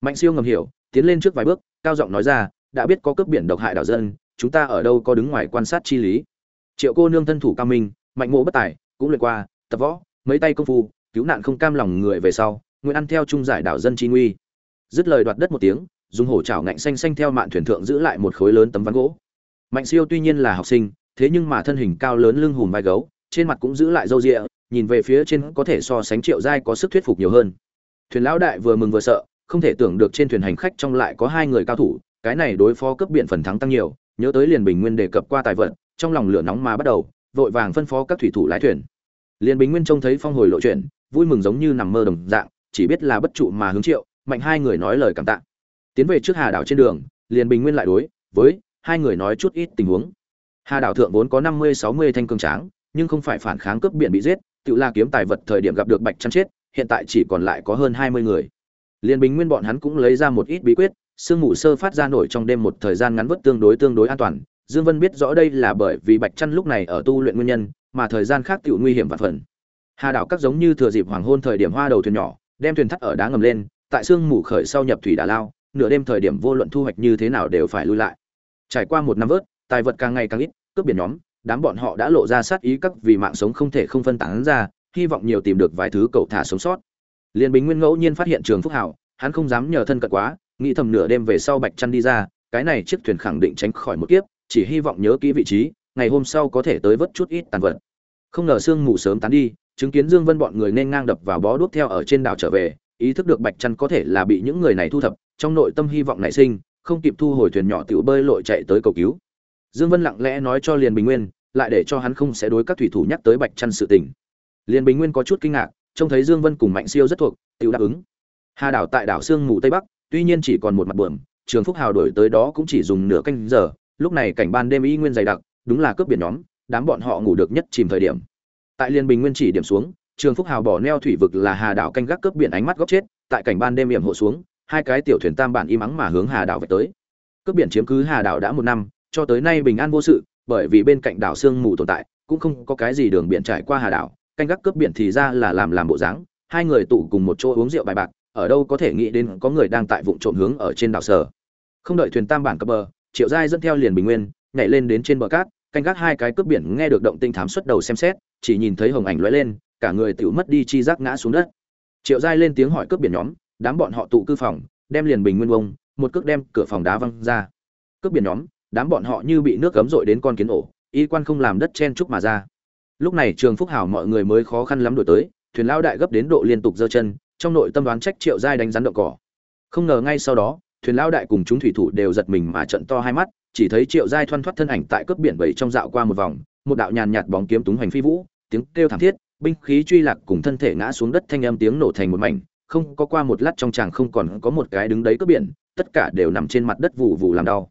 Mạnh siêu ngầm hiểu, tiến lên trước vài bước, cao giọng nói ra, đã biết có cướp biển độc hại đảo dân, chúng ta ở đâu có đứng ngoài quan sát chi lý? Triệu cô nương thân thủ cao minh, mạnh mộ bất tài, cũng luyện qua, tập võ, mấy tay công phu, cứu nạn không cam lòng người về sau, nguyện ăn theo trung giải đảo dân chi nguy. Dứt lời đoạt đất một tiếng, dùng hổ chảo ngạnh xanh xanh theo mạn thuyền thượng giữ lại một khối lớn tấm ván gỗ. Mạnh siêu tuy nhiên là học sinh, thế nhưng mà thân hình cao lớn lưng hùm vai gấu trên mặt cũng giữ lại râu rịa, nhìn về phía trên có thể so sánh triệu giai có sức thuyết phục nhiều hơn. Thuyền lão đại vừa mừng vừa sợ, không thể tưởng được trên thuyền hành khách trong lại có hai người cao thủ, cái này đối phó cấp biện phần thắng tăng nhiều, nhớ tới liền bình nguyên đề cập qua tài vận trong lòng lửa nóng mà bắt đầu, vội vàng phân phó các thủy thủ lái thuyền. Liền bình nguyên trông thấy phong hồi lộ chuyển vui mừng giống như nằm mơ đồng dạng, chỉ biết là bất trụ mà hướng triệu mạnh hai người nói lời cảm tạ. Tiến về trước hà đảo trên đường liền bình nguyên lại đối với hai người nói chút ít tình huống. Hà đảo thượng vốn có năm mươi, sáu mươi thanh cương tráng nhưng không phải phản kháng cướp biển bị giết, tự la kiếm tài vật thời điểm gặp được bạch chăn chết, hiện tại chỉ còn lại có hơn hai mươi người. Liên bình nguyên bọn hắn cũng lấy ra một ít bí quyết, sương mù sơ phát ra nổi trong đêm một thời gian ngắn vất tương đối tương đối an toàn. Dương vân biết rõ đây là bởi vì bạch chăn lúc này ở tu luyện nguyên nhân, mà thời gian khác tiểu nguy hiểm vạn phần. Hà đảo các giống như thừa dịp hoàng hôn thời điểm hoa đầu thuyền nhỏ, đem thuyền thắt ở đá ngầm lên, tại sương mù khởi sau nhập thủy đà lao, nửa đêm thời điểm vô luận thu hoạch như thế nào đều phải lui lại. Trải qua một năm vớt, tài vật càng ngày càng ít, cướp biển nhóm đám bọn họ đã lộ ra sát ý các vì mạng sống không thể không phân tán ra, hy vọng nhiều tìm được vài thứ cậu thả sống sót. Liên bình nguyên ngẫu nhiên phát hiện trường phúc hảo, hắn không dám nhờ thân cận quá, nghĩ thầm nửa đêm về sau bạch chân đi ra, cái này chiếc thuyền khẳng định tránh khỏi một kiếp, chỉ hy vọng nhớ kỹ vị trí, ngày hôm sau có thể tới vớt chút ít tàn vật. Không ngờ sương mù sớm tán đi, chứng kiến dương vân bọn người nên ngang đập vào bó đuốc theo ở trên đảo trở về, ý thức được bạch chân có thể là bị những người này thu thập, trong nội tâm hy vọng nảy sinh, không kịp thu hồi thuyền nhỏ tiểu bơi lội chạy tới cầu cứu. Dương vân lặng lẽ nói cho liền bình nguyên lại để cho hắn không sẽ đối các thủy thủ nhắc tới bạch chăn sự tình. Liền bình nguyên có chút kinh ngạc, trông thấy dương vân cùng mạnh siêu rất thuộc, tiểu đáp ứng. Hà đảo tại đảo sương mù tây bắc, tuy nhiên chỉ còn một mặt bờm trường phúc hào đổi tới đó cũng chỉ dùng nửa canh giờ, lúc này cảnh ban đêm y nguyên dày đặc, đúng là cướp biển nhóm, đám bọn họ ngủ được nhất chìm thời điểm. Tại liên bình nguyên chỉ điểm xuống, trường phúc hào bỏ neo thủy vực là hà đảo canh gác cướp biển ánh mắt góc chết, tại cảnh ban đêm hiểm hộ xuống, hai cái tiểu thuyền tam bản im ắng mà hướng hà đảo về tới. Cướp biển chiếm cứ hà đảo đã một năm, cho tới nay bình an vô sự bởi vì bên cạnh đảo sương mù tồn tại, cũng không có cái gì đường biển trải qua hà đảo, canh gác cướp biển thì ra là làm làm bộ dáng, hai người tụ cùng một chỗ uống rượu bài bạc, ở đâu có thể nghĩ đến có người đang tại vụn trộm hướng ở trên đảo sở. Không đợi thuyền tam bản cập bờ, triệu giai dẫn theo liền bình nguyên, nhảy lên đến trên bờ cát, canh gác hai cái cướp biển nghe được động tinh thám xuất đầu xem xét, chỉ nhìn thấy hồng ảnh lóe lên, cả người tiểu mất đi chi giác ngã xuống đất. Triệu giai lên tiếng hỏi cướp biển nhóm, đám bọn họ tụ cư phòng, đem liền bình nguyên bông một cước đem cửa phòng đá văng ra. Cướp biển nhóm đám bọn họ như bị nước cấm dội đến con kiến ổ, y quan không làm đất chen chúc mà ra. Lúc này trường phúc hảo mọi người mới khó khăn lắm đổi tới, thuyền lao đại gấp đến độ liên tục giơ chân, trong nội tâm đoán trách triệu giai đánh rắn động cỏ. Không ngờ ngay sau đó, thuyền lao đại cùng chúng thủy thủ đều giật mình mà trận to hai mắt, chỉ thấy triệu giai thoăn thoắt thân ảnh tại cướp biển bảy trong dạo qua một vòng, một đạo nhàn nhạt bóng kiếm túng hành phi vũ, tiếng kêu thảm thiết, binh khí truy lạc cùng thân thể ngã xuống đất thanh âm tiếng nổ thành một mảnh, không có qua một lát trong chàng không còn có một cái đứng đấy cướp biển, tất cả đều nằm trên mặt đất vụ vụ làm đau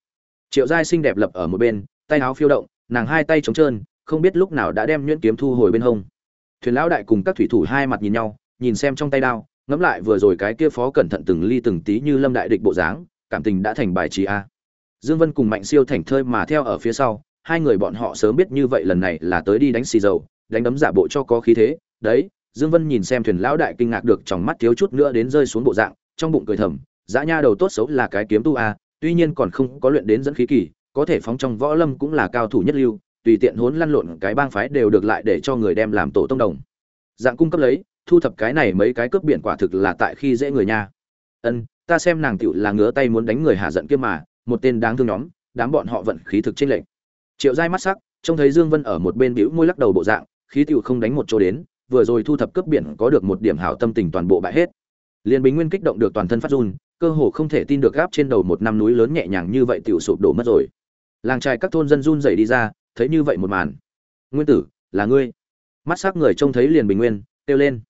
triệu giai xinh đẹp lập ở một bên, tay áo phiêu động, nàng hai tay trống trơn, không biết lúc nào đã đem nhuyễn kiếm thu hồi bên hông. Thuyền lão đại cùng các thủy thủ hai mặt nhìn nhau, nhìn xem trong tay đao, ngẫm lại vừa rồi cái kia phó cẩn thận từng ly từng tí như lâm đại địch bộ dáng, cảm tình đã thành bài trí a. Dương vân cùng mạnh siêu thành thơi mà theo ở phía sau, hai người bọn họ sớm biết như vậy lần này là tới đi đánh xì dầu, đánh đấm giả bộ cho có khí thế. Đấy, dương vân nhìn xem thuyền lão đại kinh ngạc được trong mắt thiếu chút nữa đến rơi xuống bộ dạng, trong bụng cười thầm, dã nha đầu tốt xấu là cái kiếm tu a tuy nhiên còn không có luyện đến dẫn khí kỳ, có thể phóng trong võ lâm cũng là cao thủ nhất lưu, tùy tiện hỗn lăn lộn cái bang phái đều được lại để cho người đem làm tổ tông đồng. Dạng cung cấp lấy, thu thập cái này mấy cái cướp biển quả thực là tại khi dễ người nha. Ân, ta xem nàng tiểu là ngứa tay muốn đánh người hạ giận kia mà, một tên đáng thương nhóm, đám bọn họ vận khí thực trên lệnh triệu giai mắt sắc, trông thấy dương vân ở một bên bĩu môi lắc đầu bộ dạng, khí tiểu không đánh một chỗ đến, vừa rồi thu thập cướp biển có được một điểm hảo tâm tình toàn bộ bại hết. Liên bình nguyên kích động được toàn thân phát run cơ hồ không thể tin được gáp trên đầu một năm núi lớn nhẹ nhàng như vậy tiểu sụp đổ mất rồi. Làng trai các thôn dân run rẩy đi ra, thấy như vậy một màn. Nguyên tử, là ngươi. Mắt sắc người trông thấy liền bình nguyên, kêu lên.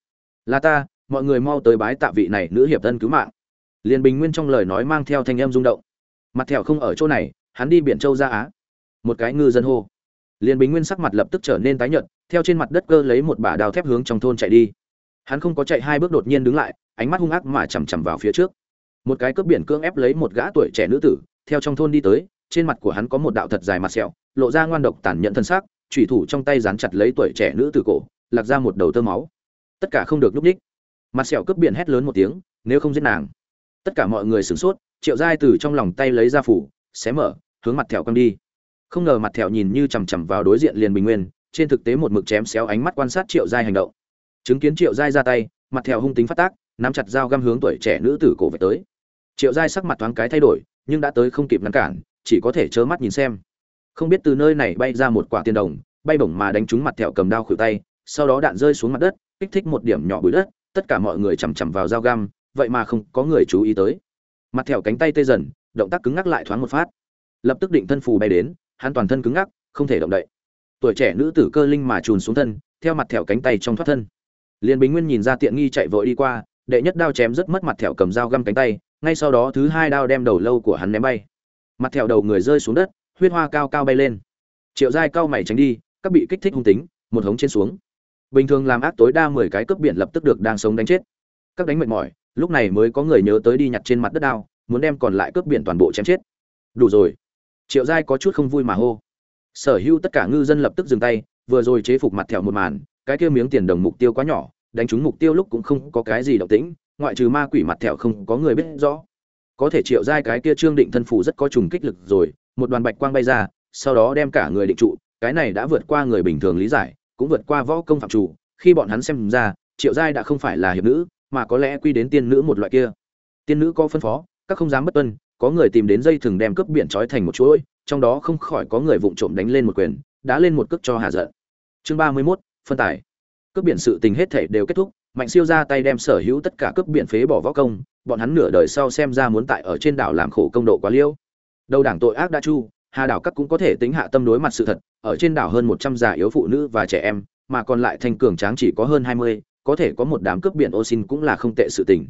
Là ta, mọi người mau tới bái tạ vị này nữ hiệp thân cứu mạng. Liền bình nguyên trong lời nói mang theo thanh âm rung động. Mặt thẹo không ở chỗ này, hắn đi biển châu ra á. Một cái ngư dân hô. Liền bình nguyên sắc mặt lập tức trở nên tái nhợt, theo trên mặt đất cơ lấy một bả đào thép hướng trong thôn chạy đi. Hắn không có chạy hai bước đột nhiên đứng lại, ánh mắt hung ác mà chằm chằm vào phía trước một cái cướp biển cưỡng ép lấy một gã tuổi trẻ nữ tử, theo trong thôn đi tới, trên mặt của hắn có một đạo thật dài mặt sẹo, lộ ra ngoan độc tàn nhẫn thân xác thủy thủ trong tay dán chặt lấy tuổi trẻ nữ tử cổ lạc ra một đầu tơ máu. Tất cả không được núp ních. Mặt sẹo cướp biển hét lớn một tiếng, nếu không giết nàng. Tất cả mọi người sửng sốt, triệu giai từ trong lòng tay lấy ra phủ, xé mở, hướng mặt thẹo căng đi. Không ngờ mặt thẹo nhìn như chằm chằm vào đối diện liền bình nguyên, trên thực tế một mực chém xéo ánh mắt quan sát triệu giai hành động. Chứng kiến triệu giai ra tay, mặt thẹo hung tính phát tác, nắm chặt dao găm hướng tuổi trẻ nữ tử cổ về tới triệu giai sắc mặt thoáng cái thay đổi, nhưng đã tới không kịp ngăn cản, chỉ có thể trơ mắt nhìn xem. Không biết từ nơi này bay ra một quả tiền đồng, bay bổng mà đánh trúng mặt thẹo cầm đao khuỷu tay, sau đó đạn rơi xuống mặt đất, kích thích một điểm nhỏ bụi đất, tất cả mọi người chằm chằm vào dao găm, vậy mà không có người chú ý tới. Mặt thẹo cánh tay tê dần, động tác cứng ngắc lại thoáng một phát. Lập tức định thân phù bay đến, hắn toàn thân cứng ngắc, không thể động đậy. Tuổi trẻ nữ tử cơ linh mà trùn xuống thân, theo mặt thẹo cánh tay trong thoát thân. Liền bình nguyên nhìn ra tiện nghi chạy vội đi qua, đệ nhất đao chém rất mất mặt thẹo cầm dao găm cánh tay ngay sau đó thứ hai đao đem đầu lâu của hắn ném bay. Mặt thẹo đầu người rơi xuống đất, huyết hoa cao cao bay lên. Triệu giai cao mày tránh đi, các bị kích thích hung tính, một hống trên xuống. Bình thường làm ác tối đa mười cái cướp biển lập tức được đang sống đánh chết. Các đánh mệt mỏi, lúc này mới có người nhớ tới đi nhặt trên mặt đất đao, muốn đem còn lại cướp biển toàn bộ chém chết. Đủ rồi. Triệu giai có chút không vui mà hô. Sở hữu tất cả ngư dân lập tức dừng tay, vừa rồi chế phục mặt thẹo một màn, cái kia miếng tiền đồng mục tiêu quá nhỏ, đánh trúng mục tiêu lúc cũng không có cái gì động tĩnh ngoại trừ ma quỷ mặt thẹo không có người biết rõ. Có thể triệu giai cái kia trương định thân phủ rất có trùng kích lực rồi một đoàn bạch quang bay ra sau đó đem cả người định trụ cái này đã vượt qua người bình thường lý giải cũng vượt qua võ công phạm chủ. Khi bọn hắn xem ra triệu giai đã không phải là hiệp nữ mà có lẽ quy đến tiên nữ một loại kia. Tiên nữ có phân phó các không dám bất tuân có người tìm đến dây thừng đem cướp biển trói thành một chuỗi trong đó không khỏi có người vụng trộm đánh lên một quyền đã lên một cước cho hà giận. Chương ba mươi 31, phân tải cướp biển sự tình hết thể đều kết thúc mạnh siêu ra tay đem sở hữu tất cả cướp biển phế bỏ võ công, bọn hắn nửa đời sau xem ra muốn tại ở trên đảo làm khổ công độ quá liêu. Đầu đảng tội ác đã chu, hà đảo các cũng có thể tính hạ tâm đối mặt sự thật, ở trên đảo hơn một trăm già yếu phụ nữ và trẻ em, mà còn lại thanh cường tráng chỉ có hơn hai mươi, có thể có một đám cướp biển ô xin cũng là không tệ sự tình.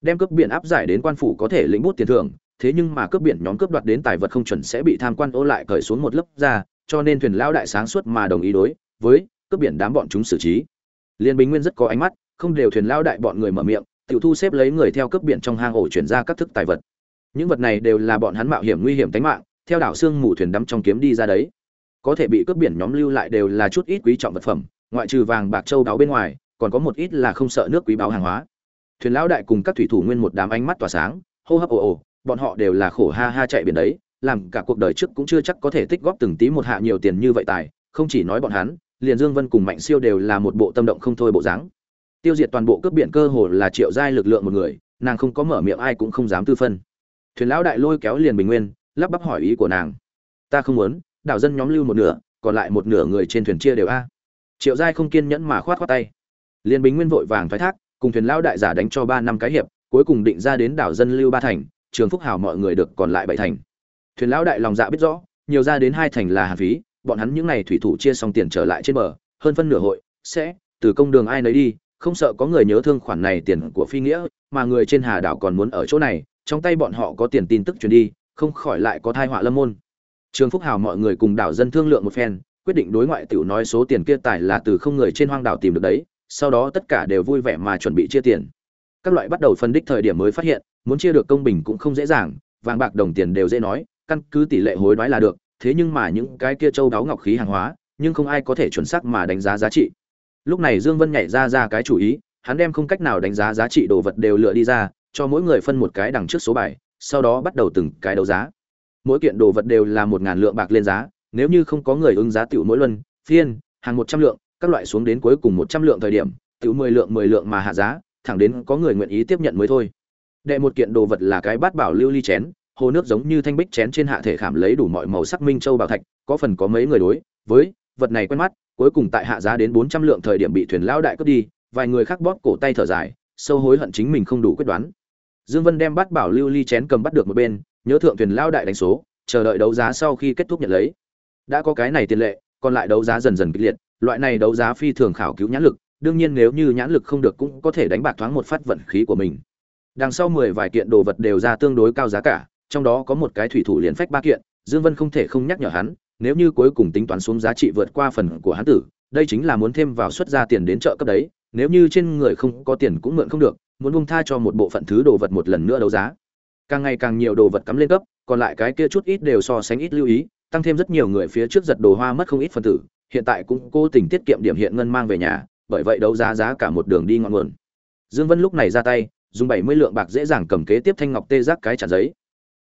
Đem cướp biển áp giải đến quan phủ có thể lĩnh bút tiền thưởng, thế nhưng mà cướp biển nhóm cướp đoạt đến tài vật không chuẩn sẽ bị tham quan ô lại cởi xuống một lớp ra, cho nên thuyền lão đại sáng suốt mà đồng ý đối với cướp biển đám bọn chúng xử trí. Liên bình nguyên rất có ánh mắt không đều thuyền lao đại bọn người mở miệng, tiểu thu xếp lấy người theo cướp biển trong hang ổ chuyển ra các thức tài vật. Những vật này đều là bọn hắn mạo hiểm nguy hiểm tính mạng, theo đảo xương mù thuyền đắm trong kiếm đi ra đấy. Có thể bị cướp biển nhóm lưu lại đều là chút ít quý trọng vật phẩm, ngoại trừ vàng, bạc, châu đáo bên ngoài, còn có một ít là không sợ nước quý báo hàng hóa. Thuyền lão đại cùng các thủy thủ nguyên một đám ánh mắt tỏa sáng, hô hấp ồ ồ, bọn họ đều là khổ ha ha chạy biển đấy, làm cả cuộc đời trước cũng chưa chắc có thể tích góp từng tí một hạ nhiều tiền như vậy tài, không chỉ nói bọn hắn, liền dương vân cùng mạnh siêu đều là một bộ tâm động không thôi bộ dáng tiêu diệt toàn bộ cướp biển cơ hồ là triệu giai lực lượng một người, nàng không có mở miệng, ai cũng không dám tư phân. Thuyền lão đại lôi kéo liền bình nguyên, lắp bắp hỏi ý của nàng. Ta không muốn, đảo dân nhóm lưu một nửa, còn lại một nửa người trên thuyền chia đều a. Triệu giai không kiên nhẫn mà khoát khoát tay. Liền bình nguyên vội vàng thoái thác, cùng thuyền lão đại giả đánh cho ba năm cái hiệp, cuối cùng định ra đến đảo dân lưu ba thành, trường phúc hảo mọi người được còn lại bảy thành. Thuyền lão đại lòng dạ biết rõ, nhiều ra đến hai thành là hàn phí, bọn hắn những n à y thủy thủ chia xong tiền trở lại trên bờ, hơn phân nửa hội sẽ từ công đường ai nấy đi không sợ có người nhớ thương khoản này tiền của phi nghĩa, mà người trên hà đảo còn muốn ở chỗ này, trong tay bọn họ có tiền tin tức truyền đi, không khỏi lại có thai họa lâm môn. Trường phúc hào mọi người cùng đảo dân thương lượng một phen, quyết định đối ngoại tiểu nói số tiền kia tài là từ không người trên hoang đảo tìm được đấy, sau đó tất cả đều vui vẻ mà chuẩn bị chia tiền. Các loại bắt đầu phân đích thời điểm mới phát hiện, muốn chia được công bình cũng không dễ dàng, vàng bạc đồng tiền đều dễ nói, căn cứ tỷ lệ hối đoái là được, thế nhưng mà những cái kia châu đáo ngọc khí hàng hóa, nhưng không ai có thể chuẩn xác mà đánh giá giá trị lúc này dương vân nhảy ra ra cái chủ ý, hắn đem không cách nào đánh giá giá trị đồ vật đều lựa đi ra, cho mỗi người phân một cái đằng trước số bài, sau đó bắt đầu từng cái đấu giá. Mỗi kiện đồ vật đều là một ngàn lượng bạc lên giá, nếu như không có người ứng giá tiểu mỗi luân, phiên, hàng một trăm lượng, các loại xuống đến cuối cùng một trăm lượng thời điểm, tiểu mười lượng mười lượng mà hạ giá, thẳng đến có người nguyện ý tiếp nhận mới thôi. Đệ một kiện đồ vật là cái bát bảo lưu ly chén, hồ nước giống như thanh bích chén trên hạ thể khảm lấy đủ mọi màu sắc minh châu bảo thạch, có phần có mấy người đối, với vật này quen mắt, cuối cùng tại hạ giá đến bốn trăm lượng thời điểm bị thuyền lão đại cướp đi, vài người khác bóp cổ tay thở dài, sâu hối hận chính mình không đủ quyết đoán. Dương vân đem bát bảo lưu ly chén cầm bắt được một bên, nhớ thượng thuyền lão đại đánh số, chờ đợi đấu giá sau khi kết thúc nhận lấy. Đã có cái này tiền lệ, còn lại đấu giá dần dần kịch liệt, loại này đấu giá phi thường khảo cứu nhãn lực, đương nhiên nếu như nhãn lực không được cũng có thể đánh bạc thoáng một phát vận khí của mình. Đằng sau mười vài kiện đồ vật đều ra tương đối cao giá cả, trong đó có một cái thủy thủ liền phách ba kiện, dương vân không thể không nhắc nhở hắn nếu như cuối cùng tính toán xuống giá trị vượt qua phần của hắn tử, đây chính là muốn thêm vào xuất ra tiền đến chợ cấp đấy, nếu như trên người không có tiền cũng mượn không được, muốn buông tha cho một bộ phận thứ đồ vật một lần nữa đấu giá. Càng ngày càng nhiều đồ vật cắm lên cấp, còn lại cái kia chút ít đều so sánh ít lưu ý, tăng thêm rất nhiều người phía trước giật đồ hoa mất không ít phần tử, hiện tại cũng cố tình tiết kiệm điểm hiện ngân mang về nhà, bởi vậy đấu giá giá cả một đường đi ngọn nguồn. Dương vân lúc này ra tay, dùng 70 lượng bạc dễ dàng cầm kế tiếp thanh ngọc tê giác cái chặn giấy.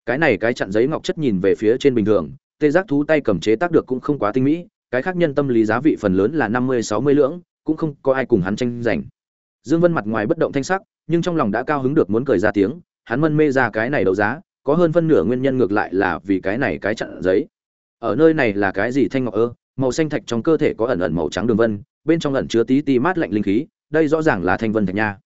Cái này cái chặn giấy ngọc chất nhìn về phía trên bình thường tê giác thú tay cầm chế tác được cũng không quá tinh mỹ, cái khác nhân tâm lý giá vị phần lớn là 50-60 lượng, cũng không có ai cùng hắn tranh giành. Dương vân mặt ngoài bất động thanh sắc, nhưng trong lòng đã cao hứng được muốn cười ra tiếng, hắn mân mê ra cái này đấu giá, có hơn phân nửa nguyên nhân ngược lại là vì cái này cái chặn giấy. Ở nơi này là cái gì thanh ngọc ơ? Màu xanh thạch trong cơ thể có ẩn ẩn màu trắng đường vân, bên trong ẩn chứa tí tí mát lạnh linh khí, đây rõ ràng là thanh vân thạch nha.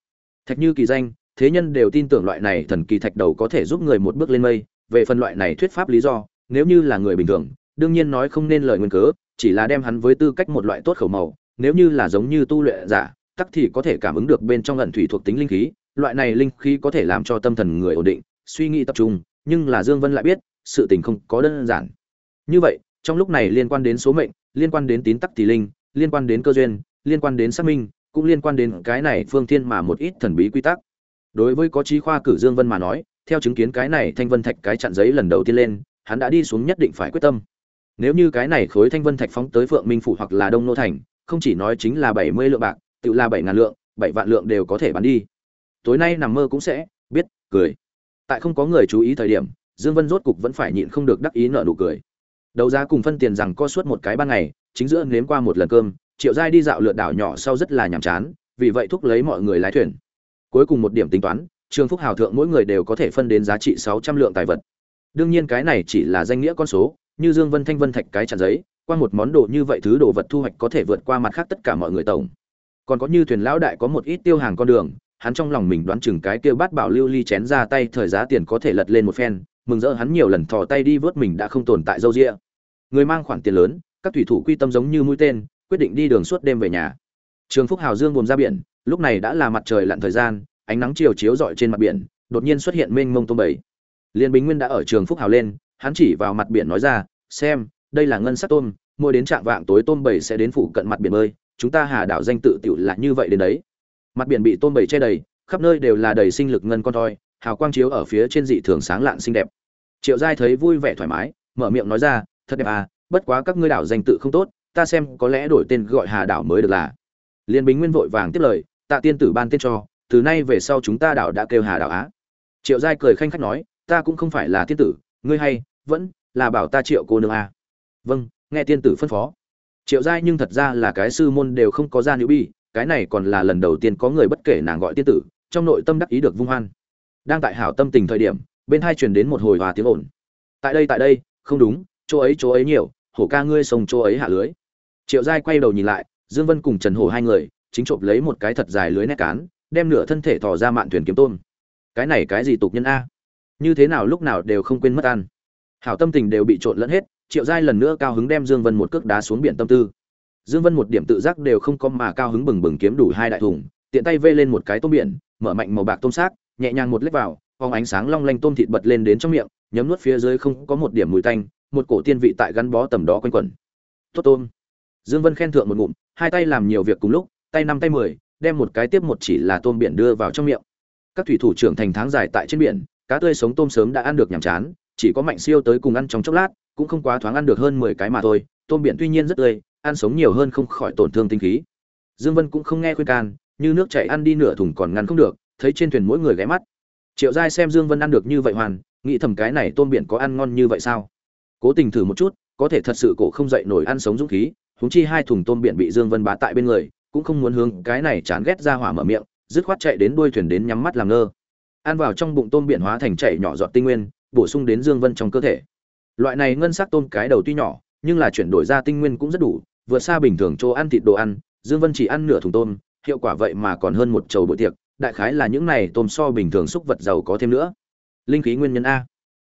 Thạch như kỳ danh, thế nhân đều tin tưởng loại này thần kỳ thạch đầu có thể giúp người một bước lên mây, về phần loại này thuyết pháp lý do nếu như là người bình thường, đương nhiên nói không nên lời nguyên cớ, chỉ là đem hắn với tư cách một loại tốt khẩu màu, nếu như là giống như tu luyện giả, tắc thì có thể cảm ứng được bên trong ẩn thủy thuộc tính linh khí, loại này linh khí có thể làm cho tâm thần người ổn định, suy nghĩ tập trung, nhưng là dương vân lại biết, sự tình không có đơn giản. Như vậy, trong lúc này liên quan đến số mệnh, liên quan đến tín tắc tỷ linh, liên quan đến cơ duyên, liên quan đến xác minh, cũng liên quan đến cái này phương thiên mà một ít thần bí quy tắc. Đối với có trí khoa cử dương vân mà nói, theo chứng kiến cái này thanh vân thạch cái chặn giấy lần đầu tiên lên hắn đã đi xuống nhất định phải quyết tâm. Nếu như cái này khối thanh vân thạch phóng tới phượng minh phủ hoặc là đông nô thành, không chỉ nói chính là bảy mươi lượng bạc, tự là bảy ngàn lượng, bảy vạn lượng đều có thể bán đi. Tối nay nằm mơ cũng sẽ biết, cười. Tại không có người chú ý thời điểm, dương vân rốt cục vẫn phải nhịn không được đắc ý nợ nụ cười. Đấu giá cùng phân tiền rằng co suốt một cái ban ngày, chính giữa nếm qua một lần cơm, triệu giai đi dạo lượt đảo nhỏ sau rất là nhàm chán, vì vậy thúc lấy mọi người lái thuyền. Cuối cùng một điểm tính toán trương phúc hào thượng mỗi người đều có thể phân đến giá trị sáu trăm lượng tài vật đương nhiên cái này chỉ là danh nghĩa con số, như dương vân thanh vân thạch cái tràn giấy, qua một món đồ như vậy thứ đồ vật thu hoạch có thể vượt qua mặt khác tất cả mọi người tổng. Còn có như thuyền lão đại có một ít tiêu hàng con đường, hắn trong lòng mình đoán chừng cái kêu bát bảo lưu ly chén ra tay thời giá tiền có thể lật lên một phen, mừng rỡ hắn nhiều lần thò tay đi vớt mình đã không tồn tại dâu rịa người mang khoản tiền lớn, các thủy thủ quy tâm giống như mũi tên, quyết định đi đường suốt đêm về nhà. Trường phúc hào dương buồn ra biển, lúc này đã là mặt trời lặn thời gian, ánh nắng chiều chiếu rọi trên mặt biển, đột nhiên xuất hiện mênh mông tôm bảy liên bình nguyên đã ở trường phúc hào lên, hắn chỉ vào mặt biển nói ra, xem, đây là ngân sắc tôm, mỗi đến trạng vạng tối tôm bảy sẽ đến phủ cận mặt biển bơi, chúng ta hà đảo danh tự tiểu là như vậy đến đấy. Mặt biển bị tôm bảy che đầy, khắp nơi đều là đầy sinh lực ngân con thoi, hào quang chiếu ở phía trên dị thường sáng lạn xinh đẹp. Triệu giai thấy vui vẻ thoải mái, mở miệng nói ra, thật đẹp à bất quá các ngươi đảo danh tự không tốt, ta xem có lẽ đổi tên gọi hà đảo mới được là. Liên Bình nguyên vội vàng tiếp lời, tạ tiên tử ban tên cho, từ nay về sau chúng ta đảo đã kêu hà đảo á. Triệu giai cười khanh khách nói ta cũng không phải là tiên tử, ngươi hay, vẫn là bảo ta triệu cô nương a. Vâng nghe tiên tử phân phó. Triệu giai nhưng thật ra là cái sư môn đều không có ra nữ bi, cái này còn là lần đầu tiên có người bất kể nàng gọi tiên tử, trong nội tâm đắc ý được vung hoan. Đang tại hảo tâm tình thời điểm, bên hai truyền đến một hồi hòa tiếng ồn. Tại đây tại đây, không đúng, chỗ ấy chỗ ấy nhiều, hổ ca ngươi sông chỗ ấy hạ lưới. Triệu giai quay đầu nhìn lại, dương vân cùng trần hổ hai người, chính trộm lấy một cái thật dài lưới nét cán, đem nửa thân thể thò ra mạn thuyền kiếm tôm. Cái này cái gì tục nhân a? Như thế nào lúc nào đều không quên mất ăn. Hảo tâm tình đều bị trộn lẫn hết, triệu giai lần nữa cao hứng đem dương vân một cước đá xuống biển tâm tư. Dương vân một điểm tự giác đều không có mà cao hứng bừng bừng kiếm đủ hai đại thùng, tiện tay vê lên một cái tôm biển, mở mạnh màu bạc tôm xác, nhẹ nhàng một lết vào, phóng ánh sáng long lanh tôm thịt bật lên đến trong miệng, nhấm nuốt phía dưới không có một điểm mùi tanh, một cổ tiên vị tại gắn bó tầm đó quanh quẩn. Tốt tôm. Dương vân khen thượng một ngụm, hai tay làm nhiều việc cùng lúc, tay năm tay mười, đem một cái tiếp một chỉ là tôm biển đưa vào trong miệng. Các thủy thủ trưởng thành tháng dài tại trên biển cá tươi sống tôm sớm đã ăn được nhàm chán, chỉ có mạnh siêu tới cùng ăn trong chốc lát, cũng không quá thoáng ăn được hơn mười cái mà thôi, tôm biển tuy nhiên rất tươi, ăn sống nhiều hơn không khỏi tổn thương tinh khí. Dương vân cũng không nghe khuyên can, như nước chảy ăn đi nửa thùng còn ngăn không được, thấy trên thuyền mỗi người ghé mắt. Triệu giai xem dương vân ăn được như vậy hoàn, nghĩ thầm cái này tôm biển có ăn ngon như vậy sao? Cố tình thử một chút, có thể thật sự cổ không dậy nổi ăn sống dũng khí, huống chi hai thùng tôm biển bị dương vân bá tại bên người, cũng không muốn hướng cái này chán ghét ra hỏa mở miệng, dứt khoát chạy đến đuôi thuyền đến nhắm mắt làm ngơ ăn vào trong bụng tôm biển hóa thành chảy nhỏ giọt tinh nguyên, bổ sung đến dương vân trong cơ thể. Loại này ngân sắc tôm cái đầu tuy nhỏ, nhưng là chuyển đổi ra tinh nguyên cũng rất đủ, vượt xa bình thường chỗ ăn thịt đồ ăn, dương vân chỉ ăn nửa thùng tôm, hiệu quả vậy mà còn hơn một chầu bữa tiệc, đại khái là những này tôm so bình thường xúc vật giàu có thêm nữa. Linh khí nguyên nhân a.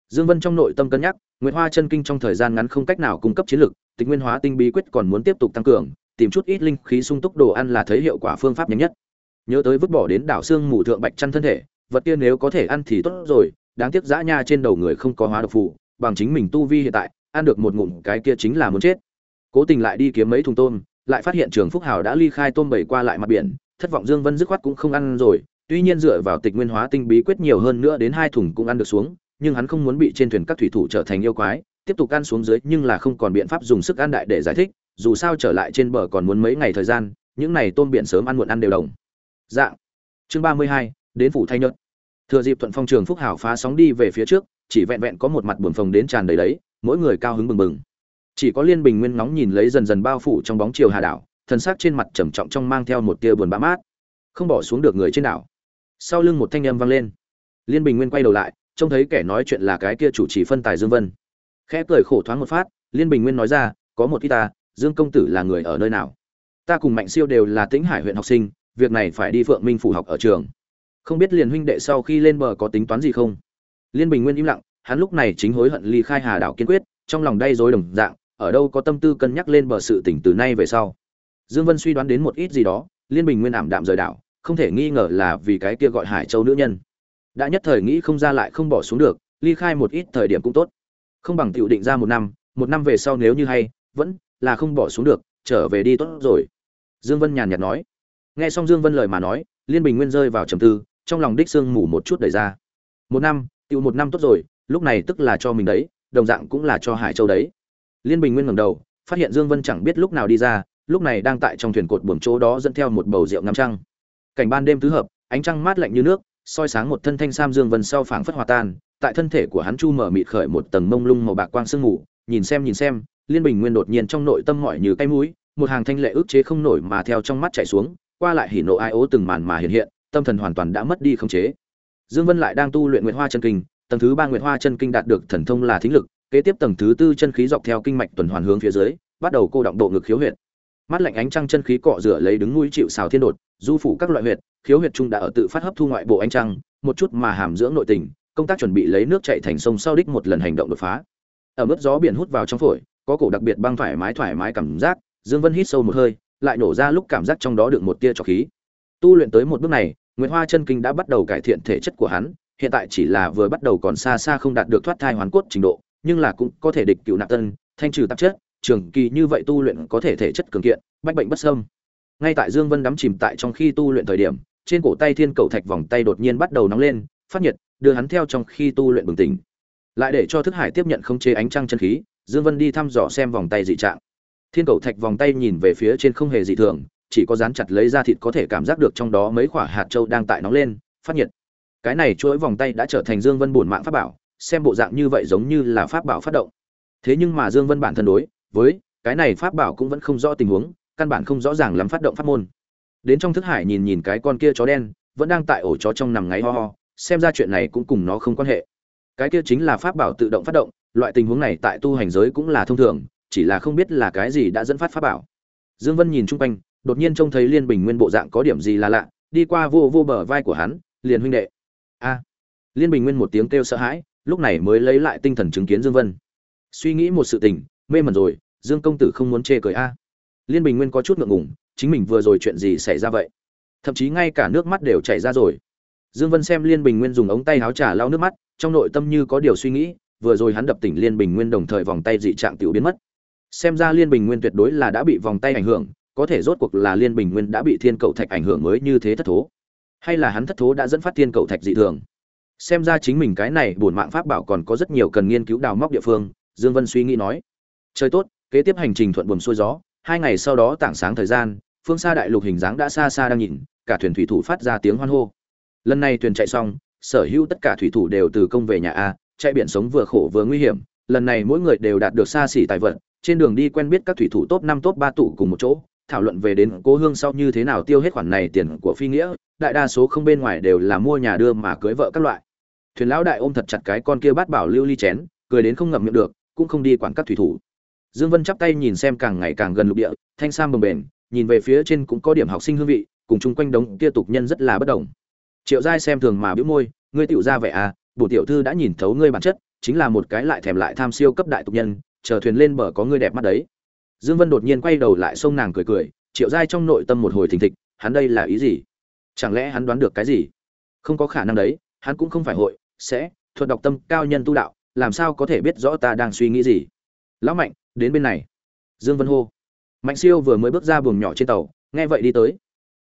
Dương vân trong nội tâm cân nhắc, nguyệt hoa chân kinh trong thời gian ngắn không cách nào cung cấp chiến lực, tịch nguyên hóa tinh bí quyết còn muốn tiếp tục tăng cường, tìm chút ít linh khí sung túc đồ ăn là thấy hiệu quả phương pháp nhanh nhất. Nhớ tới vứt bỏ đến đảo xương mù thượng bạch chăn thân thể vật kia nếu có thể ăn thì tốt rồi, đáng tiếc dã nha trên đầu người không có hóa độc phụ, bằng chính mình tu vi hiện tại, ăn được một ngụm cái kia chính là muốn chết. Cố tình lại đi kiếm mấy thùng tôm, lại phát hiện trường phúc hào đã ly khai tôm bầy qua lại mặt biển, thất vọng dương vân dứt khoát cũng không ăn rồi, tuy nhiên dựa vào tịch nguyên hóa tinh bí quyết nhiều hơn nữa đến hai thùng cũng ăn được xuống, nhưng hắn không muốn bị trên thuyền các thủy thủ trở thành yêu quái, tiếp tục ăn xuống dưới nhưng là không còn biện pháp dùng sức ăn đại để giải thích, dù sao trở lại trên bờ còn muốn mấy ngày thời gian, những này tôm biển sớm ăn muộn ăn đều đồng. Dạng chương ba mươi hai đến phủ thay nhợt thừa dịp thuận phong trường phúc hảo phá sóng đi về phía trước, chỉ vẹn vẹn có một mặt buồn phồng đến tràn đầy đấy, mỗi người cao hứng bừng bừng. Chỉ có liên bình nguyên nóng nhìn lấy dần dần bao phủ trong bóng chiều hà đảo, thân xác trên mặt trầm trọng trong mang theo một tia buồn bã mát. Không bỏ xuống được người trên đảo. Sau lưng một thanh âm vang lên. Liên bình nguyên quay đầu lại, trông thấy kẻ nói chuyện là cái kia chủ trì phân tài dương vân. Khẽ cười khổ thoáng một phát, liên bình nguyên nói ra, có một ít ta, dương công tử là người ở nơi nào? Ta cùng mạnh siêu đều là tĩnh hải huyện học sinh, việc này phải đi phượng minh phủ học ở trường không biết liền huynh đệ sau khi lên bờ có tính toán gì không? Liên bình nguyên im lặng, hắn lúc này chính hối hận ly khai hà đảo kiên quyết, trong lòng đay dối đồng dạng, ở đâu có tâm tư cân nhắc lên bờ sự tỉnh từ nay về sau. Dương vân suy đoán đến một ít gì đó, liên bình nguyên ảm đạm rời đảo, không thể nghi ngờ là vì cái kia gọi hải châu nữ nhân. Đã nhất thời nghĩ không ra lại không bỏ xuống được, ly khai một ít thời điểm cũng tốt. Không bằng tiểu định ra một năm một năm về sau nếu như hay, vẫn là không bỏ xuống được, trở về đi tốt rồi. Dương vân nhàn nhạt nói. Nghe xong dương vân lời mà nói, liên bình nguyên rơi vào trầm tư trong lòng đích sương mù một chút đẩy ra. Một năm tiêu một năm tốt rồi, lúc này tức là cho mình đấy, đồng dạng cũng là cho hải châu đấy. Liên bình nguyên ngẩng đầu, phát hiện dương vân chẳng biết lúc nào đi ra, lúc này đang tại trong thuyền cột buồng chỗ đó dẫn theo một bầu rượu ngắm trăng. Cảnh ban đêm tứ hợp, ánh trăng mát lạnh như nước, soi sáng một thân thanh sam dương vân sau phảng phất hòa tan, tại thân thể của hắn chu mở mịt khởi một tầng mông lung màu bạc quang sương mù, nhìn xem nhìn xem, liên bình nguyên đột nhiên trong nội tâm mỏi như cái mũi, một hàng thanh lệ ức chế không nổi mà theo trong mắt chảy xuống, qua lại hỉ nộ ai ố từng màn mà hiện hiện tâm thần hoàn toàn đã mất đi khống chế. Dương vân lại đang tu luyện nguyệt hoa chân kinh, tầng thứ ba nguyệt hoa chân kinh đạt được thần thông là thính lực, kế tiếp tầng thứ tư chân khí dọc theo kinh mạch tuần hoàn hướng phía dưới, bắt đầu cô động độ ngực khiếu huyệt. Mắt lạnh ánh trăng chân khí cọ rửa lấy đứng núi chịu xào thiên đột, du phủ các loại huyệt, khiếu huyệt trung đã ở tự phát hấp thu ngoại bộ ánh trăng, một chút mà hàm dưỡng nội tình, công tác chuẩn bị lấy nước chảy thành sông sau đích một lần hành động đột phá. Ở mức gió biển hút vào trong phổi, có cổ đặc biệt băng thoải mái thoải mái cảm giác, dương vân hít sâu một hơi, lại nổ ra lúc cảm giác trong đó được một tia trọc khí. Tu luyện tới một bước này Nguyệt Hoa chân kinh đã bắt đầu cải thiện thể chất của hắn, hiện tại chỉ là vừa bắt đầu còn xa xa không đạt được thoát thai hoàn cốt trình độ, nhưng là cũng có thể địch cựu nạp tân, thanh trừ tạp chất, trường kỳ như vậy tu luyện có thể thể chất cường kiện, bách bệnh bất xâm. Ngay tại Dương Vân đắm chìm tại trong khi tu luyện thời điểm, trên cổ tay thiên cầu thạch vòng tay đột nhiên bắt đầu nóng lên, phát nhiệt, đưa hắn theo trong khi tu luyện bừng tỉnh. Lại để cho thức hải tiếp nhận không chế ánh trăng chân khí, Dương Vân đi thăm dò xem vòng tay dị trạng. Thiên cầu thạch vòng tay nhìn về phía trên không hề dị thường, chỉ có dán chặt lấy da thịt có thể cảm giác được trong đó mấy quả hạt châu đang tại nóng lên, phát nhiệt. Cái này chuỗi vòng tay đã trở thành Dương Vân buồn mạng pháp bảo, xem bộ dạng như vậy giống như là pháp bảo phát động. Thế nhưng mà Dương Vân bản thân đối với cái này pháp bảo cũng vẫn không rõ tình huống, căn bản không rõ ràng lắm phát động pháp môn. Đến trong thức hải nhìn nhìn cái con kia chó đen, vẫn đang tại ổ chó trong nằm ngáy ho ho, xem ra chuyện này cũng cùng nó không quan hệ. Cái kia chính là pháp bảo tự động phát động, loại tình huống này tại tu hành giới cũng là thông thường, chỉ là không biết là cái gì đã dẫn phát pháp bảo. Dương Vân nhìn chung quanh, đột nhiên trông thấy liên bình nguyên bộ dạng có điểm gì là lạ, đi qua vô vô bờ vai của hắn, liền huynh đệ. A. Liên bình nguyên một tiếng kêu sợ hãi, lúc này mới lấy lại tinh thần chứng kiến dương vân. Suy nghĩ một sự tình, mê mẩn rồi, dương công tử không muốn chê cười a. Liên bình nguyên có chút ngượng ngùng, chính mình vừa rồi chuyện gì xảy ra vậy? Thậm chí ngay cả nước mắt đều chảy ra rồi. Dương vân xem liên bình nguyên dùng ống tay áo trà lau nước mắt, trong nội tâm như có điều suy nghĩ, vừa rồi hắn đập tỉnh liên bình nguyên đồng thời vòng tay dị trạng tiểu biến mất. Xem ra liên bình nguyên tuyệt đối là đã bị vòng tay ảnh hưởng có thể rốt cuộc là liên bình nguyên đã bị thiên cầu thạch ảnh hưởng mới như thế thất thố? Hay là hắn thất thố đã dẫn phát thiên cầu thạch dị thường? Xem ra chính mình cái này bổn mạng pháp bảo còn có rất nhiều cần nghiên cứu đào móc địa phương, dương vân suy nghĩ nói. Trời tốt, kế tiếp hành trình thuận buồm xuôi gió, hai ngày sau đó tảng sáng thời gian, phương xa đại lục hình dáng đã xa xa đang nhìn, cả thuyền thủy thủ phát ra tiếng hoan hô. Lần này thuyền chạy xong, sở hữu tất cả thủy thủ đều từ công về nhà a, chạy biển sống vừa khổ vừa nguy hiểm, lần này mỗi người đều đạt được xa xỉ tài vật, trên đường đi quen biết các thủy thủ top năm, top ba tụ cùng một chỗ thảo luận về đến cố hương sau như thế nào tiêu hết khoản này tiền của phi nghĩa, đại đa số không bên ngoài đều là mua nhà đưa mà cưới vợ các loại. Thuyền lão đại ôm thật chặt cái con kia bát bảo lưu ly chén, cười đến không ngậm miệng được, cũng không đi quản các thủy thủ. Dương vân chắp tay nhìn xem càng ngày càng gần lục địa, thanh sam bồng bềnh, nhìn về phía trên cũng có điểm học sinh hương vị, cùng chung quanh đống kia tục nhân rất là bất đồng. Triệu giai xem thường mà bĩu môi, ngươi tiểu ra vẻ à bổ tiểu thư đã nhìn thấu ngươi bản chất, chính là một cái lại thèm lại tham siêu cấp đại tục nhân, chờ thuyền lên bờ có ngươi đẹp mắt đấy. Dương Vân đột nhiên quay đầu lại xông nàng cười cười, Triệu Giai trong nội tâm một hồi thình thịch, hắn đây là ý gì? Chẳng lẽ hắn đoán được cái gì? Không có khả năng đấy, hắn cũng không phải hội, sẽ thuật đọc tâm cao nhân tu đạo, làm sao có thể biết rõ ta đang suy nghĩ gì? Lão Mạnh, đến bên này. Dương Vân hô. Mạnh Siêu vừa mới bước ra buồng nhỏ trên tàu, nghe vậy đi tới.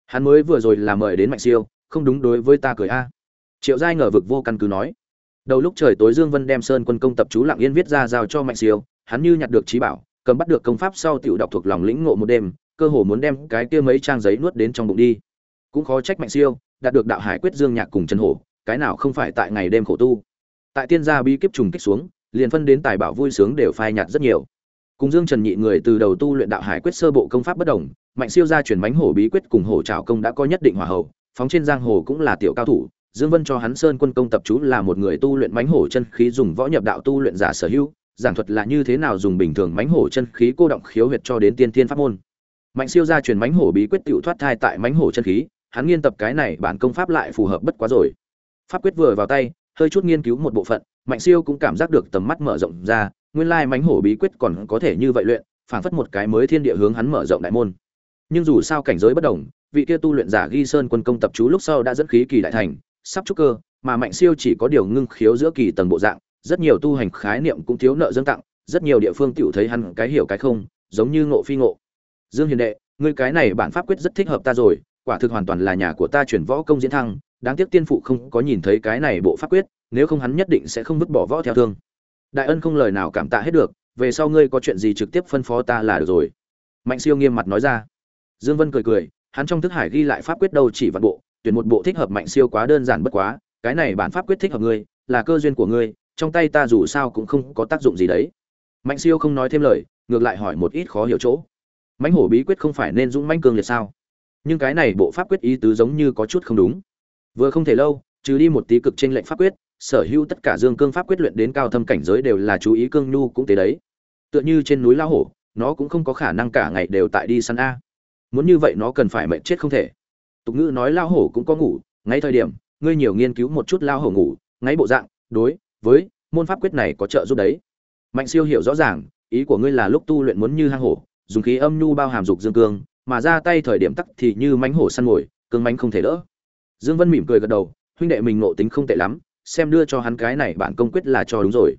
Hắn mới vừa rồi là mời đến Mạnh Siêu, không đúng đối với ta cười a triệu giai ngờ vực vô căn cứ nói đầu lúc trời tối dương vân đem sơn quân công tập chú lặng yên viết ra giao cho mạnh siêu hắn như nhặt được trí bảo cầm bắt được công pháp sau tiểu đọc thuộc lòng lĩnh ngộ một đêm, cơ hồ muốn đem cái kia mấy trang giấy nuốt đến trong bụng đi. Cũng khó trách mạnh siêu, đạt được đạo hải quyết dương nhạc cùng chân hổ, cái nào không phải tại ngày đêm khổ tu. Tại tiên gia bí kíp trùng kích xuống, liền phân đến tài bảo vui sướng đều phai nhạt rất nhiều. Cùng dương trần nhị người từ đầu tu luyện đạo hải quyết sơ bộ công pháp bất đồng, mạnh siêu gia truyền bánh hổ bí quyết cùng hổ trảo công đã có nhất định hòa hậu, phóng trên giang hồ cũng là tiểu cao thủ, dương vân cho hắn sơn quân công tập chú là một người tu luyện mãnh hổ chân khí dùng võ nhập đạo tu luyện giả sở hữu giảng thuật là như thế nào dùng bình thường mánh hổ chân khí cô động khiếu huyệt cho đến tiên thiên pháp môn. Mạnh siêu gia truyền mánh hổ bí quyết tiểu thoát thai tại mánh hổ chân khí, hắn nghiên tập cái này bản công pháp lại phù hợp bất quá rồi. Pháp quyết vừa vào tay, hơi chút nghiên cứu một bộ phận, mạnh siêu cũng cảm giác được tầm mắt mở rộng ra, nguyên lai mánh hổ bí quyết còn có thể như vậy luyện, phảng phất một cái mới thiên địa hướng hắn mở rộng đại môn. Nhưng dù sao cảnh giới bất đồng, vị kia tu luyện giả ghi sơn quân công tập chú lúc sau đã dẫn khí kỳ đại thành, sắp trúc cơ, mà mạnh siêu chỉ có điều ngưng khiếu giữa kỳ tầng bộ dạng rất nhiều tu hành khái niệm cũng thiếu nợ dâng tặng, rất nhiều địa phương tiểu thấy hắn cái hiểu cái không, giống như ngộ phi ngộ. Dương hiền đệ, ngươi cái này bản pháp quyết rất thích hợp ta rồi, quả thực hoàn toàn là nhà của ta chuyển võ công diễn thăng, đáng tiếc tiên phụ không có nhìn thấy cái này bộ pháp quyết, nếu không hắn nhất định sẽ không vứt bỏ võ theo thương. Đại ân không lời nào cảm tạ hết được, về sau ngươi có chuyện gì trực tiếp phân phó ta là được rồi. Mạnh siêu nghiêm mặt nói ra. Dương vân cười cười, hắn trong thức hải ghi lại pháp quyết đâu chỉ vạn bộ, tuyển một bộ thích hợp mạnh siêu quá đơn giản bất quá, cái này bản pháp quyết thích hợp ngươi, là cơ duyên của ngươi trong tay ta dù sao cũng không có tác dụng gì đấy. Mạnh siêu không nói thêm lời, ngược lại hỏi một ít khó hiểu chỗ. Mãnh hổ bí quyết không phải nên dũng mãnh cường liệt sao? Nhưng cái này bộ pháp quyết ý tứ giống như có chút không đúng. Vừa không thể lâu, trừ đi một tí cực trên lệnh pháp quyết, sở hữu tất cả dương cương pháp quyết luyện đến cao thâm cảnh giới đều là chú ý cương nhu cũng thế đấy. Tựa như trên núi lao hổ, nó cũng không có khả năng cả ngày đều tại đi săn a. Muốn như vậy nó cần phải mệnh chết không thể. Tục ngữ nói lao hổ cũng có ngủ, ngay thời điểm, ngươi nhiều nghiên cứu một chút lao hổ ngủ ngay bộ dạng, đối với môn pháp quyết này có trợ giúp đấy. Mạnh siêu hiểu rõ ràng, ý của ngươi là lúc tu luyện muốn như hang hổ, dùng khí âm nhu bao hàm dục dương cương, mà ra tay thời điểm tắc thì như mánh hổ săn mồi, cương mánh không thể đỡ. Dương vân mỉm cười gật đầu, huynh đệ mình ngộ tính không tệ lắm, xem đưa cho hắn cái này bản công quyết là cho đúng rồi.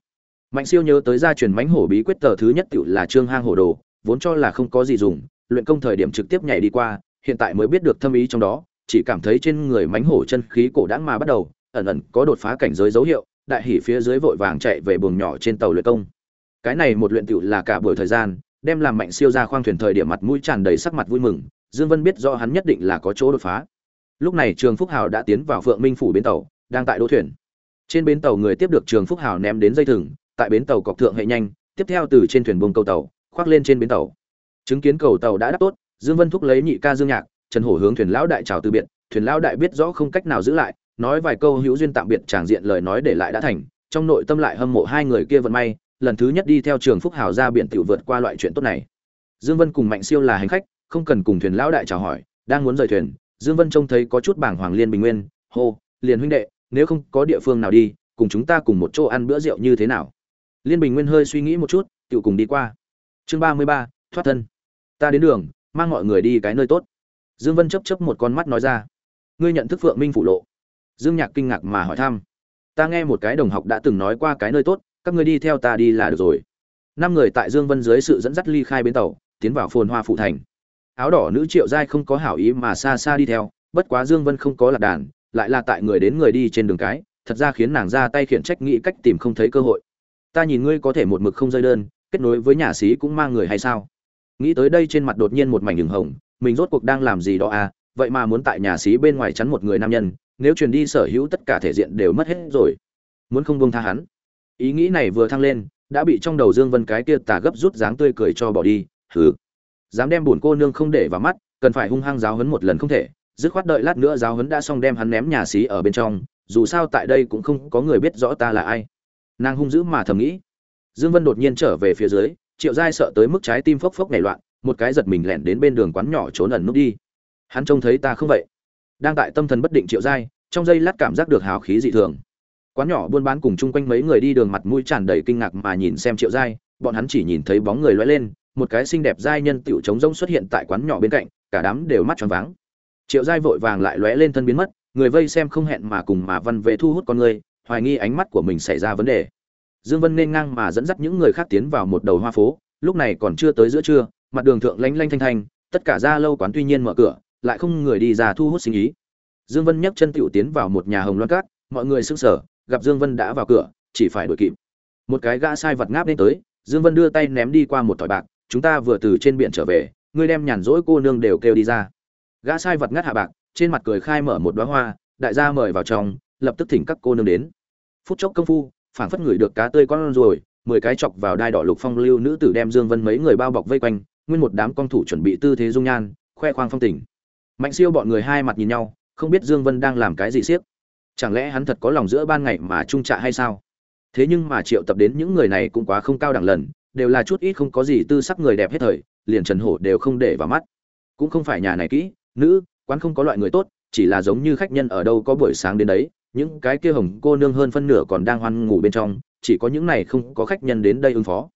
Mạnh siêu nhớ tới gia truyền mánh hổ bí quyết tờ thứ nhất tựu là trương hang hổ đồ, vốn cho là không có gì dùng, luyện công thời điểm trực tiếp nhảy đi qua, hiện tại mới biết được thâm ý trong đó, chỉ cảm thấy trên người mánh hổ chân khí cổ đãng mà bắt đầu, ẩn ẩn có đột phá cảnh giới dấu hiệu đại hỉ phía dưới vội vàng chạy về buồng nhỏ trên tàu luyện công. Cái này một luyện tựu là cả buổi thời gian, đem làm mạnh siêu ra khoang thuyền thời điểm mặt mũi tràn đầy sắc mặt vui mừng, dương vân biết do hắn nhất định là có chỗ đột phá. Lúc này trường phúc hào đã tiến vào phượng minh phủ bến tàu, đang tại đỗ thuyền. Trên bến tàu người tiếp được trường phúc hào ném đến dây thừng, tại bến tàu cọc thượng hệ nhanh, tiếp theo từ trên thuyền buông cầu tàu, khoác lên trên bến tàu. Chứng kiến cầu tàu đã đáp tốt, dương vân thúc lấy nhị ca dương nhạc, trần hổ hướng thuyền lão đại chào từ biệt, thuyền lão đại biết rõ không cách nào giữ lại nói vài câu hữu duyên tạm biệt tràng diện lời nói để lại đã thành, trong nội tâm lại hâm mộ hai người kia vận may, lần thứ nhất đi theo trường phúc hào ra biển tiểu vượt qua loại chuyện tốt này. Dương vân cùng mạnh siêu là hành khách, không cần cùng thuyền lão đại chào hỏi, đang muốn rời thuyền, dương vân trông thấy có chút bảng hoàng liên bình nguyên, hô, liền huynh đệ, nếu không có địa phương nào đi, cùng chúng ta cùng một chỗ ăn bữa rượu như thế nào? Liên bình nguyên hơi suy nghĩ một chút, tiểu cùng đi qua. Chương ba mươi ba, thoát thân. Ta đến đường, mang mọi người đi cái nơi tốt. Dương vân chấp chấp một con mắt nói ra. Ngươi nhận thức phượng minh phủ lộ dương nhạc kinh ngạc mà hỏi thăm. Ta nghe một cái đồng học đã từng nói qua cái nơi tốt, các ngươi đi theo ta đi là được rồi. Năm người tại dương vân dưới sự dẫn dắt ly khai bến tàu, tiến vào phồn hoa phụ thành. Áo đỏ nữ triệu giai không có hảo ý mà xa xa đi theo, bất quá dương vân không có lạc đàn, lại là tại người đến người đi trên đường cái, thật ra khiến nàng ra tay khiển trách nghĩ cách tìm không thấy cơ hội. Ta nhìn ngươi có thể một mực không rơi đơn, kết nối với nhà sĩ cũng mang người hay sao? Nghĩ tới đây trên mặt đột nhiên một mảnh đường hồng, mình rốt cuộc đang làm gì đó à vậy mà muốn tại nhà sĩ bên ngoài chắn một người nam nhân nếu truyền đi sở hữu tất cả thể diện đều mất hết rồi, muốn không buông tha hắn. Ý nghĩ này vừa thăng lên, đã bị trong đầu dương vân cái kia tà gấp rút dáng tươi cười cho bỏ đi, hừ. Dám đem buồn cô nương không để vào mắt, cần phải hung hăng giáo huấn một lần không thể, dứt khoát đợi lát nữa giáo huấn đã xong đem hắn ném nhà xí ở bên trong, dù sao tại đây cũng không có người biết rõ ta là ai. Nàng hung dữ mà thầm nghĩ. Dương vân đột nhiên trở về phía dưới, triệu giai sợ tới mức trái tim phốc phốc nảy loạn, một cái giật mình lẻn đến bên đường quán nhỏ trốn ẩn núp đi. Hắn trông thấy ta không vậy? Đang tại tâm thần bất định triệu giai, trong giây lát cảm giác được hào khí dị thường. Quán nhỏ buôn bán cùng chung quanh mấy người đi đường mặt mũi tràn đầy kinh ngạc mà nhìn xem triệu giai, bọn hắn chỉ nhìn thấy bóng người lóe lên, một cái xinh đẹp giai nhân tiểu trống rỗng xuất hiện tại quán nhỏ bên cạnh, cả đám đều mắt tròn váng. Triệu giai vội vàng lại lóe lên thân biến mất, người vây xem không hẹn mà cùng mà văn về thu hút con người, hoài nghi ánh mắt của mình xảy ra vấn đề. Dương vân nên ngang mà dẫn dắt những người khác tiến vào một đầu hoa phố, lúc này còn chưa tới giữa trưa, mặt đường thượng lanh lanh thanh thanh, tất cả ra lâu quán tuy nhiên mở cửa lại không người đi ra thu hút sinh ý. Dương vân nhấc chân tựu tiến vào một nhà hồng loan cát, mọi người sững sờ, gặp dương vân đã vào cửa, chỉ phải đuổi kịp. Một cái gã sai vật ngáp lên tới, dương vân đưa tay ném đi qua một thỏi bạc, chúng ta vừa từ trên biển trở về, ngươi đem nhàn rỗi cô nương đều kêu đi ra. Gã sai vật ngắt hạ bạc, trên mặt cười khai mở một đóa hoa, đại gia mời vào trong, lập tức thỉnh các cô nương đến. Phút chốc công phu, phảng phất người được cá tươi con rồi, mười cái chọc vào đai đỏ lục phong lưu nữ tử đem dương vân mấy người bao bọc vây quanh, nguyên một đám công thủ chuẩn bị tư thế dung nhan, khoe khoang phong tình mạnh siêu bọn người hai mặt nhìn nhau, không biết dương vân đang làm cái gì siếc. Chẳng lẽ hắn thật có lòng giữa ban ngày mà trung trạ hay sao? Thế nhưng mà triệu tập đến những người này cũng quá không cao đẳng lần, đều là chút ít không có gì tư sắc người đẹp hết thời, liền trần hổ đều không để vào mắt. Cũng không phải nhà này kỹ, nữ, quán không có loại người tốt, chỉ là giống như khách nhân ở đâu có buổi sáng đến đấy, những cái kia hồng cô nương hơn phân nửa còn đang hoan ngủ bên trong, chỉ có những này không có khách nhân đến đây ứng phó.